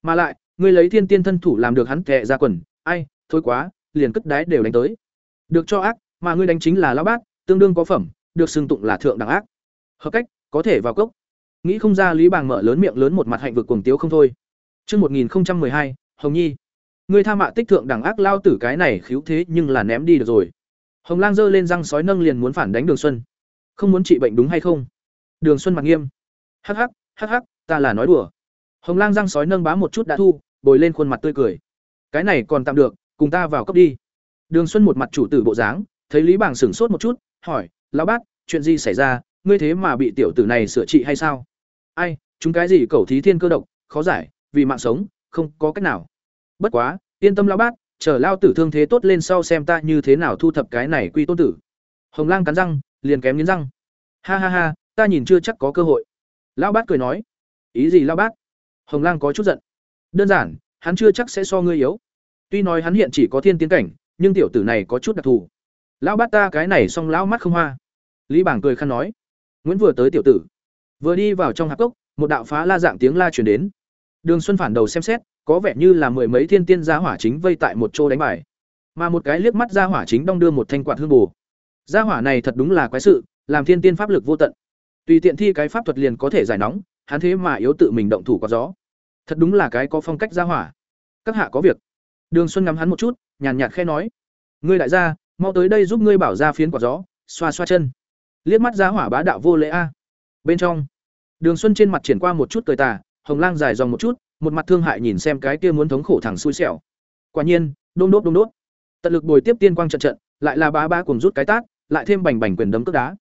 Mà lại ngươi lấy thiên tiên thân thủ làm được hắn tệ ra quần ai thôi quá liền cất đái đều đánh tới được cho ác mà ngươi đánh chính là lao bát tương đương có phẩm được xưng tụng là thượng đẳng ác hợp cách có thể vào cốc nghĩ không ra lý bàng mở lớn miệng lớn một mặt hạnh vực cuồng tiếu không thôi Trước 1012, Hồng Nhi. Ngươi tha mạ tích thượng đẳng ác lao tử cái này khiếu thế nhưng là ném đi được rồi. Hồng Lang giơ lên răng sói nâng liền muốn phản đánh Đường Xuân. Không muốn trị bệnh đúng hay không? Đường Xuân mặt nghiêm. Hắc hắc, hắc hắc, ta là nói đùa. Hồng Lang răng sói nâng bá một chút đã thu, bồi lên khuôn mặt tươi cười. Cái này còn tạm được, cùng ta vào cấp đi. Đường Xuân một mặt chủ tử bộ dáng, thấy Lý Bàng sửng sốt một chút, hỏi: "Lão bát, chuyện gì xảy ra, ngươi thế mà bị tiểu tử này sửa trị hay sao?" "Ai, chúng cái gì cầu thí thiên cơ độc, khó giải, vì mạng sống, không có cách nào." Bất quá, yên tâm lão bát, chờ lao tử thương thế tốt lên sau xem ta như thế nào thu thập cái này quy tôn tử. Hồng Lang cắn răng, liền kém nghiến răng. Ha ha ha, ta nhìn chưa chắc có cơ hội. Lão bát cười nói. Ý gì lão bát? Hồng Lang có chút giận. Đơn giản, hắn chưa chắc sẽ so ngươi yếu. Tuy nói hắn hiện chỉ có thiên tiến cảnh, nhưng tiểu tử này có chút đặc thù. Lão bát ta cái này xong lão mắt không hoa. Lý Bảng cười khăn nói. Nguyễn vừa tới tiểu tử, vừa đi vào trong hạp cốc, một đạo phá la dạng tiếng la truyền đến. Đường Xuân phản đầu xem xét, có vẻ như là mười mấy thiên tiên gia hỏa chính vây tại một chỗ đánh bài. Mà một cái liếc mắt gia hỏa chính đong đưa một thanh quạt hương bù. Gia hỏa này thật đúng là quái sự, làm thiên tiên pháp lực vô tận. Tùy tiện thi cái pháp thuật liền có thể giải nóng, hắn thế mà yếu tự mình động thủ có gió. Thật đúng là cái có phong cách gia hỏa. Các hạ có việc. Đường Xuân ngắm hắn một chút, nhàn nhạt khe nói: "Ngươi đại gia, mau tới đây giúp ngươi bảo ra phiến quả gió, xoa xoa chân." Liếc mắt gia hỏa bá đạo vô lễ a. Bên trong, Đường Xuân trên mặt triển qua một chút cười tà, hồng lang dài dòng một chút, một mặt thương hại nhìn xem cái kia muốn thống khổ thẳng xui xẻo quả nhiên đôm đốt đôm đốt tận lực bồi tiếp tiên quang trận trận lại là bá ba cùng rút cái tát lại thêm bành bành quyền đấm cước đá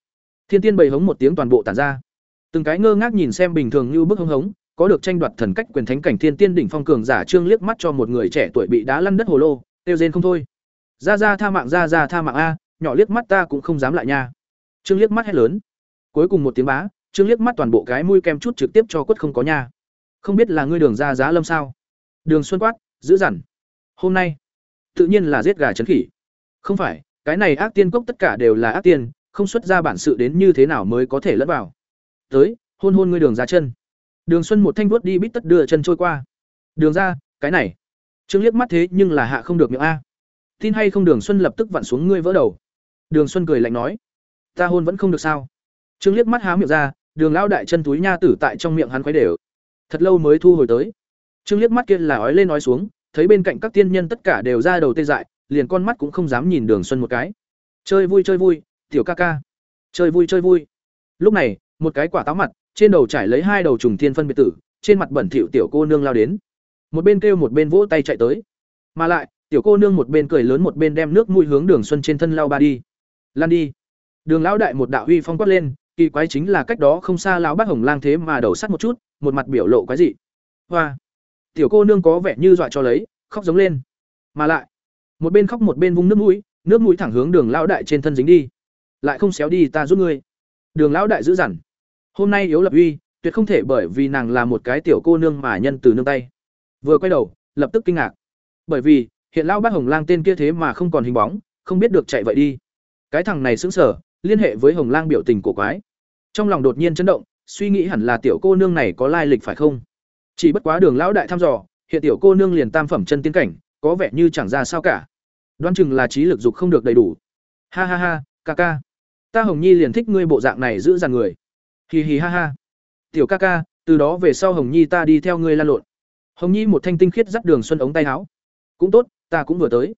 thiên tiên bầy hống một tiếng toàn bộ tản ra từng cái ngơ ngác nhìn xem bình thường như bức hống hống có được tranh đoạt thần cách quyền thánh cảnh thiên tiên đỉnh phong cường giả trương liếc mắt cho một người trẻ tuổi bị đá lăn đất hồ lô tiêu rên không thôi. Ra ra tha mạng, ra ra tha mạng a, nhỏ liếc mắt ta cũng không dám lại nha. Trương liếc mắt hét lớn. Cuối cùng một tiếng bá, trương liếc mắt toàn bộ cái mũi kem chút trực tiếp cho quất không có nha. Không biết là ngươi đường ra giá lâm sao? Đường xuân quát, giữ dằn. Hôm nay, tự nhiên là giết gà chấn khỉ. Không phải, cái này ác tiên cốc tất cả đều là ác tiên, không xuất ra bản sự đến như thế nào mới có thể lẫn vào? Tới, hôn hôn ngươi đường ra chân đường xuân một thanh vuốt đi bít tất đưa chân trôi qua. Đường ra, cái này. Trương liếc mắt thế nhưng là hạ không được miệng a. Tin hay không đường xuân lập tức vặn xuống ngươi vỡ đầu. Đường xuân cười lạnh nói. Ta hôn vẫn không được sao. Trương liếc mắt há miệng ra, đường lão đại chân túi nha tử tại trong miệng hắn quấy đều. Thật lâu mới thu hồi tới. Trương liếc mắt kia là ói lên nói xuống, thấy bên cạnh các tiên nhân tất cả đều ra đầu tê dại, liền con mắt cũng không dám nhìn đường xuân một cái. Chơi vui chơi vui, tiểu ca ca. Chơi vui chơi vui. Lúc này, một cái quả táo mặt trên đầu trải lấy hai đầu trùng thiên phân biệt tử, trên mặt bẩn thỉu tiểu cô nương lao đến. Một bên kêu một bên vỗ tay chạy tới. Mà lại, tiểu cô nương một bên cười lớn một bên đem nước mũi hướng đường xuân trên thân lao ba đi. Lan đi. Đường lão đại một đạo huy phong quát lên, kỳ quái chính là cách đó không xa lão bác hồng lang thế mà đầu sắt một chút, một mặt biểu lộ quái dị. Hoa. Tiểu cô nương có vẻ như dọa cho lấy, khóc giống lên. Mà lại, một bên khóc một bên vung nước mũi nước mũi thẳng hướng đường lão đại trên thân dính đi. Lại không xéo đi ta giúp ngươi. Đường lão đại giữ dằn hôm nay yếu lập uy, tuyệt không thể bởi vì nàng là một cái tiểu cô nương mà nhân từ nương tay. Vừa quay đầu, lập tức kinh ngạc. Bởi vì, hiện lão bác hồng lang tên kia thế mà không còn hình bóng, không biết được chạy vậy đi. Cái thằng này sững sờ, liên hệ với hồng lang biểu tình của quái. Trong lòng đột nhiên chấn động, suy nghĩ hẳn là tiểu cô nương này có lai lịch phải không? Chỉ bất quá đường lão đại thăm dò, hiện tiểu cô nương liền tam phẩm chân tiên cảnh, có vẻ như chẳng ra sao cả. Đoan chừng là trí lực dục không được đầy đủ. Ha ha ha, ca ca. Ta hồng nhi liền thích ngươi bộ dạng này giữ dàn người hì hì ha ha. Tiểu ca ca, từ đó về sau hồng nhi ta đi theo ngươi lan lộn. Hồng nhi một thanh tinh khiết dắt đường xuân ống tay áo. Cũng tốt, ta cũng vừa tới.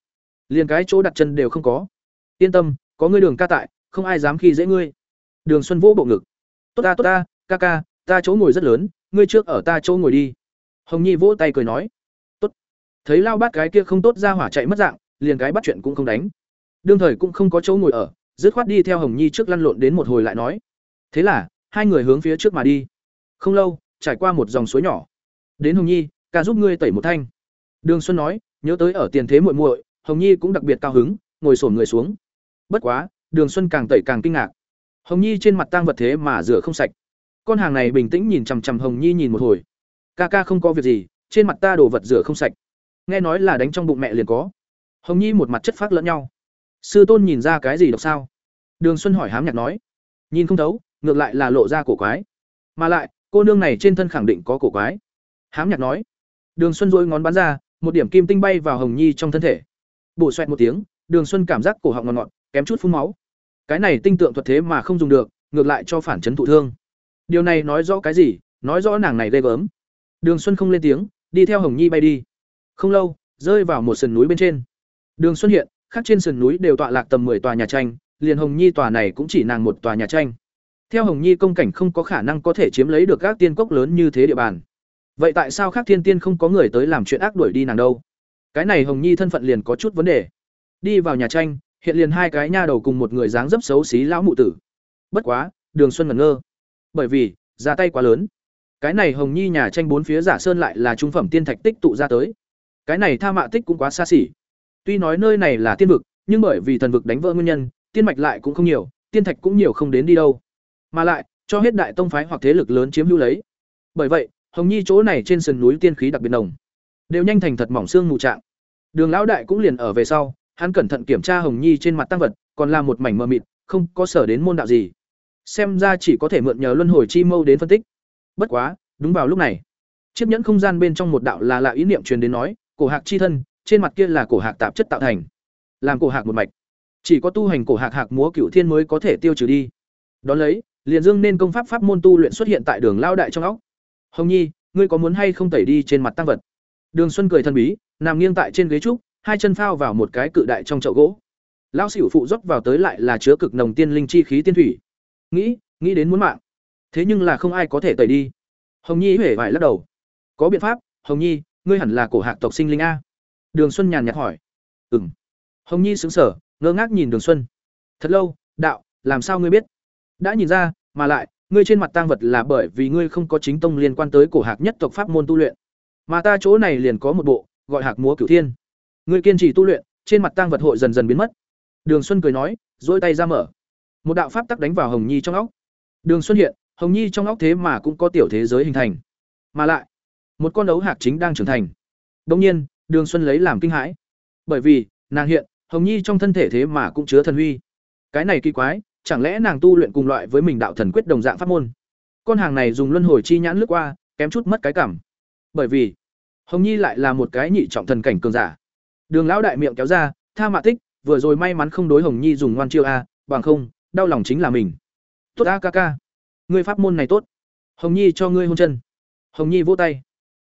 Liền cái chỗ đặt chân đều không có. Yên tâm, có ngươi đường ca tại, không ai dám khi dễ ngươi. Đường xuân vỗ bộ ngực. Tốt ta tốt ta, ca ca, ta chỗ ngồi rất lớn, ngươi trước ở ta chỗ ngồi đi. Hồng nhi vỗ tay cười nói. Tốt. Thấy lao bát cái kia không tốt ra hỏa chạy mất dạng, liền cái bắt chuyện cũng không đánh. Đương thời cũng không có chỗ ngồi ở, dứt khoát đi theo hồng nhi trước lăn lộn đến một hồi lại nói. Thế là hai người hướng phía trước mà đi. Không lâu, trải qua một dòng suối nhỏ. Đến hồng nhi, ca giúp ngươi tẩy một thanh. Đường xuân nói, nhớ tới ở tiền thế muội muội, hồng nhi cũng đặc biệt cao hứng, ngồi sổn người xuống. Bất quá, đường xuân càng tẩy càng kinh ngạc. Hồng nhi trên mặt tang vật thế mà rửa không sạch. Con hàng này bình tĩnh nhìn chằm chằm hồng nhi nhìn một hồi. Ca ca không có việc gì, trên mặt ta đồ vật rửa không sạch. Nghe nói là đánh trong bụng mẹ liền có. Hồng nhi một mặt chất phác lẫn nhau. Sư tôn nhìn ra cái gì độc sao? Đường xuân hỏi hám nhạc nói. Nhìn không thấu ngược lại là lộ ra cổ quái. Mà lại, cô nương này trên thân khẳng định có cổ quái. Hám nhạc nói. Đường xuân dỗi ngón bắn ra, một điểm kim tinh bay vào hồng nhi trong thân thể. Bổ xoẹt một tiếng, đường xuân cảm giác cổ họng ngọt ngọt, kém chút phun máu. Cái này tinh tượng thuật thế mà không dùng được, ngược lại cho phản chấn thụ thương. Điều này nói rõ cái gì? Nói rõ nàng này ghê gớm. Đường xuân không lên tiếng, đi theo hồng nhi bay đi. Không lâu, rơi vào một sườn núi bên trên. Đường xuân hiện, khác trên sườn núi đều tọa lạc tầm 10 tòa nhà tranh, liền hồng nhi tòa này cũng chỉ nàng một tòa nhà tranh theo hồng nhi công cảnh không có khả năng có thể chiếm lấy được các tiên cốc lớn như thế địa bàn. Vậy tại sao khác thiên tiên không có người tới làm chuyện ác đuổi đi nàng đâu? Cái này hồng nhi thân phận liền có chút vấn đề. Đi vào nhà tranh, hiện liền hai cái nha đầu cùng một người dáng dấp xấu xí lão mụ tử. Bất quá, đường xuân ngẩn ngơ. Bởi vì, ra tay quá lớn. Cái này hồng nhi nhà tranh bốn phía giả sơn lại là trung phẩm tiên thạch tích tụ ra tới. Cái này tha mạ tích cũng quá xa xỉ. Tuy nói nơi này là tiên vực, nhưng bởi vì thần vực đánh vỡ nguyên nhân, tiên mạch lại cũng không nhiều, tiên thạch cũng nhiều không đến đi đâu mà lại, cho hết đại tông phái hoặc thế lực lớn chiếm hữu lấy. Bởi vậy, hồng nhi chỗ này trên sườn núi tiên khí đặc biệt nồng. Đều nhanh thành thật mỏng xương mù trạng. Đường lão đại cũng liền ở về sau, hắn cẩn thận kiểm tra hồng nhi trên mặt tăng vật, còn là một mảnh mờ mịt, không có sở đến môn đạo gì. Xem ra chỉ có thể mượn nhờ luân hồi chi mâu đến phân tích. Bất quá, đúng vào lúc này, chiếc nhẫn không gian bên trong một đạo là lạ ý niệm truyền đến nói, cổ hạc chi thân, trên mặt kia là cổ hạc tạp chất tạo thành. Làm cổ hạc một mạch. Chỉ có tu hành cổ hạc hạc múa cựu thiên mới có thể tiêu trừ đi đón lấy, liền dương nên công pháp pháp môn tu luyện xuất hiện tại đường lao đại trong óc. Hồng nhi, ngươi có muốn hay không tẩy đi trên mặt tăng vật? Đường xuân cười thần bí, nằm nghiêng tại trên ghế trúc, hai chân phao vào một cái cự đại trong chậu gỗ. Lão xỉu phụ dốc vào tới lại là chứa cực nồng tiên linh chi khí tiên thủy. Nghĩ nghĩ đến muốn mạng. Thế nhưng là không ai có thể tẩy đi. Hồng nhi huệ vải lắc đầu. Có biện pháp, hồng nhi, ngươi hẳn là cổ hạc tộc sinh linh a. Đường xuân nhàn nhạt hỏi. Ừ m hồng nhi sững sờ, ngơ ngác nhìn đường xuân. Thật lâu, đạo, làm sao ngươi biết? Đã nhìn ra, mà lại, ngươi trên mặt tang vật là bởi vì ngươi không có chính tông liên quan tới cổ hạc nhất tộc pháp môn tu luyện. Mà ta chỗ này liền có một bộ, gọi hạc múa cửu thiên. Ngươi kiên trì tu luyện, trên mặt tang vật hội dần dần biến mất. Đường xuân cười nói dỗi tay ra mở. Một đạo pháp tắc đánh vào hồng nhi trong óc. Đường xuân hiện, hồng nhi trong óc thế mà cũng có tiểu thế giới hình thành. Mà lại, một con đấu hạc chính đang trưởng thành. Đông nhiên, đường xuân lấy làm kinh hãi. Bởi vì, nàng hiện, hồng nhi trong thân thể thế mà cũng chứa thần huy. Cái này kỳ quái chẳng lẽ nàng tu luyện cùng loại với mình đạo thần quyết đồng dạng pháp môn? Con hàng này dùng luân hồi chi nhãn lướt qua, kém chút mất cái cảm. Bởi vì, hồng nhi lại là một cái nhị trọng thần cảnh cường giả. Đường lão đại miệng kéo ra, tha mạ tích vừa rồi may mắn không đối hồng nhi dùng ngoan chiêu a, bằng không, đau lòng chính là mình. Tốt a ca ca, ngươi pháp môn này tốt. Hồng nhi cho ngươi hôn chân. Hồng nhi vỗ tay.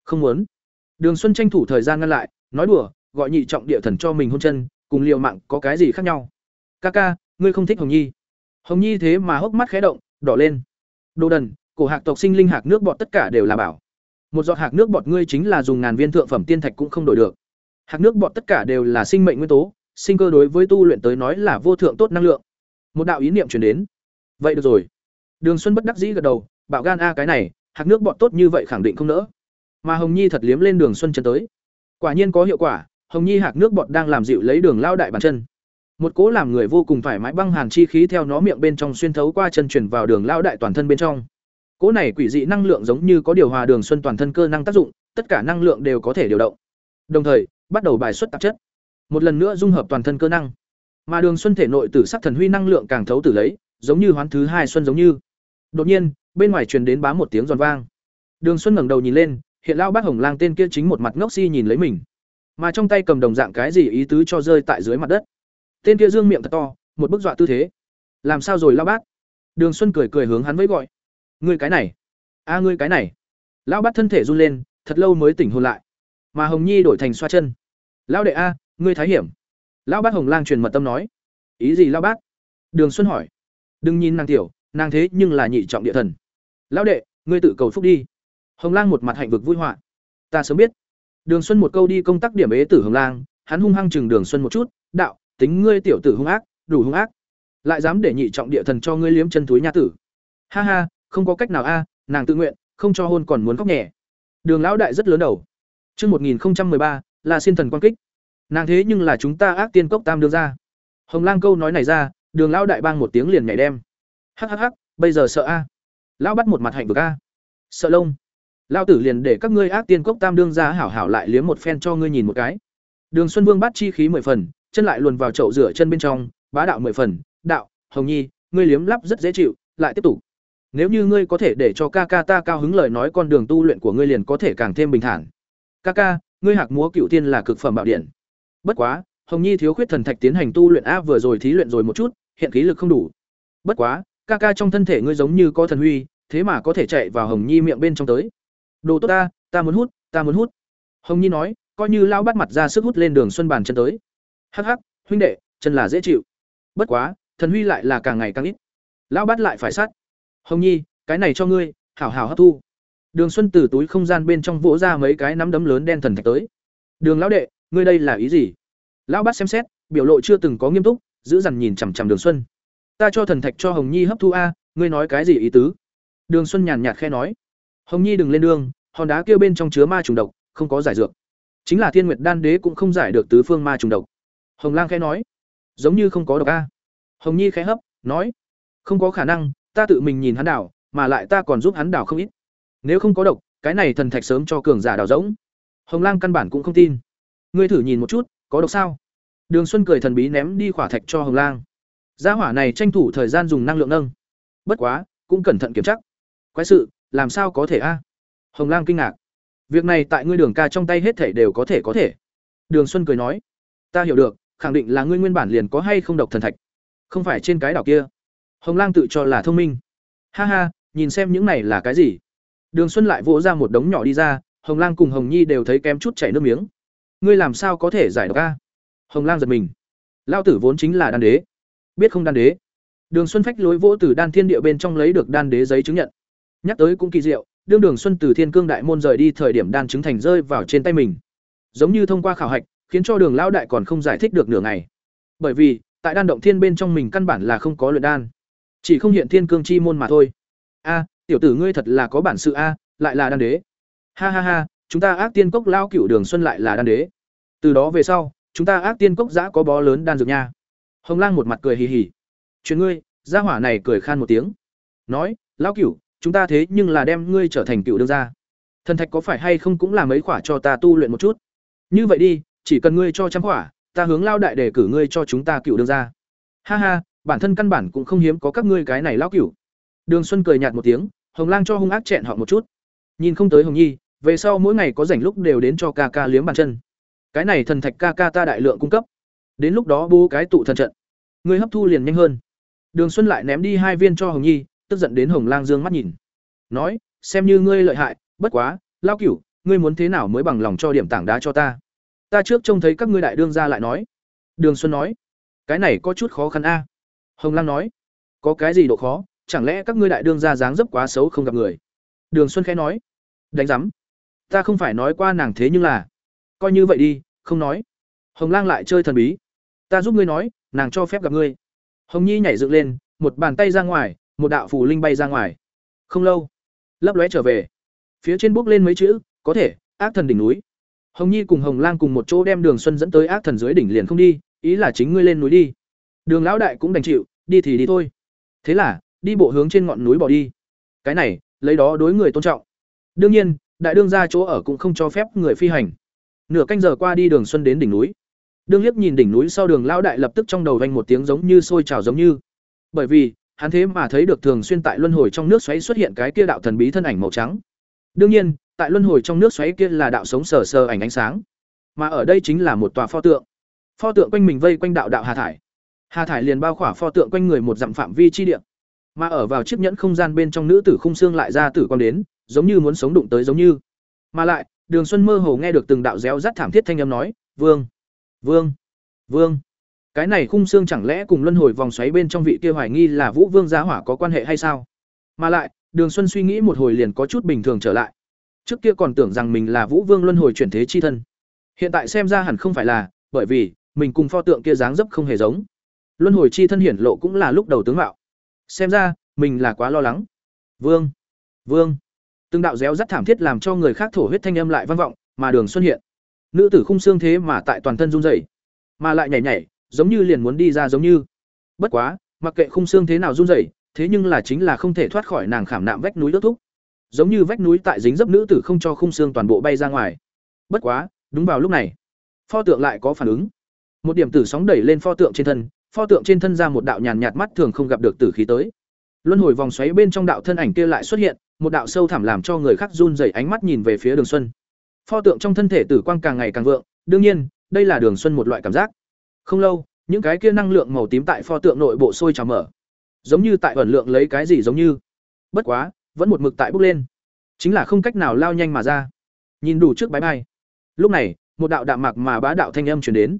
Không muốn. Đường xuân tranh thủ thời gian ngăn lại, nói đùa, gọi nhị trọng địa thần cho mình hôn chân, cùng liều mạng có cái gì khác nhau. Ca ca, ngươi không thích hồng nhi hồng nhi thế mà hốc mắt khẽ động, đỏ lên. Đồ đần, cổ hạc tộc sinh linh hạc nước bọt tất cả đều là bảo. Một giọt hạc nước bọt ngươi chính là dùng ngàn viên thượng phẩm tiên thạch cũng không đổi được. Hạc nước bọt tất cả đều là sinh mệnh nguyên tố, sinh cơ đối với tu luyện tới nói là vô thượng tốt năng lượng. Một đạo ý niệm chuyển đến. Vậy được rồi. Đường xuân bất đắc dĩ gật đầu, bảo gan a cái này, hạc nước bọt tốt như vậy khẳng định không nỡ. Mà hồng nhi thật liếm lên đường xuân chân tới. Quả nhiên có hiệu quả, hồng nhi hạc nước bọt đang làm dịu lấy đường lao đại bàn chân một cỗ làm người vô cùng thoải mái băng hàn chi khí theo nó miệng bên trong xuyên thấu qua chân chuyển vào đường lao đại toàn thân bên trong. Cỗ này quỷ dị năng lượng giống như có điều hòa đường xuân toàn thân cơ năng tác dụng, tất cả năng lượng đều có thể điều động. Đồng thời, bắt đầu bài xuất tạp chất. Một lần nữa dung hợp toàn thân cơ năng. Mà đường xuân thể nội tử sắc thần huy năng lượng càng thấu tử lấy, giống như hoán thứ hai xuân giống như. Đột nhiên, bên ngoài truyền đến bám một tiếng giòn vang. Đường xuân ngẩng đầu nhìn lên, hiện lao bác hồng lang tên kia chính một mặt ngốc si nhìn lấy mình. Mà trong tay cầm đồng dạng cái gì ý tứ cho rơi tại dưới mặt đất tên kia dương miệng thật to, một bức dọa tư thế. Làm sao rồi lao bác đường xuân cười cười hướng hắn với gọi. Ngươi cái này. A, ngươi cái này. Lão bát thân thể run lên, thật lâu mới tỉnh hôn lại. Mà hồng nhi đổi thành xoa chân. Lão đệ a, ngươi thái hiểm. Lão bát hồng lang truyền mật tâm nói. Ý gì, lão bát? Đường xuân hỏi. Đừng nhìn nàng tiểu, nàng thế nhưng là nhị trọng địa thần. Lão đệ, ngươi tự cầu phúc đi. Hồng lang một mặt hạnh vực vui họa. Ta sớm biết. Đường xuân một câu đi công tác điểm ế tử hồng lang, hắn hung hăng chừng đường xuân một chút, đạo tính ngươi tiểu tử hung ác, đủ hung ác. Lại dám để nhị trọng địa thần cho ngươi liếm chân túi nha tử. Ha ha, không có cách nào a, nàng tự nguyện, không cho hôn còn muốn khóc nhẹ. Đường lão đại rất lớn đầu. Chương một nghìn ba, là xin thần quan kích. Nàng thế nhưng là chúng ta ác tiên cốc tam đưa ra hồng lang câu nói này ra, đường lão đại bang một tiếng liền nhảy đem. Hhh bây giờ sợ a. Lão bắt một mặt hạnh vực a. Sợ lông. Lão tử liền để các ngươi ác tiên cốc tam đương ra hảo hảo lại liếm một phen cho ngươi nhìn một cái. Đường xuân vương bắt chi khí mười phần chân lại luồn vào chậu rửa chân bên trong, bá đạo mười phần, đạo, hồng nhi, ngươi liếm lắp rất dễ chịu, lại tiếp tục. Nếu như ngươi có thể để cho ca ca ta cao hứng lời nói con đường tu luyện của ngươi liền có thể càng thêm bình thản. Ca ca, ngươi hạc múa cựu tiên là cực phẩm bảo điện. Bất quá, hồng nhi thiếu khuyết thần thạch tiến hành tu luyện a, vừa rồi thí luyện rồi một chút, hiện khí lực không đủ. Bất quá, ca ca trong thân thể ngươi giống như có thần huy, thế mà có thể chạy vào hồng nhi miệng bên trong tới. Đồ tốt ta ta muốn hút, ta muốn hút. Hồng nhi nói, coi như lao bắt mặt ra sức hút lên đường xuân bàn chân tới hắc hắc, huynh đệ, chân là dễ chịu. Bất quá, thần huy lại là càng ngày càng ít. Lão bắt lại phải sát. Hồng nhi, cái này cho ngươi, hảo hảo hấp thu. Đường xuân từ túi không gian bên trong vỗ ra mấy cái nắm đấm lớn đen thần thạch tới. Đường lão đệ, ngươi đây là ý gì? Lão bát xem xét, biểu lộ chưa từng có nghiêm túc, giữ dằn nhìn chằm chằm đường xuân. Ta cho thần thạch cho hồng nhi hấp thu a, ngươi nói cái gì ý tứ? Đường xuân nhàn nhạt khe nói. Hồng nhi đừng lên đường, hòn đá kia bên trong chứa ma trùng độc, không có giải dược. Chính là thiên nguyệt đan đế cũng không giải được tứ phương ma trùng độc hồng lang khẽ nói giống như không có độc a hồng nhi khẽ hấp nói không có khả năng ta tự mình nhìn hắn đảo, mà lại ta còn giúp hắn đảo không ít. Nếu không có độc, cái này thần thạch sớm cho cường giả đảo rỗng. Hồng Lang căn bản cũng không tin. Ngươi thử nhìn một chút, có độc sao? Đường Xuân cười thần bí ném đi khỏa thạch cho Hồng Lang. Gia hỏa này tranh thủ thời gian dùng năng lượng nâng. Bất quá, cũng cẩn thận kiểm chắc. Quái sự, làm sao có thể a? Hồng Lang kinh ngạc. Việc này tại ngươi Đường ca trong tay hết thể đều có thể có thể. Đường Xuân cười nói, ta hiểu được, khẳng định là ngươi nguyên bản liền có hay không độc thần thạch. Không phải trên cái đảo kia. Hồng Lang tự cho là thông minh. Ha ha, nhìn xem những này là cái gì? Đường Xuân lại vỗ ra một đống nhỏ đi ra, Hồng Lang cùng Hồng Nhi đều thấy kém chút chảy nước miếng. Ngươi làm sao có thể giải độc a? Hồng Lang giật mình. Lão tử vốn chính là đan đế. Biết không đan đế? Đường Xuân phách lối vỗ từ đan thiên địa bên trong lấy được đan đế giấy chứng nhận. Nhắc tới cũng kỳ diệu, đương đường xuân từ thiên cương đại môn rời đi thời điểm đan chứng thành rơi vào trên tay mình giống như thông qua khảo hạch khiến cho đường lão đại còn không giải thích được nửa ngày. Bởi vì, tại đan động thiên bên trong mình căn bản là không có luyện đan. Chỉ không hiện thiên cương chi môn mà thôi. A, tiểu tử ngươi thật là có bản sự a, lại là đan đế. Ha ha ha, chúng ta ác tiên cốc lão cửu đường xuân lại là đan đế. Từ đó về sau, chúng ta ác tiên cốc giã có bó lớn đan dược nha. Hồng lang một mặt cười hì hì. Chuyện ngươi, gia hỏa này cười khan một tiếng. Nói, lão cửu, chúng ta thế nhưng là đem ngươi trở thành cựu đương gia. Thần thạch có phải hay không cũng là mấy khỏa cho ta tu luyện một chút. Như vậy đi chỉ cần ngươi cho trăm quả, ta hướng lao đại để cử ngươi cho chúng ta cựu đương ra. ha ha bản thân căn bản cũng không hiếm có các ngươi cái này lao cửu đường xuân cười nhạt một tiếng hồng lang cho hung ác chẹn họ một chút. Nhìn không tới hồng nhi về sau mỗi ngày có rảnh lúc đều đến cho ca ca liếm bàn chân. Cái này thần thạch ca ca ta đại lượng cung cấp. Đến lúc đó bố cái tụ thần trận. Ngươi hấp thu liền nhanh hơn. Đường xuân lại ném đi hai viên cho hồng nhi tức giận đến hồng lang dương mắt nhìn. Nói xem như ngươi lợi hại bất quá lao cửu ngươi muốn thế nào mới bằng lòng cho điểm tảng đá cho ta? Ta trước trông thấy các ngươi đại đương ra lại nói. Đường xuân nói. Cái này có chút khó khăn a. Hồng lang nói. Có cái gì độ khó? Chẳng lẽ các ngươi đại đương ra dáng dấp quá xấu không gặp người? Đường xuân khẽ nói. Đánh giám. Ta không phải nói qua nàng thế nhưng là. Coi như vậy đi, không nói. Hồng lang lại chơi thần bí. Ta giúp ngươi nói, nàng cho phép gặp ngươi. Hồng nhi nhảy dựng lên, một bàn tay ra ngoài, một đạo phù linh bay ra ngoài. Không lâu, lấp lóe trở về. Phía trên bốc lên mấy chữ, có thể, ác thần đỉnh núi hồng nhi cùng hồng lang cùng một chỗ đem đường xuân dẫn tới ác thần dưới đỉnh liền không đi, ý là chính ngươi lên núi đi. Đường lão đại cũng đành chịu, đi thì đi thôi. Thế là, đi bộ hướng trên ngọn núi bỏ đi. Cái này, lấy đó đối người tôn trọng. Đương nhiên, đại đương gia chỗ ở cũng không cho phép người phi hành. Nửa canh giờ qua đi đường xuân đến đỉnh núi. Đường liếc nhìn đỉnh núi sau đường lão đại lập tức trong đầu vang một tiếng giống như sôi trào giống như. Bởi vì, hắn thế mà thấy được thường xuyên tại luân hồi trong nước xoáy xuất hiện cái kia đạo thần bí thân ảnh màu trắng. Đương nhiên tại luân hồi trong nước xoáy kia là đạo sống sờ sờ ảnh ánh sáng, mà ở đây chính là một tòa pho tượng. Pho tượng quanh mình vây quanh đạo đạo hà thải. Hà thải liền bao khỏa pho tượng quanh người một dặm phạm vi chi địa, mà ở vào chiếc nhẫn không gian bên trong nữ tử khung xương lại ra tử quang đến, giống như muốn sống đụng tới giống như. Mà lại, đường xuân mơ hồ nghe được từng đạo réo rắt thảm thiết thanh âm nói, vương vương vương. Cái này khung xương chẳng lẽ cùng luân hồi vòng xoáy bên trong vị kia hoài nghi là vũ vương giá hỏa có quan hệ hay sao? Mà lại, đường xuân suy nghĩ một hồi liền có chút bình thường trở lại trước kia còn tưởng rằng mình là vũ vương luân hồi chuyển thế chi thân. Hiện tại xem ra hẳn không phải là, bởi vì, mình cùng pho tượng kia dáng dấp không hề giống. Luân hồi chi thân hiển lộ cũng là lúc đầu tướng mạo. Xem ra, mình là quá lo lắng. Vương vương. Từng đạo réo rắt thảm thiết làm cho người khác thổ huyết thanh âm lại vang vọng, mà đường xuân hiện. Nữ tử khung xương thế mà tại toàn thân run rẩy, mà lại nhảy nhảy, giống như liền muốn đi ra giống như. Bất quá, mặc kệ khung xương thế nào run rẩy, thế nhưng là chính là không thể thoát khỏi nàng khảm nạm vách núi đốt thúc giống như vách núi tại dính dấp nữ tử không cho khung xương toàn bộ bay ra ngoài. Bất quá, đúng vào lúc này, pho tượng lại có phản ứng. Một điểm tử sóng đẩy lên pho tượng trên thân, pho tượng trên thân ra một đạo nhàn nhạt mắt thường không gặp được tử khí tới. Luân hồi vòng xoáy bên trong đạo thân ảnh kia lại xuất hiện, một đạo sâu thẳm làm cho người khác run rẩy ánh mắt nhìn về phía đường xuân. Pho tượng trong thân thể tử quang càng ngày càng vượng, đương nhiên, đây là đường xuân một loại cảm giác. Không lâu, những cái kia năng lượng màu tím tại pho tượng nội bộ sôi trào mở. Giống như tại ẩn lượng lấy cái gì giống như. Bất quá vẫn một mực tại bốc lên. Chính là không cách nào lao nhanh mà ra. Nhìn đủ trước bái bay. Lúc này, một đạo đạm mạc mà bá đạo thanh âm chuyển đến.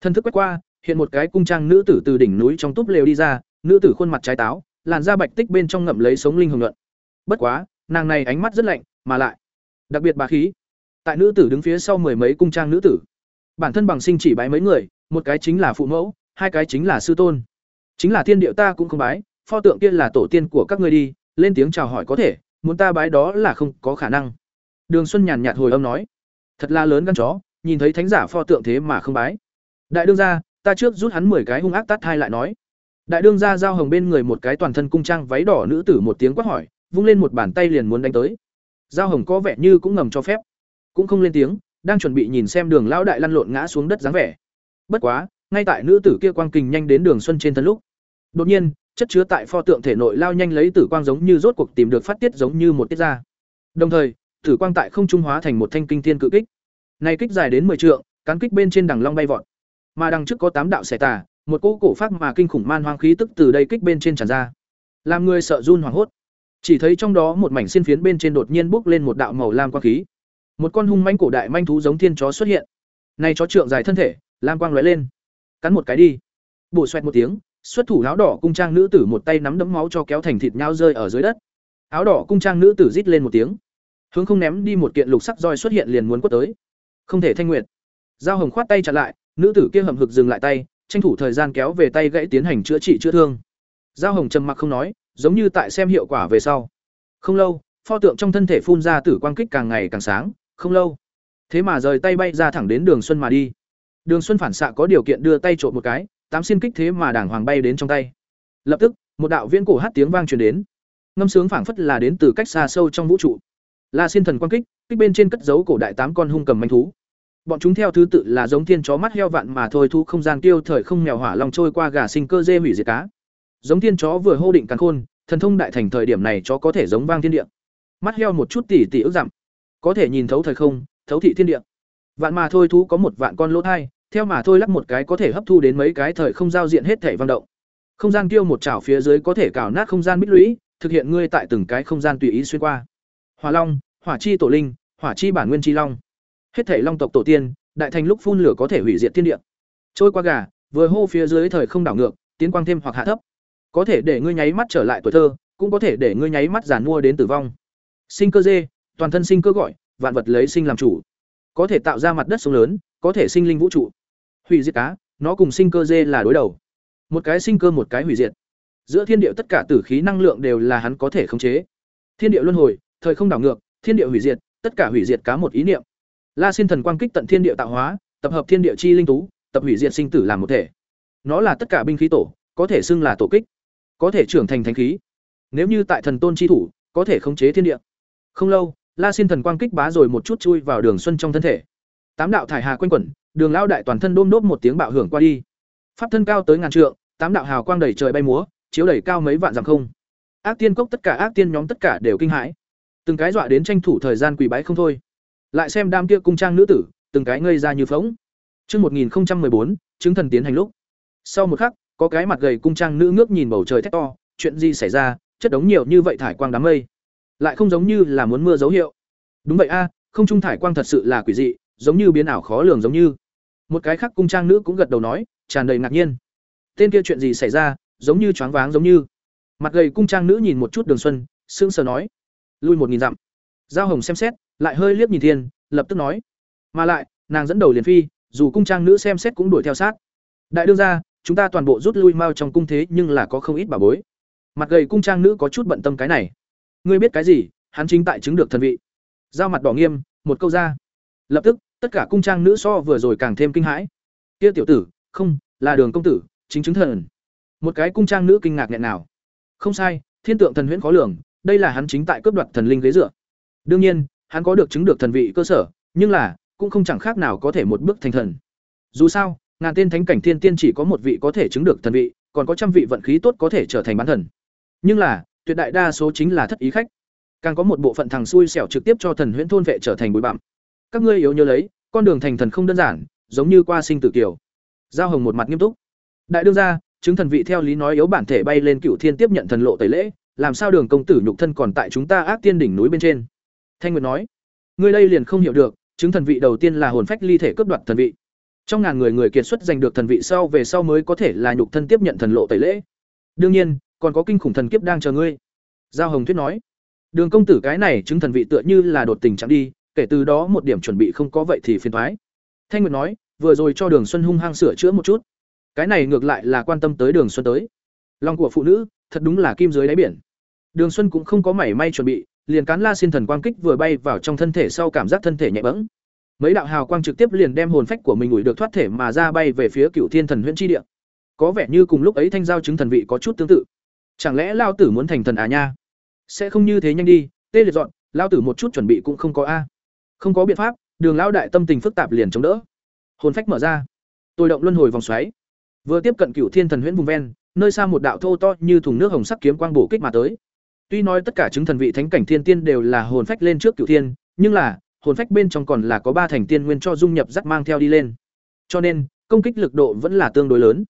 Thân thức quét qua, hiện một cái cung trang nữ tử từ đỉnh núi trong túp lều đi ra, nữ tử khuôn mặt trái táo, làn da bạch tích bên trong ngậm lấy sống linh hồng luận bất quá, nàng này ánh mắt rất lạnh, mà lại đặc biệt bà khí. Tại nữ tử đứng phía sau mười mấy cung trang nữ tử. Bản thân bằng sinh chỉ bái mấy người, một cái chính là phụ mẫu, hai cái chính là sư tôn. Chính là thiên điệu ta cũng không bái, pho tượng kia là tổ tiên của các ngươi đi lên tiếng chào hỏi có thể, muốn ta bái đó là không có khả năng. Đường xuân nhàn nhạt hồi âm nói, thật là lớn gan chó, nhìn thấy thánh giả pho tượng thế mà không bái. Đại đương gia, ta trước rút hắn mười cái hung ác tát hai lại nói. Đại đương gia giao hồng bên người một cái toàn thân cung trang váy đỏ nữ tử một tiếng quát hỏi, vung lên một bàn tay liền muốn đánh tới. Giao hồng có vẻ như cũng ngầm cho phép, cũng không lên tiếng, đang chuẩn bị nhìn xem đường lão đại lăn lộn ngã xuống đất dáng vẻ. Bất quá, ngay tại nữ tử kia quang kình nhanh đến đường xuân trên thân lúc, đột nhiên chất chứa tại pho tượng thể nội lao nhanh lấy tử quang giống như rốt cuộc tìm được phát tiết giống như một tiết ra. Đồng thời, tử quang tại không trung hóa thành một thanh kinh thiên cự kích. Này kích dài đến 10 trượng, cán kích bên trên đằng long bay vọt. Mà đằng trước có tám đạo xẻ tà, một cỗ cổ phát mà kinh khủng man hoang khí tức từ đây kích bên trên tràn ra. Làm người sợ run hoảng hốt. Chỉ thấy trong đó một mảnh xiên phiến bên trên đột nhiên bốc lên một đạo màu lam quang khí. Một con hung manh cổ đại manh thú giống thiên chó xuất hiện. Này chó trượng dài thân thể, lam quang lóe lên. Cắn một cái đi. Bổ xoẹt một tiếng xuất thủ áo đỏ cung trang nữ tử một tay nắm đấm máu cho kéo thành thịt nhau rơi ở dưới đất. Áo đỏ cung trang nữ tử rít lên một tiếng. Hướng không ném đi một kiện lục sắc roi xuất hiện liền muốn quất tới. Không thể thanh nguyệt. Giao hồng khoát tay chặn lại, nữ tử kia hầm hực dừng lại tay, tranh thủ thời gian kéo về tay gãy tiến hành chữa trị chữa thương. Giao hồng trầm mặc không nói, giống như tại xem hiệu quả về sau. Không lâu, pho tượng trong thân thể phun ra tử quang kích càng ngày càng sáng, không lâu. Thế mà rời tay bay ra thẳng đến đường xuân mà đi. Đường xuân phản xạ có điều kiện đưa tay trộm một cái tám xin kích thế mà đảng hoàng bay đến trong tay. Lập tức, một đạo viễn cổ hát tiếng vang truyền đến. Ngâm sướng phảng phất là đến từ cách xa sâu trong vũ trụ. La xin thần quang kích kích bên trên cất dấu cổ đại tám con hung cầm manh thú. Bọn chúng theo thứ tự là giống thiên chó mắt heo vạn mà thôi thu không gian tiêu thời không mèo hỏa long trôi qua gà sinh cơ dê hủy diệt cá. Giống thiên chó vừa hô định càn khôn, thần thông đại thành thời điểm này chó có thể giống vang thiên địa. Mắt heo một chút tỉ tỉ ước dặm có thể nhìn thấu thời không, thấu thị thiên địa. Vạn mà thôi thú có một vạn con lỗ thai theo mà thôi lắc một cái có thể hấp thu đến mấy cái thời không giao diện hết thể vang động. Không gian tiêu một chảo phía dưới có thể cào nát không gian bích lũy, thực hiện ngươi tại từng cái không gian tùy ý xuyên qua. Hỏa long, hỏa chi tổ linh, hỏa chi bản nguyên chi long. Hết thể long tộc tổ tiên, đại thành lúc phun lửa có thể hủy diệt thiên địa. Trôi qua gà, vừa hô phía dưới thời không đảo ngược, tiến quang thêm hoặc hạ thấp. Có thể để ngươi nháy mắt trở lại tuổi thơ, cũng có thể để ngươi nháy mắt giàn mua đến tử vong. Sinh cơ dê, toàn thân sinh cơ gọi, vạn vật lấy sinh làm chủ. Có thể tạo ra mặt đất sông lớn, có thể sinh linh vũ trụ hủy diệt cá, nó cùng sinh cơ dê là đối đầu. Một cái sinh cơ một cái hủy diệt. Giữa thiên địa tất cả tử khí năng lượng đều là hắn có thể khống chế. Thiên địa luân hồi, thời không đảo ngược, thiên địa hủy diệt, tất cả hủy diệt cá một ý niệm. La xin thần quang kích tận thiên địa tạo hóa, tập hợp thiên địa chi linh tú, tập hủy diệt sinh tử làm một thể. Nó là tất cả binh khí tổ, có thể xưng là tổ kích, có thể trưởng thành thánh khí. Nếu như tại thần tôn chi thủ, có thể khống chế thiên địa. Không lâu, la xin thần quang kích bá rồi một chút chui vào đường xuân trong thân thể. Tám đạo thải hà quanh quẩn đường lao đại toàn thân đôm đốp một tiếng bạo hưởng qua đi pháp thân cao tới ngàn trượng tám đạo hào quang đầy trời bay múa chiếu đẩy cao mấy vạn dặm không ác tiên cốc tất cả ác tiên nhóm tất cả đều kinh hãi từng cái dọa đến tranh thủ thời gian quỳ bái không thôi lại xem đám kia cung trang nữ tử từng cái ngây ra như phỗng. Chương 1014, chứng thần tiến hành lúc. Sau một khắc, có cái mặt gầy cung trang nữ ngước nhìn bầu trời thét to, chuyện gì xảy ra, chất đống nhiều như vậy thải quang đám mây. Lại không giống như là muốn mưa dấu hiệu. Đúng vậy a, không trung thải quang thật sự là quỷ dị, giống như biến ảo khó lường giống như. Một cái khác cung trang nữ cũng gật đầu nói, tràn đầy ngạc nhiên. Tên kia chuyện gì xảy ra, giống như choáng váng giống như. Mặt gầy cung trang nữ nhìn một chút Đường Xuân, sững sờ nói, lui một nghìn dặm. Giao Hồng xem xét, lại hơi liếc nhìn Thiên, lập tức nói, mà lại, nàng dẫn đầu liền phi, dù cung trang nữ xem xét cũng đuổi theo sát. Đại đương gia, chúng ta toàn bộ rút lui mau trong cung thế nhưng là có không ít bà bối. Mặt gầy cung trang nữ có chút bận tâm cái này. Ngươi biết cái gì? Hắn chính tại chứng được thần vị. Giao mặt đỏ nghiêm, một câu ra. Lập tức, tất cả cung trang nữ so vừa rồi càng thêm kinh hãi. Kia tiểu tử, không, là Đường công tử, chính chứng thần. Một cái cung trang nữ kinh ngạc nghẹn nào. Không sai, thiên tượng thần huyễn khó lường, đây là hắn chính tại cướp đoạt thần linh ghế dựa. Đương nhiên, hắn có được chứng được thần vị cơ sở, nhưng là cũng không chẳng khác nào có thể một bước thành thần. Dù sao, ngàn tên thánh cảnh thiên tiên chỉ có một vị có thể chứng được thần vị, còn có trăm vị vận khí tốt có thể trở thành bán thần. Nhưng là, tuyệt đại đa số chính là thất ý khách. Càng có một bộ phận thằng xui xẻo trực tiếp cho thần huyễn thôn vệ trở thành bụi bặm. Các ngươi yếu nhớ lấy, con đường thành thần không đơn giản, giống như qua sinh tử kiều. Giao Hồng một mặt nghiêm túc. Đại đương gia, chứng thần vị theo lý nói yếu bản thể bay lên cựu thiên tiếp nhận thần lộ tẩy lễ, làm sao đường công tử nhục thân còn tại chúng ta ác tiên đỉnh núi bên trên? Thanh Nguyệt nói, ngươi đây liền không hiểu được, chứng thần vị đầu tiên là hồn phách ly thể cướp đoạt thần vị. Trong ngàn người người kiệt xuất giành được thần vị sau về sau mới có thể là nhục thân tiếp nhận thần lộ tẩy lễ. Đương nhiên, còn có kinh khủng thần kiếp đang chờ ngươi." Giao Hồng thuyết nói. Đường công tử cái này chứng thần vị tựa như là đột tình chẳng đi, kể từ đó một điểm chuẩn bị không có vậy thì phiền thoái Thanh Nguyệt nói, vừa rồi cho Đường Xuân hung hăng sửa chữa một chút. Cái này ngược lại là quan tâm tới Đường Xuân tới. Lòng của phụ nữ, thật đúng là kim dưới đáy biển. Đường Xuân cũng không có mảy may chuẩn bị, liền cán la xin thần quang kích vừa bay vào trong thân thể sau cảm giác thân thể nhẹ bẫng mấy đạo hào quang trực tiếp liền đem hồn phách của mình ủi được thoát thể mà ra bay về phía cựu thiên thần huyễn chi địa có vẻ như cùng lúc ấy thanh giao chứng thần vị có chút tương tự chẳng lẽ lao tử muốn thành thần à nha sẽ không như thế nhanh đi tê liệt dọn lao tử một chút chuẩn bị cũng không có a không có biện pháp đường lao đại tâm tình phức tạp liền chống đỡ hồn phách mở ra tôi động luân hồi vòng xoáy vừa tiếp cận cựu thiên thần huyễn vùng ven nơi xa một đạo thô to như thùng nước hồng sắc kiếm quang bổ kích mà tới tuy nói tất cả chứng thần vị thánh cảnh thiên tiên đều là hồn phách lên trước cựu thiên nhưng là hồn phách bên trong còn là có ba thành tiên nguyên cho dung nhập dắt mang theo đi lên. Cho nên, công kích lực độ vẫn là tương đối lớn.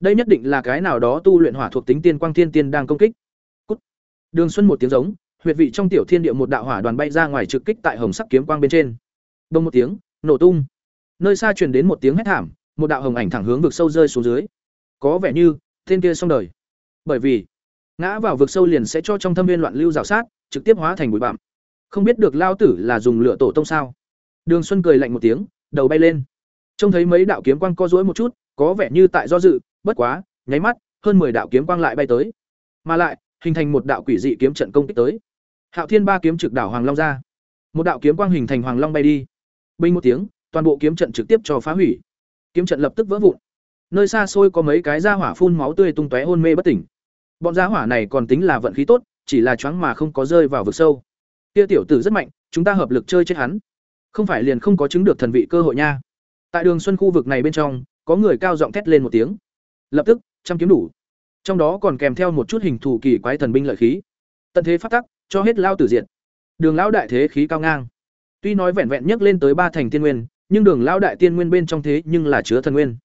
Đây nhất định là cái nào đó tu luyện hỏa thuộc tính tiên quang thiên tiên đang công kích. Cút. Đường Xuân một tiếng giống, huyệt vị trong tiểu thiên địa một đạo hỏa đoàn bay ra ngoài trực kích tại hồng sắc kiếm quang bên trên. Đông một tiếng, nổ tung. Nơi xa truyền đến một tiếng hét thảm, một đạo hồng ảnh thẳng hướng vực sâu rơi xuống dưới. Có vẻ như, tên kia xong đời. Bởi vì, ngã vào vực sâu liền sẽ cho trong thâm viên loạn lưu rào sát, trực tiếp hóa thành bụi bặm. không biết được lao tử là dùng lửa tổ tông sao đường xuân cười lạnh một tiếng đầu bay lên trông thấy mấy đạo kiếm quang co rỗi một chút có vẻ như tại do dự bất quá nháy mắt hơn mười đạo kiếm quang lại bay tới mà lại hình thành một đạo quỷ dị kiếm trận công kích tới hạo thiên ba kiếm trực đảo hoàng long ra. Một đạo kiếm quang hình thành hoàng long bay đi. Bình một tiếng, toàn bộ kiếm trận trực tiếp cho phá hủy. Kiếm trận lập tức vỡ vụn. Nơi xa xôi có mấy cái gia hỏa phun máu tươi tung tóe hôn mê bất tỉnh. Bọn gia hỏa này còn tính là vận khí tốt, chỉ là choáng mà không có rơi vào vực sâu. Kia tiểu tử rất mạnh, chúng ta hợp lực chơi chết hắn. Không phải liền không có chứng được thần vị cơ hội nha. Tại đường xuân khu vực này bên trong, có người cao giọng thét lên một tiếng. Lập tức, trăm kiếm đủ. Trong đó còn kèm theo một chút hình thù kỳ quái thần binh lợi khí. Tận thế phát tắc cho hết lao tử diện đường lão đại thế khí cao ngang. Tuy nói vẹn vẹn nhấc lên tới ba thành tiên nguyên, nhưng đường lão đại tiên nguyên bên trong thế nhưng là chứa thần nguyên.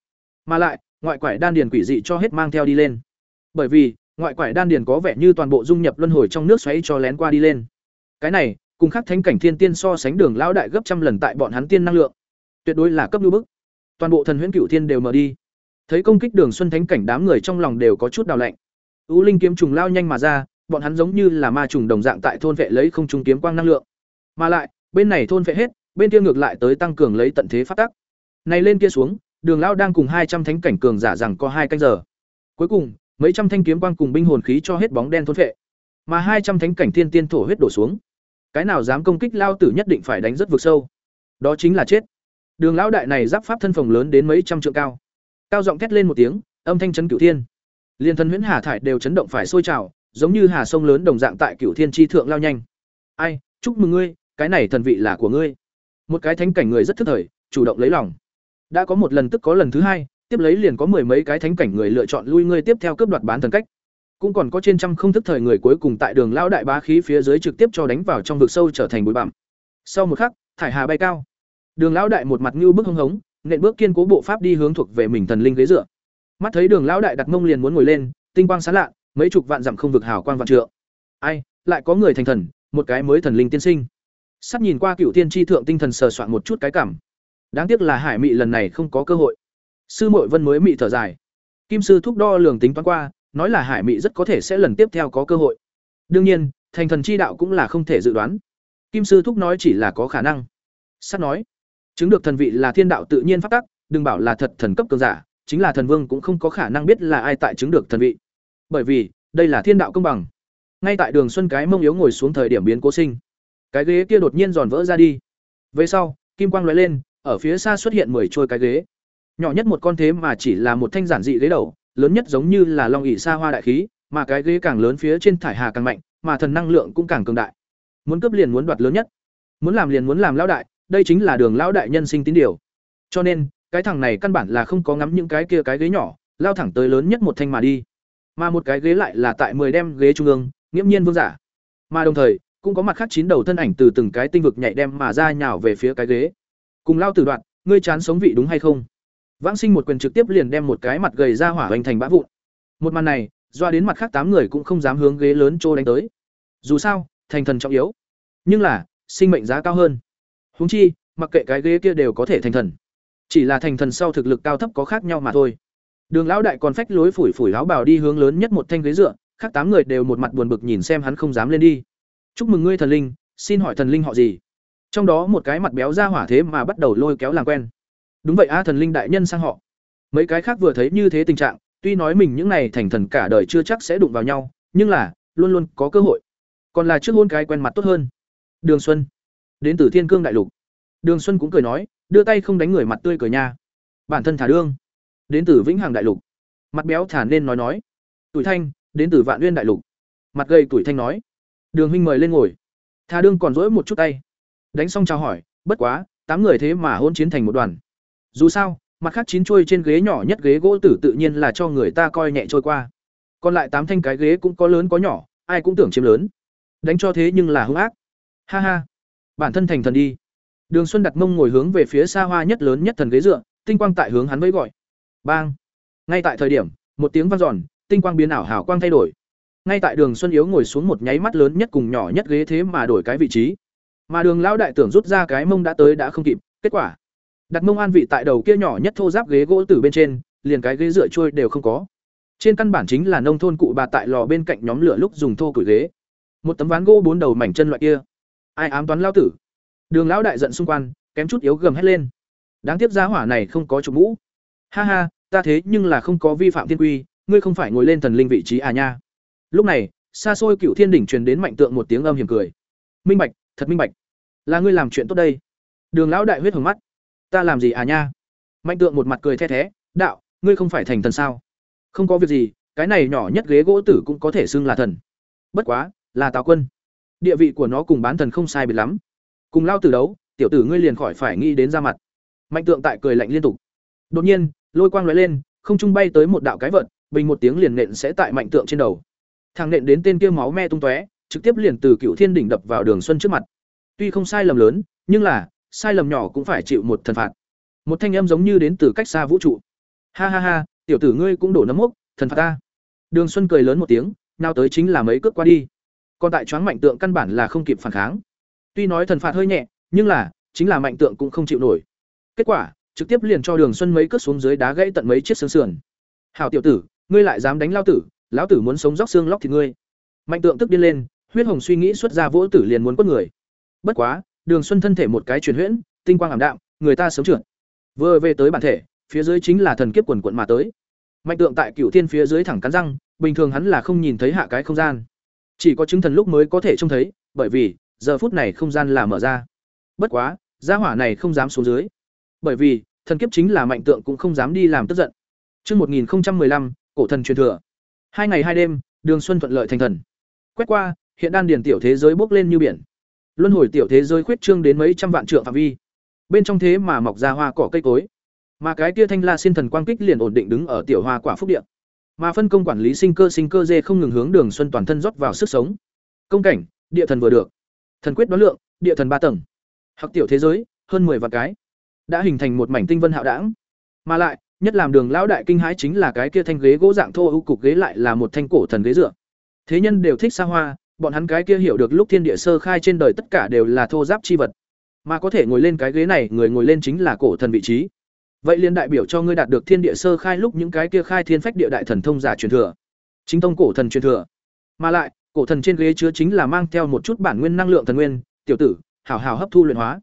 Mà lại, ngoại quải đan điền quỷ dị cho hết mang theo đi lên. Bởi vì, ngoại quải đan điền có vẻ như toàn bộ dung nhập luân hồi trong nước xoáy cho lén qua đi lên. Cái này, cùng khắc thánh cảnh thiên tiên so sánh đường lão đại gấp trăm lần tại bọn hắn tiên năng lượng. Tuyệt đối là cấp lưu bức. Toàn bộ thần huyễn cựu thiên đều mở đi. Thấy công kích đường xuân thánh cảnh đám người trong lòng đều có chút đào lạnh. Ưu linh kiếm trùng lao nhanh mà ra bọn hắn giống như là ma trùng đồng dạng tại thôn vệ lấy không trùng kiếm quang năng lượng. Mà lại, bên này thôn vệ hết, bên kia ngược lại tới tăng cường lấy tận thế phát tắc. Này lên kia xuống, đường lão đang cùng hai trăm thánh cảnh cường giả rằng có hai canh giờ. Cuối cùng, mấy trăm thanh kiếm quang cùng binh hồn khí cho hết bóng đen thôn vệ. Mà hai trăm thánh cảnh thiên tiên thổ huyết đổ xuống. Cái nào dám công kích lao tử nhất định phải đánh rất vực sâu. Đó chính là chết. Đường lão đại này giáp pháp thân phòng lớn đến mấy trăm trượng cao. Cao giọng thét lên một tiếng, âm thanh chấn cửu thiên. Liên thân huyễn hà thải đều chấn động phải sôi trào giống như hà sông lớn đồng dạng tại cửu thiên tri thượng lao nhanh. Ai, chúc mừng ngươi, cái này thần vị là của ngươi. Một cái thánh cảnh người rất thức thời, chủ động lấy lòng. Đã có một lần tức có lần thứ hai, tiếp lấy liền có mười mấy cái thánh cảnh người lựa chọn lui ngươi tiếp theo cướp đoạt bán thần cách. Cũng còn có trên trăm không thức thời người cuối cùng tại đường lao đại bá khí phía dưới trực tiếp cho đánh vào trong vực sâu trở thành bụi bặm. Sau một khắc, thải hà bay cao. Đường lão đại một mặt ngưu bức hưng hống, nện bước kiên cố bộ pháp đi hướng thuộc về mình thần linh ghế dựa. Mắt thấy đường lão đại đặt mông liền muốn ngồi lên, tinh quang sáng lạ mấy chục vạn dặm không vực hào quang vạn trượng. Ai, lại có người thành thần, một cái mới thần linh tiên sinh. Sắp nhìn qua cựu tiên tri thượng tinh thần sờ soạn một chút cái cảm. Đáng tiếc là hải mị lần này không có cơ hội. Sư mội vân mới mị thở dài. Kim sư thúc đo lường tính toán qua, nói là hải mị rất có thể sẽ lần tiếp theo có cơ hội. Đương nhiên, thành thần chi đạo cũng là không thể dự đoán. Kim sư thúc nói chỉ là có khả năng. Sắt nói, chứng được thần vị là thiên đạo tự nhiên phát tắc, đừng bảo là thật thần cấp cường giả, chính là thần vương cũng không có khả năng biết là ai tại chứng được thần vị bởi vì, đây là thiên đạo công bằng. Ngay tại đường xuân cái mông yếu ngồi xuống thời điểm biến cố sinh, cái ghế kia đột nhiên giòn vỡ ra đi. Về sau, kim quang lóe lên, ở phía xa xuất hiện mười trôi cái ghế. Nhỏ nhất một con thế mà chỉ là một thanh giản dị ghế đầu, lớn nhất giống như là long ỉ xa hoa đại khí, mà cái ghế càng lớn phía trên thải hà càng mạnh, mà thần năng lượng cũng càng cường đại. Muốn cướp liền muốn đoạt lớn nhất, muốn làm liền muốn làm lão đại, đây chính là đường lão đại nhân sinh tín điều. Cho nên, cái thằng này căn bản là không có ngắm những cái kia cái ghế nhỏ, lao thẳng tới lớn nhất một thanh mà đi mà một cái ghế lại là tại mười đem ghế trung ương nghiễm nhiên vương giả. Mà đồng thời cũng có mặt khác chín đầu thân ảnh từ từng cái tinh vực nhảy đem mà ra nhào về phía cái ghế. Cùng lao tử đoạn ngươi chán sống vị đúng hay không? Vãng sinh một quyền trực tiếp liền đem một cái mặt gầy ra hỏa hoành thành bã vụn. Một màn này doa đến mặt khác tám người cũng không dám hướng ghế lớn trô đánh tới. Dù sao thành thần trọng yếu. Nhưng là sinh mệnh giá cao hơn. Huống chi, mặc kệ cái ghế kia đều có thể thành thần. Chỉ là thành thần sau thực lực cao thấp có khác nhau mà thôi. Đường lão đại còn phách lối phủi phủi áo bào đi hướng lớn nhất một thanh ghế dựa, khác tám người đều một mặt buồn bực nhìn xem hắn không dám lên đi. "Chúc mừng ngươi thần linh, xin hỏi thần linh họ gì?" Trong đó một cái mặt béo ra hỏa thế mà bắt đầu lôi kéo làm quen. "Đúng vậy a, thần linh đại nhân sang họ." Mấy cái khác vừa thấy như thế tình trạng, tuy nói mình những này thành thần cả đời chưa chắc sẽ đụng vào nhau, nhưng là luôn luôn có cơ hội. Còn là trước hôn cái quen mặt tốt hơn. Đường Xuân đến từ thiên cương đại lục đường xuân cũng cười nói đưa tay không đánh người mặt tươi cười nha bản thân thả đương đến từ vĩnh hằng đại lục. Mặt béo thả nên nói nói. Tuổi thanh, đến từ vạn uyên đại lục. Mặt gầy tuổi thanh nói. Đường huynh mời lên ngồi. Thà đương còn dỗi một chút tay. Đánh xong chào hỏi, bất quá, tám người thế mà hôn chiến thành một đoàn. Dù sao, mặt khác chín trôi trên ghế nhỏ nhất ghế gỗ tử tự nhiên là cho người ta coi nhẹ trôi qua. Còn lại tám thanh cái ghế cũng có lớn có nhỏ, ai cũng tưởng chiếm lớn. Đánh cho thế nhưng là hung ác. Ha ha. Bản thân thành thần đi. Đường xuân đặt mông ngồi hướng về phía xa hoa nhất lớn nhất thần ghế dựa, tinh quang tại hướng hắn vẫy gọi bang. Ngay tại thời điểm, một tiếng vang giòn tinh quang biến ảo hào quang thay đổi. Ngay tại đường xuân yếu ngồi xuống một nháy mắt lớn nhất cùng nhỏ nhất ghế thế mà đổi cái vị trí. Mà đường lão đại tưởng rút ra cái mông đã tới đã không kịp, kết quả. Đặt mông an vị tại đầu kia nhỏ nhất thô giáp ghế gỗ từ bên trên, liền cái ghế dựa trôi đều không có. Trên căn bản chính là nông thôn cụ bà tại lò bên cạnh nhóm lửa lúc dùng thô củi ghế. Một tấm ván gỗ bốn đầu mảnh chân loại kia. Ai ám toán lao tử? Đường lão đại giận xung quanh, kém chút yếu gầm hết lên. Đáng tiếc giá hỏa này không có chủ mũ. Ha ha ta thế nhưng là không có vi phạm thiên quy, ngươi không phải ngồi lên thần linh vị trí à nha. Lúc này, xa xôi cựu thiên đỉnh truyền đến mạnh tượng một tiếng âm hiểm cười. Minh bạch, thật minh bạch. Là ngươi làm chuyện tốt đây. Đường lão đại huyết hồng mắt. Ta làm gì à nha? Mạnh tượng một mặt cười the thé, đạo, ngươi không phải thành thần sao? Không có việc gì, cái này nhỏ nhất ghế gỗ tử cũng có thể xưng là thần. Bất quá, là tào quân. Địa vị của nó cùng bán thần không sai biệt lắm. Cùng lao tử đấu, tiểu tử ngươi liền khỏi phải nghĩ đến ra mặt. Mạnh tượng tại cười lạnh liên tục. Đột nhiên lôi quang lóe lên không trung bay tới một đạo cái vật, bình một tiếng liền nện sẽ tại mạnh tượng trên đầu. Thằng nện đến tên kia máu me tung tóe trực tiếp liền từ cựu thiên đỉnh đập vào đường xuân trước mặt. Tuy không sai lầm lớn nhưng là sai lầm nhỏ cũng phải chịu một thần phạt. Một thanh âm giống như đến từ cách xa vũ trụ. Ha ha ha tiểu tử ngươi cũng đổ nấm mốc thần phạt ta. Đường xuân cười lớn một tiếng nào tới chính là mấy cước qua đi. Còn tại choáng mạnh tượng căn bản là không kịp phản kháng. Tuy nói thần phạt hơi nhẹ nhưng là chính là mạnh tượng cũng không chịu nổi. Kết quả trực tiếp liền cho đường xuân mấy cước xuống dưới đá gãy tận mấy chiếc xương sườn. Hảo tiểu tử, ngươi lại dám đánh lao tử, lão tử muốn sống róc xương lóc thì ngươi. Mạnh tượng tức điên lên, huyết hồng suy nghĩ xuất ra vỗ tử liền muốn quất người. Bất quá, đường xuân thân thể một cái chuyển huyễn, tinh quang ảm đạm, người ta sớm trượt. Vừa về tới bản thể, phía dưới chính là thần kiếp quần quần mà tới. Mạnh tượng tại cửu thiên phía dưới thẳng cắn răng, bình thường hắn là không nhìn thấy hạ cái không gian. Chỉ có chứng thần lúc mới có thể trông thấy, bởi vì, giờ phút này không gian là mở ra. Bất quá, gia hỏa này không dám xuống dưới bởi vì thần kiếp chính là mạnh tượng cũng không dám đi làm tức giận Trước 1015, cổ thần truyền thừa. Hai ngày hai đêm, Đường Xuân thuận lợi thành thần. Quét qua, hiện đan điển tiểu thế giới bốc lên như biển. Luân hồi tiểu thế giới khuyết trương đến mấy trăm vạn trượng phạm vi. Bên trong thế mà mọc ra hoa cỏ cây cối. Mà cái kia thanh la xin thần quang kích liền ổn định đứng ở tiểu hoa quả phúc địa. Mà phân công quản lý sinh cơ sinh cơ dê không ngừng hướng Đường Xuân toàn thân rót vào sức sống. Công cảnh, địa thần vừa được. Thần quyết đoán lượng, địa thần ba tầng. Học tiểu thế giới, hơn 10 vạn cái. Đã hình thành một mảnh tinh vân hạo đãng Mà lại, nhất làm đường lão đại kinh hãi chính là cái kia thanh ghế gỗ dạng thô ưu cục ghế lại là một thanh cổ thần ghế dựa. Thế nhân đều thích xa hoa bọn hắn cái kia hiểu được lúc thiên địa sơ khai trên đời tất cả đều là thô giáp chi vật. Mà có thể ngồi lên cái ghế này người ngồi lên chính là cổ thần vị trí. Vậy liên đại biểu cho ngươi đạt được thiên địa sơ khai lúc những cái kia khai thiên phách địa đại thần thông giả truyền thừa. Chính tông cổ thần truyền thừa. Mà lại cổ thần trên ghế chứa chính là mang theo một chút bản nguyên năng lượng thần nguyên tiểu tử hảo hảo hấp thu luyện hóa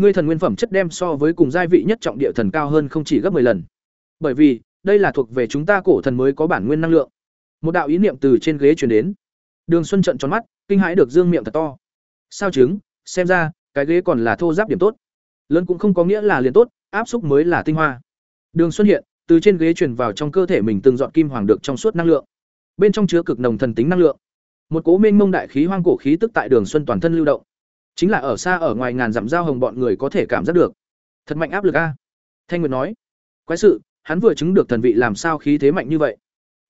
ngươi thần nguyên phẩm chất đem so với cùng giai vị nhất trọng địa thần cao hơn không chỉ gấp 10 lần. Bởi vì, đây là thuộc về chúng ta cổ thần mới có bản nguyên năng lượng. Một đạo ý niệm từ trên ghế truyền đến. Đường xuân trợn tròn mắt, kinh hãi được dương miệng thật to. Sao chứng? Xem ra, cái ghế còn là thô giáp điểm tốt. Lớn cũng không có nghĩa là liền tốt, áp xúc mới là tinh hoa. Đường xuân hiện, từ trên ghế truyền vào trong cơ thể mình từng dọn kim hoàng được trong suốt năng lượng. Bên trong chứa cực nồng thần tính năng lượng. Một cố mênh mông đại khí hoang cổ khí tức tại đường xuân toàn thân lưu động chính là ở xa ở ngoài ngàn dặm giao hồng bọn người có thể cảm giác được. Thật mạnh áp lực a. Thanh nguyệt nói. Quái sự, hắn vừa chứng được thần vị làm sao khí thế mạnh như vậy.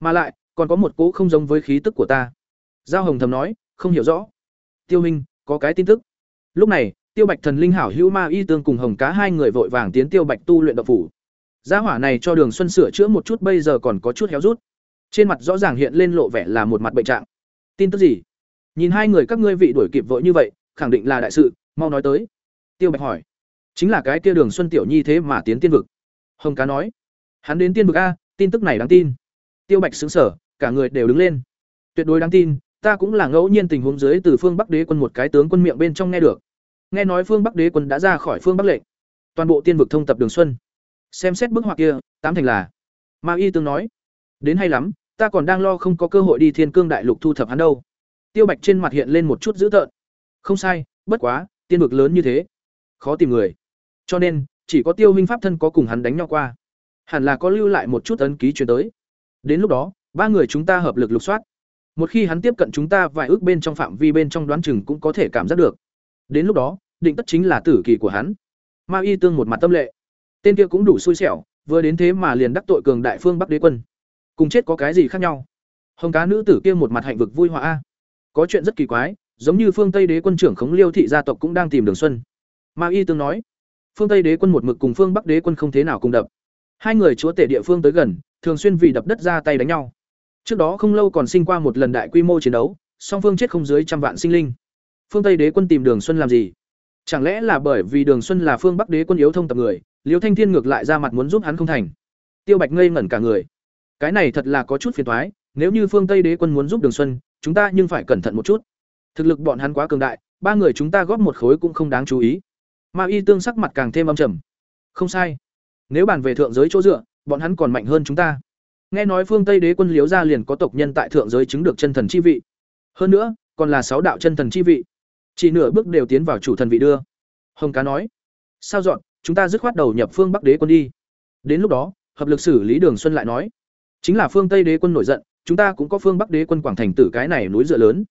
Mà lại, còn có một cỗ không giống với khí tức của ta. Giao hồng thầm nói, không hiểu rõ. Tiêu minh, có cái tin tức. Lúc này, tiêu bạch thần linh hảo hữu ma y tương cùng hồng cá hai người vội vàng tiến tiêu bạch tu luyện độc phủ. Gia hỏa này cho đường xuân sửa chữa một chút, bây giờ còn có chút héo rút. Trên mặt rõ ràng hiện lên lộ vẻ là một mặt bệnh trạng. Tin tức gì? Nhìn hai người các ngươi vị đuổi kịp vội như vậy khẳng định là đại sự mau nói tới tiêu bạch hỏi chính là cái kia đường xuân tiểu nhi thế mà tiến tiên vực hồng cá nói Hắn đến tiên vực a, tin tức này đáng tin. Tiêu Bạch xứng sở, cả người đều đứng lên. Tuyệt đối đáng tin, ta cũng là ngẫu nhiên tình huống dưới từ phương Bắc Đế quân một cái tướng quân miệng bên trong nghe được. Nghe nói phương Bắc Đế quân đã ra khỏi phương Bắc lệnh. Toàn bộ tiên vực thông tập Đường Xuân. Xem xét bức họa kia, tám thành là. Ma Y tương nói, đến hay lắm, ta còn đang lo không có cơ hội đi Thiên Cương đại lục thu thập hắn đâu. Tiêu Bạch trên mặt hiện lên một chút dữ tợn. Không sai, bất quá, tiên vực lớn như thế, khó tìm người. Cho nên, chỉ có Tiêu Minh pháp thân có cùng hắn đánh nhau qua hẳn là có lưu lại một chút ấn ký truyền tới. Đến lúc đó, ba người chúng ta hợp lực lục soát. Một khi hắn tiếp cận chúng ta vài ước bên trong phạm vi bên trong đoán chừng cũng có thể cảm giác được. Đến lúc đó, định tất chính là tử kỳ của hắn. Ma Y Tương một mặt tâm lệ. Tên kia cũng đủ xui xẻo, vừa đến thế mà liền đắc tội cường đại phương Bắc Đế quân. Cùng chết có cái gì khác nhau? Hồng cá nữ tử kia một mặt hạnh vực vui hòa a. Có chuyện rất kỳ quái, giống như phương Tây Đế quân trưởng Khống Liêu thị gia tộc cũng đang tìm Đường Xuân. Ma Y Tương nói, phương Tây Đế quân một mực cùng phương Bắc Đế quân không thế nào cùng đập. Hai người chúa tể địa phương tới gần, thường xuyên vì đập đất ra tay đánh nhau. Trước đó không lâu còn sinh qua một lần đại quy mô chiến đấu, song phương chết không dưới trăm vạn sinh linh. Phương Tây Đế quân tìm Đường Xuân làm gì? Chẳng lẽ là bởi vì Đường Xuân là phương Bắc Đế quân yếu thông tập người, Liêu Thanh Thiên ngược lại ra mặt muốn giúp hắn không thành. Tiêu Bạch ngây ngẩn cả người. Cái này thật là có chút phiền toái, nếu như phương Tây Đế quân muốn giúp Đường Xuân, chúng ta nhưng phải cẩn thận một chút. Thực lực bọn hắn quá cường đại, ba người chúng ta góp một khối cũng không đáng chú ý. Ma y tương sắc mặt càng thêm âm trầm. Không sai. Nếu bàn về thượng giới chỗ dựa bọn hắn còn mạnh hơn chúng ta. Nghe nói phương tây đế quân liếu gia liền có tộc nhân tại thượng giới chứng được chân thần chi vị. Hơn nữa còn là sáu đạo chân thần chi vị. Chỉ nửa bước đều tiến vào chủ thần vị đưa. Hồng cá nói. Sao dọn chúng ta dứt khoát đầu nhập phương bắc đế quân đi. Đến lúc đó hợp lực xử lý đường xuân lại nói. Chính là phương tây đế quân nổi giận chúng ta cũng có phương bắc đế quân quảng thành tử cái này núi dựa lớn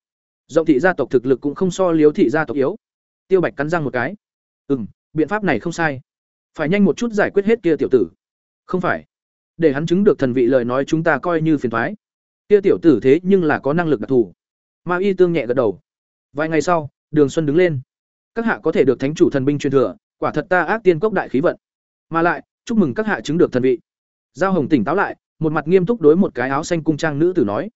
rộng thị gia tộc thực lực cũng không so liếu thị gia tộc yếu. Tiêu bạch cắn răng một cái. Ừ m biện pháp này không sai. Phải nhanh một chút giải quyết hết kia tiểu tử. Không phải. Để hắn chứng được thần vị lời nói chúng ta coi như phiền thoái. Kia tiểu tử thế nhưng là có năng lực đặc thù. Ma y tương nhẹ gật đầu. Vài ngày sau, đường xuân đứng lên. Các hạ có thể được thánh chủ thần binh truyền thừa, quả thật ta ác tiên cốc đại khí vận. Mà lại, chúc mừng các hạ chứng được thần vị. Giao hồng tỉnh táo lại, một mặt nghiêm túc đối một cái áo xanh cung trang nữ tử nói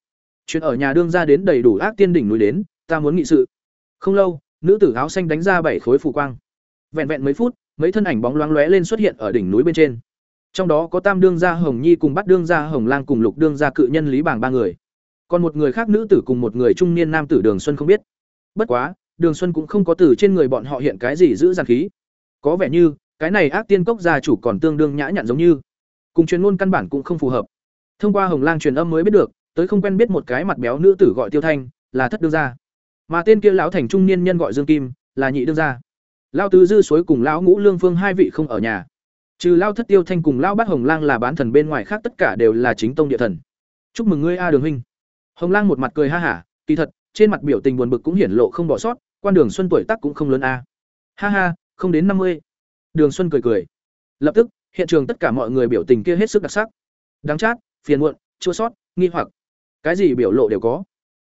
chuyện ở nhà đương ra đến đầy đủ ác tiên đỉnh núi đến, ta muốn nghị sự. Không lâu, nữ tử áo xanh đánh ra bảy khối phù quang. Vẹn vẹn mấy phút, mấy thân ảnh bóng loáng lóe lên xuất hiện ở đỉnh núi bên trên. Trong đó có tam đương gia, hồng nhi cùng bắt đương gia, hồng lang cùng lục đương gia, cự nhân, lý bảng ba người. Còn một người khác nữ tử cùng một người trung niên nam tử đường xuân không biết. Bất quá, đường xuân cũng không có từ trên người bọn họ hiện cái gì giữ giàn khí. Có vẻ như, cái này ác tiên cốc gia chủ còn tương đương nhã nhặn giống như. Cùng truyền ngôn căn bản cũng không phù hợp. Thông qua hồng lang truyền âm mới biết được tới không quen biết một cái mặt béo nữ tử gọi tiêu thanh, là thất đương gia. Mà tên kia lão thành trung niên nhân gọi dương kim, là nhị đương gia. Lao tứ dư suối cùng lão ngũ lương phương hai vị không ở nhà. Trừ lao thất tiêu thanh cùng lao bát hồng lang là bán thần bên ngoài khác tất cả đều là chính tông địa thần. Chúc mừng ngươi a đường huynh. Hồng lang một mặt cười ha hả, kỳ thật, trên mặt biểu tình buồn bực cũng hiển lộ không bỏ sót, quan đường xuân tuổi tác cũng không lớn a. Ha ha, không đến năm mươi. Đường xuân cười cười. Lập tức, hiện trường tất cả mọi người biểu tình kia hết sức đặc sắc. Đáng chát, phiền muộn, chua sót, nghi hoặc cái gì biểu lộ đều có.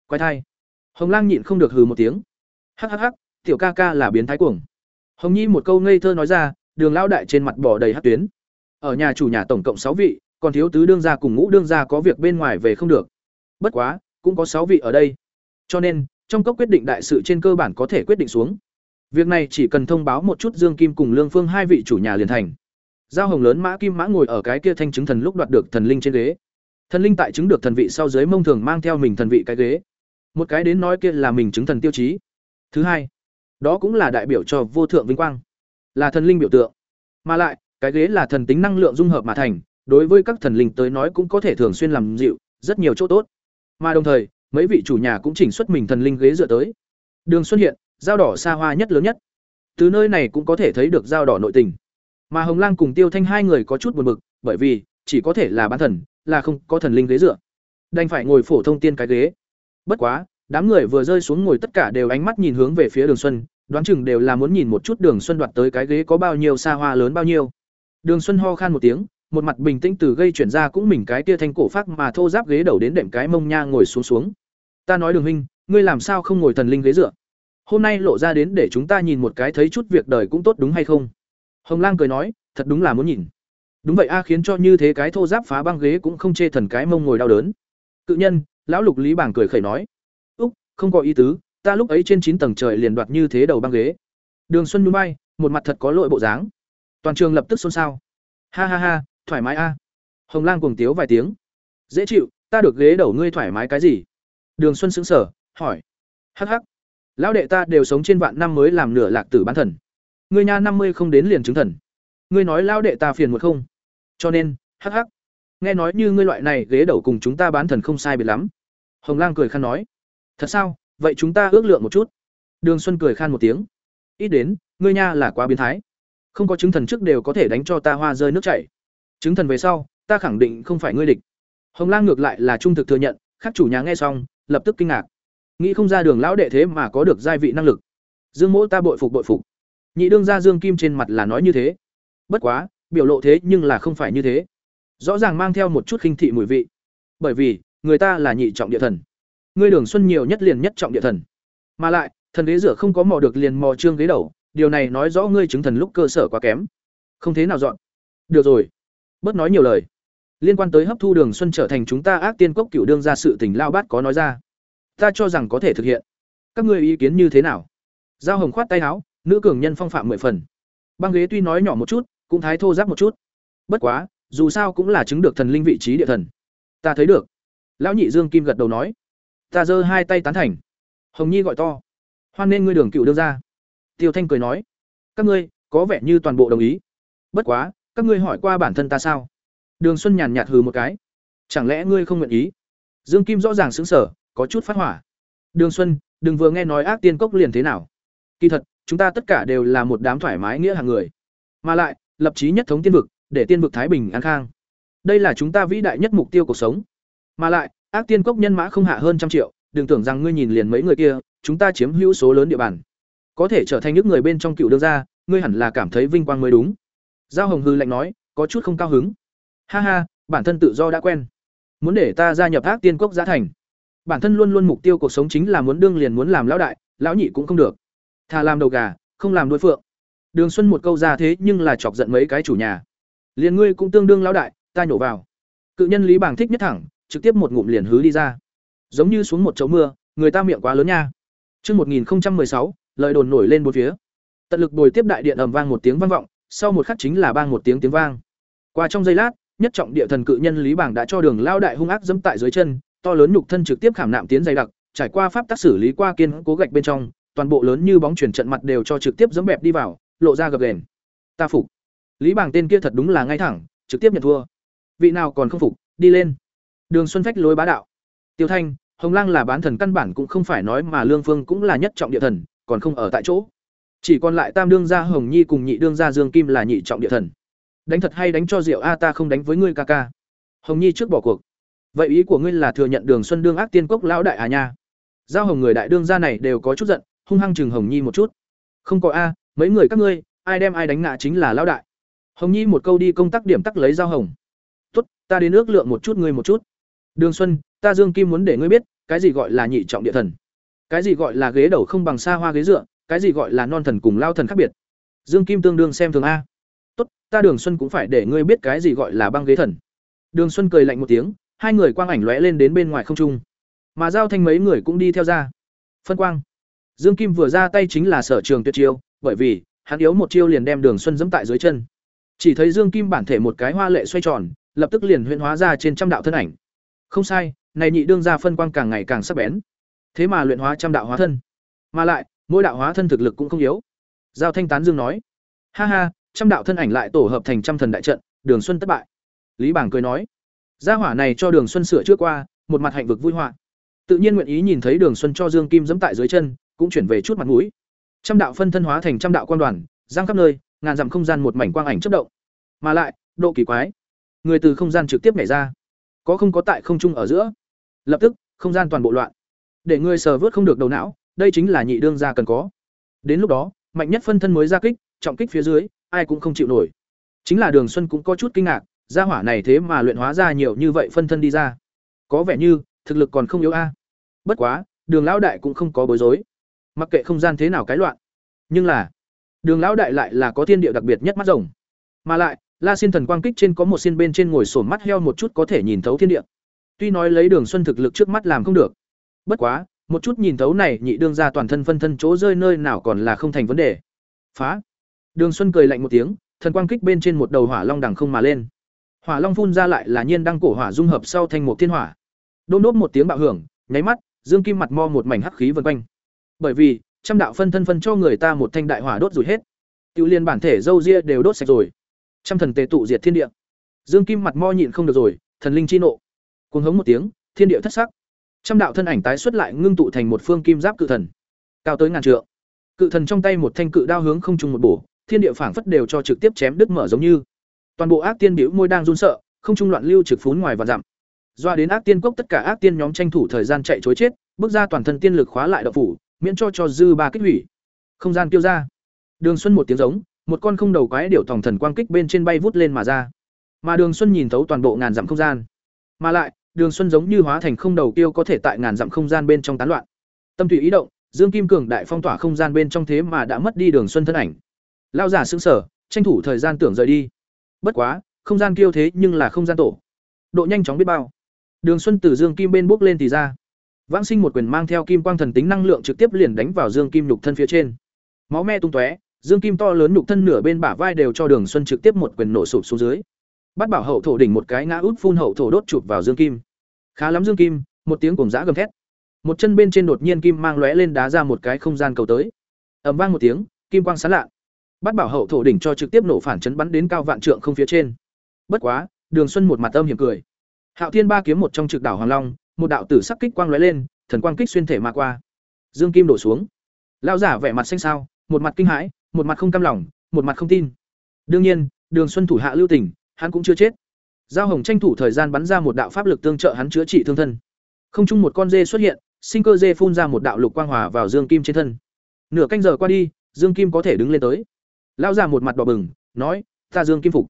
Quái thai. Hồng lang nhịn không được hừ một tiếng. Hắc hắc hắc, tiểu ca ca là biến thái cuồng. Hồng nhi một câu ngây thơ nói ra, đường lão đại trên mặt bỏ đầy hát tuyến. Ở nhà chủ nhà tổng cộng sáu vị, còn thiếu tứ đương gia cùng ngũ đương gia có việc bên ngoài về không được. Bất quá, cũng có sáu vị ở đây. Cho nên, trong cốc quyết định đại sự trên cơ bản có thể quyết định xuống. Việc này chỉ cần thông báo một chút dương kim cùng lương phương hai vị chủ nhà liền thành. Giao hồng lớn mã kim mã ngồi ở cái kia thanh chứng thần lúc đoạt được thần linh trên ghế thần linh tại chứng được thần vị sau dưới mông thường mang theo mình thần vị cái ghế. Một cái đến nói kia là mình chứng thần tiêu chí. Thứ hai, đó cũng là đại biểu cho vô thượng vinh quang, là thần linh biểu tượng. Mà lại, cái ghế là thần tính năng lượng dung hợp mà thành, đối với các thần linh tới nói cũng có thể thường xuyên làm dịu, rất nhiều chỗ tốt. Mà đồng thời, mấy vị chủ nhà cũng chỉnh xuất mình thần linh ghế dựa tới. Đường xuất hiện, dao đỏ xa hoa nhất lớn nhất. Từ nơi này cũng có thể thấy được dao đỏ nội tình. Mà hồng lang cùng tiêu thanh hai người có chút buồn bực, bởi vì chỉ có thể là bán thần là không có thần linh ghế dựa. Đành phải ngồi phổ thông tiên cái ghế. Bất quá, đám người vừa rơi xuống ngồi tất cả đều ánh mắt nhìn hướng về phía đường xuân, đoán chừng đều là muốn nhìn một chút đường xuân đoạt tới cái ghế có bao nhiêu xa hoa lớn bao nhiêu. Đường xuân ho khan một tiếng, một mặt bình tĩnh từ gây chuyển ra cũng mình cái tia thanh cổ phát mà thô giáp ghế đầu đến đệm cái mông nha ngồi xuống xuống. Ta nói đường huynh ngươi làm sao không ngồi thần linh ghế dựa? Hôm nay lộ ra đến để chúng ta nhìn một cái thấy chút việc đời cũng tốt đúng hay không? Hồng lang cười nói, thật đúng là muốn nhìn đúng vậy a, khiến cho như thế cái thô giáp phá băng ghế cũng không chê thần cái mông ngồi đau đớn. Cự nhân, lão lục lý bảng cười khẩy nói. Úc, không có ý tứ, ta lúc ấy trên chín tầng trời liền đoạt như thế đầu băng ghế. Đường xuân núi bay một mặt thật có lội bộ dáng. Toàn trường lập tức xôn xao. Ha ha ha, thoải mái a. Hồng lang cuồng tiếu vài tiếng. Dễ chịu, ta được ghế đầu ngươi thoải mái cái gì? Đường xuân sững sở hỏi. Hắc hắc. Lão đệ ta đều sống trên vạn năm mới làm nửa lạc tử bán thần. Ngươi nha năm mươi không đến liền chứng thần. Ngươi nói lão đệ ta phiền một không? Cho nên, hắc hắc. Nghe nói như ngươi loại này ghế đầu cùng chúng ta bán thần không sai biệt lắm. Hồng lang cười khăn nói. Thật sao? Vậy chúng ta ước lượng một chút. Đường xuân cười khan một tiếng. Ít đến, ngươi nha là quá biến thái. Không có chứng thần trước đều có thể đánh cho ta hoa rơi nước chảy. Chứng thần về sau, ta khẳng định không phải ngươi địch. Hồng lang ngược lại là trung thực thừa nhận khác chủ nhà nghe xong, lập tức kinh ngạc. Nghĩ không ra đường lão đệ thế mà có được giai vị năng lực. Dương mỗ ta bội phục bội phục. Nhị đương ra dương kim trên mặt là nói như thế. Bất quá biểu lộ thế nhưng là không phải như thế. Rõ ràng mang theo một chút khinh thị mùi vị. Bởi vì, người ta là nhị trọng địa thần. Ngươi đường xuân nhiều nhất liền nhất trọng địa thần. Mà lại, thần ghế rửa không có mò được liền mò trương ghế đầu, điều này nói rõ ngươi chứng thần lúc cơ sở quá kém. Không thế nào dọn. Được rồi. Bớt nói nhiều lời. Liên quan tới hấp thu đường xuân trở thành chúng ta ác tiên cốc cựu đương ra sự tình lao bát có nói ra. Ta cho rằng có thể thực hiện. Các ngươi ý kiến như thế nào? Giao hồng khoát tay áo, nữ cường nhân phong phạm mười phần. Băng ghế tuy nói nhỏ một chút cũng thái thô giáp một chút. Bất quá, dù sao cũng là chứng được thần linh vị trí địa thần. Ta thấy được. Lão nhị dương kim gật đầu nói. Ta giơ hai tay tán thành. Hồng nhi gọi to. Hoan nên ngươi đường cựu đương ra. Tiêu thanh cười nói. Các ngươi, có vẻ như toàn bộ đồng ý. Bất quá, các ngươi hỏi qua bản thân ta sao? Đường xuân nhàn nhạt hừ một cái. Chẳng lẽ ngươi không nguyện ý? Dương kim rõ ràng xứng sở có chút phát hỏa. Đường xuân, đừng vừa nghe nói ác tiên cốc liền thế nào. Kỳ thật, chúng ta tất cả đều là một đám thoải mái nghĩa hàng người. Mà lại lập chí nhất thống tiên vực, để tiên vực thái bình an khang. Đây là chúng ta vĩ đại nhất mục tiêu cuộc sống. Mà lại, ác tiên cốc nhân mã không hạ hơn trăm triệu, đừng tưởng rằng ngươi nhìn liền mấy người kia, chúng ta chiếm hữu số lớn địa bàn. Có thể trở thành những người bên trong cựu đương gia, ngươi hẳn là cảm thấy vinh quang mới đúng. Giao hồng hư lạnh nói, có chút không cao hứng. Ha ha, bản thân tự do đã quen. Muốn để ta gia nhập ác tiên cốc giá thành. Bản thân luôn luôn mục tiêu cuộc sống chính là muốn đương liền muốn làm lão đại, lão nhị cũng không được. Thà làm đầu gà, không làm đuôi phượng đường xuân một câu ra thế nhưng là chọc giận mấy cái chủ nhà. Liền ngươi cũng tương đương lão đại ta nhổ vào. Cự nhân lý bảng thích nhất thẳng trực tiếp một ngụm liền hứ đi ra. Giống như xuống một chậu mưa người ta miệng quá lớn nha. Chương 1016, lời đồn nổi lên bốn phía. Tận lực bồi tiếp đại điện ầm vang một tiếng vang vọng, sau một khắc chính là bang một tiếng tiếng vang. Qua trong giây lát, nhất trọng địa thần cự nhân Lý Bảng đã cho Đường Lão đại hung ác dẫm tại dưới chân, to lớn nhục thân trực tiếp khảm nạm tiến dày đặc, trải qua pháp tác xử lý qua kiên cố gạch bên trong, toàn bộ lớn như bóng chuyển trận mặt đều cho trực tiếp dẫm bẹp đi vào, lộ ra gập ghềnh. Ta phục. Lý Bảng tên kia thật đúng là ngay thẳng, trực tiếp nhận thua. Vị nào còn không phục, đi lên. Đường Xuân phách lối bá đạo. Tiêu Thanh, Hồng Lang là bán thần căn bản cũng không phải nói mà Lương Phương cũng là nhất trọng địa thần, còn không ở tại chỗ. Chỉ còn lại Tam đương gia Hồng Nhi cùng nhị đương gia Dương Kim là nhị trọng địa thần. Đánh thật hay đánh cho rượu a ta không đánh với ngươi ca ca. Hồng Nhi trước bỏ cuộc. Vậy ý của ngươi là thừa nhận Đường Xuân đương ác tiên cốc lão đại à nha? Giao Hồng người đại đương gia này đều có chút giận, hung hăng chừng Hồng Nhi một chút. Không có a, mấy người các ngươi, ai đem ai đánh ngã chính là lão đại. Hồng Nhi một câu đi công tác điểm tắc lấy Giao Hồng. "Tốt, ta đến ước lượng một chút ngươi một chút." Đường Xuân, ta Dương Kim muốn để ngươi biết, cái gì gọi là nhị trọng địa thần, cái gì gọi là ghế đầu không bằng xa hoa ghế dựa, cái gì gọi là non thần cùng lao thần khác biệt. Dương Kim tương đương xem thường a. Tốt, ta Đường Xuân cũng phải để ngươi biết cái gì gọi là băng ghế thần. Đường Xuân cười lạnh một tiếng, hai người quang ảnh lóe lên đến bên ngoài không trung. Mà giao thanh mấy người cũng đi theo ra. Phân quang. Dương Kim vừa ra tay chính là sở trường tuyệt chiêu, bởi vì hắn yếu một chiêu liền đem Đường Xuân dẫm tại dưới chân. Chỉ thấy Dương Kim bản thể một cái hoa lệ xoay tròn, lập tức liền huyễn hóa ra trên trăm đạo thân ảnh. Không sai, này nhị đương gia phân quang càng ngày càng sắc bén. Thế mà luyện hóa trăm đạo hóa thân, mà lại, mỗi đạo hóa thân thực lực cũng không yếu. Giao Thanh tán dương nói: "Ha ha, trăm đạo thân ảnh lại tổ hợp thành trăm thần đại trận, Đường Xuân thất bại." Lý Bảng cười nói: "Gia hỏa này cho Đường Xuân sửa trước qua, một mặt hạnh vực vui họa. Tự nhiên nguyện ý nhìn thấy Đường Xuân cho Dương Kim dẫm tại dưới chân, cũng chuyển về chút mặt mũi. Trăm đạo phân thân hóa thành trăm đạo quan đoàn, giang khắp nơi, ngàn dặm không gian một mảnh quang ảnh chớp động. Mà lại, độ kỳ quái, người từ không gian trực tiếp nhảy ra, có không có tại không trung ở giữa. Lập tức không gian toàn bộ loạn. Để người sờ vớt không được đầu não đây chính là nhị đương gia cần có. Đến lúc đó mạnh nhất phân thân mới ra kích trọng kích phía dưới ai cũng không chịu nổi. Chính là đường xuân cũng có chút kinh ngạc gia hỏa này thế mà luyện hóa ra nhiều như vậy phân thân đi ra. Có vẻ như thực lực còn không yếu a. Bất quá đường lão đại cũng không có bối rối mặc kệ không gian thế nào cái loạn nhưng là đường lão đại lại là có thiên địa đặc biệt nhất mắt rồng mà lại la xin thần quang kích trên có một xin bên trên ngồi sổn mắt heo một chút có thể nhìn thấu thiên địa Tuy nói lấy Đường Xuân thực lực trước mắt làm không được, bất quá, một chút nhìn thấu này nhị đương ra toàn thân phân thân chỗ rơi nơi nào còn là không thành vấn đề. Phá. Đường Xuân cười lạnh một tiếng, thần quang kích bên trên một đầu hỏa long đằng không mà lên. Hỏa long phun ra lại là nhiên đăng cổ hỏa dung hợp sau thành một thiên hỏa. Đôn đốt một tiếng bạo hưởng, nháy mắt, Dương Kim mặt mo một mảnh hắc khí vân quanh. Bởi vì, trăm đạo phân thân phân cho người ta một thanh đại hỏa đốt rồi hết. Tiêu liên bản thể dâu ria đều đốt sạch rồi. Trăm thần tề tụ diệt thiên địa. Dương Kim mặt mo nhịn không được rồi, thần linh chi nộ. Cuồng hống một tiếng, thiên địa thất sắc. Trăm đạo thân ảnh tái xuất lại ngưng tụ thành một phương kim giáp cự thần, cao tới ngàn trượng. Cự thần trong tay một thanh cự đao hướng không trung một bổ, thiên địa phảng phất đều cho trực tiếp chém đứt mở giống như. Toàn bộ ác tiên biểu môi đang run sợ, không trung loạn lưu trực phún ngoài và dặm. Doa đến ác tiên cốc tất cả ác tiên nhóm tranh thủ thời gian chạy trối chết, bước ra toàn thân tiên lực khóa lại đạo phủ, miễn cho cho dư ba kích hủy. Không gian tiêu ra. Đường Xuân một tiếng giống, một con không đầu quái điểu thòng thần quang kích bên trên bay vút lên mà ra. Mà Đường Xuân nhìn thấu toàn bộ ngàn dặm không gian. Mà lại, Đường Xuân giống như hóa thành không đầu tiêu có thể tại ngàn dặm không gian bên trong tán loạn. Tâm tùy ý động, Dương Kim Cường đại phong tỏa không gian bên trong thế mà đã mất đi Đường Xuân thân ảnh. lao giả sững sở tranh thủ thời gian tưởng rời đi. Bất quá, không gian kiêu thế nhưng là không gian tổ. Độ nhanh chóng biết bao. Đường Xuân từ Dương Kim bên bước lên thì ra. Vãng sinh một quyền mang theo kim quang thần tính năng lượng trực tiếp liền đánh vào Dương Kim nhục thân phía trên. Máu me tung tóe, Dương Kim to lớn nhục thân nửa bên bả vai đều cho Đường Xuân trực tiếp một quyền nổ sụp xuống dưới. Bắt bảo hậu thổ đỉnh một cái ngã út phun hậu thổ đốt chụp vào Dương Kim. Khá lắm Dương Kim, một tiếng cuồng dã gầm thét. một chân bên trên đột nhiên kim mang lóe lên đá ra một cái không gian cầu tới ầm vang một tiếng kim quang sáng lạ bắt bảo hậu thổ đỉnh cho trực tiếp nổ phản chấn bắn đến cao vạn trượng không phía trên bất quá đường xuân một mặt âm hiểm cười hạo thiên ba kiếm một trong trực đảo hoàng long một đạo tử sắc kích quang lóe lên, thần quang kích xuyên thể mà qua. Dương kim đổ xuống. Lão giả vẻ mặt xanh xao, một mặt kinh hãi, một mặt không cam lòng, một mặt không tin. Đương nhiên, đường xuân thủ hạ lưu tình, hắn cũng chưa chết. Giao hồng tranh thủ thời gian bắn ra một đạo pháp lực tương trợ hắn chữa trị thương thân. Không chung một con dê xuất hiện, sinh cơ dê phun ra một đạo lục quang hòa vào dương kim trên thân. Nửa canh giờ qua đi, dương kim có thể đứng lên tới. Lão giả một mặt đỏ bừng, nói, ta dương kim phục.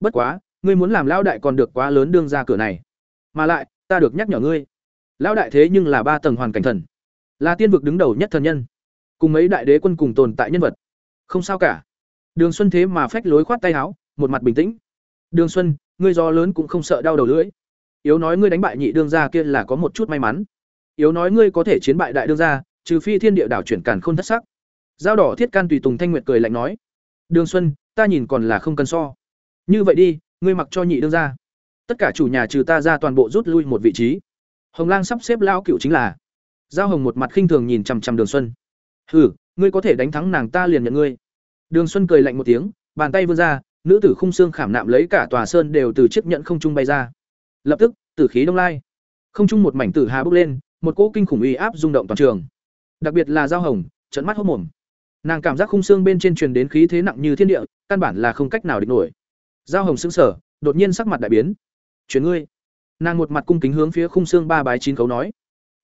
Bất quá, ngươi muốn làm lão đại còn được quá lớn đương ra cửa này. Mà lại ta được nhắc nhở ngươi. Lão đại thế nhưng là ba tầng hoàn cảnh thần. Là tiên vực đứng đầu nhất thần nhân. Cùng mấy đại đế quân cùng tồn tại nhân vật. Không sao cả. Đường xuân thế mà phách lối khoát tay áo, một mặt bình tĩnh. Đường xuân, ngươi do lớn cũng không sợ đau đầu lưỡi. Yếu nói ngươi đánh bại nhị đương gia kia là có một chút may mắn. Yếu nói ngươi có thể chiến bại đại đương gia, trừ phi thiên địa đảo chuyển càn khôn thất sắc. Dao đỏ thiết can tùy tùng thanh nguyệt cười lạnh nói. Đường xuân, ta nhìn còn là không cần so. Như vậy đi, ngươi mặc cho nhị đương gia tất cả chủ nhà trừ ta ra toàn bộ rút lui một vị trí. Hồng lang sắp xếp lao cựu chính là. Giao hồng một mặt khinh thường nhìn chằm chằm đường xuân. Hừ, ngươi có thể đánh thắng nàng ta liền nhận ngươi. Đường xuân cười lạnh một tiếng, bàn tay vươn ra, nữ tử khung xương khảm nạm lấy cả tòa sơn đều từ chiếc nhận không trung bay ra. Lập tức, tử khí đông lai. Không trung một mảnh tử hà bốc lên, một cỗ kinh khủng uy áp rung động toàn trường. Đặc biệt là giao hồng trận mắt hốc mồm. Nàng cảm giác khung xương bên trên truyền đến khí thế nặng như thiên địa, căn bản là không cách nào địch nổi. Giao hồng sững sờ, đột nhiên sắc mặt đại biến chuyển ngươi. Nàng một mặt cung kính hướng phía khung xương ba bái chín cấu nói.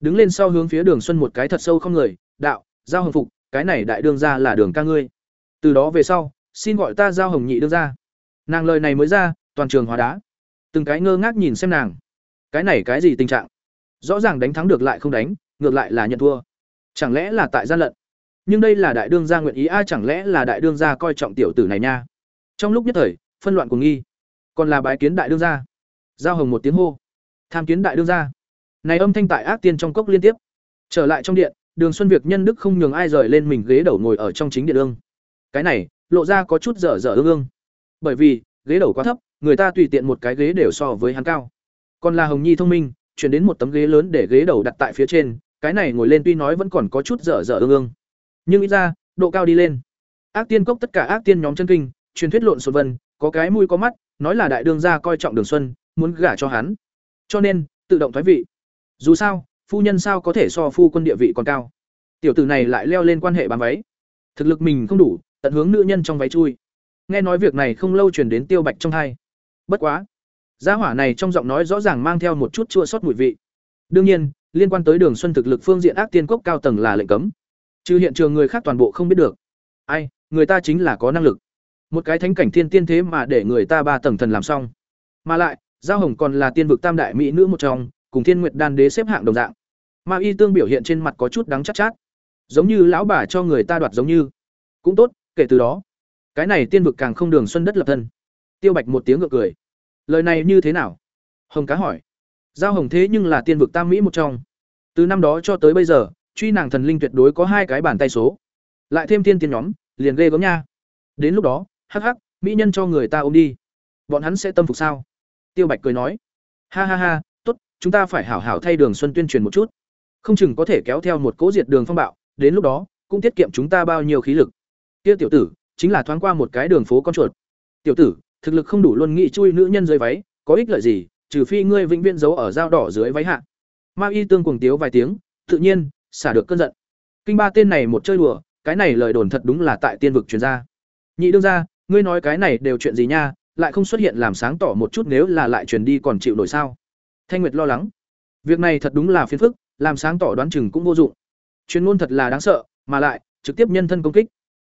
Đứng lên sau hướng phía đường xuân một cái thật sâu không người, đạo, giao hồng phục, cái này đại đương ra là đường ca ngươi. Từ đó về sau, xin gọi ta giao hồng nhị đương ra. Nàng lời này mới ra, toàn trường hóa đá. Từng cái ngơ ngác nhìn xem nàng. Cái này cái gì tình trạng? Rõ ràng đánh thắng được lại không đánh, ngược lại là nhận thua. Chẳng lẽ là tại gian lận? Nhưng đây là đại đương gia nguyện ý, a, chẳng lẽ là đại đương gia coi trọng tiểu tử này nha? Trong lúc nhất thời, phân loạn của nghi. Còn là bái kiến đại đương gia giao hồng một tiếng hô. Tham kiến đại đương gia. Này âm thanh tại ác tiên trong cốc liên tiếp. Trở lại trong điện, đường xuân việc nhân đức không nhường ai rời lên mình ghế đầu ngồi ở trong chính điện ương. Cái này, lộ ra có chút dở dở ương ương. Bởi vì, ghế đầu quá thấp, người ta tùy tiện một cái ghế đều so với hắn cao. Còn là hồng nhi thông minh, chuyển đến một tấm ghế lớn để ghế đầu đặt tại phía trên, cái này ngồi lên tuy nói vẫn còn có chút dở dở ương ương. Nhưng ít ra, độ cao đi lên. Ác tiên cốc tất cả ác tiên nhóm chân kinh, truyền thuyết lộn xộn vân, có cái mũi có mắt, nói là đại đương gia coi trọng đường xuân muốn gả cho hắn. Cho nên, tự động thoái vị. Dù sao, phu nhân sao có thể so phu quân địa vị còn cao? Tiểu tử này lại leo lên quan hệ bám váy. Thực lực mình không đủ, tận hướng nữ nhân trong váy chui. Nghe nói việc này không lâu truyền đến tiêu bạch trong hai. Bất quá, gia hỏa này trong giọng nói rõ ràng mang theo một chút chua sót mùi vị. Đương nhiên, liên quan tới đường xuân thực lực phương diện ác tiên cốc cao tầng là lệnh cấm. Trừ hiện trường người khác toàn bộ không biết được. Ai, người ta chính là có năng lực. Một cái thánh cảnh thiên tiên thế mà để người ta ba tầng thần làm xong. Mà lại giao hồng còn là tiên vực tam đại mỹ nữ một trong cùng thiên nguyệt đan đế xếp hạng đồng dạng. Ma y tương biểu hiện trên mặt có chút đắng chắc chát, chát. Giống như lão bà cho người ta đoạt giống như. Cũng tốt kể từ đó cái này tiên vực càng không đường xuân đất lập thân. Tiêu bạch một tiếng ngược cười. Lời này như thế nào? Hồng cá hỏi. Giao hồng thế nhưng là tiên vực tam mỹ một trong. Từ năm đó cho tới bây giờ truy nàng thần linh tuyệt đối có hai cái bàn tay số. Lại thêm tiên tiên nhóm liền ghê gớm nha. Đến lúc đó hắc hắc mỹ nhân cho người ta ôm đi. Bọn hắn sẽ tâm phục sao? Tiêu bạch cười nói. Ha ha ha tốt chúng ta phải hảo hảo thay đường xuân tuyên truyền một chút. Không chừng có thể kéo theo một cố diệt đường phong bạo đến lúc đó cũng tiết kiệm chúng ta bao nhiêu khí lực. Kia tiểu tử chính là thoáng qua một cái đường phố con chuột. Tiểu tử thực lực không đủ luôn nghĩ chui nữ nhân dưới váy có ích lợi gì trừ phi ngươi vĩnh viễn giấu ở dao đỏ dưới váy hạ. Ma y tương cuồng tiếu vài tiếng tự nhiên xả được cơn giận. Kinh ba tên này một chơi đùa cái này lời đồn thật đúng là tại tiên vực truyền ra. Nhị đương gia, ngươi nói cái này đều chuyện gì nha lại không xuất hiện làm sáng tỏ một chút nếu là lại truyền đi còn chịu nổi sao? Thanh nguyệt lo lắng. Việc này thật đúng là phiền phức, làm sáng tỏ đoán chừng cũng vô dụng. Chuyên môn thật là đáng sợ, mà lại, trực tiếp nhân thân công kích.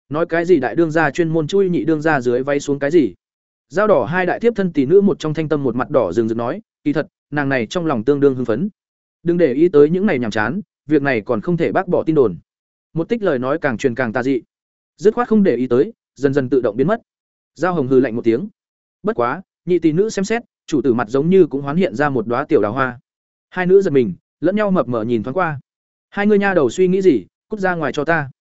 Nói cái gì đại đương gia chuyên môn chui nhị đương gia dưới váy xuống cái gì? Dao đỏ hai đại tiếp thân tỷ nữ một trong thanh tâm một mặt đỏ rừng rực nói, kỳ thật, nàng này trong lòng tương đương hưng phấn. Đừng để ý tới những này nhàm chán, việc này còn không thể bác bỏ tin đồn. Một tích lời nói càng truyền càng tà dị. Dứt khoát không để ý tới, dần dần tự động biến mất. Giao hồng hư lạnh một tiếng bất quá, nhị tỷ nữ xem xét, chủ tử mặt giống như cũng hoán hiện ra một đóa tiểu đào hoa. Hai nữ giật mình, lẫn nhau mập mờ nhìn thoáng qua. Hai người nha đầu suy nghĩ gì, cút ra ngoài cho ta.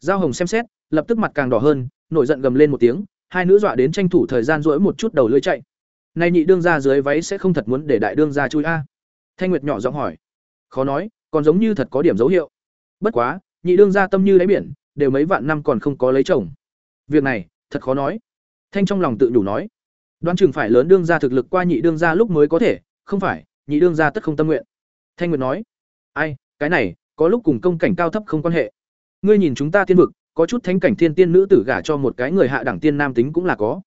Giao hồng xem xét, lập tức mặt càng đỏ hơn, nổi giận gầm lên một tiếng, hai nữ dọa đến tranh thủ thời gian rỗi một chút đầu lưỡi chạy. Nay nhị đương ra dưới váy sẽ không thật muốn để đại đương ra chui a. Thanh nguyệt nhỏ giọng hỏi. Khó nói, còn giống như thật có điểm dấu hiệu. Bất quá, nhị đương gia tâm như đáy biển, đều mấy vạn năm còn không có lấy chồng. Việc này, thật khó nói. Thanh trong lòng tự nhủ nói đoán chừng phải lớn đương gia thực lực qua nhị đương gia lúc mới có thể không phải nhị đương gia tất không tâm nguyện. Thanh nguyệt nói ai cái này có lúc cùng công cảnh cao thấp không quan hệ. Ngươi nhìn chúng ta tiên vực có chút thánh cảnh thiên tiên nữ tử gả cho một cái người hạ đẳng tiên nam tính cũng là có.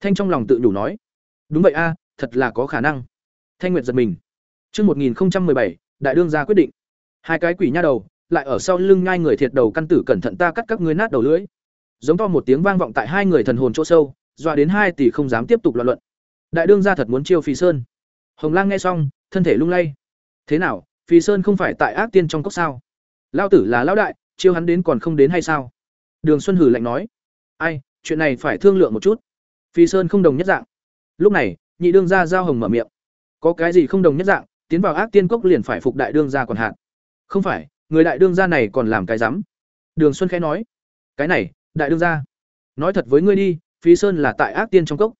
Thanh trong lòng tự nhủ nói đúng vậy a thật là có khả năng. Thanh nguyệt giật mình. Trước 1017, đại đương gia quyết định. Hai cái quỷ nha đầu, lại ở sau lưng ngai người thiệt đầu căn tử cẩn thận ta cắt các ngươi nát đầu lưỡi. Giống to một tiếng vang vọng tại hai người thần hồn chỗ sâu, dọa đến hai tỷ không dám tiếp tục luận luận. Đại đương gia thật muốn chiêu Phi Sơn. Hồng Lang nghe xong, thân thể lung lay. Thế nào, Phi Sơn không phải tại ác tiên trong cốc sao? Lao tử là lão đại, chiêu hắn đến còn không đến hay sao? Đường Xuân hử lạnh nói. Ai, chuyện này phải thương lượng một chút. Phi Sơn không đồng nhất dạng. Lúc này, nhị đương gia giao hồng mở miệng. Có cái gì không đồng nhất dạng, tiến vào ác tiên cốc liền phải phục đại đương gia còn hạn. Không phải, người đại đương gia này còn làm cái rắm. Đường Xuân khẽ nói. Cái này, đại đương gia. Nói thật với ngươi đi, Phí Sơn là tại ác tiên trong cốc.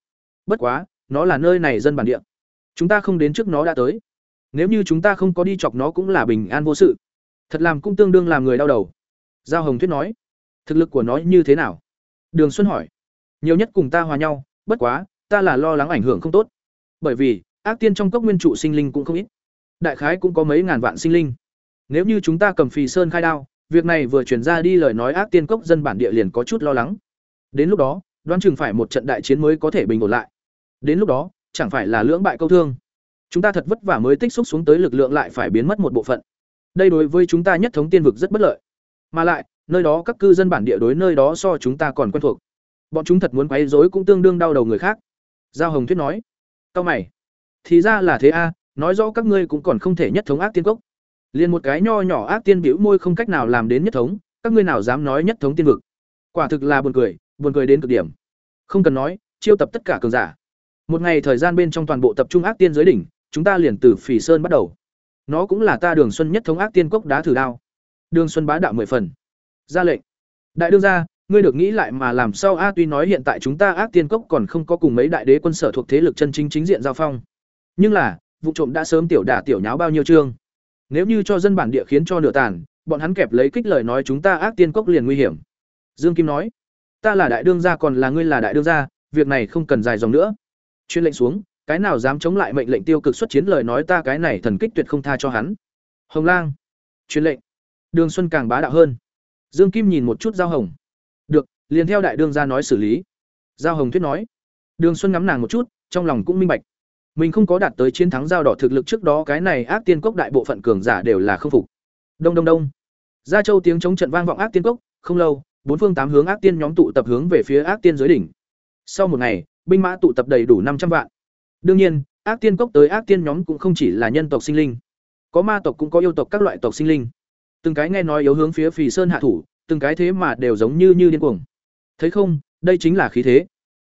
Bất quá, nó là nơi này dân bản địa. Chúng ta không đến trước nó đã tới. Nếu như chúng ta không có đi chọc nó cũng là bình an vô sự. Thật làm cũng tương đương làm người đau đầu. Giao Hồng Thuyết nói. Thực lực của nó như thế nào? Đường Xuân hỏi. Nhiều nhất cùng ta hòa nhau, bất quá, ta là lo lắng ảnh hưởng không tốt. Bởi vì, ác tiên trong cốc nguyên trụ sinh linh cũng không ít. Đại khái cũng có mấy ngàn vạn sinh linh. Nếu như chúng ta cầm Phì Sơn khai đao, việc này vừa truyền ra đi lời nói ác tiên cốc dân bản địa liền có chút lo lắng. Đến lúc đó, đoán chừng phải một trận đại chiến mới có thể bình ổn lại. Đến lúc đó, chẳng phải là lưỡng bại câu thương. Chúng ta thật vất vả mới tích xúc xuống tới lực lượng lại phải biến mất một bộ phận. Đây đối với chúng ta nhất thống tiên vực rất bất lợi. Mà lại, nơi đó các cư dân bản địa đối nơi đó so chúng ta còn quen thuộc. Bọn chúng thật muốn quấy rối cũng tương đương đau đầu người khác. Giao Hồng Tuyết nói. Cao mày. Thì ra là thế a, nói rõ các ngươi cũng còn không thể nhất thống ác tiên cốc. Liên một cái nho nhỏ ác tiên bĩu môi không cách nào làm đến nhất thống, các ngươi nào dám nói nhất thống tiên vực? Quả thực là buồn cười, buồn cười đến cực điểm. Không cần nói, chiêu tập tất cả cường giả. Một ngày thời gian bên trong toàn bộ tập trung ác tiên giới đỉnh, chúng ta liền từ Phỉ Sơn bắt đầu. Nó cũng là ta Đường Xuân nhất thống ác tiên cốc đá thử đao. Đường Xuân bá đạo mười phần. Ra lệnh. Đại đương gia, ngươi được nghĩ lại mà làm sao a tuy nói hiện tại chúng ta ác tiên cốc còn không có cùng mấy đại đế quân sở thuộc thế lực chân chính chính diện giao phong. Nhưng là, vụ trộm đã sớm tiểu đả tiểu nháo bao nhiêu chương. Nếu như cho dân bản địa khiến cho nửa tàn, bọn hắn kẹp lấy kích lời nói chúng ta ác tiên cốc liền nguy hiểm. Dương Kim nói, ta là đại đương gia còn là ngươi là đại đương gia, việc này không cần dài dòng nữa. Chuyên lệnh xuống, cái nào dám chống lại mệnh lệnh tiêu cực xuất chiến lời nói ta cái này thần kích tuyệt không tha cho hắn. Hồng Lang, chuyên lệnh. Đường Xuân càng bá đạo hơn. Dương Kim nhìn một chút Giao Hồng. Được, liền theo đại đương gia nói xử lý. Giao Hồng thuyết nói. Đường Xuân ngắm nàng một chút, trong lòng cũng minh bạch. Mình không có đạt tới chiến thắng giao đỏ thực lực trước đó cái này ác tiên cốc đại bộ phận cường giả đều là không phục. Đông đông đông. Gia Châu tiếng chống trận vang vọng ác tiên cốc, không lâu, bốn phương tám hướng ác tiên nhóm tụ tập hướng về phía ác tiên dưới đỉnh. Sau một ngày, binh mã tụ tập đầy đủ năm trăm vạn. Đương nhiên, ác tiên cốc tới ác tiên nhóm cũng không chỉ là nhân tộc sinh linh. Có ma tộc cũng có yêu tộc các loại tộc sinh linh. Từng cái nghe nói yếu hướng phía Phì Sơn hạ thủ, từng cái thế mà đều giống như như điên cuồng. Thấy không, đây chính là khí thế.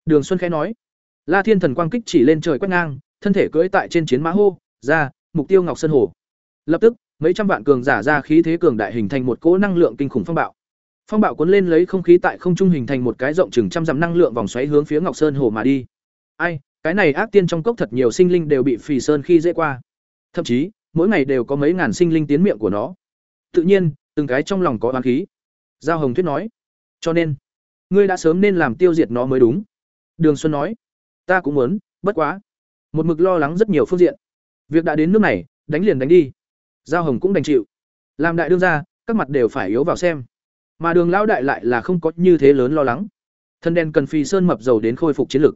Đường Xuân khẽ nói. La Thiên Thần quang kích chỉ lên trời quét ngang, thân thể cưỡi tại trên chiến mã hô, ra, mục tiêu Ngọc Sơn Hồ. Lập tức, mấy trăm vạn cường giả ra khí thế cường đại hình thành một cỗ năng lượng kinh khủng phong bạo. Phong bạo cuốn lên lấy không khí tại không trung hình thành một cái rộng chừng trăm dặm năng lượng vòng xoáy hướng phía Ngọc Sơn Hồ mà đi. Ai, cái này ác tiên trong cốc thật nhiều sinh linh đều bị Phì Sơn khi dễ qua. Thậm chí, mỗi ngày đều có mấy ngàn sinh linh tiến miệng của nó. Tự nhiên, từng cái trong lòng có oán khí. Giao Hồng Thuyết nói, cho nên, ngươi đã sớm nên làm tiêu diệt nó mới đúng. Đường Xuân nói, ta cũng muốn, bất quá, một mực lo lắng rất nhiều phương diện. Việc đã đến nước này, đánh liền đánh đi. Giao Hồng cũng đành chịu. Làm đại đương gia, các mặt đều phải yếu vào xem. Mà Đường lão đại lại là không có như thế lớn lo lắng. Thân đen cần phi sơn mập dầu đến khôi phục chiến lực.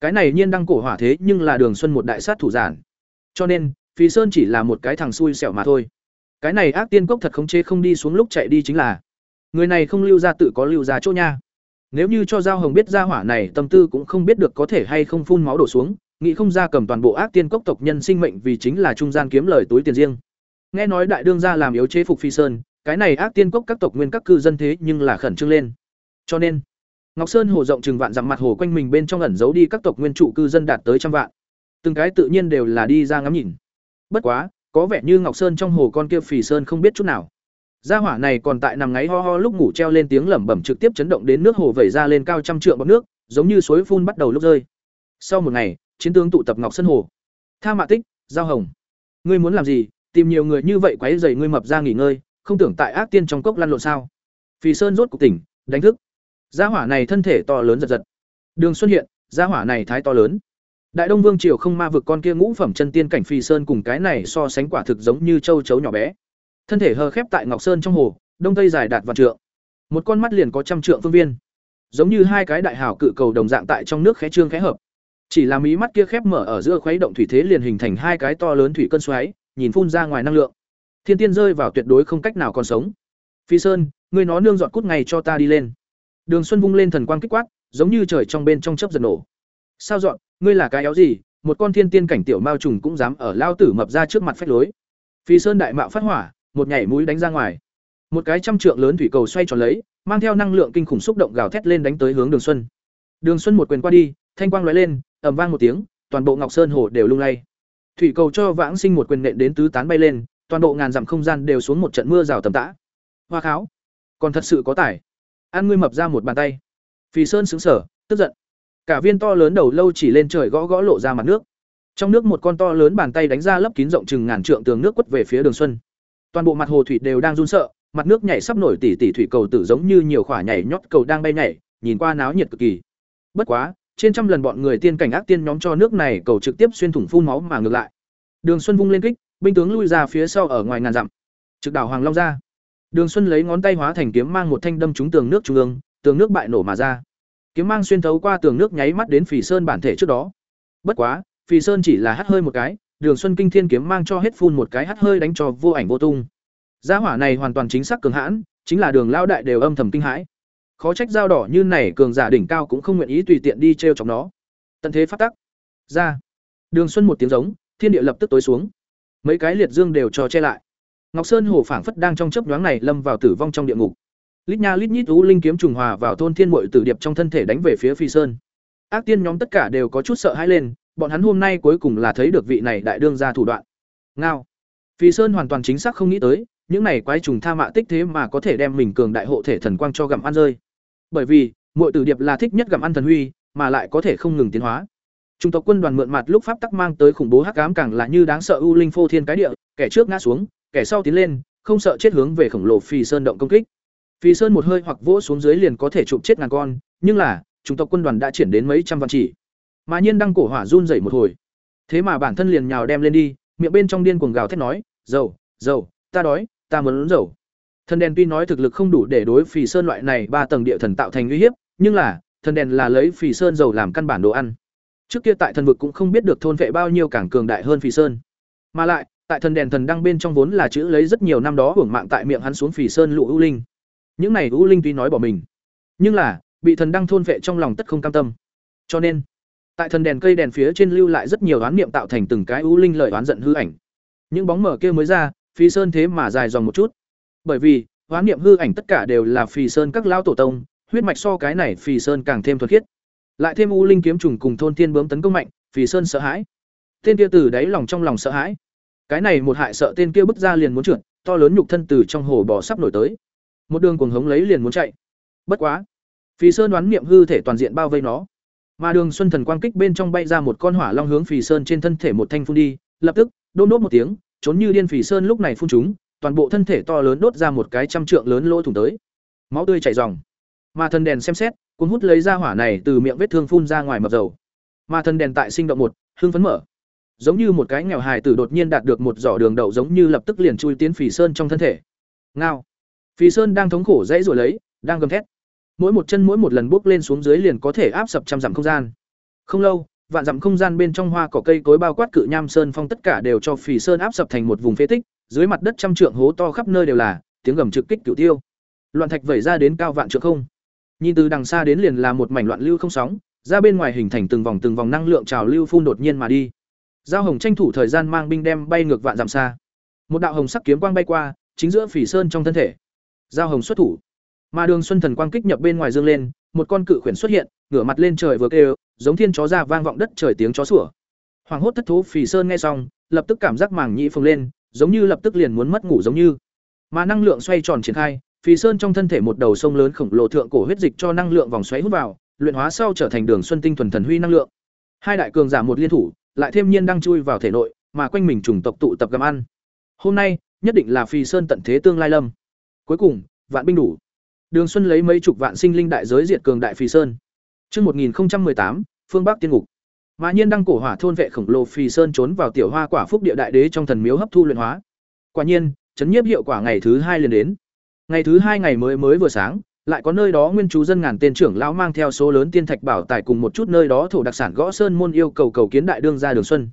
Cái này nhiên đăng cổ hỏa thế nhưng là Đường Xuân một đại sát thủ giản. Cho nên, Phi Sơn chỉ là một cái thằng xui xẻo mà thôi. Cái này ác tiên cốc thật khống chế không đi xuống lúc chạy đi chính là. Người này không lưu ra tự có lưu ra chỗ nha. Nếu như cho Giao Hồng biết ra hỏa này, tâm tư cũng không biết được có thể hay không phun máu đổ xuống, nghĩ không ra cầm toàn bộ ác tiên cốc tộc nhân sinh mệnh vì chính là trung gian kiếm lời túi tiền riêng. Nghe nói đại đương gia làm yếu chế phục Phi Sơn, cái này ác tiên cốc các tộc nguyên các cư dân thế nhưng là khẩn trương lên. Cho nên, Ngọc Sơn hồ rộng chừng vạn dặm mặt hồ quanh mình bên trong ẩn giấu đi các tộc nguyên trụ cư dân đạt tới trăm vạn. Từng cái tự nhiên đều là đi ra ngắm nhìn. Bất quá, có vẻ như Ngọc Sơn trong hồ con kia Phì Sơn không biết chút nào. Gia hỏa này còn tại nằm ngáy ho ho lúc ngủ treo lên tiếng lẩm bẩm trực tiếp chấn động đến nước hồ vẩy ra lên cao trăm trượng bọt nước, giống như suối phun bắt đầu lúc rơi. Sau một ngày, chiến tướng tụ tập Ngọc Sơn hồ. Tha Mạ Tích, Giao Hồng, ngươi muốn làm gì? tìm nhiều người như vậy quấy rầy ngươi mập ra nghỉ ngơi, không tưởng tại ác tiên trong cốc lăn lộn sao? Phì Sơn rốt cục tỉnh, đánh thức. Gia hỏa này thân thể to lớn giật giật. Đường Xuân hiện, gia hỏa này thái to lớn. Đại Đông Vương triều không ma vực con kia ngũ phẩm chân tiên cảnh Phì Sơn cùng cái này so sánh quả thực giống như châu chấu nhỏ bé. Thân thể hờ khép tại Ngọc Sơn trong hồ, đông tây dài đạt vạn trượng. Một con mắt liền có trăm trượng phương viên. Giống như hai cái đại hào cự cầu đồng dạng tại trong nước khẽ trương khẽ hợp. Chỉ là mí mắt kia khép mở ở giữa khuấy động thủy thế liền hình thành hai cái to lớn thủy cơn xoáy, nhìn phun ra ngoài năng lượng. Thiên tiên rơi vào tuyệt đối không cách nào còn sống. Phi Sơn, ngươi nó nương dọn cút ngày cho ta đi lên. Đường Xuân vung lên thần quang kích quát, giống như trời trong bên trong chớp giật nổ. Sao dọn, ngươi là cái éo gì? Một con thiên tiên cảnh tiểu mao trùng cũng dám ở lao tử mập ra trước mặt phách lối. Phi Sơn đại mạo phát hỏa, một nhảy mũi đánh ra ngoài. Một cái trăm trượng lớn thủy cầu xoay tròn lấy, mang theo năng lượng kinh khủng xúc động gào thét lên đánh tới hướng Đường Xuân. Đường Xuân một quyền qua đi, thanh quang lóe lên, ầm vang một tiếng, toàn bộ Ngọc Sơn hồ đều lung lay. Thủy cầu cho Vãng Sinh một quyền nện đến tứ tán bay lên, toàn bộ ngàn dặm không gian đều xuống một trận mưa rào tầm tã. Hoa kháo, còn thật sự có tài. An ngươi mập ra một bàn tay. Phì Sơn sững sờ, tức giận. Cả viên to lớn đầu lâu chỉ lên trời gõ gõ lộ ra mặt nước. Trong nước một con to lớn bàn tay đánh ra lấp kín rộng chừng ngàn trượng tường nước quất về phía Đường Xuân. Toàn bộ mặt hồ thủy đều đang run sợ, mặt nước nhảy sắp nổi tỉ tỉ thủy cầu tử giống như nhiều khỏa nhảy nhót cầu đang bay nhảy, nhìn qua náo nhiệt cực kỳ. Bất quá, trên trăm lần bọn người tiên cảnh ác tiên nhóm cho nước này cầu trực tiếp xuyên thủng phun máu mà ngược lại. Đường Xuân vung lên kích, binh tướng lui ra phía sau ở ngoài ngàn dặm. Trực đảo Hoàng Long ra. Đường Xuân lấy ngón tay hóa thành kiếm mang một thanh đâm trúng tường nước trung ương, tường nước bại nổ mà ra. Kiếm mang xuyên thấu qua tường nước nháy mắt đến Phỉ Sơn bản thể trước đó. Bất quá, Phỉ Sơn chỉ là hắt hơi một cái, Đường Xuân kinh thiên kiếm mang cho hết phun một cái hắt hơi đánh cho vô ảnh vô tung. Gia hỏa này hoàn toàn chính xác cường hãn, chính là Đường lao đại đều âm thầm kinh hãi. Khó trách dao đỏ như này cường giả đỉnh cao cũng không nguyện ý tùy tiện đi trêu chọc nó. Tận thế phát tắc. Ra. Đường Xuân một tiếng giống, thiên địa lập tức tối xuống. Mấy cái liệt dương đều cho che lại. Ngọc Sơn hồ phảng phất đang trong chớp nhoáng này lâm vào tử vong trong địa ngục. Lít nha lít nhít u linh kiếm trùng hòa vào thôn thiên mội tử điệp trong thân thể đánh về phía Phi Sơn. Ác tiên nhóm tất cả đều có chút sợ hãi lên, bọn hắn hôm nay cuối cùng là thấy được vị này đại đương gia thủ đoạn. Ngao. Phi Sơn hoàn toàn chính xác không nghĩ tới, những này quái trùng tha mạ tích thế mà có thể đem mình cường đại hộ thể thần quang cho gặm ăn rơi. Bởi vì, mội tử điệp là thích nhất gặm ăn thần huy, mà lại có thể không ngừng tiến hóa. Trung tộc quân đoàn mượn mặt lúc pháp tắc mang tới khủng bố hắc ám càng là như đáng sợ u linh phô thiên cái địa, kẻ trước ngã xuống, kẻ sau tiến lên, không sợ chết hướng về khổng lồ Phi Sơn động công kích. Phi Sơn một hơi hoặc vỗ xuống dưới liền có thể chụp chết ngàn con, nhưng là, trung tộc quân đoàn đã triển đến mấy trăm vạn chỉ. Mà nhiên đang cổ hỏa run rẩy một hồi. Thế mà bản thân liền nhào đem lên đi, miệng bên trong điên cuồng gào thét nói, "Dầu, dầu, ta đói, ta muốn dầu." Thần đèn tuy nói thực lực không đủ để đối Phỉ Sơn loại này ba tầng địa thần tạo thành uy hiếp, nhưng là, thần đèn là lấy Phỉ Sơn dầu làm căn bản đồ ăn. Trước kia tại thần vực cũng không biết được thôn vệ bao nhiêu càng cường đại hơn phì Sơn. Mà lại, tại thần đèn thần đăng bên trong vốn là chữ lấy rất nhiều năm đó hưởng mạng tại miệng hắn xuống phì Sơn lũ ưu linh. Những này ưu linh tuy nói bỏ mình, nhưng là bị thần đăng thôn vệ trong lòng tất không cam tâm. Cho nên, tại thần đèn cây đèn phía trên lưu lại rất nhiều oán niệm tạo thành từng cái ưu linh lợi oán giận hư ảnh. Những bóng mở kia mới ra, phì Sơn thế mà dài dòng một chút. Bởi vì, oán niệm hư ảnh tất cả đều là phì Sơn các lão tổ tông, huyết mạch so cái này phì Sơn càng thêm thuật khiết lại thêm u linh kiếm trùng cùng thôn thiên bướm tấn công mạnh phì sơn sợ hãi. Tên kia từ đáy lòng trong lòng sợ hãi. Cái này một hại sợ tên kia bước ra liền muốn trượt, to lớn nhục thân từ trong hồ bò sắp nổi tới. Một đường cuồng hống lấy liền muốn chạy. Bất quá, phì sơn đoán niệm hư thể toàn diện bao vây nó. Mà đường xuân thần quang kích bên trong bay ra một con hỏa long hướng phì sơn trên thân thể một thanh phun đi, lập tức đốt đốt một tiếng, trốn như điên phì sơn lúc này phun chúng, toàn bộ thân thể to lớn đốt ra một cái trăm trượng lớn lỗ thủng tới. Máu tươi chảy ròng. Mà thần đèn xem xét cuốn hút lấy ra hỏa này từ miệng vết thương phun ra ngoài mập dầu. Mà thần đèn tại sinh động một hương phấn mở. Giống như một cái nghèo hài tử đột nhiên đạt được một giỏ đường đậu giống như lập tức liền chui tiến phì sơn trong thân thể. Ngao. Phì sơn đang thống khổ dãy rồi lấy, đang gầm thét. Mỗi một chân mỗi một lần bước lên xuống dưới liền có thể áp sập trăm dặm không gian. Không lâu, vạn dặm không gian bên trong hoa cỏ cây cối bao quát cự nham sơn phong tất cả đều cho phì sơn áp sập thành một vùng phế tích, dưới mặt đất trăm trượng hố to khắp nơi đều là, tiếng gầm trực kích cửu tiêu. Loạn thạch vẩy ra đến cao vạn trượng không. Nhìn từ đằng xa đến liền là một mảnh loạn lưu không sóng, ra bên ngoài hình thành từng vòng từng vòng năng lượng trào lưu phun đột nhiên mà đi. Giao Hồng tranh thủ thời gian mang binh đem bay ngược vạn dặm xa. Một đạo hồng sắc kiếm quang bay qua, chính giữa Phỉ Sơn trong thân thể. Giao Hồng xuất thủ. Mà Đường Xuân Thần quang kích nhập bên ngoài dương lên, một con cự khuyển xuất hiện, ngửa mặt lên trời vừa kêu, giống thiên chó ra vang vọng đất trời tiếng chó sủa. Hoàng hốt thất thú Phỉ Sơn nghe xong, lập tức cảm giác màng nhĩ phồng lên, giống như lập tức liền muốn mất ngủ giống như. Mà năng lượng xoay tròn triển khai, Phì Sơn trong thân thể một đầu sông lớn khổng lồ thượng cổ huyết dịch cho năng lượng vòng xoáy hút vào, luyện hóa sau trở thành đường xuân tinh thuần thần huy năng lượng. Hai đại cường giả một liên thủ, lại thêm nhiên đang chui vào thể nội, mà quanh mình trùng tộc tụ tập gặm ăn. Hôm nay, nhất định là Phì Sơn tận thế tương lai lâm. Cuối cùng, vạn binh đủ. Đường Xuân lấy mấy chục vạn sinh linh đại giới diệt cường đại Phì Sơn. Trước 1018, phương Bắc tiên ngục. Mà nhiên đăng cổ hỏa thôn vệ khổng lồ Phì Sơn trốn vào tiểu hoa quả phúc địa đại đế trong thần miếu hấp thu luyện hóa. Quả nhiên, chấn nhiếp hiệu quả ngày thứ hai liền đến. Ngày thứ hai ngày mới mới vừa sáng, lại có nơi đó nguyên chú dân ngàn tên trưởng lão mang theo số lớn tiên thạch bảo tài cùng một chút nơi đó thổ đặc sản gõ sơn môn yêu cầu cầu kiến đại đương gia Đường Xuân.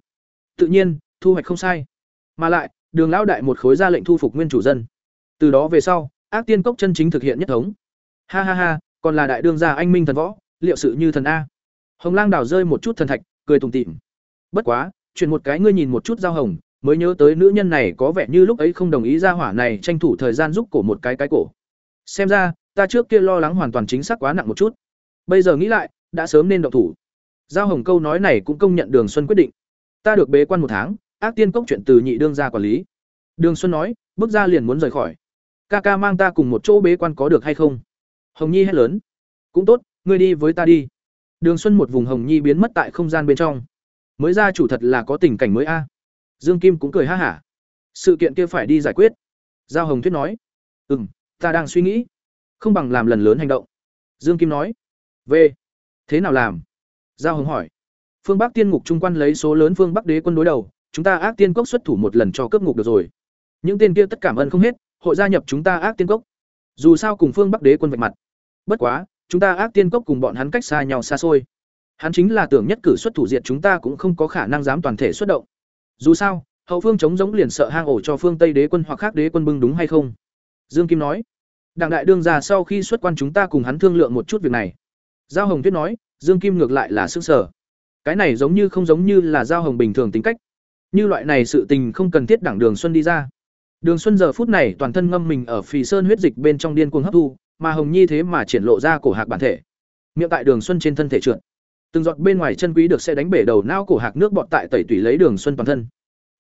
Tự nhiên, thu hoạch không sai. Mà lại, Đường lão đại một khối ra lệnh thu phục nguyên chủ dân. Từ đó về sau, ác tiên cốc chân chính thực hiện nhất thống. Ha ha ha, còn là đại đương gia anh minh thần võ, liệu sự như thần a. Hồng Lang đào rơi một chút thần thạch, cười tùng tịm Bất quá, chuyển một cái ngươi nhìn một chút giao hồng, mới nhớ tới nữ nhân này có vẻ như lúc ấy không đồng ý ra hỏa này tranh thủ thời gian giúp cổ một cái cái cổ. Xem ra, ta trước kia lo lắng hoàn toàn chính xác quá nặng một chút. Bây giờ nghĩ lại, đã sớm nên động thủ. Giao Hồng câu nói này cũng công nhận Đường Xuân quyết định. Ta được bế quan một tháng, ác tiên cốc chuyện từ nhị đương gia quản lý. Đường Xuân nói, bước ra liền muốn rời khỏi. Ca ca mang ta cùng một chỗ bế quan có được hay không? Hồng Nhi hét lớn. Cũng tốt, ngươi đi với ta đi. Đường Xuân một vùng Hồng Nhi biến mất tại không gian bên trong. Mới ra chủ thật là có tình cảnh mới a. Dương Kim cũng cười ha hả. Sự kiện kia phải đi giải quyết. Giao Hồng Tuyết nói. Ừm, ta đang suy nghĩ. Không bằng làm lần lớn hành động. Dương Kim nói. V. Thế nào làm? Giao Hồng hỏi. Phương Bắc Tiên Ngục trung quan lấy số lớn Phương Bắc Đế quân đối đầu, chúng ta ác tiên cốc xuất thủ một lần cho cướp ngục được rồi. Những tên kia tất cảm ơn không hết, hội gia nhập chúng ta ác tiên cốc. Dù sao cùng Phương Bắc Đế quân vạch mặt. Bất quá, chúng ta ác tiên cốc cùng bọn hắn cách xa nhau xa xôi. Hắn chính là tưởng nhất cử xuất thủ diệt chúng ta cũng không có khả năng dám toàn thể xuất động. Dù sao, hậu phương chống giống liền sợ hang ổ cho phương Tây đế quân hoặc khác đế quân bưng đúng hay không? Dương Kim nói. Đảng đại đương già sau khi xuất quan chúng ta cùng hắn thương lượng một chút việc này. Giao Hồng Tuyết nói, Dương Kim ngược lại là sức sở. Cái này giống như không giống như là Giao Hồng bình thường tính cách. Như loại này sự tình không cần thiết đảng Đường Xuân đi ra. Đường Xuân giờ phút này toàn thân ngâm mình ở phì sơn huyết dịch bên trong điên cuồng hấp thu, mà Hồng Nhi thế mà triển lộ ra cổ hạc bản thể. Miệng tại Đường Xuân trên thân thể trượt. Từng giọt bên ngoài chân quý được sẽ đánh bể đầu não cổ hạc nước bọt tại tẩy tủy lấy Đường Xuân toàn thân.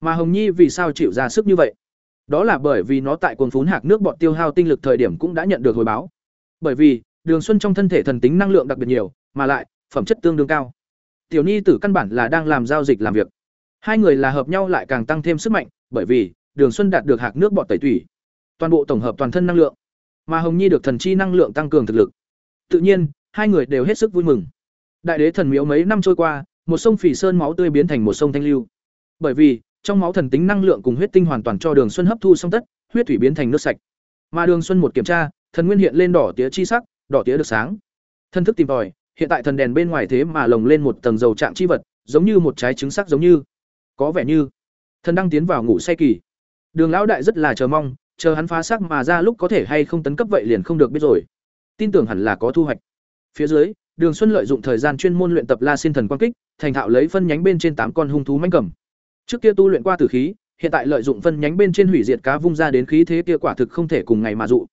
Mà Hồng Nhi vì sao chịu ra sức như vậy? Đó là bởi vì nó tại cuồng phún hạc nước bọt tiêu hao tinh lực thời điểm cũng đã nhận được hồi báo. Bởi vì, Đường Xuân trong thân thể thần tính năng lượng đặc biệt nhiều, mà lại phẩm chất tương đương cao. Tiểu Nhi tử căn bản là đang làm giao dịch làm việc. Hai người là hợp nhau lại càng tăng thêm sức mạnh, bởi vì Đường Xuân đạt được hạc nước bọt tẩy tủy, toàn bộ tổng hợp toàn thân năng lượng, mà Hồng Nhi được thần chi năng lượng tăng cường thực lực. Tự nhiên, hai người đều hết sức vui mừng. Đại đế thần miếu mấy năm trôi qua, một sông phỉ sơn máu tươi biến thành một sông thanh lưu. Bởi vì, trong máu thần tính năng lượng cùng huyết tinh hoàn toàn cho Đường Xuân hấp thu xong tất, huyết thủy biến thành nước sạch. Mà Đường Xuân một kiểm tra, thần nguyên hiện lên đỏ tía chi sắc, đỏ tía được sáng. Thân thức tìm tòi, hiện tại thần đèn bên ngoài thế mà lồng lên một tầng dầu trạng chi vật, giống như một trái trứng sắc giống như, có vẻ như thần đang tiến vào ngủ say kỳ. Đường lão đại rất là chờ mong, chờ hắn phá sắc mà ra lúc có thể hay không tấn cấp vậy liền không được biết rồi. Tin tưởng hẳn là có thu hoạch. Phía dưới, Đường Xuân lợi dụng thời gian chuyên môn luyện tập La Xin Thần Quang Kích, thành thạo lấy phân nhánh bên trên tám con hung thú mãnh cầm. Trước kia tu luyện qua tử khí, hiện tại lợi dụng phân nhánh bên trên hủy diệt cá vung ra đến khí thế kia quả thực không thể cùng ngày mà dụ.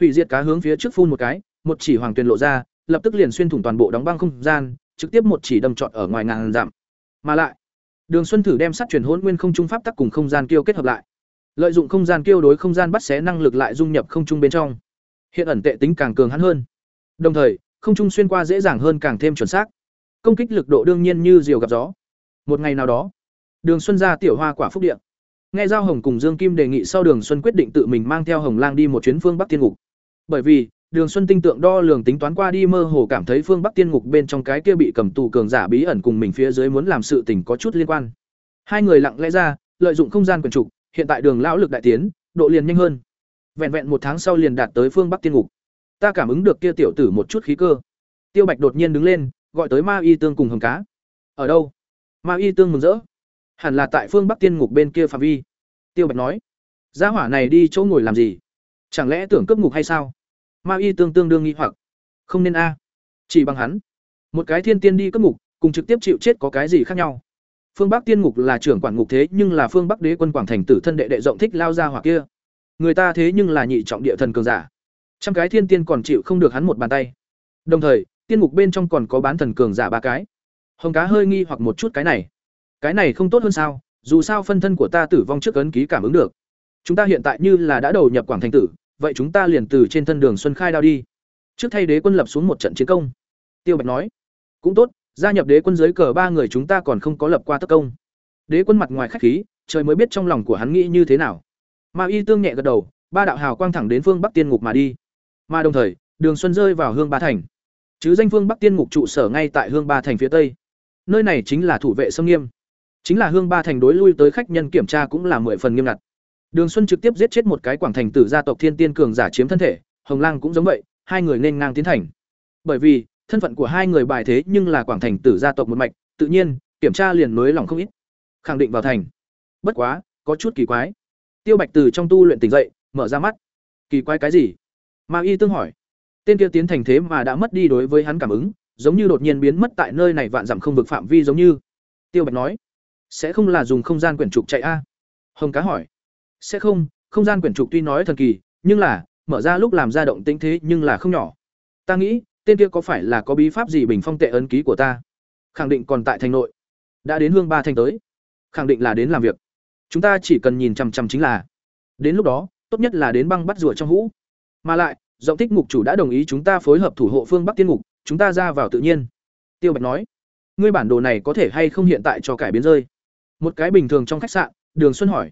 Hủy diệt cá hướng phía trước phun một cái, một chỉ hoàng tuyền lộ ra, lập tức liền xuyên thủng toàn bộ đóng băng không gian, trực tiếp một chỉ đâm trọn ở ngoài ngàn giảm. Mà lại, Đường Xuân thử đem sát truyền hỗn nguyên không trung pháp tắc cùng không gian kiêu kết hợp lại. Lợi dụng không gian kiêu đối không gian bắt xé năng lực lại dung nhập không trung bên trong. Hiện ẩn tệ tính càng cường hắn hơn. Đồng thời, không trung xuyên qua dễ dàng hơn càng thêm chuẩn xác. Công kích lực độ đương nhiên như diều gặp gió. Một ngày nào đó, Đường Xuân ra tiểu hoa quả phúc điện. Nghe Giao Hồng cùng Dương Kim đề nghị sau Đường Xuân quyết định tự mình mang theo Hồng Lang đi một chuyến phương Bắc Tiên Ngục. Bởi vì, Đường Xuân tinh tượng đo lường tính toán qua đi mơ hồ cảm thấy phương Bắc Tiên Ngục bên trong cái kia bị cầm tù cường giả bí ẩn cùng mình phía dưới muốn làm sự tình có chút liên quan. Hai người lặng lẽ ra, lợi dụng không gian quyền trục, hiện tại Đường lão lực đại tiến, độ liền nhanh hơn. Vẹn vẹn một tháng sau liền đạt tới phương Bắc Tiên Ngục. Ta cảm ứng được kia tiểu tử một chút khí cơ. Tiêu Bạch đột nhiên đứng lên, gọi tới Ma Y Tương cùng hầm Cá. Ở đâu? Ma Y Tương mừng rỡ. Hẳn là tại phương Bắc Tiên Ngục bên kia phạm vi. Tiêu Bạch nói. Gia hỏa này đi chỗ ngồi làm gì? Chẳng lẽ tưởng cướp ngục hay sao? Ma Y Tương tương đương nghi hoặc. Không nên a. Chỉ bằng hắn. Một cái thiên tiên đi cướp ngục, cùng trực tiếp chịu chết có cái gì khác nhau? Phương Bắc Tiên Ngục là trưởng quản ngục thế, nhưng là Phương Bắc Đế quân Quảng Thành tử thân đệ đệ rộng thích lao ra hỏa kia. Người ta thế nhưng là nhị trọng địa thần cường giả. Trăm cái thiên tiên còn chịu không được hắn một bàn tay. Đồng thời, tiên ngục bên trong còn có bán thần cường giả ba cái. Hồng cá hơi nghi hoặc một chút cái này. Cái này không tốt hơn sao? Dù sao phân thân của ta tử vong trước ấn ký cảm ứng được. Chúng ta hiện tại như là đã đầu nhập Quảng Thành tử, vậy chúng ta liền từ trên thân đường Xuân Khai đao đi. Trước thay đế quân lập xuống một trận chiến công. Tiêu Bạch nói, cũng tốt, gia nhập đế quân dưới cờ ba người chúng ta còn không có lập qua tất công. Đế quân mặt ngoài khách khí, trời mới biết trong lòng của hắn nghĩ như thế nào. Ma Y tương nhẹ gật đầu, ba đạo hào quang thẳng đến phương Bắc Tiên Ngục mà đi. Mà đồng thời, Đường Xuân rơi vào Hương Ba thành. Chứ danh phương Bắc Tiên Ngục trụ sở ngay tại Hương Ba thành phía tây. Nơi này chính là thủ vệ sông nghiêm. Chính là Hương Ba thành đối lui tới khách nhân kiểm tra cũng là mười phần nghiêm ngặt. Đường Xuân trực tiếp giết chết một cái quảng thành tử gia tộc Thiên Tiên cường giả chiếm thân thể, Hồng Lang cũng giống vậy, hai người nên ngang tiến thành. Bởi vì, thân phận của hai người bài thế nhưng là quảng thành tử gia tộc một mạch, tự nhiên, kiểm tra liền nới lòng không ít. Khẳng định vào thành. Bất quá, có chút kỳ quái. Tiêu Bạch từ trong tu luyện tỉnh dậy, mở ra mắt. Kỳ quái cái gì? Ma Y tương hỏi. Tên kia tiến thành thế mà đã mất đi đối với hắn cảm ứng, giống như đột nhiên biến mất tại nơi này vạn dặm không vực phạm vi giống như. Tiêu Bạch nói, sẽ không là dùng không gian quyển trục chạy a? Hồng Cá hỏi, sẽ không, không gian quyển trục tuy nói thần kỳ, nhưng là mở ra lúc làm ra động tĩnh thế nhưng là không nhỏ. Ta nghĩ, tên kia có phải là có bí pháp gì bình phong tệ ấn ký của ta? Khẳng định còn tại thành nội. Đã đến hương ba thành tới. Khẳng định là đến làm việc. Chúng ta chỉ cần nhìn chằm chằm chính là. Đến lúc đó, tốt nhất là đến băng bắt rùa trong hũ. Mà lại, Giọng Thích ngục chủ đã đồng ý chúng ta phối hợp thủ hộ phương Bắc Tiên ngục, chúng ta ra vào tự nhiên. Tiêu Bạch nói, ngươi bản đồ này có thể hay không hiện tại cho cải biến rơi? Một cái bình thường trong khách sạn, Đường Xuân hỏi.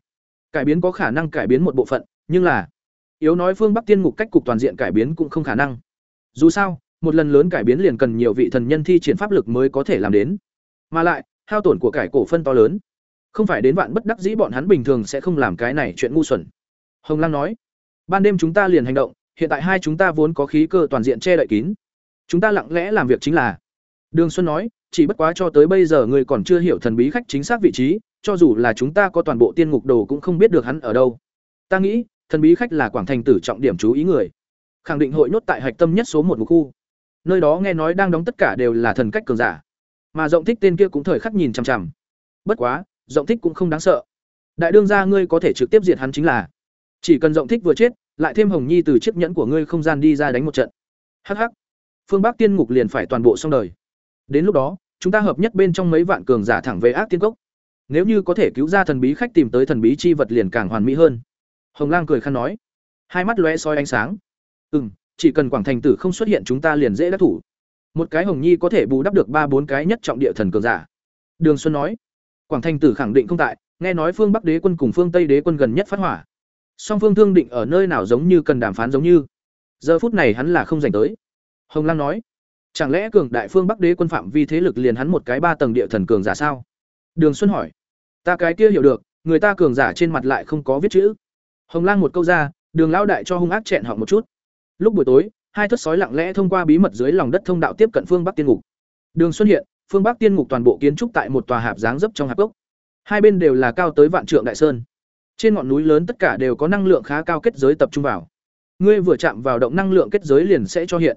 Cải biến có khả năng cải biến một bộ phận, nhưng là yếu nói phương Bắc Tiên ngục cách cục toàn diện cải biến cũng không khả năng. Dù sao, một lần lớn cải biến liền cần nhiều vị thần nhân thi triển pháp lực mới có thể làm đến. Mà lại, hao tổn của cải cổ phân to lớn. Không phải đến vạn bất đắc dĩ bọn hắn bình thường sẽ không làm cái này chuyện ngu xuẩn. Hồng Lăng nói, ban đêm chúng ta liền hành động, hiện tại hai chúng ta vốn có khí cơ toàn diện che đậy kín. Chúng ta lặng lẽ làm việc chính là. Đường xuân nói, chỉ bất quá cho tới bây giờ người còn chưa hiểu thần bí khách chính xác vị trí, cho dù là chúng ta có toàn bộ tiên ngục đồ cũng không biết được hắn ở đâu. Ta nghĩ, thần bí khách là quảng thành tử trọng điểm chú ý người. Khẳng định hội nốt tại hạch tâm nhất số một một khu. Nơi đó nghe nói đang đóng tất cả đều là thần cách cường giả. Mà rộng thích tên kia cũng thời khắc nhìn chằm chằm. Bất quá, rộng thích cũng không đáng sợ. Đại đương gia ngươi có thể trực tiếp diệt hắn chính là. Chỉ cần rộng thích vừa chết lại thêm hồng nhi từ chiếc nhẫn của ngươi không gian đi ra đánh một trận. Hh phương bắc tiên ngục liền phải toàn bộ xong đời. Đến lúc đó, chúng ta hợp nhất bên trong mấy vạn cường giả thẳng về ác tiên cốc. Nếu như có thể cứu ra thần bí khách tìm tới thần bí chi vật liền càng hoàn mỹ hơn. Hồng lang cười khăn nói. Hai mắt lóe soi ánh sáng. Ừ m chỉ cần quảng thành tử không xuất hiện chúng ta liền dễ đắc thủ. Một cái hồng nhi có thể bù đắp được ba bốn cái nhất trọng địa thần cường giả. Đường xuân nói. Quảng thành tử khẳng định không tại, nghe nói phương bắc đế quân cùng phương tây đế quân gần nhất phát hỏa song phương thương định ở nơi nào giống như cần đàm phán giống như. Giờ phút này hắn là không dành tới. Hồng lang nói, chẳng lẽ cường đại phương bắc đế quân phạm vi thế lực liền hắn một cái ba tầng địa thần cường giả sao? Đường xuân hỏi, ta cái kia hiểu được, người ta cường giả trên mặt lại không có viết chữ. Hồng lang một câu ra, đường Lão đại cho hung ác chẹn họ một chút. Lúc buổi tối, hai thất sói lặng lẽ thông qua bí mật dưới lòng đất thông đạo tiếp cận phương bắc tiên ngục. Đường xuân hiện, phương bắc tiên ngục toàn bộ kiến trúc tại một tòa hạp dáng dấp trong hạp gốc. Hai bên đều là cao tới vạn trượng đại sơn trên ngọn núi lớn tất cả đều có năng lượng khá cao kết giới tập trung vào. Ngươi vừa chạm vào động năng lượng kết giới liền sẽ cho hiện.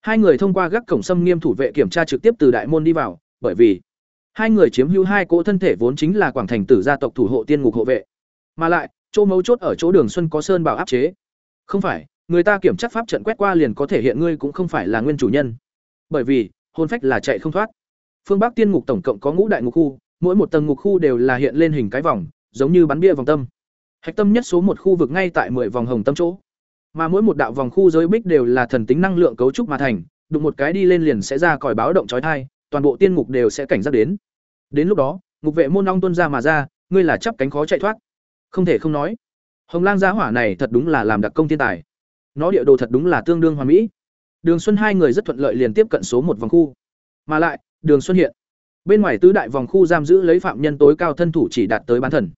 Hai người thông qua gác cổng xâm nghiêm thủ vệ kiểm tra trực tiếp từ đại môn đi vào, bởi vì hai người chiếm hữu hai cỗ thân thể vốn chính là quảng thành tử gia tộc thủ hộ tiên ngục hộ vệ. Mà lại, chỗ mấu chốt ở chỗ Đường Xuân có sơn bảo áp chế. Không phải, người ta kiểm tra pháp trận quét qua liền có thể hiện ngươi cũng không phải là nguyên chủ nhân. Bởi vì, hồn phách là chạy không thoát. Phương Bắc Tiên ngục tổng cộng có ngũ đại ngục khu, mỗi một tầng ngục khu đều là hiện lên hình cái vòng, giống như bắn bia vòng tâm. Hạch tâm nhất số một khu vực ngay tại 10 vòng hồng tâm chỗ. Mà mỗi một đạo vòng khu giới bích đều là thần tính năng lượng cấu trúc mà thành, đụng một cái đi lên liền sẽ ra còi báo động chói tai, toàn bộ tiên ngục đều sẽ cảnh giác đến. Đến lúc đó, ngục vệ môn ong tuôn ra mà ra, ngươi là chắp cánh khó chạy thoát. Không thể không nói, Hồng Lang gia hỏa này thật đúng là làm đặc công thiên tài. Nó địa đồ thật đúng là tương đương hoàn mỹ. Đường Xuân hai người rất thuận lợi liền tiếp cận số một vòng khu. Mà lại, Đường Xuân hiện, bên ngoài tứ đại vòng khu giam giữ lấy phạm nhân tối cao thân thủ chỉ đạt tới bán thần.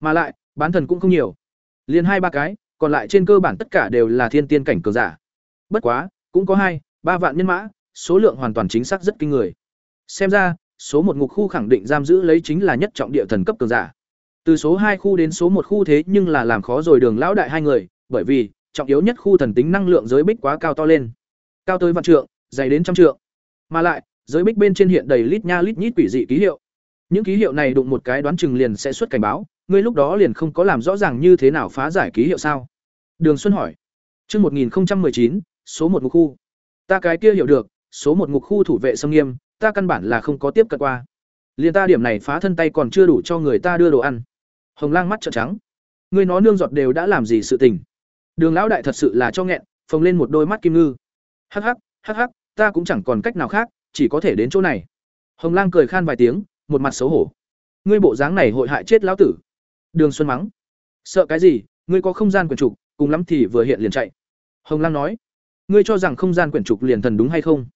Mà lại, bán thần cũng không nhiều. Liền hai ba cái, còn lại trên cơ bản tất cả đều là thiên tiên cảnh cường giả. Bất quá, cũng có hai, ba vạn nhân mã, số lượng hoàn toàn chính xác rất kinh người. Xem ra, số một ngục khu khẳng định giam giữ lấy chính là nhất trọng địa thần cấp cường giả. Từ số hai khu đến số một khu thế nhưng là làm khó rồi đường lão đại hai người, bởi vì, trọng yếu nhất khu thần tính năng lượng giới bích quá cao to lên. Cao tới vạn trượng, dày đến trăm trượng. Mà lại, giới bích bên trên hiện đầy lít nha lít nhít quỷ dị ký hiệu. Những ký hiệu này đụng một cái đoán chừng liền sẽ xuất cảnh báo ngươi lúc đó liền không có làm rõ ràng như thế nào phá giải ký hiệu sao? Đường Xuân hỏi. Chương 1019, số một ngục khu. Ta cái kia hiểu được, số một ngục khu thủ vệ sông nghiêm, ta căn bản là không có tiếp cận qua. Liên ta điểm này phá thân tay còn chưa đủ cho người ta đưa đồ ăn. Hồng Lang mắt trợn trắng. Ngươi nó nương giọt đều đã làm gì sự tình? Đường lão đại thật sự là cho nghẹn, phồng lên một đôi mắt kim ngư. Hắc hắc, hắc hắc, ta cũng chẳng còn cách nào khác, chỉ có thể đến chỗ này. Hồng Lang cười khan vài tiếng, một mặt xấu hổ. Ngươi bộ dáng này hội hại chết lão tử. Đường Xuân mắng. Sợ cái gì, ngươi có không gian quyển trục cùng lắm thì vừa hiện liền chạy. Hồng lang nói. Ngươi cho rằng không gian quyển trục liền thần đúng hay không?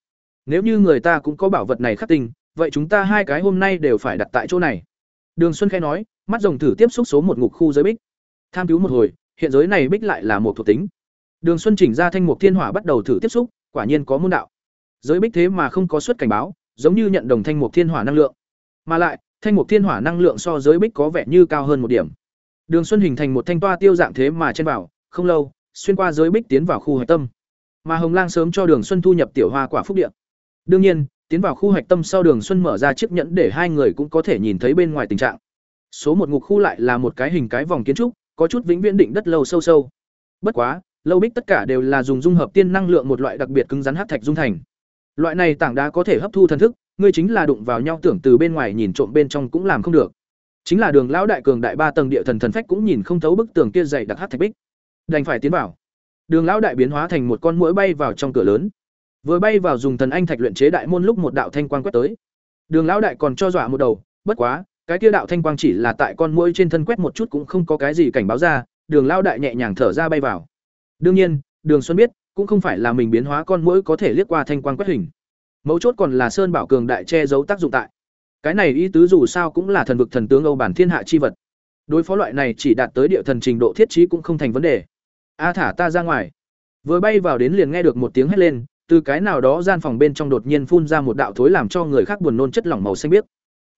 Nếu như người ta cũng có bảo vật này khắc tinh vậy chúng ta hai cái hôm nay đều phải đặt tại chỗ này. Đường xuân khẽ nói mắt rồng thử tiếp xúc số một ngục khu giới bích. Tham cứu một hồi hiện giới này bích lại là một thuộc tính. Đường xuân chỉnh ra thanh mục thiên hỏa bắt đầu thử tiếp xúc quả nhiên có môn đạo. Giới bích thế mà không có suất cảnh báo giống như nhận đồng thanh mục thiên hỏa năng lượng. Mà lại thanh mục thiên hỏa năng lượng so giới bích có vẻ như cao hơn một điểm. Đường xuân hình thành một thanh toa tiêu dạng thế mà trên bảo, không lâu xuyên qua giới bích tiến vào khu hạch tâm. Mà hồng lang sớm cho đường xuân thu nhập tiểu hoa quả phúc điện đương nhiên tiến vào khu hạch tâm sau đường xuân mở ra chiếc nhẫn để hai người cũng có thể nhìn thấy bên ngoài tình trạng. Số một ngục khu lại là một cái hình cái vòng kiến trúc có chút vĩnh viễn định đất lâu sâu sâu. Bất quá lâu bích tất cả đều là dùng dung hợp tiên năng lượng một loại đặc biệt cứng rắn hát thạch dung thành loại này tảng đá có thể hấp thu thần thức, ngươi chính là đụng vào nhau tưởng từ bên ngoài nhìn trộm bên trong cũng làm không được. Chính là đường lão đại cường đại ba tầng địa thần thần phách cũng nhìn không thấu bức tường kia dày đặc hát thạch bích. Đành phải tiến vào. Đường lão đại biến hóa thành một con mũi bay vào trong cửa lớn. Vừa bay vào dùng thần anh thạch luyện chế đại môn lúc một đạo thanh quang quét tới. Đường lão đại còn cho dọa một đầu, bất quá, cái kia đạo thanh quang chỉ là tại con mũi trên thân quét một chút cũng không có cái gì cảnh báo ra, đường lão đại nhẹ nhàng thở ra bay vào. Đương nhiên, đường xuân biết cũng không phải là mình biến hóa con mũi có thể liếc qua thanh quan quét hình. Mấu chốt còn là sơn bảo cường đại che giấu tác dụng tại. Cái này ý tứ dù sao cũng là thần vực thần tướng âu bản thiên hạ chi vật. Đối phó loại này chỉ đạt tới địa thần trình độ thiết trí cũng không thành vấn đề. A thả ta ra ngoài. Vừa bay vào đến liền nghe được một tiếng hét lên, từ cái nào đó gian phòng bên trong đột nhiên phun ra một đạo thối làm cho người khác buồn nôn chất lỏng màu xanh biếc.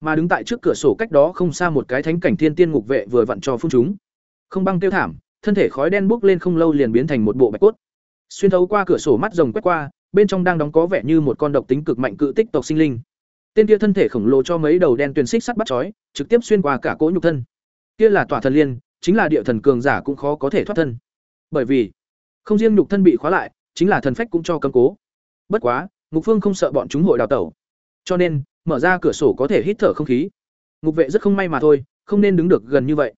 Mà đứng tại trước cửa sổ cách đó không xa một cái thánh cảnh thiên tiên ngục vệ vừa vặn cho phun chúng. Không băng tiêu thảm, thân thể khói đen bốc lên không lâu liền biến thành một bộ bạch cốt xuyên thấu qua cửa sổ mắt rồng quét qua, bên trong đang đóng có vẻ như một con độc tính cực mạnh cự tích tộc sinh linh. Tên kia thân thể khổng lồ cho mấy đầu đen tuyền xích sắt bắt chói, trực tiếp xuyên qua cả cỗ nhục thân. Kia là tỏa thần liên, chính là địa thần cường giả cũng khó có thể thoát thân. Bởi vì, không riêng nhục thân bị khóa lại, chính là thần phách cũng cho cầm cố. Bất quá, ngục phương không sợ bọn chúng hội đào tẩu. Cho nên, mở ra cửa sổ có thể hít thở không khí. Ngục vệ rất không may mà thôi, không nên đứng được gần như vậy.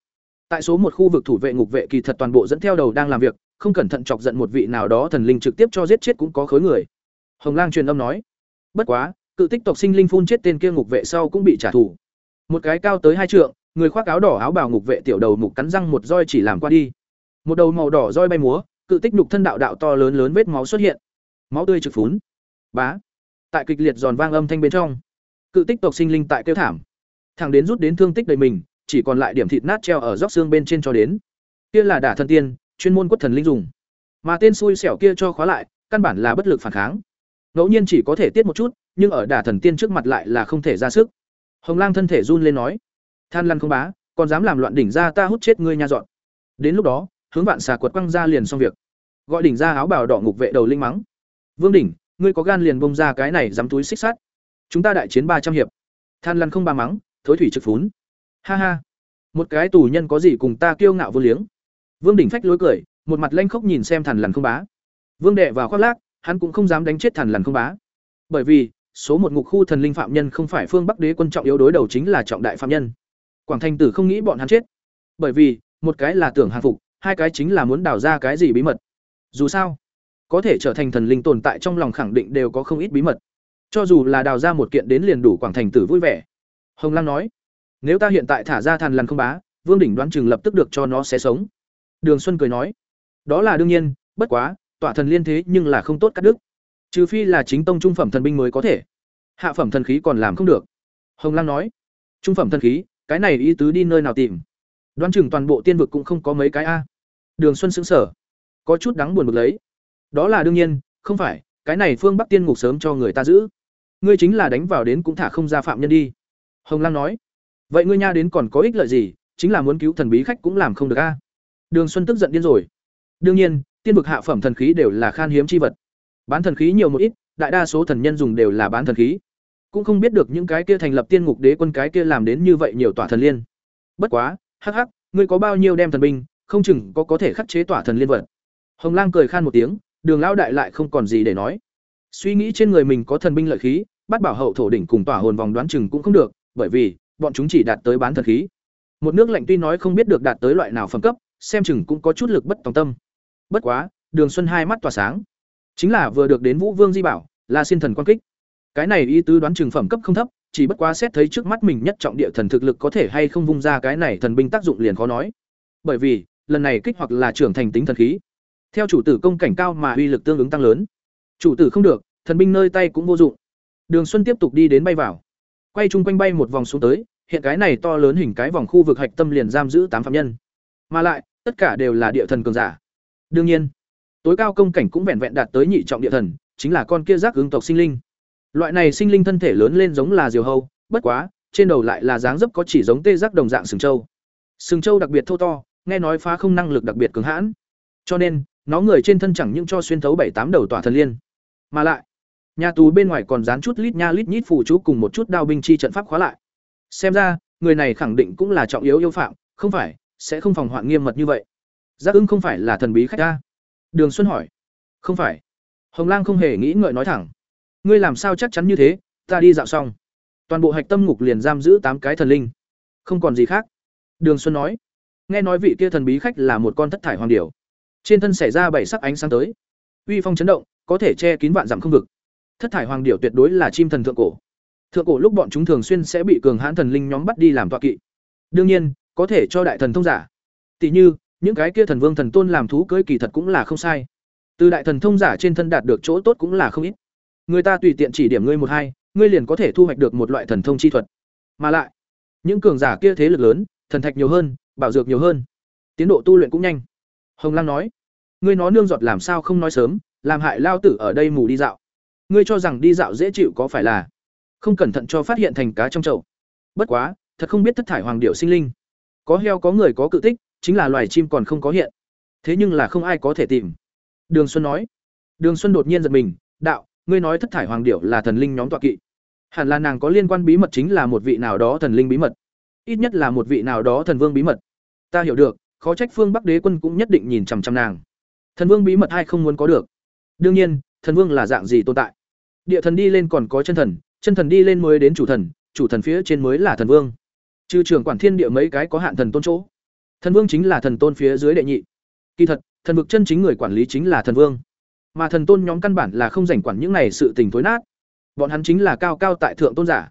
Tại số một khu vực thủ vệ ngục vệ kỳ thật toàn bộ dẫn theo đầu đang làm việc không cẩn thận chọc giận một vị nào đó thần linh trực tiếp cho giết chết cũng có khối người. Hồng lang truyền âm nói, bất quá, cự tích tộc sinh linh phun chết tên kia ngục vệ sau cũng bị trả thù. Một cái cao tới hai trượng, người khoác áo đỏ áo bào ngục vệ tiểu đầu mục cắn răng một roi chỉ làm qua đi. Một đầu màu đỏ roi bay múa, cự tích nhục thân đạo đạo to lớn lớn vết máu xuất hiện. Máu tươi trực phún. Bá. Tại kịch liệt giòn vang âm thanh bên trong, cự tích tộc sinh linh tại kêu thảm. Thằng đến rút đến thương tích đầy mình, chỉ còn lại điểm thịt nát treo ở róc xương bên trên cho đến. Kia là đả thân tiên chuyên môn quất thần linh dùng. Mà tên xui xẻo kia cho khóa lại, căn bản là bất lực phản kháng. Ngẫu nhiên chỉ có thể tiết một chút, nhưng ở đả thần tiên trước mặt lại là không thể ra sức. Hồng lang thân thể run lên nói, than lăn không bá, còn dám làm loạn đỉnh ra ta hút chết ngươi nha dọn. Đến lúc đó, hướng vạn xà quật quăng ra liền xong việc. Gọi đỉnh ra áo bào đỏ ngục vệ đầu linh mắng, vương đỉnh, ngươi có gan liền bông ra cái này dám túi xích sắt. Chúng ta đại chiến ba trăm hiệp. Than lăn không ba mắng, thối thủy trực phún. Ha ha, một cái tù nhân có gì cùng ta kiêu ngạo vô liếng vương đỉnh phách lối cười, một mặt lanh khốc nhìn xem thần lằn không bá. Vương đệ vào khoác lác, hắn cũng không dám đánh chết thần lằn không bá. Bởi vì, số một ngục khu thần linh phạm nhân không phải phương bắc đế quân trọng yếu đối đầu chính là trọng đại phạm nhân. Quảng thành tử không nghĩ bọn hắn chết. Bởi vì, một cái là tưởng hàng phục, hai cái chính là muốn đào ra cái gì bí mật. Dù sao, có thể trở thành thần linh tồn tại trong lòng khẳng định đều có không ít bí mật. Cho dù là đào ra một kiện đến liền đủ quảng thành tử vui vẻ. Hồng Lăng nói, nếu ta hiện tại thả ra thần lằn không bá, vương đỉnh đoán chừng lập tức được cho nó sẽ sống đường xuân cười nói đó là đương nhiên bất quá tọa thần liên thế nhưng là không tốt cắt đứt. Trừ phi là chính tông trung phẩm thần binh mới có thể. Hạ phẩm thần khí còn làm không được. Hồng Lang nói trung phẩm thần khí cái này ý tứ đi nơi nào tìm? Đoán chừng toàn bộ tiên vực cũng không có mấy cái a. Đường xuân sững sờ, có chút đáng buồn bực lấy. Đó là đương nhiên không phải cái này phương bắc tiên ngục sớm cho người ta giữ. Ngươi chính là đánh vào đến cũng thả không ra phạm nhân đi. Hồng Lang nói vậy ngươi nha đến còn có ích lợi gì chính là muốn cứu thần bí khách cũng làm không được a đường xuân tức giận điên rồi. Đương nhiên, tiên vực hạ phẩm thần khí đều là khan hiếm chi vật. Bán thần khí nhiều một ít, đại đa số thần nhân dùng đều là bán thần khí. Cũng không biết được những cái kia thành lập tiên ngục đế quân cái kia làm đến như vậy nhiều tỏa thần liên. Bất quá, hắc hắc, ngươi có bao nhiêu đem thần binh, không chừng có có thể khắc chế tỏa thần liên vật. Hồng lang cười khan một tiếng, đường lão đại lại không còn gì để nói. Suy nghĩ trên người mình có thần binh lợi khí, bắt bảo hậu thổ đỉnh cùng tỏa hồn vòng đoán chừng cũng không được, bởi vì, bọn chúng chỉ đạt tới bán thần khí. Một nước lạnh tuy nói không biết được đạt tới loại nào phẩm cấp xem chừng cũng có chút lực bất tòng tâm. Bất quá, đường xuân hai mắt tỏa sáng. Chính là vừa được đến vũ vương di bảo, là xin thần quan kích. Cái này ý tứ đoán chừng phẩm cấp không thấp, chỉ bất quá xét thấy trước mắt mình nhất trọng địa thần thực lực có thể hay không vung ra cái này thần binh tác dụng liền khó nói. Bởi vì, lần này kích hoặc là trưởng thành tính thần khí. Theo chủ tử công cảnh cao mà uy lực tương ứng tăng lớn. Chủ tử không được, thần binh nơi tay cũng vô dụng. Đường xuân tiếp tục đi đến bay vào. Quay chung quanh bay một vòng xuống tới, hiện cái này to lớn hình cái vòng khu vực hạch tâm liền giam giữ tám phạm nhân. Mà lại tất cả đều là địa thần cường giả. Đương nhiên, tối cao công cảnh cũng vẹn vẹn đạt tới nhị trọng địa thần, chính là con kia giác ứng tộc sinh linh. Loại này sinh linh thân thể lớn lên giống là diều hâu, bất quá, trên đầu lại là dáng dấp có chỉ giống tê giác đồng dạng sừng trâu. Sừng trâu đặc biệt thô to, nghe nói phá không năng lực đặc biệt cứng hãn. Cho nên, nó người trên thân chẳng những cho xuyên thấu bảy tám đầu tỏa thần liên, mà lại, nhà tù bên ngoài còn dán chút lít nha lít nhít phù chú cùng một chút đao binh chi trận pháp khóa lại. Xem ra, người này khẳng định cũng là trọng yếu yêu phạm, không phải sẽ không phòng hoạn nghiêm mật như vậy. Giác ưng không phải là thần bí khách ta. Đường xuân hỏi. Không phải. Hồng lang không hề nghĩ ngợi nói thẳng. Ngươi làm sao chắc chắn như thế, ta đi dạo xong. Toàn bộ hạch tâm ngục liền giam giữ tám cái thần linh. Không còn gì khác. Đường xuân nói. Nghe nói vị kia thần bí khách là một con thất thải hoàng điểu. Trên thân xảy ra bảy sắc ánh sáng tới. Uy phong chấn động, có thể che kín vạn dặm không vực. Thất thải hoàng điểu tuyệt đối là chim thần thượng cổ. Thượng cổ lúc bọn chúng thường xuyên sẽ bị cường hãn thần linh nhóm bắt đi làm tọa kỵ. Đương nhiên có thể cho đại thần thông giả. Tỷ như, những cái kia thần vương thần tôn làm thú cưới kỳ thật cũng là không sai. Từ đại thần thông giả trên thân đạt được chỗ tốt cũng là không ít. Người ta tùy tiện chỉ điểm ngươi một hai, ngươi liền có thể thu hoạch được một loại thần thông chi thuật. Mà lại, những cường giả kia thế lực lớn, thần thạch nhiều hơn, bảo dược nhiều hơn. Tiến độ tu luyện cũng nhanh. Hồng lăng nói, ngươi nó nương giọt làm sao không nói sớm, làm hại lao tử ở đây mù đi dạo. Ngươi cho rằng đi dạo dễ chịu có phải là không cẩn thận cho phát hiện thành cá trong chậu. Bất quá, thật không biết thất thải hoàng điệu sinh linh có heo có người có cự tích, chính là loài chim còn không có hiện. Thế nhưng là không ai có thể tìm. Đường xuân nói. Đường xuân đột nhiên giật mình, đạo, ngươi nói thất thải hoàng điệu là thần linh nhóm tọa kỵ. Hẳn là nàng có liên quan bí mật chính là một vị nào đó thần linh bí mật. Ít nhất là một vị nào đó thần vương bí mật. Ta hiểu được, khó trách phương bắc đế quân cũng nhất định nhìn chằm chằm nàng. Thần vương bí mật ai không muốn có được? Đương nhiên, thần vương là dạng gì tồn tại? Địa thần đi lên còn có chân thần chân thần đi lên mới đến chủ thần chủ thần phía trên mới là thần vương trừ trưởng quản thiên địa mấy cái có hạn thần tôn chỗ, thần vương chính là thần tôn phía dưới đệ nhị. Kỳ thật, thần vực chân chính người quản lý chính là thần vương. Mà thần tôn nhóm căn bản là không rảnh quản những này sự tình thối nát. Bọn hắn chính là cao cao tại thượng tôn giả.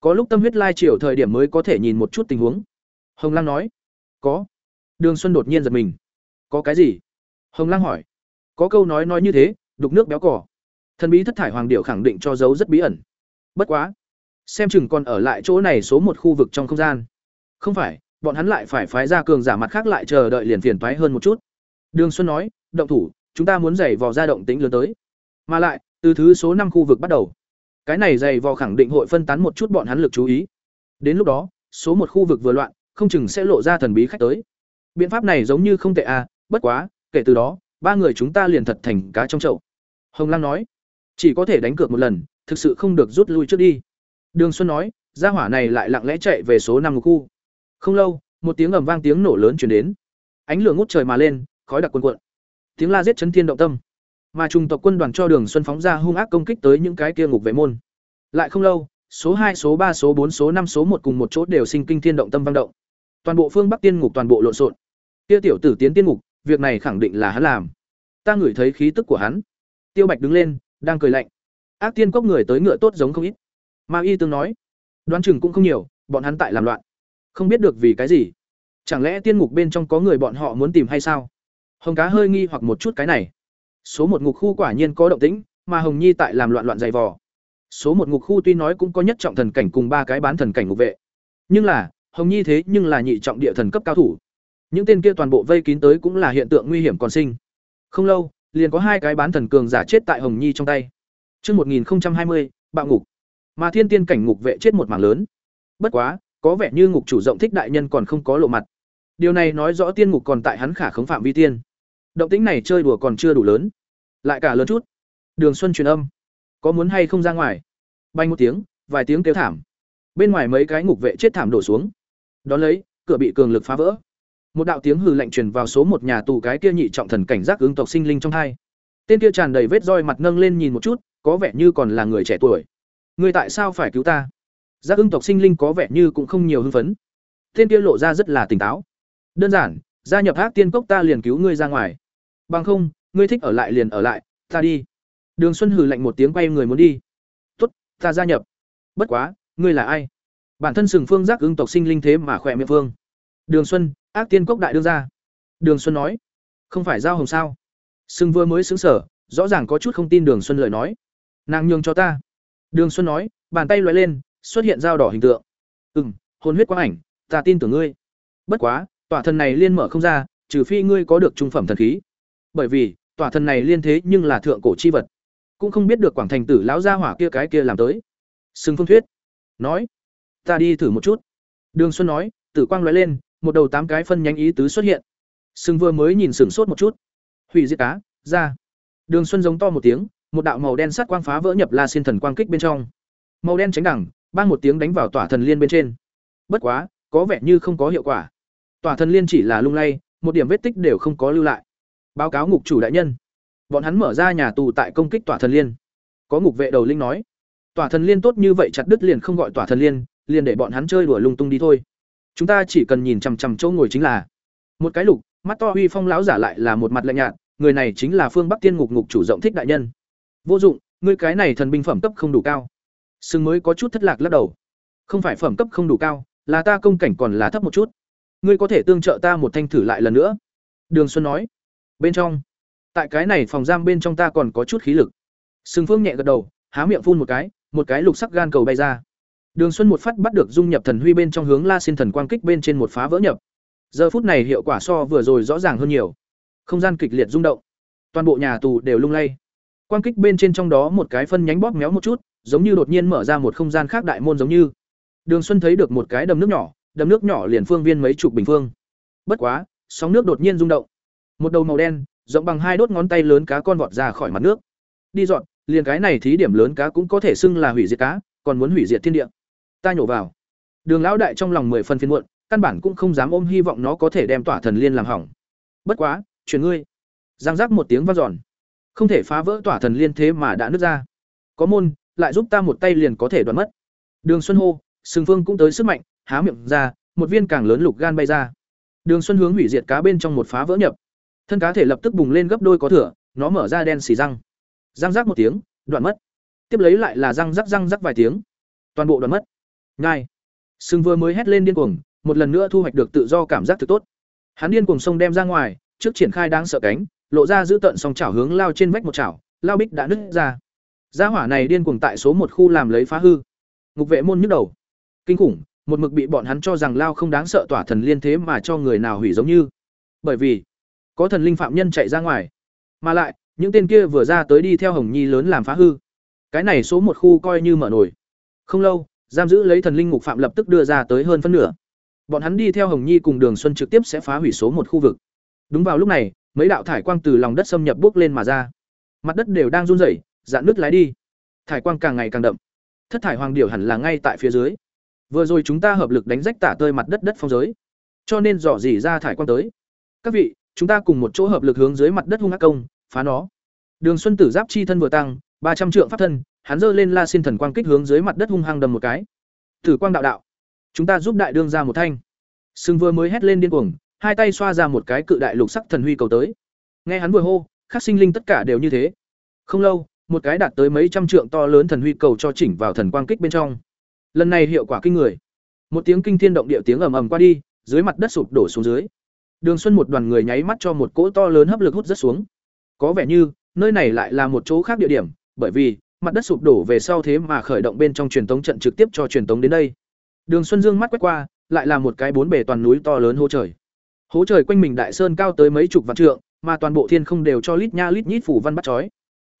Có lúc tâm huyết lai triều thời điểm mới có thể nhìn một chút tình huống. Hồng lăng nói, có. Đường xuân đột nhiên giật mình. Có cái gì? Hồng lăng hỏi. Có câu nói nói như thế, đục nước béo cỏ thần bí thất thải hoàng điệu khẳng định cho dấu rất bí ẩn. Bất quá xem chừng còn ở lại chỗ này số một khu vực trong không gian. Không phải, bọn hắn lại phải phái ra cường giả mặt khác lại chờ đợi liền phiền toái hơn một chút. Đường xuân nói, động thủ, chúng ta muốn giày vò ra động tính lớn tới. Mà lại, từ thứ số năm khu vực bắt đầu. Cái này giày vò khẳng định hội phân tán một chút bọn hắn lực chú ý. Đến lúc đó, số một khu vực vừa loạn, không chừng sẽ lộ ra thần bí khách tới. Biện pháp này giống như không tệ à bất quá, kể từ đó, ba người chúng ta liền thật thành cá trong chậu. Hồng lang nói, chỉ có thể đánh cược một lần, thực sự không được rút lui trước đi đường xuân nói gia hỏa này lại lặng lẽ chạy về số năm khu. Không lâu một tiếng ầm vang tiếng nổ lớn truyền đến. Ánh lửa ngút trời mà lên khói đặc cuồn cuộn, tiếng la giết chấn thiên động tâm. Mà trung tộc quân đoàn cho đường xuân phóng ra hung ác công kích tới những cái kia ngục vệ môn. Lại không lâu số hai số ba số bốn số năm số một cùng một chỗ đều sinh kinh thiên động tâm vang động. Toàn bộ phương bắc tiên ngục toàn bộ lộn xộn. Kia tiểu tử tiến tiên ngục việc này khẳng định là hắn làm. Ta ngửi thấy khí tức của hắn. Tiêu bạch đứng lên đang cười lạnh. Ác tiên cốc người tới ngựa tốt giống không ít ma y tương nói đoán chừng cũng không nhiều bọn hắn tại làm loạn. Không biết được vì cái gì. Chẳng lẽ tiên ngục bên trong có người bọn họ muốn tìm hay sao? Hồng cá hơi nghi hoặc một chút cái này. Số một ngục khu quả nhiên có động tĩnh mà hồng nhi tại làm loạn loạn dày vò. Số một ngục khu tuy nói cũng có nhất trọng thần cảnh cùng ba cái bán thần cảnh ngục vệ. Nhưng là hồng nhi thế nhưng là nhị trọng địa thần cấp cao thủ. Những tên kia toàn bộ vây kín tới cũng là hiện tượng nguy hiểm còn sinh. Không lâu liền có hai cái bán thần cường giả chết tại hồng nhi trong tay. Trước 1020, bạo ngục. Mà thiên tiên cảnh ngục vệ chết một mảng lớn. Bất quá, có vẻ như ngục chủ rộng thích đại nhân còn không có lộ mặt. Điều này nói rõ tiên ngục còn tại hắn khả khống phạm vi tiên. Động tĩnh này chơi đùa còn chưa đủ lớn, lại cả lớn chút. Đường Xuân truyền âm, có muốn hay không ra ngoài? Bay một tiếng, vài tiếng kêu thảm. Bên ngoài mấy cái ngục vệ chết thảm đổ xuống. Đón lấy, cửa bị cường lực phá vỡ. Một đạo tiếng hừ lạnh truyền vào số một nhà tù cái kia nhị trọng thần cảnh giác ứng tộc sinh linh trong hai. Tên kia tràn đầy vết roi mặt nâng lên nhìn một chút, có vẻ như còn là người trẻ tuổi ngươi tại sao phải cứu ta? Giác ưng tộc sinh linh có vẻ như cũng không nhiều hưng phấn. Tên kia lộ ra rất là tỉnh táo. Đơn giản, gia nhập hát Tiên Cốc ta liền cứu ngươi ra ngoài. Bằng không, ngươi thích ở lại liền ở lại, ta đi. Đường Xuân hừ lạnh một tiếng quay người muốn đi. "Tốt, ta gia nhập." Bất quá, ngươi là ai? Bản thân Sừng Phương Giác ưng tộc sinh linh thế mà khỏe miệng phương. Đường Xuân, Ác Tiên Cốc đại đương gia. Đường Xuân nói. Không phải giao hồng sao? sừng vừa mới xứng sở, rõ ràng có chút không tin Đường Xuân lời nói. Nàng nhường cho ta. Đường Xuân nói, bàn tay lóe lên, xuất hiện dao đỏ hình tượng. Ừm, hồn huyết quang ảnh, ta tin tưởng ngươi. Bất quá, tỏa thần này liên mở không ra, trừ phi ngươi có được trung phẩm thần khí. Bởi vì, tỏa thần này liên thế nhưng là thượng cổ chi vật, cũng không biết được quảng thành tử lão gia hỏa kia cái kia làm tới. Sừng Phương Thuyết nói, ta đi thử một chút. Đường Xuân nói, tử quang lóe lên, một đầu tám cái phân nhánh ý tứ xuất hiện. Sừng vừa mới nhìn sửng sốt một chút. Hủy diệt cá, ra. Đường Xuân giống to một tiếng, một đạo màu đen sắt quang phá vỡ nhập La Xin thần quang kích bên trong. Màu đen tránh đẳng, bang một tiếng đánh vào tỏa thần liên bên trên. Bất quá, có vẻ như không có hiệu quả. Tỏa thần liên chỉ là lung lay, một điểm vết tích đều không có lưu lại. Báo cáo ngục chủ đại nhân, bọn hắn mở ra nhà tù tại công kích tỏa thần liên. Có ngục vệ đầu linh nói, tỏa thần liên tốt như vậy chặt đứt liền không gọi tỏa thần liên, liền để bọn hắn chơi đùa lung tung đi thôi. Chúng ta chỉ cần nhìn chằm chằm chỗ ngồi chính là một cái lục, mắt to uy phong lão giả lại là một mặt lạnh nhạt, người này chính là Phương Bắc Tiên ngục ngục chủ rộng thích đại nhân. Vô dụng, ngươi cái này thần binh phẩm cấp không đủ cao. sừng mới có chút thất lạc lắc đầu. Không phải phẩm cấp không đủ cao, là ta công cảnh còn là thấp một chút. Ngươi có thể tương trợ ta một thanh thử lại lần nữa." Đường Xuân nói. "Bên trong, tại cái này phòng giam bên trong ta còn có chút khí lực." sừng Phương nhẹ gật đầu, há miệng phun một cái, một cái lục sắc gan cầu bay ra. Đường Xuân một phát bắt được dung nhập thần huy bên trong hướng La Xin thần quang kích bên trên một phá vỡ nhập. Giờ phút này hiệu quả so vừa rồi rõ ràng hơn nhiều. Không gian kịch liệt rung động, toàn bộ nhà tù đều lung lay. Quang kích bên trên trong đó một cái phân nhánh bóp méo một chút, giống như đột nhiên mở ra một không gian khác đại môn giống như. Đường Xuân thấy được một cái đầm nước nhỏ, đầm nước nhỏ liền phương viên mấy chục bình phương. Bất quá, sóng nước đột nhiên rung động. Một đầu màu đen, rộng bằng hai đốt ngón tay lớn cá con vọt ra khỏi mặt nước. Đi dọn, liền cái này thí điểm lớn cá cũng có thể xưng là hủy diệt cá, còn muốn hủy diệt thiên địa. Ta nhổ vào. Đường lão đại trong lòng mười phần phiền muộn, căn bản cũng không dám ôm hy vọng nó có thể đem tỏa thần liên làm hỏng. Bất quá, chuyển ngươi. Giang giác một tiếng vang dọn. Không thể phá vỡ tỏa thần liên thế mà đã nứt ra. Có môn, lại giúp ta một tay liền có thể đoán mất. Đường Xuân hô, Sừng Phương cũng tới sức mạnh, há miệng ra, một viên càng lớn lục gan bay ra. Đường Xuân hướng hủy diệt cá bên trong một phá vỡ nhập. Thân cá thể lập tức bùng lên gấp đôi có thừa, nó mở ra đen xì răng. Răng rắc một tiếng, đoạn mất. Tiếp lấy lại là răng rắc răng rắc vài tiếng. Toàn bộ đoạn mất. Ngay. Sừng vừa mới hét lên điên cuồng, một lần nữa thu hoạch được tự do cảm giác thực tốt. Hắn điên cuồng sông đem ra ngoài, trước triển khai đang sợ cánh, lộ ra giữ tận song chảo hướng lao trên vách một chảo, lao bích đã nứt ra. Gia hỏa này điên cuồng tại số một khu làm lấy phá hư. Ngục vệ môn nhức đầu. Kinh khủng, một mực bị bọn hắn cho rằng lao không đáng sợ tỏa thần liên thế mà cho người nào hủy giống như. Bởi vì có thần linh phạm nhân chạy ra ngoài, mà lại, những tên kia vừa ra tới đi theo Hồng Nhi lớn làm phá hư. Cái này số một khu coi như mở nổi. Không lâu, giam giữ lấy thần linh ngục phạm lập tức đưa ra tới hơn phân nửa. Bọn hắn đi theo Hồng Nhi cùng Đường Xuân trực tiếp sẽ phá hủy số một khu vực. Đúng vào lúc này, mấy đạo thải quang từ lòng đất xâm nhập bước lên mà ra. Mặt đất đều đang run rẩy, dạn nước lái đi. Thải quang càng ngày càng đậm. Thất thải hoàng điểu hẳn là ngay tại phía dưới. Vừa rồi chúng ta hợp lực đánh rách tả tơi mặt đất đất phong giới, cho nên dò dỉ ra thải quang tới. Các vị, chúng ta cùng một chỗ hợp lực hướng dưới mặt đất hung ác công, phá nó. Đường Xuân Tử giáp chi thân vừa tăng, ba trăm trượng pháp thân, hắn giơ lên La Xin thần quang kích hướng dưới mặt đất hung hăng đầm một cái. Tử quang đạo đạo, chúng ta giúp đại đương ra một thanh. Sừng vừa mới hét lên điên cuồng, hai tay xoa ra một cái cự đại lục sắc thần huy cầu tới. Nghe hắn vừa hô, các sinh linh tất cả đều như thế. Không lâu, một cái đạt tới mấy trăm trượng to lớn thần huy cầu cho chỉnh vào thần quang kích bên trong. Lần này hiệu quả kinh người. Một tiếng kinh thiên động địa tiếng ầm ầm qua đi, dưới mặt đất sụp đổ xuống dưới. Đường Xuân một đoàn người nháy mắt cho một cỗ to lớn hấp lực hút rất xuống. Có vẻ như, nơi này lại là một chỗ khác địa điểm, bởi vì mặt đất sụp đổ về sau thế mà khởi động bên trong truyền tống trận trực tiếp cho truyền tống đến đây. Đường Xuân Dương mắt quét qua, lại là một cái bốn bề toàn núi to lớn hô trời. Hố trời quanh mình đại sơn cao tới mấy chục vạn trượng, mà toàn bộ thiên không đều cho lít nha lít nhít phủ văn bắt chói.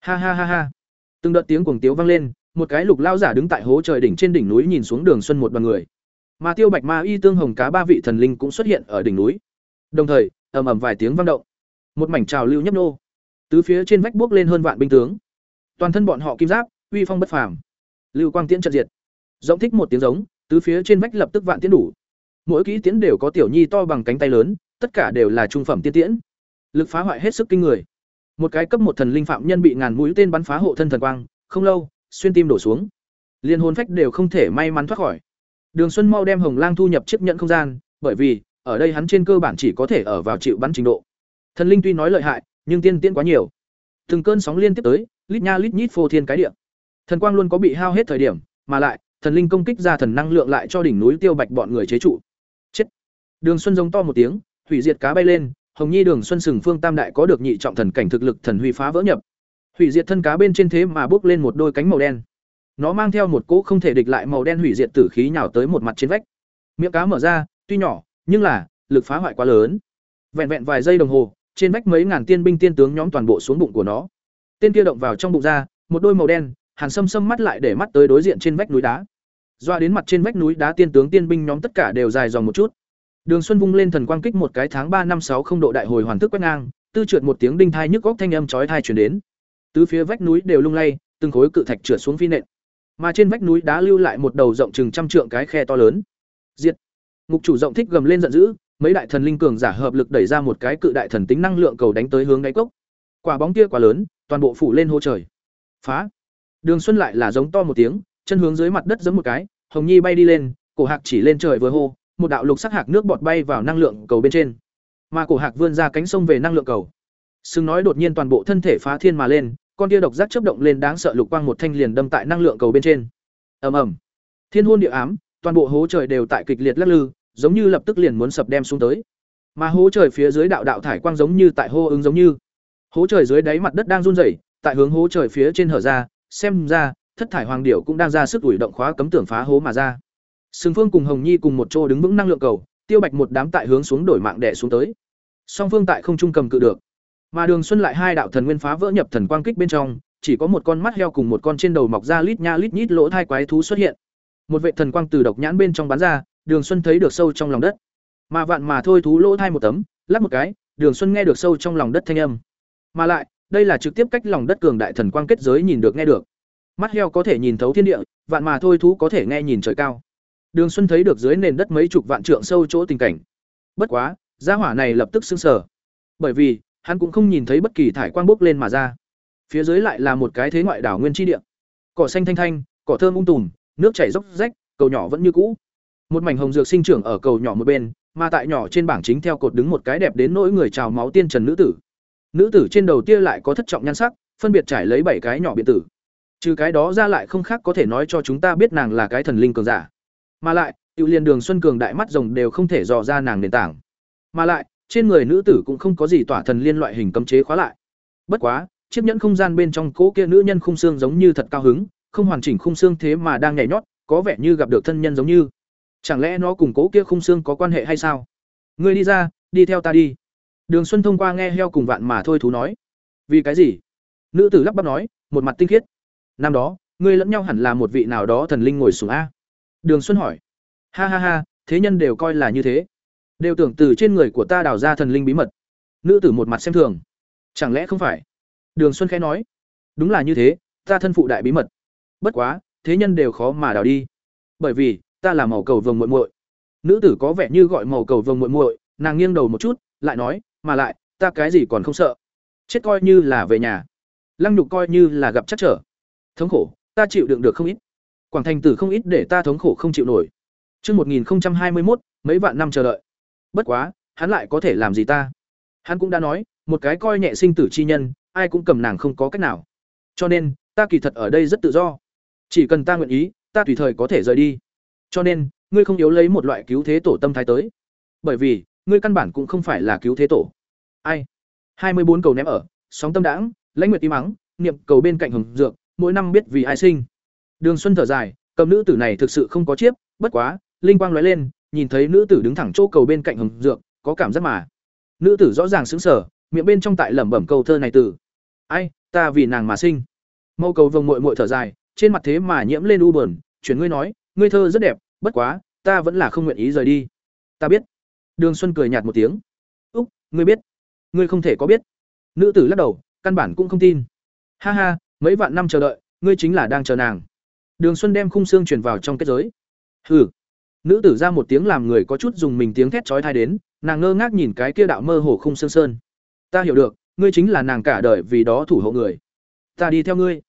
Ha ha ha ha. Từng đợt tiếng cuồng tiếu vang lên, một cái lục lao giả đứng tại hố trời đỉnh trên đỉnh núi nhìn xuống Đường Xuân một đoàn người. Mà Tiêu Bạch Ma Y tương hồng cá ba vị thần linh cũng xuất hiện ở đỉnh núi. Đồng thời, ầm ầm vài tiếng vang động. Một mảnh trào lưu nhấp nô. Tứ phía trên vách bước lên hơn vạn binh tướng. Toàn thân bọn họ kim giáp, uy phong bất phàm. Lưu quang tiễn trận diệt. Rộng thích một tiếng giống, tứ phía trên vách lập tức vạn tiễn đủ. Mỗi kỹ tiễn đều có tiểu nhi to bằng cánh tay lớn, tất cả đều là trung phẩm tiên tiễn. Lực phá hoại hết sức kinh người. Một cái cấp một thần linh phạm nhân bị ngàn mũi tên bắn phá hộ thân thần quang không lâu xuyên tim đổ xuống. Liên hồn phách đều không thể may mắn thoát khỏi. Đường xuân mau đem hồng lang thu nhập chiếc nhận không gian bởi vì ở đây hắn trên cơ bản chỉ có thể ở vào chịu bắn trình độ. Thần linh tuy nói lợi hại nhưng tiên tiễn quá nhiều. Từng cơn sóng liên tiếp tới lít nha lít nhít phô thiên cái địa. Thần quang luôn có bị hao hết thời điểm mà lại thần linh công kích ra thần năng lượng lại cho đỉnh núi tiêu bạch bọn người chế trụ đường xuân giống to một tiếng, hủy diệt cá bay lên, hồng nhi đường xuân sừng phương tam đại có được nhị trọng thần cảnh thực lực thần huy phá vỡ nhập. Hủy diệt thân cá bên trên thế mà bốc lên một đôi cánh màu đen. Nó mang theo một cỗ không thể địch lại màu đen hủy diệt tử khí nhào tới một mặt trên vách. Miệng cá mở ra, tuy nhỏ, nhưng là, lực phá hoại quá lớn. Vẹn vẹn vài giây đồng hồ, trên vách mấy ngàn tiên binh tiên tướng nhóm toàn bộ xuống bụng của nó. Tên kia động vào trong bụng ra, một đôi màu đen, hàn sâm sâm mắt lại để mắt tới đối diện trên vách núi đá. Doa đến mặt trên vách núi đá tiên tướng tiên binh nhóm tất cả đều dài dòng một chút đường xuân vung lên thần quang kích một cái tháng ba năm sáu không độ đại hồi hoàn thức quét ngang, tư trượt một tiếng đinh thai nhức góc thanh âm chói tai truyền đến. Tứ phía vách núi đều lung lay, từng khối cự thạch trượt xuống phi nện. Mà trên vách núi đá lưu lại một đầu rộng chừng trăm trượng cái khe to lớn. Diệt. Ngục chủ rộng thích gầm lên giận dữ, mấy đại thần linh cường giả hợp lực đẩy ra một cái cự đại thần tính năng lượng cầu đánh tới hướng đáy cốc. Quả bóng kia quá lớn, toàn bộ phủ lên hô trời. Phá. Đường xuân lại là giống to một tiếng, chân hướng dưới mặt đất giẫm một cái, hồng nhi bay đi lên, cổ hạc chỉ lên trời với hô một đạo lục sắc hạc nước bọt bay vào năng lượng cầu bên trên. Mà cổ hạc vươn ra cánh sông về năng lượng cầu. Sừng nói đột nhiên toàn bộ thân thể phá thiên mà lên, con tia độc giác chớp động lên đáng sợ lục quang một thanh liền đâm tại năng lượng cầu bên trên. Ầm ầm. Thiên hôn địa ám, toàn bộ hố trời đều tại kịch liệt lắc lư, giống như lập tức liền muốn sập đem xuống tới. Mà hố trời phía dưới đạo đạo thải quang giống như tại hô ứng giống như. Hố trời dưới đáy mặt đất đang run rẩy, tại hướng hố trời phía trên hở ra, xem ra, thất thải hoàng điểu cũng đang ra sức ủi động khóa cấm tưởng phá hố mà ra sừng phương cùng hồng nhi cùng một chỗ đứng vững năng lượng cầu, tiêu bạch một đám tại hướng xuống đổi mạng đè xuống tới. Song phương tại không trung cầm cự được. Mà đường xuân lại hai đạo thần nguyên phá vỡ nhập thần quang kích bên trong, chỉ có một con mắt heo cùng một con trên đầu mọc ra lít nha lít nhít lỗ thai quái thú xuất hiện. Một vệ thần quang từ độc nhãn bên trong bắn ra, đường xuân thấy được sâu trong lòng đất. Mà vạn mà thôi thú lỗ thai một tấm lắp một cái, đường xuân nghe được sâu trong lòng đất thanh âm. Mà lại, đây là trực tiếp cách lòng đất cường đại thần quang kết giới nhìn được nghe được. Mắt heo có thể nhìn thấu thiên địa, vạn mà thôi thú có thể nghe nhìn trời cao đường xuân thấy được dưới nền đất mấy chục vạn trượng sâu chỗ tình cảnh. Bất quá, gia hỏa này lập tức sững sờ. Bởi vì, hắn cũng không nhìn thấy bất kỳ thải quang bốc lên mà ra. Phía dưới lại là một cái thế ngoại đảo nguyên chi địa. Cỏ xanh thanh thanh, cỏ thơm um tùm, nước chảy dốc rách, cầu nhỏ vẫn như cũ. Một mảnh hồng dược sinh trưởng ở cầu nhỏ một bên, mà tại nhỏ trên bảng chính theo cột đứng một cái đẹp đến nỗi người trào máu tiên trần nữ tử. Nữ tử trên đầu tia lại có thất trọng nhan sắc, phân biệt trải lấy bảy cái nhỏ biện tử. Trừ cái đó ra lại không khác có thể nói cho chúng ta biết nàng là cái thần linh cường giả mà lại tự liền đường xuân cường đại mắt rồng đều không thể dò ra nàng nền tảng. Mà lại, trên người nữ tử cũng không có gì tỏa thần liên loại hình cấm chế khóa lại. Bất quá, chiếc nhẫn không gian bên trong cỗ kia nữ nhân khung xương giống như thật cao hứng, không hoàn chỉnh khung xương thế mà đang nhảy nhót, có vẻ như gặp được thân nhân giống như. Chẳng lẽ nó cùng cố kia khung xương có quan hệ hay sao? Ngươi đi ra, đi theo ta đi. Đường xuân thông qua nghe heo cùng vạn mà thôi thú nói. Vì cái gì? Nữ tử lắp bắp nói, một mặt tinh khiết. Năm đó, ngươi lẫn nhau hẳn là một vị nào đó thần linh ngồi xuống a đường xuân hỏi. Ha ha ha, thế nhân đều coi là như thế. Đều tưởng từ trên người của ta đào ra thần linh bí mật. Nữ tử một mặt xem thường. Chẳng lẽ không phải? Đường xuân khẽ nói. Đúng là như thế, ta thân phụ đại bí mật. Bất quá, thế nhân đều khó mà đào đi. Bởi vì, ta là màu cầu vồng muội muội. Nữ tử có vẻ như gọi màu cầu vồng muội muội, nàng nghiêng đầu một chút, lại nói, mà lại, ta cái gì còn không sợ? Chết coi như là về nhà. Lăng nhục coi như là gặp chắc trở. Thống khổ, ta chịu đựng được không ít quảng thành tử không ít để ta thống khổ không chịu nổi Trước 1021, mấy vạn năm chờ đợi. Bất quá, hắn lại có thể làm gì ta? Hắn cũng đã nói, một cái coi nhẹ sinh tử chi nhân, ai cũng cầm nàng không có cách nào. Cho nên, ta kỳ thật ở đây rất tự do. Chỉ cần ta nguyện ý, ta tùy thời có thể rời đi. Cho nên, ngươi không yếu lấy một loại cứu thế tổ tâm thái tới. Bởi vì, ngươi căn bản cũng không phải là cứu thế tổ. Ai? hai mươi bốn cầu ném ở, sóng tâm đãng, lãnh nguyệt tí mắng, niệm cầu bên cạnh hồng dược, mỗi năm biết vì ai sinh. Đường Xuân thở dài, cầm nữ tử này thực sự không có chiếp, bất quá, linh quang lóe lên, nhìn thấy nữ tử đứng thẳng chỗ cầu bên cạnh hồng dược, có cảm giác mà. Nữ tử rõ ràng sững sờ, miệng bên trong tại lẩm bẩm câu thơ này tử. Ai, ta vì nàng mà sinh. Mâu cầu vồng muội muội thở dài, trên mặt thế mà nhiễm lên u buồn, chuyển ngươi nói, ngươi thơ rất đẹp, bất quá, ta vẫn là không nguyện ý rời đi. Ta biết. Đường Xuân cười nhạt một tiếng. "Úc, ngươi biết?" "Ngươi không thể có biết." Nữ tử lắc đầu, căn bản cũng không tin. "Ha ha, mấy vạn năm chờ đợi, ngươi chính là đang chờ nàng." Đường Xuân đem khung xương truyền vào trong kết giới. "Hừ." Nữ tử ra một tiếng làm người có chút dùng mình tiếng thét chói tai đến, nàng ngơ ngác nhìn cái kia đạo mơ hồ khung xương sơn. "Ta hiểu được, ngươi chính là nàng cả đời vì đó thủ hộ người. Ta đi theo ngươi."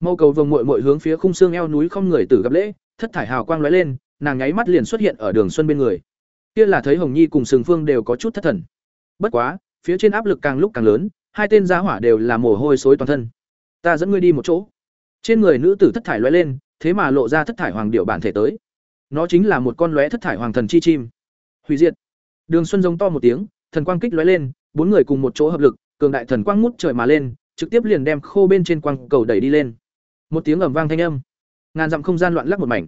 Mâu cầu vồng muội muội hướng phía khung xương eo núi không người tử gặp lễ, thất thải hào quang lóe lên, nàng nháy mắt liền xuất hiện ở Đường Xuân bên người. Kia là thấy Hồng Nhi cùng Sừng Phương đều có chút thất thần. Bất quá, phía trên áp lực càng lúc càng lớn, hai tên gia hỏa đều là mồ hôi xối toàn thân. Ta dẫn ngươi đi một chỗ. Trên người nữ tử thất thải lóe lên, thế mà lộ ra thất thải hoàng điệu bản thể tới. Nó chính là một con lóe thất thải hoàng thần chi chim. Hủy diệt. Đường Xuân giống to một tiếng, thần quang kích lóe lên, bốn người cùng một chỗ hợp lực, cường đại thần quang ngút trời mà lên, trực tiếp liền đem khô bên trên quang cầu đẩy đi lên. Một tiếng ầm vang thanh âm, ngàn dặm không gian loạn lắc một mảnh.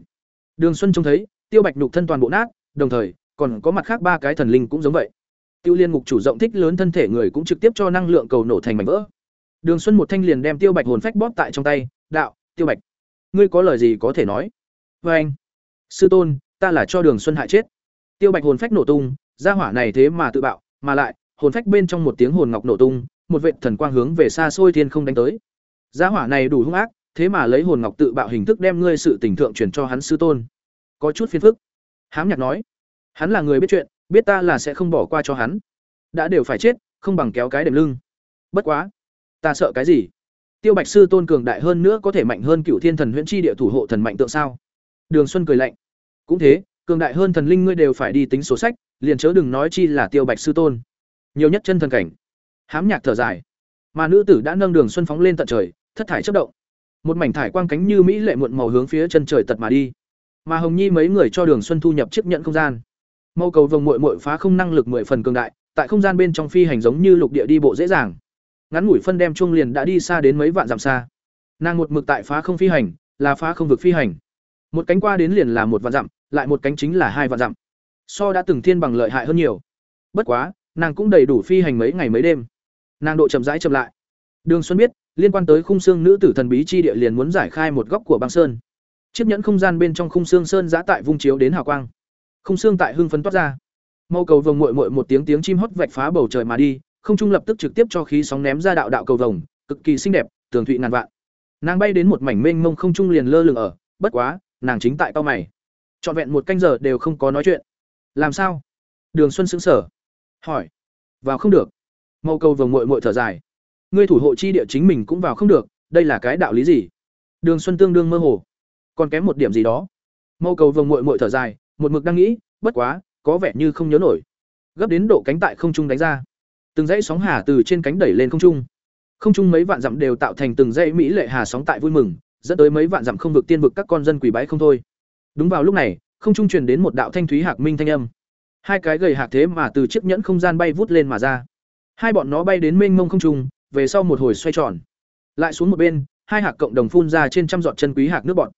Đường Xuân trông thấy, Tiêu Bạch nhục thân toàn bộ nát, đồng thời, còn có mặt khác ba cái thần linh cũng giống vậy. Tiêu Liên ngục chủ rộng thích lớn thân thể người cũng trực tiếp cho năng lượng cầu nổ thành mảnh vỡ. Đường Xuân một thanh liền đem Tiêu Bạch hồn phách bóp tại trong tay, "Đạo, Tiêu Bạch, ngươi có lời gì có thể nói?" vê anh, sư tôn, ta là cho Đường Xuân hại chết." Tiêu Bạch hồn phách nổ tung, gia hỏa này thế mà tự bạo, mà lại, hồn phách bên trong một tiếng hồn ngọc nổ tung, một vệt thần quang hướng về xa xôi thiên không đánh tới. Gia hỏa này đủ hung ác, thế mà lấy hồn ngọc tự bạo hình thức đem ngươi sự tình thượng truyền cho hắn sư tôn. Có chút phiền phức. Hám Nhạc nói, hắn là người biết chuyện, biết ta là sẽ không bỏ qua cho hắn. Đã đều phải chết, không bằng kéo cái đệm lưng. Bất quá, ta sợ cái gì? Tiêu Bạch sư tôn cường đại hơn nữa có thể mạnh hơn Cửu Thiên Thần Huyễn Chi địa thủ hộ thần mạnh tượng sao? Đường Xuân cười lạnh. Cũng thế, cường đại hơn thần linh ngươi đều phải đi tính số sách, liền chớ đừng nói chi là Tiêu Bạch sư tôn. Nhiều nhất chân thần cảnh. Hám Nhạc thở dài. Mà nữ tử đã nâng Đường Xuân phóng lên tận trời, thất thải chớp động. Một mảnh thải quang cánh như mỹ lệ muộn màu hướng phía chân trời tật mà đi. Mà Hồng Nhi mấy người cho Đường Xuân thu nhập chiếc nhận không gian. Mâu cầu vồng muội muội phá không năng lực mười phần cường đại, tại không gian bên trong phi hành giống như lục địa đi bộ dễ dàng ngắn ngủi phân đem chuông liền đã đi xa đến mấy vạn dặm xa. Nàng một mực tại phá không phi hành, là phá không vực phi hành. Một cánh qua đến liền là một vạn dặm, lại một cánh chính là hai vạn dặm. So đã từng thiên bằng lợi hại hơn nhiều. Bất quá, nàng cũng đầy đủ phi hành mấy ngày mấy đêm. Nàng độ chậm rãi chậm lại. Đường xuân biết, liên quan tới khung xương nữ tử thần bí chi địa liền muốn giải khai một góc của băng sơn. Chiếc nhẫn không gian bên trong khung xương sơn giã tại vung chiếu đến hào quang. Khung xương tại hưng phấn toát ra. Mâu cầu vồng muội muội một tiếng tiếng chim hót vạch phá bầu trời mà đi không trung lập tức trực tiếp cho khí sóng ném ra đạo đạo cầu vồng, cực kỳ xinh đẹp, tường thụy ngàn vạn. Nàng bay đến một mảnh mênh mông không trung liền lơ lửng ở, bất quá, nàng chính tại cao mày. Trọn vẹn một canh giờ đều không có nói chuyện. Làm sao? Đường Xuân sững sờ. Hỏi. Vào không được. Mâu cầu vồng muội muội thở dài. Ngươi thủ hộ chi địa chính mình cũng vào không được, đây là cái đạo lý gì? Đường Xuân tương đương mơ hồ. Còn kém một điểm gì đó. Mâu cầu vồng muội muội thở dài, một mực đang nghĩ, bất quá, có vẻ như không nhớ nổi. Gấp đến độ cánh tại không trung đánh ra từng dãy sóng hà từ trên cánh đẩy lên không trung. Không trung mấy vạn dặm đều tạo thành từng dãy mỹ lệ hà sóng tại vui mừng, dẫn tới mấy vạn dặm không vực tiên vực các con dân quỷ bái không thôi. Đúng vào lúc này, không trung truyền đến một đạo thanh thúy hạc minh thanh âm. Hai cái gầy hạc thế mà từ chiếc nhẫn không gian bay vút lên mà ra. Hai bọn nó bay đến mênh mông không trung, về sau một hồi xoay tròn. Lại xuống một bên, hai hạc cộng đồng phun ra trên trăm giọt chân quý hạc nước bọt.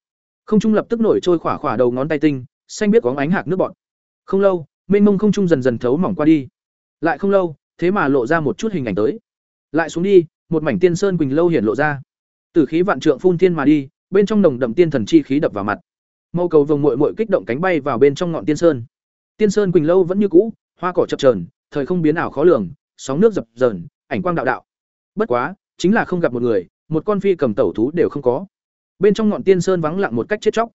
Không trung lập tức nổi trôi khỏa khỏa đầu ngón tay tinh, xanh biết có ánh hạc nước bọt. Không lâu, mênh mông không trung dần dần thấu mỏng qua đi. Lại không lâu thế mà lộ ra một chút hình ảnh tới. Lại xuống đi, một mảnh tiên sơn quỳnh lâu hiển lộ ra. Từ khí vạn trượng phun thiên mà đi, bên trong nồng đậm tiên thần chi khí đập vào mặt. Mâu cầu vồng muội muội kích động cánh bay vào bên trong ngọn tiên sơn. Tiên sơn quỳnh lâu vẫn như cũ, hoa cỏ chập trờn thời không biến ảo khó lường, sóng nước dập dờn, ảnh quang đạo đạo. Bất quá, chính là không gặp một người, một con phi cầm tẩu thú đều không có. Bên trong ngọn tiên sơn vắng lặng một cách chết chóc.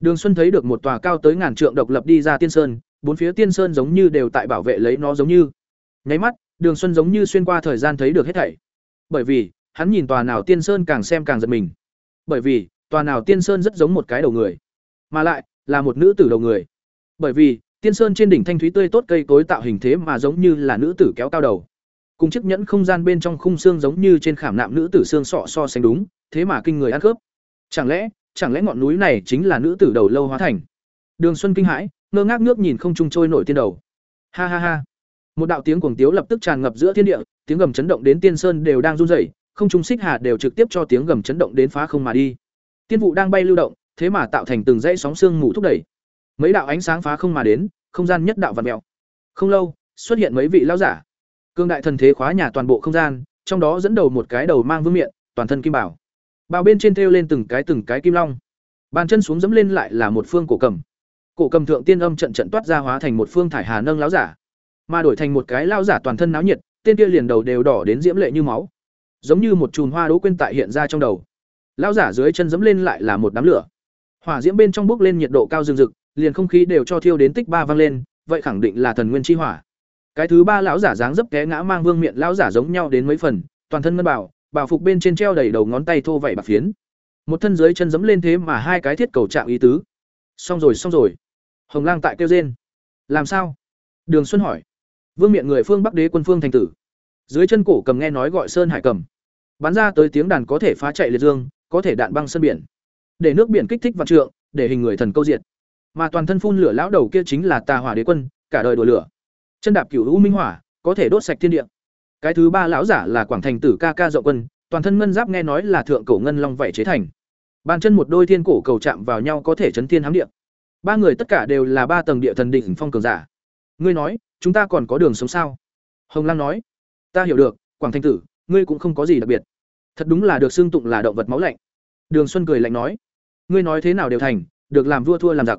Đường xuân thấy được một tòa cao tới ngàn trượng độc lập đi ra tiên sơn, bốn phía tiên sơn giống như đều tại bảo vệ lấy nó giống như nháy mắt Đường Xuân giống như xuyên qua thời gian thấy được hết thảy. Bởi vì, hắn nhìn tòa nào tiên sơn càng xem càng giật mình. Bởi vì, tòa nào tiên sơn rất giống một cái đầu người, mà lại là một nữ tử đầu người. Bởi vì, tiên sơn trên đỉnh thanh thúy tươi tốt cây cối tạo hình thế mà giống như là nữ tử kéo cao đầu. Cùng chiếc nhẫn không gian bên trong khung xương giống như trên khảm nạm nữ tử xương sọ so sánh đúng, thế mà kinh người ăn khớp. Chẳng lẽ, chẳng lẽ ngọn núi này chính là nữ tử đầu lâu hóa thành? Đường Xuân kinh hãi, ngơ ngác nước nhìn không trung trôi nổi tiên đầu. Ha ha ha. Một đạo tiếng cuồng tiếu lập tức tràn ngập giữa thiên địa, tiếng gầm chấn động đến tiên sơn đều đang run rẩy, không trung xích hà đều trực tiếp cho tiếng gầm chấn động đến phá không mà đi. Tiên vụ đang bay lưu động, thế mà tạo thành từng dãy sóng xương mù thúc đẩy. Mấy đạo ánh sáng phá không mà đến, không gian nhất đạo vặn mèo. Không lâu, xuất hiện mấy vị lão giả. Cương đại thần thế khóa nhà toàn bộ không gian, trong đó dẫn đầu một cái đầu mang vương miện, toàn thân kim bảo. Bào bên trên thêu lên từng cái từng cái kim long. Bàn chân xuống dẫm lên lại là một phương cổ cầm. Cổ cầm thượng tiên âm trận trận toát ra hóa thành một phương thải hà nâng lão giả mà đổi thành một cái lao giả toàn thân náo nhiệt, tên kia liền đầu đều đỏ đến diễm lệ như máu. Giống như một chùm hoa đỗ quên tại hiện ra trong đầu. Lao giả dưới chân dẫm lên lại là một đám lửa. Hỏa diễm bên trong bốc lên nhiệt độ cao rừng rực, liền không khí đều cho thiêu đến tích ba vang lên, vậy khẳng định là thần nguyên chi hỏa. Cái thứ ba lão giả dáng dấp té ngã mang vương miệng lão giả giống nhau đến mấy phần, toàn thân ngân bảo bảo phục bên trên treo đầy đầu ngón tay thô vậy bạc phiến. Một thân dưới chân dẫm lên thế mà hai cái thiết cầu trạng ý tứ. Xong rồi xong rồi. Hồng lang tại kêu rên. Làm sao? Đường xuân hỏi vương miện người phương bắc đế quân phương thành tử. Dưới chân cổ cầm nghe nói gọi sơn hải cầm. Bắn ra tới tiếng đàn có thể phá chạy liệt dương, có thể đạn băng sân biển. Để nước biển kích thích vạn trượng, để hình người thần câu diệt. Mà toàn thân phun lửa lão đầu kia chính là tà hỏa đế quân, cả đời đùa lửa. Chân đạp cửu u minh hỏa, có thể đốt sạch thiên địa. Cái thứ ba lão giả là quảng thành tử ca ca dậu quân, toàn thân ngân giáp nghe nói là thượng cổ ngân long vảy chế thành. Bàn chân một đôi thiên cổ cầu chạm vào nhau có thể chấn thiên hám địa. Ba người tất cả đều là ba tầng địa thần đỉnh phong cường giả. Ngươi nói chúng ta còn có đường sống sao? Hồng lang nói. Ta hiểu được, quảng Thanh tử, ngươi cũng không có gì đặc biệt. Thật đúng là được xưng tụng là động vật máu lạnh. Đường xuân cười lạnh nói. Ngươi nói thế nào đều thành, được làm vua thua làm giặc.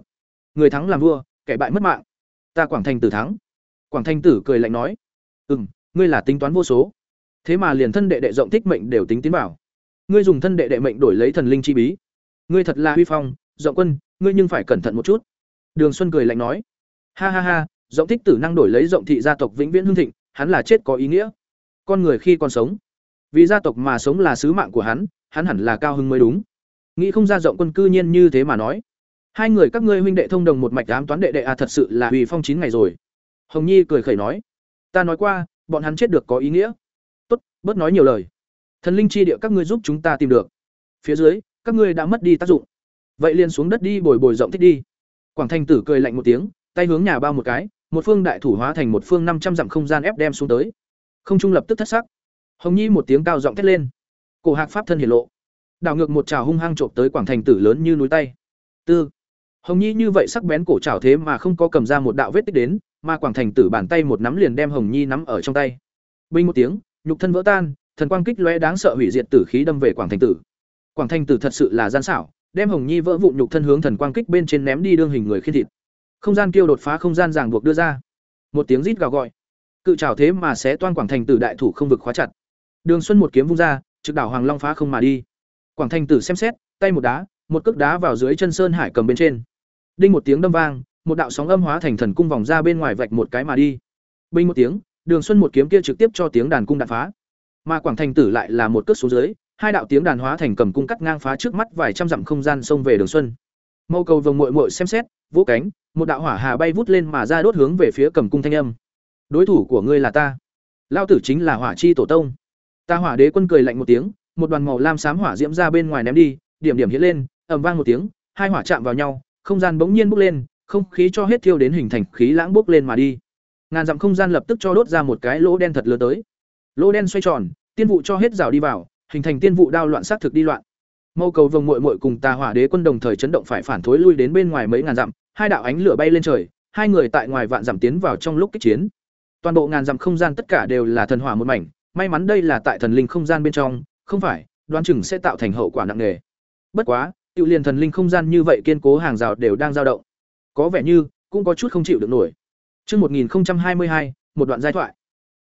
Người thắng làm vua, kẻ bại mất mạng. Ta quảng Thanh tử thắng. Quảng Thanh tử cười lạnh nói. Ừ m ngươi là tính toán vô số. Thế mà liền thân đệ đệ rộng thích mệnh đều tính tiến bảo ngươi dùng thân đệ đệ mệnh đổi lấy thần linh chi bí. Ngươi thật là huy phong, rộng quân, ngươi nhưng phải cẩn thận một chút. Đường xuân cười lạnh nói. Ha ha ha rộng thích tử năng đổi lấy rộng thị gia tộc vĩnh viễn hưng thịnh, hắn là chết có ý nghĩa. Con người khi còn sống, vì gia tộc mà sống là sứ mạng của hắn hắn hẳn là cao hưng mới đúng. Nghĩ không ra rộng quân cư nhiên như thế mà nói. Hai người các ngươi huynh đệ thông đồng một mạch ám toán đệ đệ à thật sự là hủy phong chín ngày rồi. Hồng nhi cười khẩy nói. Ta nói qua, bọn hắn chết được có ý nghĩa. Tốt, bớt nói nhiều lời. Thần linh chi địa các ngươi giúp chúng ta tìm được. Phía dưới, các ngươi đã mất đi tác dụng. Vậy liền xuống đất đi, bồi bồi rộng thích đi. Quảng thành tử cười lạnh một tiếng, tay hướng nhà bao một cái một phương đại thủ hóa thành một phương năm trăm dặm không gian ép đem xuống tới. Không trung lập tức thất sắc. Hồng nhi một tiếng cao giọng thét lên. Cổ hạc pháp thân hiển lộ. Đảo ngược một trào hung hăng trộm tới quảng thành tử lớn như núi tay. Tư. Hồng nhi như vậy sắc bén cổ trào thế mà không có cầm ra một đạo vết tích đến, mà quảng thành tử bàn tay một nắm liền đem hồng nhi nắm ở trong tay. Bình một tiếng, nhục thân vỡ tan, thần quang kích lóe đáng sợ hủy diệt tử khí đâm về quảng thành tử. Quảng thành tử thật sự là gian xảo, đem hồng nhi vỡ vụn nhục thân hướng thần quang kích bên trên ném đi đương hình người khiên thịt không gian kêu đột phá không gian ràng buộc đưa ra. Một tiếng rít gào gọi. Cự trào thế mà sẽ toan quảng thành tử đại thủ không vực khóa chặt. Đường xuân một kiếm vung ra, trực đảo hoàng long phá không mà đi. Quảng thành tử xem xét, tay một đá, một cước đá vào dưới chân sơn hải cầm bên trên. Đinh một tiếng đâm vang, một đạo sóng âm hóa thành thần cung vòng ra bên ngoài vạch một cái mà đi. Binh một tiếng, đường xuân một kiếm kia trực tiếp cho tiếng đàn cung đạn phá. Mà quảng thành tử lại là một cước xuống dưới, hai đạo tiếng đàn hóa thành cầm cung cắt ngang phá trước mắt vài trăm dặm không gian xông về đường xuân mâu cầu vồng muội muội xem xét vỗ cánh, một đạo hỏa hà bay vút lên mà ra đốt hướng về phía cầm cung thanh âm. Đối thủ của ngươi là ta. Lao tử chính là hỏa chi tổ tông. Ta hỏa đế quân cười lạnh một tiếng, một đoàn màu lam xám hỏa diễm ra bên ngoài ném đi, điểm điểm hiện lên, ầm vang một tiếng, hai hỏa chạm vào nhau, không gian bỗng nhiên bốc lên, không khí cho hết thiêu đến hình thành khí lãng bốc lên mà đi. Ngàn dặm không gian lập tức cho đốt ra một cái lỗ đen thật lớn tới. Lỗ đen xoay tròn, tiên vụ cho hết rào đi vào, hình thành tiên vụ đao loạn sát thực đi loạn mâu cầu vồng muội muội cùng tà hỏa đế quân đồng thời chấn động phải phản thối lui đến bên ngoài mấy ngàn dặm hai đạo ánh lửa bay lên trời hai người tại ngoài vạn dặm tiến vào trong lúc kích chiến toàn bộ ngàn dặm không gian tất cả đều là thần hỏa một mảnh may mắn đây là tại thần linh không gian bên trong không phải đoán chừng sẽ tạo thành hậu quả nặng nề bất quá tự liền thần linh không gian như vậy kiên cố hàng rào đều đang dao động có vẻ như cũng có chút không chịu được nổi Chương 1022, một đoạn giai thoại.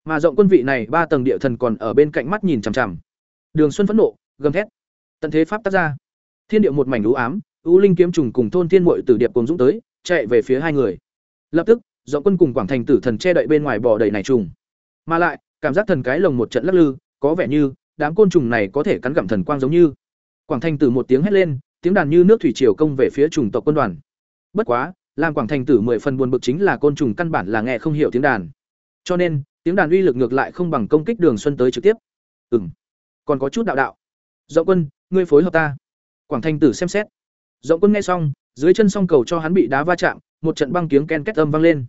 Mà rộng quân vị này ba tầng địa thần còn ở bên cạnh mắt nhìn chằm chằm. Đường Xuân phẫn nộ, gầm thét. Tận thế pháp tác ra. Thiên địa một mảnh u ám, u linh kiếm trùng cùng thôn thiên mội tử điệp cùng dũng tới, chạy về phía hai người. Lập tức, dọn quân cùng quảng thành tử thần che đậy bên ngoài bò đầy này trùng. Mà lại, cảm giác thần cái lồng một trận lắc lư, có vẻ như đám côn trùng này có thể cắn gặm thần quang giống như. Quảng thành tử một tiếng hét lên, tiếng đàn như nước thủy triều công về phía trùng tộc quân đoàn. Bất quá, làm quảng thành tử mười phần buồn bực chính là côn trùng căn bản là nghe không hiểu tiếng đàn cho nên tiếng đàn uy lực ngược lại không bằng công kích đường xuân tới trực tiếp ừ m còn có chút đạo đạo dậu quân ngươi phối hợp ta. Quảng thành tử xem xét. Rộng quân nghe xong, dưới chân song cầu cho hắn bị đá va chạm, một trận băng tiếng ken két âm vang lên.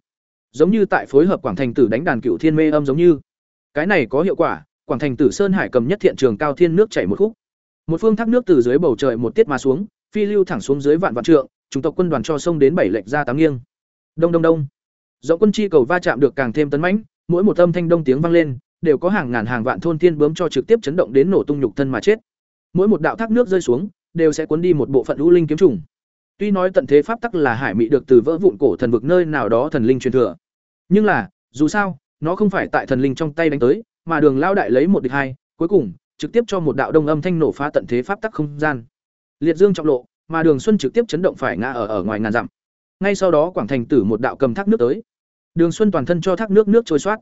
Giống như tại phối hợp quảng thành tử đánh đàn cựu thiên mê âm giống như. Cái này có hiệu quả, quảng thành tử sơn hải cầm nhất thiện trường cao thiên nước chảy một khúc. Một phương thác nước từ dưới bầu trời một tiết mà xuống, phi lưu thẳng xuống dưới vạn vạn trượng chủng tộc quân đoàn cho sông đến bảy lệch ra tám nghiêng. Đông đông đông. Rộng quân chi cầu va chạm được càng thêm tấn mãnh, mỗi một âm thanh đông tiếng vang lên, đều có hàng ngàn hàng vạn thôn thiên bướm cho trực tiếp chấn động đến nổ tung nhục thân mà chết mỗi một đạo thác nước rơi xuống đều sẽ cuốn đi một bộ phận lũ linh kiếm trùng tuy nói tận thế pháp tắc là hải mị được từ vỡ vụn cổ thần vực nơi nào đó thần linh truyền thừa nhưng là dù sao nó không phải tại thần linh trong tay đánh tới mà đường lao đại lấy một địch hai cuối cùng trực tiếp cho một đạo đông âm thanh nổ phá tận thế pháp tắc không gian liệt dương trọng lộ mà Đường Xuân trực tiếp chấn động phải ngã ở ở ngoài ngàn dặm. Ngay sau đó Quảng Thành Tử một đạo cầm thác nước tới. Đường Xuân toàn thân cho thác nước nước trôi xoát,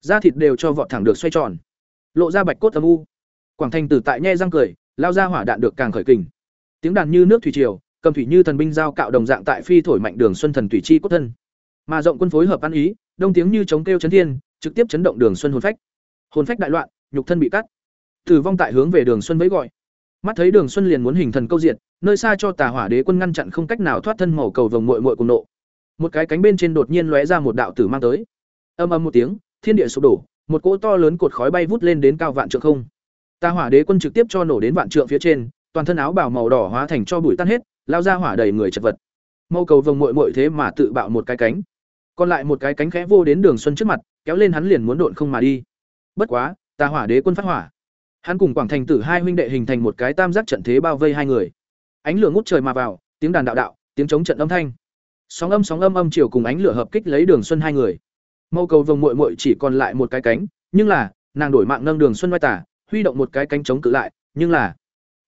da thịt đều cho vọt thẳng được xoay tròn, lộ ra bạch cốt âm u. Quảng Thành Tử tại nhe răng cười, lao ra hỏa đạn được càng khởi kình. Tiếng đàn như nước thủy triều, cầm thủy như thần binh giao cạo đồng dạng tại phi thổi mạnh Đường Xuân thần thủy chi cốt thân. Mà rộng quân phối hợp ăn ý, đông tiếng như chống kêu chấn thiên, trực tiếp chấn động Đường Xuân hồn phách. Hồn phách đại loạn, nhục thân bị cắt. Tử vong tại hướng về Đường Xuân vẫy gọi. Mắt thấy Đường Xuân liền muốn hình thần câu diện, nơi xa cho Tà Hỏa Đế quân ngăn chặn không cách nào thoát thân màu cầu vồng muội muội cùng nộ. Một cái cánh bên trên đột nhiên lóe ra một đạo tử mang tới. Âm ầm một tiếng, thiên địa sụp đổ, một cỗ to lớn cột khói bay vút lên đến cao vạn trượng không. Ta hỏa đế quân trực tiếp cho nổ đến vạn trượng phía trên, toàn thân áo bào màu đỏ hóa thành cho bụi tan hết, lao ra hỏa đầy người chật vật. Mâu cầu vồng muội muội thế mà tự bạo một cái cánh. Còn lại một cái cánh khẽ vô đến Đường Xuân trước mặt, kéo lên hắn liền muốn độn không mà đi. Bất quá, ta hỏa đế quân phát hỏa. Hắn cùng Quảng Thành Tử hai huynh đệ hình thành một cái tam giác trận thế bao vây hai người. Ánh lửa ngút trời mà vào, tiếng đàn đạo đạo, tiếng chống trận âm thanh. Sóng âm sóng âm âm chiều cùng ánh lửa hợp kích lấy Đường Xuân hai người. Mâu cầu vồng muội muội chỉ còn lại một cái cánh, nhưng là, nàng đổi mạng nâng Đường Xuân vai tả, huy động một cái cánh chống cự lại, nhưng là,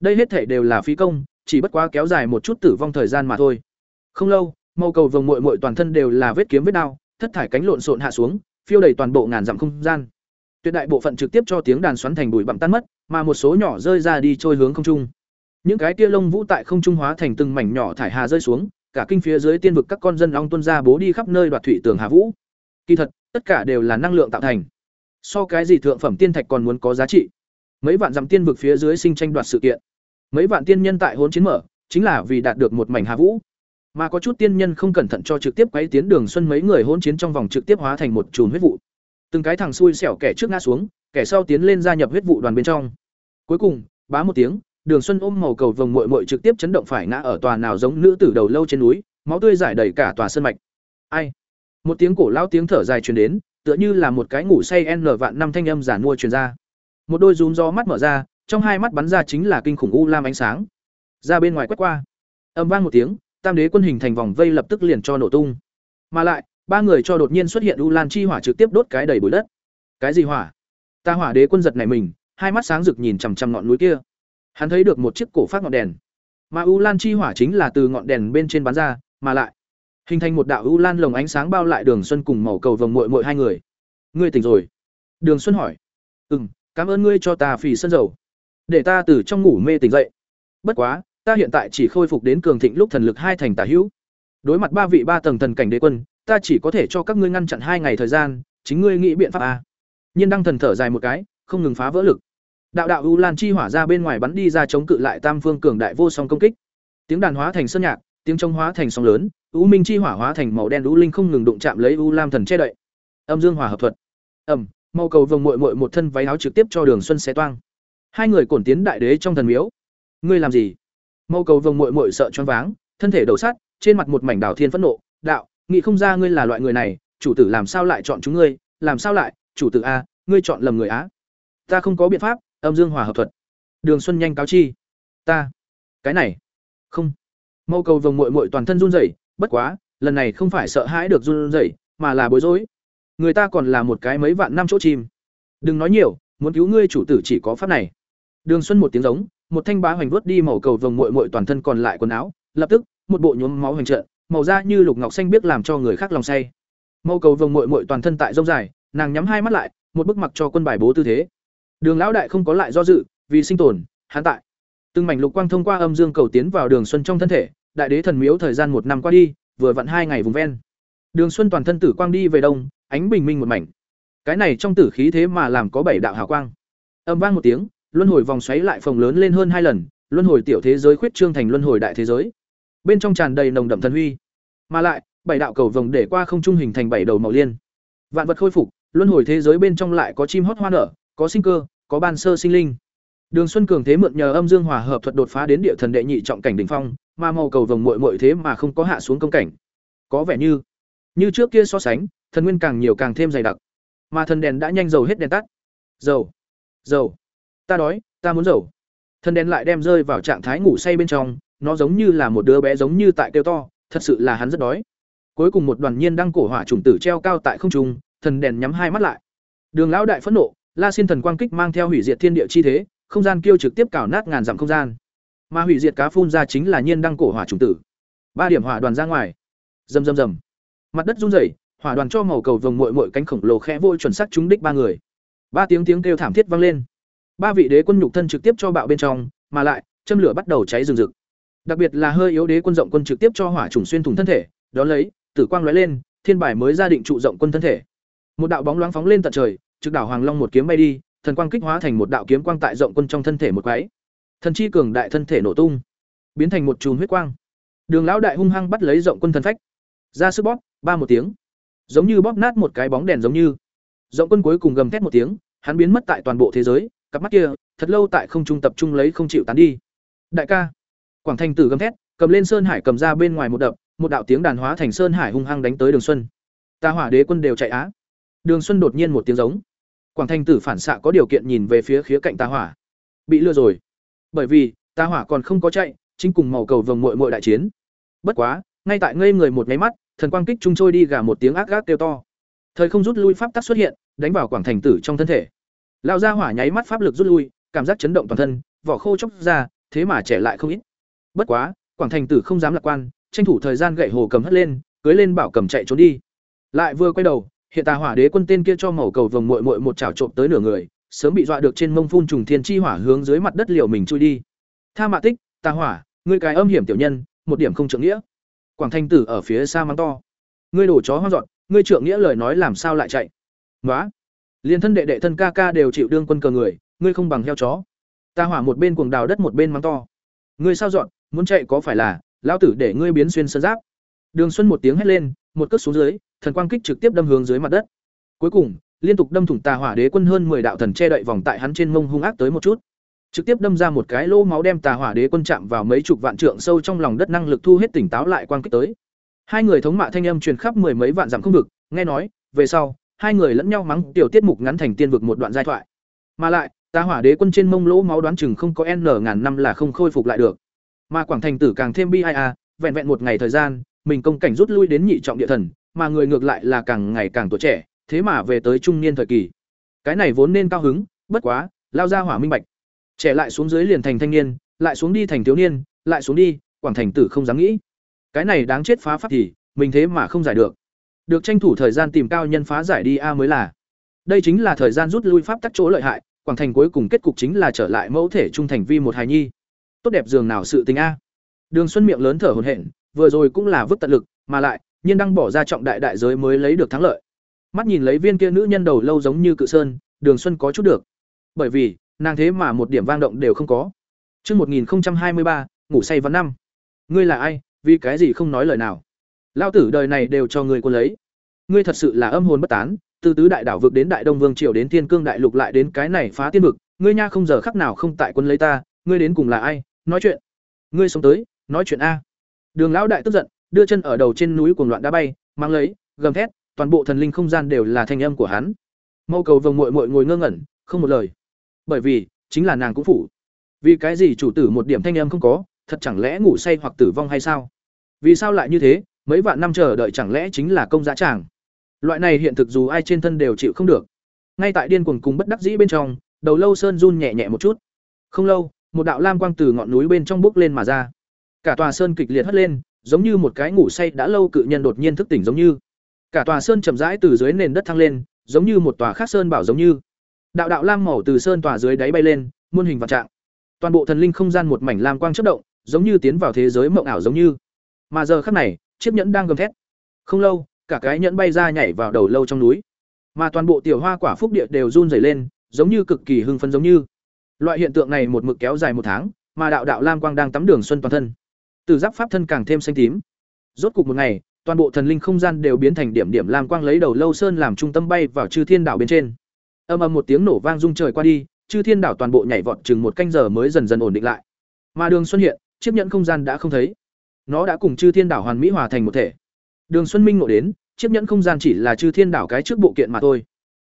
đây hết thể đều là phí công, chỉ bất quá kéo dài một chút tử vong thời gian mà thôi. Không lâu, mâu cầu vồng muội muội toàn thân đều là vết kiếm vết đao, thất thải cánh lộn xộn hạ xuống, phiêu đầy toàn bộ ngàn dặm không gian. Tuyệt đại bộ phận trực tiếp cho tiếng đàn xoắn thành bụi bặm tan mất, mà một số nhỏ rơi ra đi trôi hướng không trung. Những cái tia lông vũ tại không trung hóa thành từng mảnh nhỏ thải hà rơi xuống, cả kinh phía dưới tiên vực các con dân long tuân ra bố đi khắp nơi đoạt thủy tường hà vũ. Kỳ thật, tất cả đều là năng lượng tạo thành. So cái gì thượng phẩm tiên thạch còn muốn có giá trị. Mấy vạn dặm tiên vực phía dưới sinh tranh đoạt sự kiện. Mấy vạn tiên nhân tại hỗn chiến mở, chính là vì đạt được một mảnh hà vũ. Mà có chút tiên nhân không cẩn thận cho trực tiếp quấy tiến đường xuân mấy người hỗn chiến trong vòng trực tiếp hóa thành một chùm huyết vụ. Từng cái thằng xui xẻo kẻ trước ngã xuống, kẻ sau tiến lên gia nhập huyết vụ đoàn bên trong. Cuối cùng, bá một tiếng, Đường Xuân ôm màu cầu vồng muội muội trực tiếp chấn động phải ngã ở tòa nào giống nữ tử đầu lâu trên núi, máu tươi giải đầy cả tòa sân mạch. Ai? Một tiếng cổ lao tiếng thở dài truyền đến, tựa như là một cái ngủ say n vạn năm thanh âm giả mua truyền ra. Một đôi rúm gió mắt mở ra, trong hai mắt bắn ra chính là kinh khủng u lam ánh sáng. Ra bên ngoài quét qua, âm vang một tiếng, tam đế quân hình thành vòng vây lập tức liền cho nổ tung. Mà lại, ba người cho đột nhiên xuất hiện u lan chi hỏa trực tiếp đốt cái đầy bụi đất. Cái gì hỏa? Ta hỏa đế quân giật này mình, hai mắt sáng rực nhìn chằm chằm ngọn núi kia. Hắn thấy được một chiếc cổ phát ngọn đèn. Mà u lan chi hỏa chính là từ ngọn đèn bên trên bắn ra, mà lại hình thành một đạo u lan lồng ánh sáng bao lại Đường Xuân cùng màu cầu vồng mội mội hai người. Ngươi tỉnh rồi? Đường Xuân hỏi. Ừm, cảm ơn ngươi cho ta phì sân dầu, để ta từ trong ngủ mê tỉnh dậy. Bất quá, ta hiện tại chỉ khôi phục đến cường thịnh lúc thần lực hai thành tả hữu. Đối mặt ba vị ba tầng thần cảnh đế quân, ta chỉ có thể cho các ngươi ngăn chặn hai ngày thời gian, chính ngươi nghĩ biện pháp a. Nhiên đăng thần thở dài một cái, không ngừng phá vỡ lực. Đạo đạo u lan chi hỏa ra bên ngoài bắn đi ra chống cự lại tam phương cường đại vô song công kích. Tiếng đàn hóa thành sơn nhạc, tiếng trống hóa thành sóng lớn, u minh chi hỏa hóa thành màu đen u linh không ngừng đụng chạm lấy u lam thần che đậy. Âm dương hòa hợp thuật. Ầm, màu cầu vồng muội muội một thân váy áo trực tiếp cho Đường Xuân xé toang. Hai người cổn tiến đại đế trong thần miếu. Ngươi làm gì? Mâu cầu vồng muội muội sợ choáng váng, thân thể đầu sát, trên mặt một mảnh đảo thiên phẫn nộ, "Đạo, nghĩ không ra ngươi là loại người này, chủ tử làm sao lại chọn chúng ngươi, làm sao lại, chủ tử a, ngươi chọn lầm người á." "Ta không có biện pháp, âm dương hòa hợp thuật." Đường Xuân nhanh cáo chi. "Ta, cái này, không." Mâu cầu vồng muội muội toàn thân run rẩy, bất quá, lần này không phải sợ hãi được run rẩy, mà là bối rối. Người ta còn là một cái mấy vạn năm chỗ chim. Đừng nói nhiều, muốn cứu ngươi chủ tử chỉ có pháp này. Đường Xuân một tiếng giống, một thanh bá hoành vớt đi màu cầu vồng muội muội toàn thân còn lại quần áo, lập tức, một bộ nhuốm máu hoành trợ, màu da như lục ngọc xanh biết làm cho người khác lòng say. Màu cầu vồng muội muội toàn thân tại rông dài, nàng nhắm hai mắt lại, một bức mặc cho quân bài bố tư thế. Đường lão đại không có lại do dự, vì sinh tồn, hắn tại. Từng mảnh lục quang thông qua âm dương cầu tiến vào Đường Xuân trong thân thể, đại đế thần miếu thời gian một năm qua đi, vừa vặn hai ngày vùng ven. Đường Xuân toàn thân tử quang đi về đông, ánh bình minh một mảnh. Cái này trong tử khí thế mà làm có bảy đạo hào quang. Âm vang một tiếng, luân hồi vòng xoáy lại phồng lớn lên hơn hai lần luân hồi tiểu thế giới khuyết trương thành luân hồi đại thế giới. Bên trong tràn đầy nồng đậm thần huy. Mà lại bảy đạo cầu vồng để qua không trung hình thành bảy đầu màu liên. Vạn vật khôi phục luân hồi thế giới bên trong lại có chim hót hoa nở có sinh cơ có ban sơ sinh linh. Đường xuân cường thế mượn nhờ âm dương hòa hợp thuật đột phá đến địa thần đệ nhị trọng cảnh đỉnh phong mà màu cầu vồng muội muội thế mà không có hạ xuống công cảnh. Có vẻ như như trước kia so sánh thần nguyên càng nhiều càng thêm dày đặc. Mà thần đèn đã nhanh dầu hết đèn tắt. Dầu dầu. Ta đói, ta muốn dầu. Thần đèn lại đem rơi vào trạng thái ngủ say bên trong, nó giống như là một đứa bé giống như tại kêu to, thật sự là hắn rất đói. Cuối cùng một đoàn nhiên đang cổ hỏa trùng tử treo cao tại không trung, thần đèn nhắm hai mắt lại. Đường lão đại phẫn nộ, la xin thần quang kích mang theo hủy diệt thiên địa chi thế, không gian kêu trực tiếp cào nát ngàn dặm không gian. Mà hủy diệt cá phun ra chính là nhiên đăng cổ hỏa trùng tử. Ba điểm hỏa đoàn ra ngoài. Rầm rầm rầm. Mặt đất run rẩy hỏa đoàn cho màu cầu vồng muội muội cánh khổng lồ khẽ vội chuẩn xác trúng đích ba người. Ba tiếng tiếng kêu thảm thiết vang lên. Ba vị đế quân nhục thân trực tiếp cho bạo bên trong, mà lại, châm lửa bắt đầu cháy rừng rực. Đặc biệt là hơi yếu đế quân rộng quân trực tiếp cho hỏa trùng xuyên thủng thân thể đó lấy, tử quang lóe lên, thiên bài mới ra định trụ rộng quân thân thể. Một đạo bóng loáng phóng lên tận trời, trực đảo hoàng long một kiếm bay đi, thần quang kích hóa thành một đạo kiếm quang tại rộng quân trong thân thể một quái. Thần chi cường đại thân thể nổ tung, biến thành một chùm huyết quang. Đường lão đại hung hăng bắt lấy rộng quân thân phách. Ra sức bóp, ba một tiếng giống như bóp nát một cái bóng đèn giống như Rộng Quân cuối cùng gầm thét một tiếng, hắn biến mất tại toàn bộ thế giới, cặp mắt kia, thật lâu tại không trung tập trung lấy không chịu tán đi. Đại ca, Quảng Thành Tử gầm thét, cầm lên sơn hải cầm ra bên ngoài một đập, một đạo tiếng đàn hóa thành sơn hải hung hăng đánh tới Đường Xuân. Ta Hỏa Đế quân đều chạy á. Đường Xuân đột nhiên một tiếng giống. Quảng Thành Tử phản xạ có điều kiện nhìn về phía khía cạnh Ta Hỏa. Bị lừa rồi. Bởi vì, Ta Hỏa còn không có chạy, chính cùng màu cầu vồng muội muội đại chiến. Bất quá, ngay tại ngây người một cái mắt, thần quang kích trung trôi đi gà một tiếng ác gác kêu to. Thời không rút lui pháp tắc xuất hiện, đánh vào Quảng Thành Tử trong thân thể. Lão gia hỏa nháy mắt pháp lực rút lui, cảm giác chấn động toàn thân, vỏ khô chóc ra, thế mà trẻ lại không ít. Bất quá, Quảng Thành Tử không dám lạc quan, tranh thủ thời gian gậy hồ cầm hất lên, cưới lên bảo cầm chạy trốn đi. Lại vừa quay đầu, hiện tà hỏa đế quân tên kia cho màu cầu vồng muội muội một chảo trộm tới nửa người, sớm bị dọa được trên mông phun trùng thiên chi hỏa hướng dưới mặt đất liều mình chui đi. Tha Mạ Tích, tà hỏa, ngươi cái âm hiểm tiểu nhân, một điểm không trưởng nghĩa. Quảng Thanh Tử ở phía xa mắng to. Ngươi đổ chó hoang dọn, ngươi trượng nghĩa lời nói làm sao lại chạy? Ngoá. Liên thân đệ đệ thân ca ca đều chịu đương quân cờ người, ngươi không bằng heo chó. Ta hỏa một bên cuồng đào đất một bên mắng to. Ngươi sao dọn, muốn chạy có phải là, lão tử để ngươi biến xuyên sơn giáp. Đường Xuân một tiếng hét lên, một cước xuống dưới, thần quang kích trực tiếp đâm hướng dưới mặt đất. Cuối cùng, liên tục đâm thủng tà hỏa đế quân hơn 10 đạo thần che đậy vòng tại hắn trên mông hung ác tới một chút. Trực tiếp đâm ra một cái lỗ máu đem tà hỏa đế quân chạm vào mấy chục vạn trượng sâu trong lòng đất năng lực thu hết tỉnh táo lại quang kích tới. Hai người thống mạ thanh âm truyền khắp mười mấy vạn dặm không vực, nghe nói, về sau, hai người lẫn nhau mắng tiểu tiết mục ngắn thành tiên vực một đoạn giai thoại. Mà lại, tà hỏa đế quân trên mông lỗ máu đoán chừng không có n ngàn năm là không khôi phục lại được. Mà Quảng Thành tử càng thêm bi ai a, vẹn vẹn một ngày thời gian, mình công cảnh rút lui đến nhị trọng địa thần, mà người ngược lại là càng ngày càng tuổi trẻ, thế mà về tới trung niên thời kỳ. Cái này vốn nên cao hứng, bất quá, lao ra hỏa minh bạch. Trẻ lại xuống dưới liền thành thanh niên, lại xuống đi thành thiếu niên, lại xuống đi, Quảng Thành tử không dám nghĩ. Cái này đáng chết phá pháp thì, mình thế mà không giải được. Được tranh thủ thời gian tìm cao nhân phá giải đi a mới là. Đây chính là thời gian rút lui pháp tắc chỗ lợi hại, Quảng Thành cuối cùng kết cục chính là trở lại mẫu thể trung thành vi một hài nhi. Tốt đẹp dường nào sự tình a. Đường Xuân miệng lớn thở hổn hển, vừa rồi cũng là vứt tận lực, mà lại, nhiên đang bỏ ra trọng đại đại giới mới lấy được thắng lợi. Mắt nhìn lấy viên kia nữ nhân đầu lâu giống như cự sơn, Đường Xuân có chút được. Bởi vì, nàng thế mà một điểm vang động đều không có. Chương 1023, ngủ say văn năm. Ngươi là ai, vì cái gì không nói lời nào? Lão tử đời này đều cho ngươi quân lấy. Ngươi thật sự là âm hồn bất tán, từ tứ đại đảo vực đến đại đông vương triều đến thiên cương đại lục lại đến cái này phá tiên vực, ngươi nha không giờ khắc nào không tại quân lấy ta, ngươi đến cùng là ai? Nói chuyện. Ngươi sống tới, nói chuyện a. Đường lão đại tức giận, đưa chân ở đầu trên núi cuồng loạn đá bay, mang lấy, gầm thét, toàn bộ thần linh không gian đều là thanh âm của hắn. Mâu cầu vồng muội muội ngồi ngơ ngẩn, không một lời. Bởi vì, chính là nàng cũng phủ. Vì cái gì chủ tử một điểm thanh âm không có, thật chẳng lẽ ngủ say hoặc tử vong hay sao? Vì sao lại như thế, mấy vạn năm chờ đợi chẳng lẽ chính là công giá tràng? Loại này hiện thực dù ai trên thân đều chịu không được. Ngay tại điên cuồng cùng bất đắc dĩ bên trong, đầu lâu sơn run nhẹ nhẹ một chút. Không lâu, một đạo lam quang từ ngọn núi bên trong bốc lên mà ra. Cả tòa sơn kịch liệt hất lên, giống như một cái ngủ say đã lâu cự nhân đột nhiên thức tỉnh giống như. Cả tòa sơn chậm rãi từ dưới nền đất thăng lên, giống như một tòa khác sơn bảo giống như. Đạo đạo lam màu từ sơn tòa dưới đáy bay lên, muôn hình vạn trạng. Toàn bộ thần linh không gian một mảnh lam quang chớp động, giống như tiến vào thế giới mộng ảo giống như. Mà giờ khắc này, chiếc nhẫn đang gầm thét. Không lâu, cả cái nhẫn bay ra nhảy vào đầu lâu trong núi. Mà toàn bộ tiểu hoa quả phúc địa đều run rẩy lên, giống như cực kỳ hưng phấn giống như. Loại hiện tượng này một mực kéo dài một tháng, mà đạo đạo lam quang đang tắm đường xuân toàn thân. Từ giáp pháp thân càng thêm xanh tím. Rốt cục một ngày, toàn bộ thần linh không gian đều biến thành điểm điểm lam quang lấy đầu lâu sơn làm trung tâm bay vào chư thiên đảo bên trên. Âm ầm một tiếng nổ vang rung trời qua đi, chư thiên đảo toàn bộ nhảy vọt chừng một canh giờ mới dần dần ổn định lại. Mà Đường Xuân hiện, chiếc nhẫn không gian đã không thấy. Nó đã cùng chư thiên đảo hoàn mỹ hòa thành một thể. Đường Xuân Minh ngộ đến, chiếc nhẫn không gian chỉ là chư thiên đảo cái trước bộ kiện mà thôi.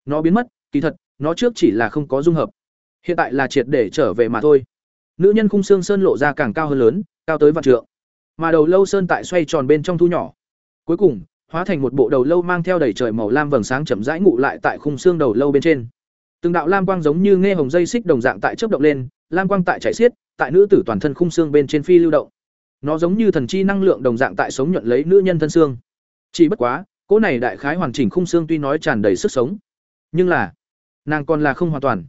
Nó biến mất, kỳ thật, nó trước chỉ là không có dung hợp. Hiện tại là triệt để trở về mà thôi. Nữ nhân khung xương sơn lộ ra càng cao hơn lớn, cao tới vạn trượng. Mà đầu lâu sơn tại xoay tròn bên trong thu nhỏ. Cuối cùng, hóa thành một bộ đầu lâu mang theo đầy trời màu lam vầng sáng chậm rãi ngụ lại tại khung xương đầu lâu bên trên. Từng đạo lam quang giống như nghe hồng dây xích đồng dạng tại chớp động lên, lam quang tại chảy xiết, tại nữ tử toàn thân khung xương bên trên phi lưu động. Nó giống như thần chi năng lượng đồng dạng tại sống nhuận lấy nữ nhân thân xương. Chỉ bất quá, cỗ này đại khái hoàn chỉnh khung xương tuy nói tràn đầy sức sống, nhưng là nàng còn là không hoàn toàn.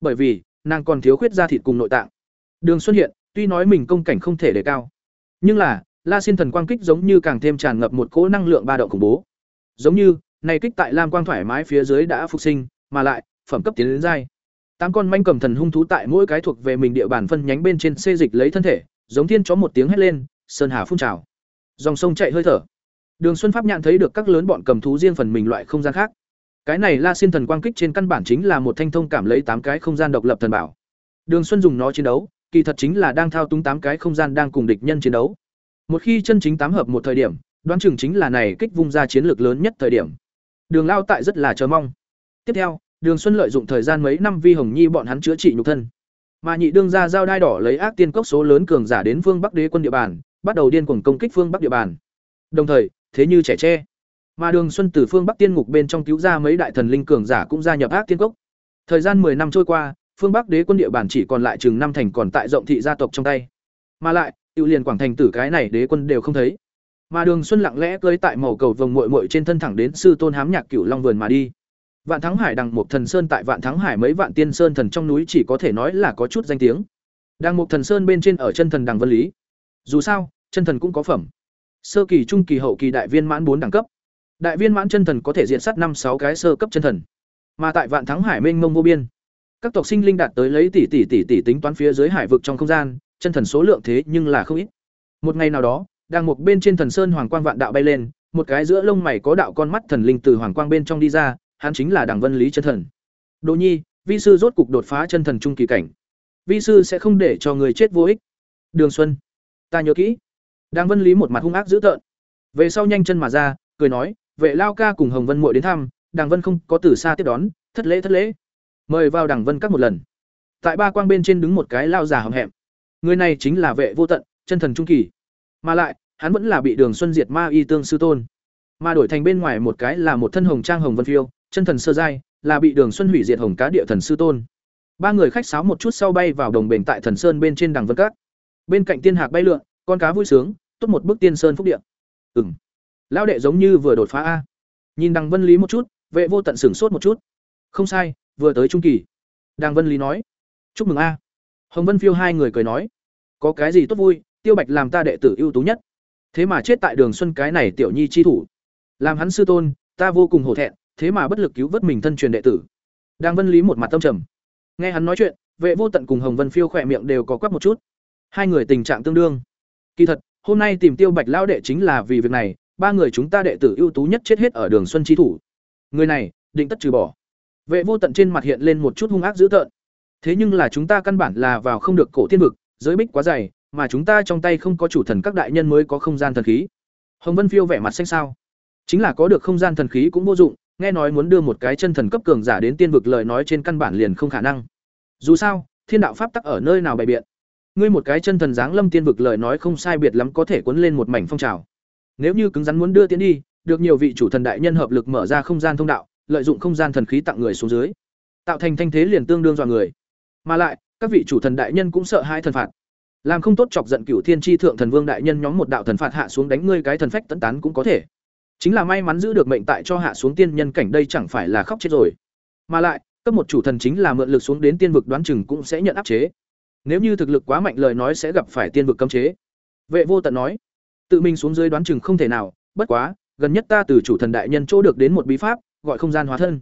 Bởi vì, nàng còn thiếu khuyết da thịt cùng nội tạng. Đường xuất hiện, tuy nói mình công cảnh không thể đề cao, nhưng là, La Xin thần quang kích giống như càng thêm tràn ngập một cỗ năng lượng ba động khủng bố. Giống như, này kích tại Lam quang thoải mái phía dưới đã phục sinh, mà lại, phẩm cấp tiến đến giai. Tám con manh cầm thần hung thú tại mỗi cái thuộc về mình địa bàn phân nhánh bên trên xê dịch lấy thân thể, giống thiên chó một tiếng hét lên, sơn hà phun trào. Dòng sông chạy hơi thở. Đường Xuân Pháp nhạn thấy được các lớn bọn cầm thú riêng phần mình loại không gian khác. Cái này La Xin thần quang kích trên căn bản chính là một thanh thông cảm lấy tám cái không gian độc lập thần bảo. Đường Xuân dùng nó chiến đấu, kỳ thật chính là đang thao túng tám cái không gian đang cùng địch nhân chiến đấu. Một khi chân chính tám hợp một thời điểm, đoán chừng chính là này kích vung ra chiến lược lớn nhất thời điểm. Đường Lao tại rất là chờ mong. Tiếp theo, Đường Xuân lợi dụng thời gian mấy năm vi hồng nhi bọn hắn chữa trị nhục thân. Mà nhị đương ra giao đai đỏ lấy ác tiên cốc số lớn cường giả đến phương Bắc Đế quân địa bàn, bắt đầu điên cuồng công kích phương Bắc địa bàn. Đồng thời, thế như trẻ tre, mà Đường Xuân từ phương Bắc Tiên Ngục bên trong cứu ra mấy đại thần linh cường giả cũng gia nhập ác tiên cốc. Thời gian 10 năm trôi qua, phương Bắc Đế quân địa bàn chỉ còn lại chừng năm thành còn tại rộng thị gia tộc trong tay. Mà lại, tiêu liền quảng thành tử cái này đế quân đều không thấy. Mà Đường Xuân lặng lẽ cưỡi tại màu cầu vồng muội muội trên thân thẳng đến sư tôn hám nhạc cửu long vườn mà đi. Vạn Thắng Hải đằng một thần sơn tại Vạn Thắng Hải mấy vạn tiên sơn thần trong núi chỉ có thể nói là có chút danh tiếng. đằng một thần sơn bên trên ở chân thần đằng vân lý. Dù sao, chân thần cũng có phẩm. Sơ kỳ, trung kỳ, hậu kỳ đại viên mãn bốn đẳng cấp. Đại viên mãn chân thần có thể diện sát năm sáu cái sơ cấp chân thần. Mà tại Vạn Thắng Hải mênh mông vô biên, các tộc sinh linh đạt tới lấy tỷ tỷ tỷ tỷ tính toán phía dưới hải vực trong không gian, chân thần số lượng thế nhưng là không ít. Một ngày nào đó, đang một bên trên thần sơn hoàng quang vạn đạo bay lên, một cái giữa lông mày có đạo con mắt thần linh từ hoàng quang bên trong đi ra, hắn chính là Đằng Vân Lý chân thần. Đỗ Nhi, vi sư rốt cục đột phá chân thần trung kỳ cảnh. Vi sư sẽ không để cho người chết vô ích. Đường Xuân, ta nhớ kỹ. Đằng Vân Lý một mặt hung ác dữ tợn. Về sau nhanh chân mà ra, cười nói, vệ lao ca cùng Hồng Vân muội đến thăm, Đằng Vân không có từ xa tiếp đón, thất lễ thất lễ. Mời vào Đằng Vân các một lần. Tại ba quang bên trên đứng một cái lao giả hậm hẹm. Người này chính là vệ vô tận, chân thần trung kỳ. Mà lại, hắn vẫn là bị Đường Xuân diệt ma y tương sư tôn. Mà đổi thành bên ngoài một cái là một thân hồng trang hồng vân phiêu, chân thần sơ giai, là bị Đường Xuân hủy diệt hồng cá địa thần sư tôn. Ba người khách sáo một chút sau bay vào đồng bền tại thần sơn bên trên đằng vân cát. Bên cạnh tiên hạc bay lượn, con cá vui sướng, tốt một bức tiên sơn phúc địa. Ừm. Lão đệ giống như vừa đột phá a. Nhìn đằng Vân Lý một chút, vệ vô tận sửng sốt một chút. Không sai, vừa tới trung kỳ. Đằng Vân Lý nói: "Chúc mừng a." Hồng Vân Phiêu hai người cười nói: "Có cái gì tốt vui, Tiêu Bạch làm ta đệ tử ưu tú nhất. Thế mà chết tại Đường Xuân cái này tiểu nhi chi thủ. Làm hắn sư tôn, ta vô cùng hổ thẹn, thế mà bất lực cứu vớt mình thân truyền đệ tử." Đang Vân Lý một mặt tâm trầm. Nghe hắn nói chuyện, Vệ Vô Tận cùng Hồng Vân Phiêu khỏe miệng đều có quắc một chút. Hai người tình trạng tương đương. Kỳ thật, hôm nay tìm Tiêu Bạch lão đệ chính là vì việc này, ba người chúng ta đệ tử ưu tú nhất chết hết ở Đường Xuân chi thủ. Người này, định tất trừ bỏ. Vệ Vô Tận trên mặt hiện lên một chút hung ác dữ tợn. Thế nhưng là chúng ta căn bản là vào không được cổ thiên vực, giới bích quá dày, mà chúng ta trong tay không có chủ thần các đại nhân mới có không gian thần khí. Hồng Vân Phiêu vẻ mặt xanh xao. Chính là có được không gian thần khí cũng vô dụng, nghe nói muốn đưa một cái chân thần cấp cường giả đến tiên vực lời nói trên căn bản liền không khả năng. Dù sao, thiên đạo pháp tắc ở nơi nào bày biện. Ngươi một cái chân thần dáng lâm tiên vực lời nói không sai biệt lắm có thể cuốn lên một mảnh phong trào. Nếu như cứng rắn muốn đưa tiến đi, được nhiều vị chủ thần đại nhân hợp lực mở ra không gian thông đạo, lợi dụng không gian thần khí tặng người xuống dưới, tạo thành thanh thế liền tương đương dọa người. Mà lại, các vị chủ thần đại nhân cũng sợ hai thần phạt. Làm không tốt chọc giận Cửu Thiên tri thượng thần vương đại nhân nhóm một đạo thần phạt hạ xuống đánh ngươi cái thần phách tấn tán cũng có thể. Chính là may mắn giữ được mệnh tại cho hạ xuống tiên nhân cảnh đây chẳng phải là khóc chết rồi. Mà lại, cấp một chủ thần chính là mượn lực xuống đến tiên vực đoán chừng cũng sẽ nhận áp chế. Nếu như thực lực quá mạnh lời nói sẽ gặp phải tiên vực cấm chế. Vệ vô tận nói, tự mình xuống dưới đoán chừng không thể nào, bất quá, gần nhất ta từ chủ thần đại nhân chỗ được đến một bí pháp, gọi không gian hóa thân.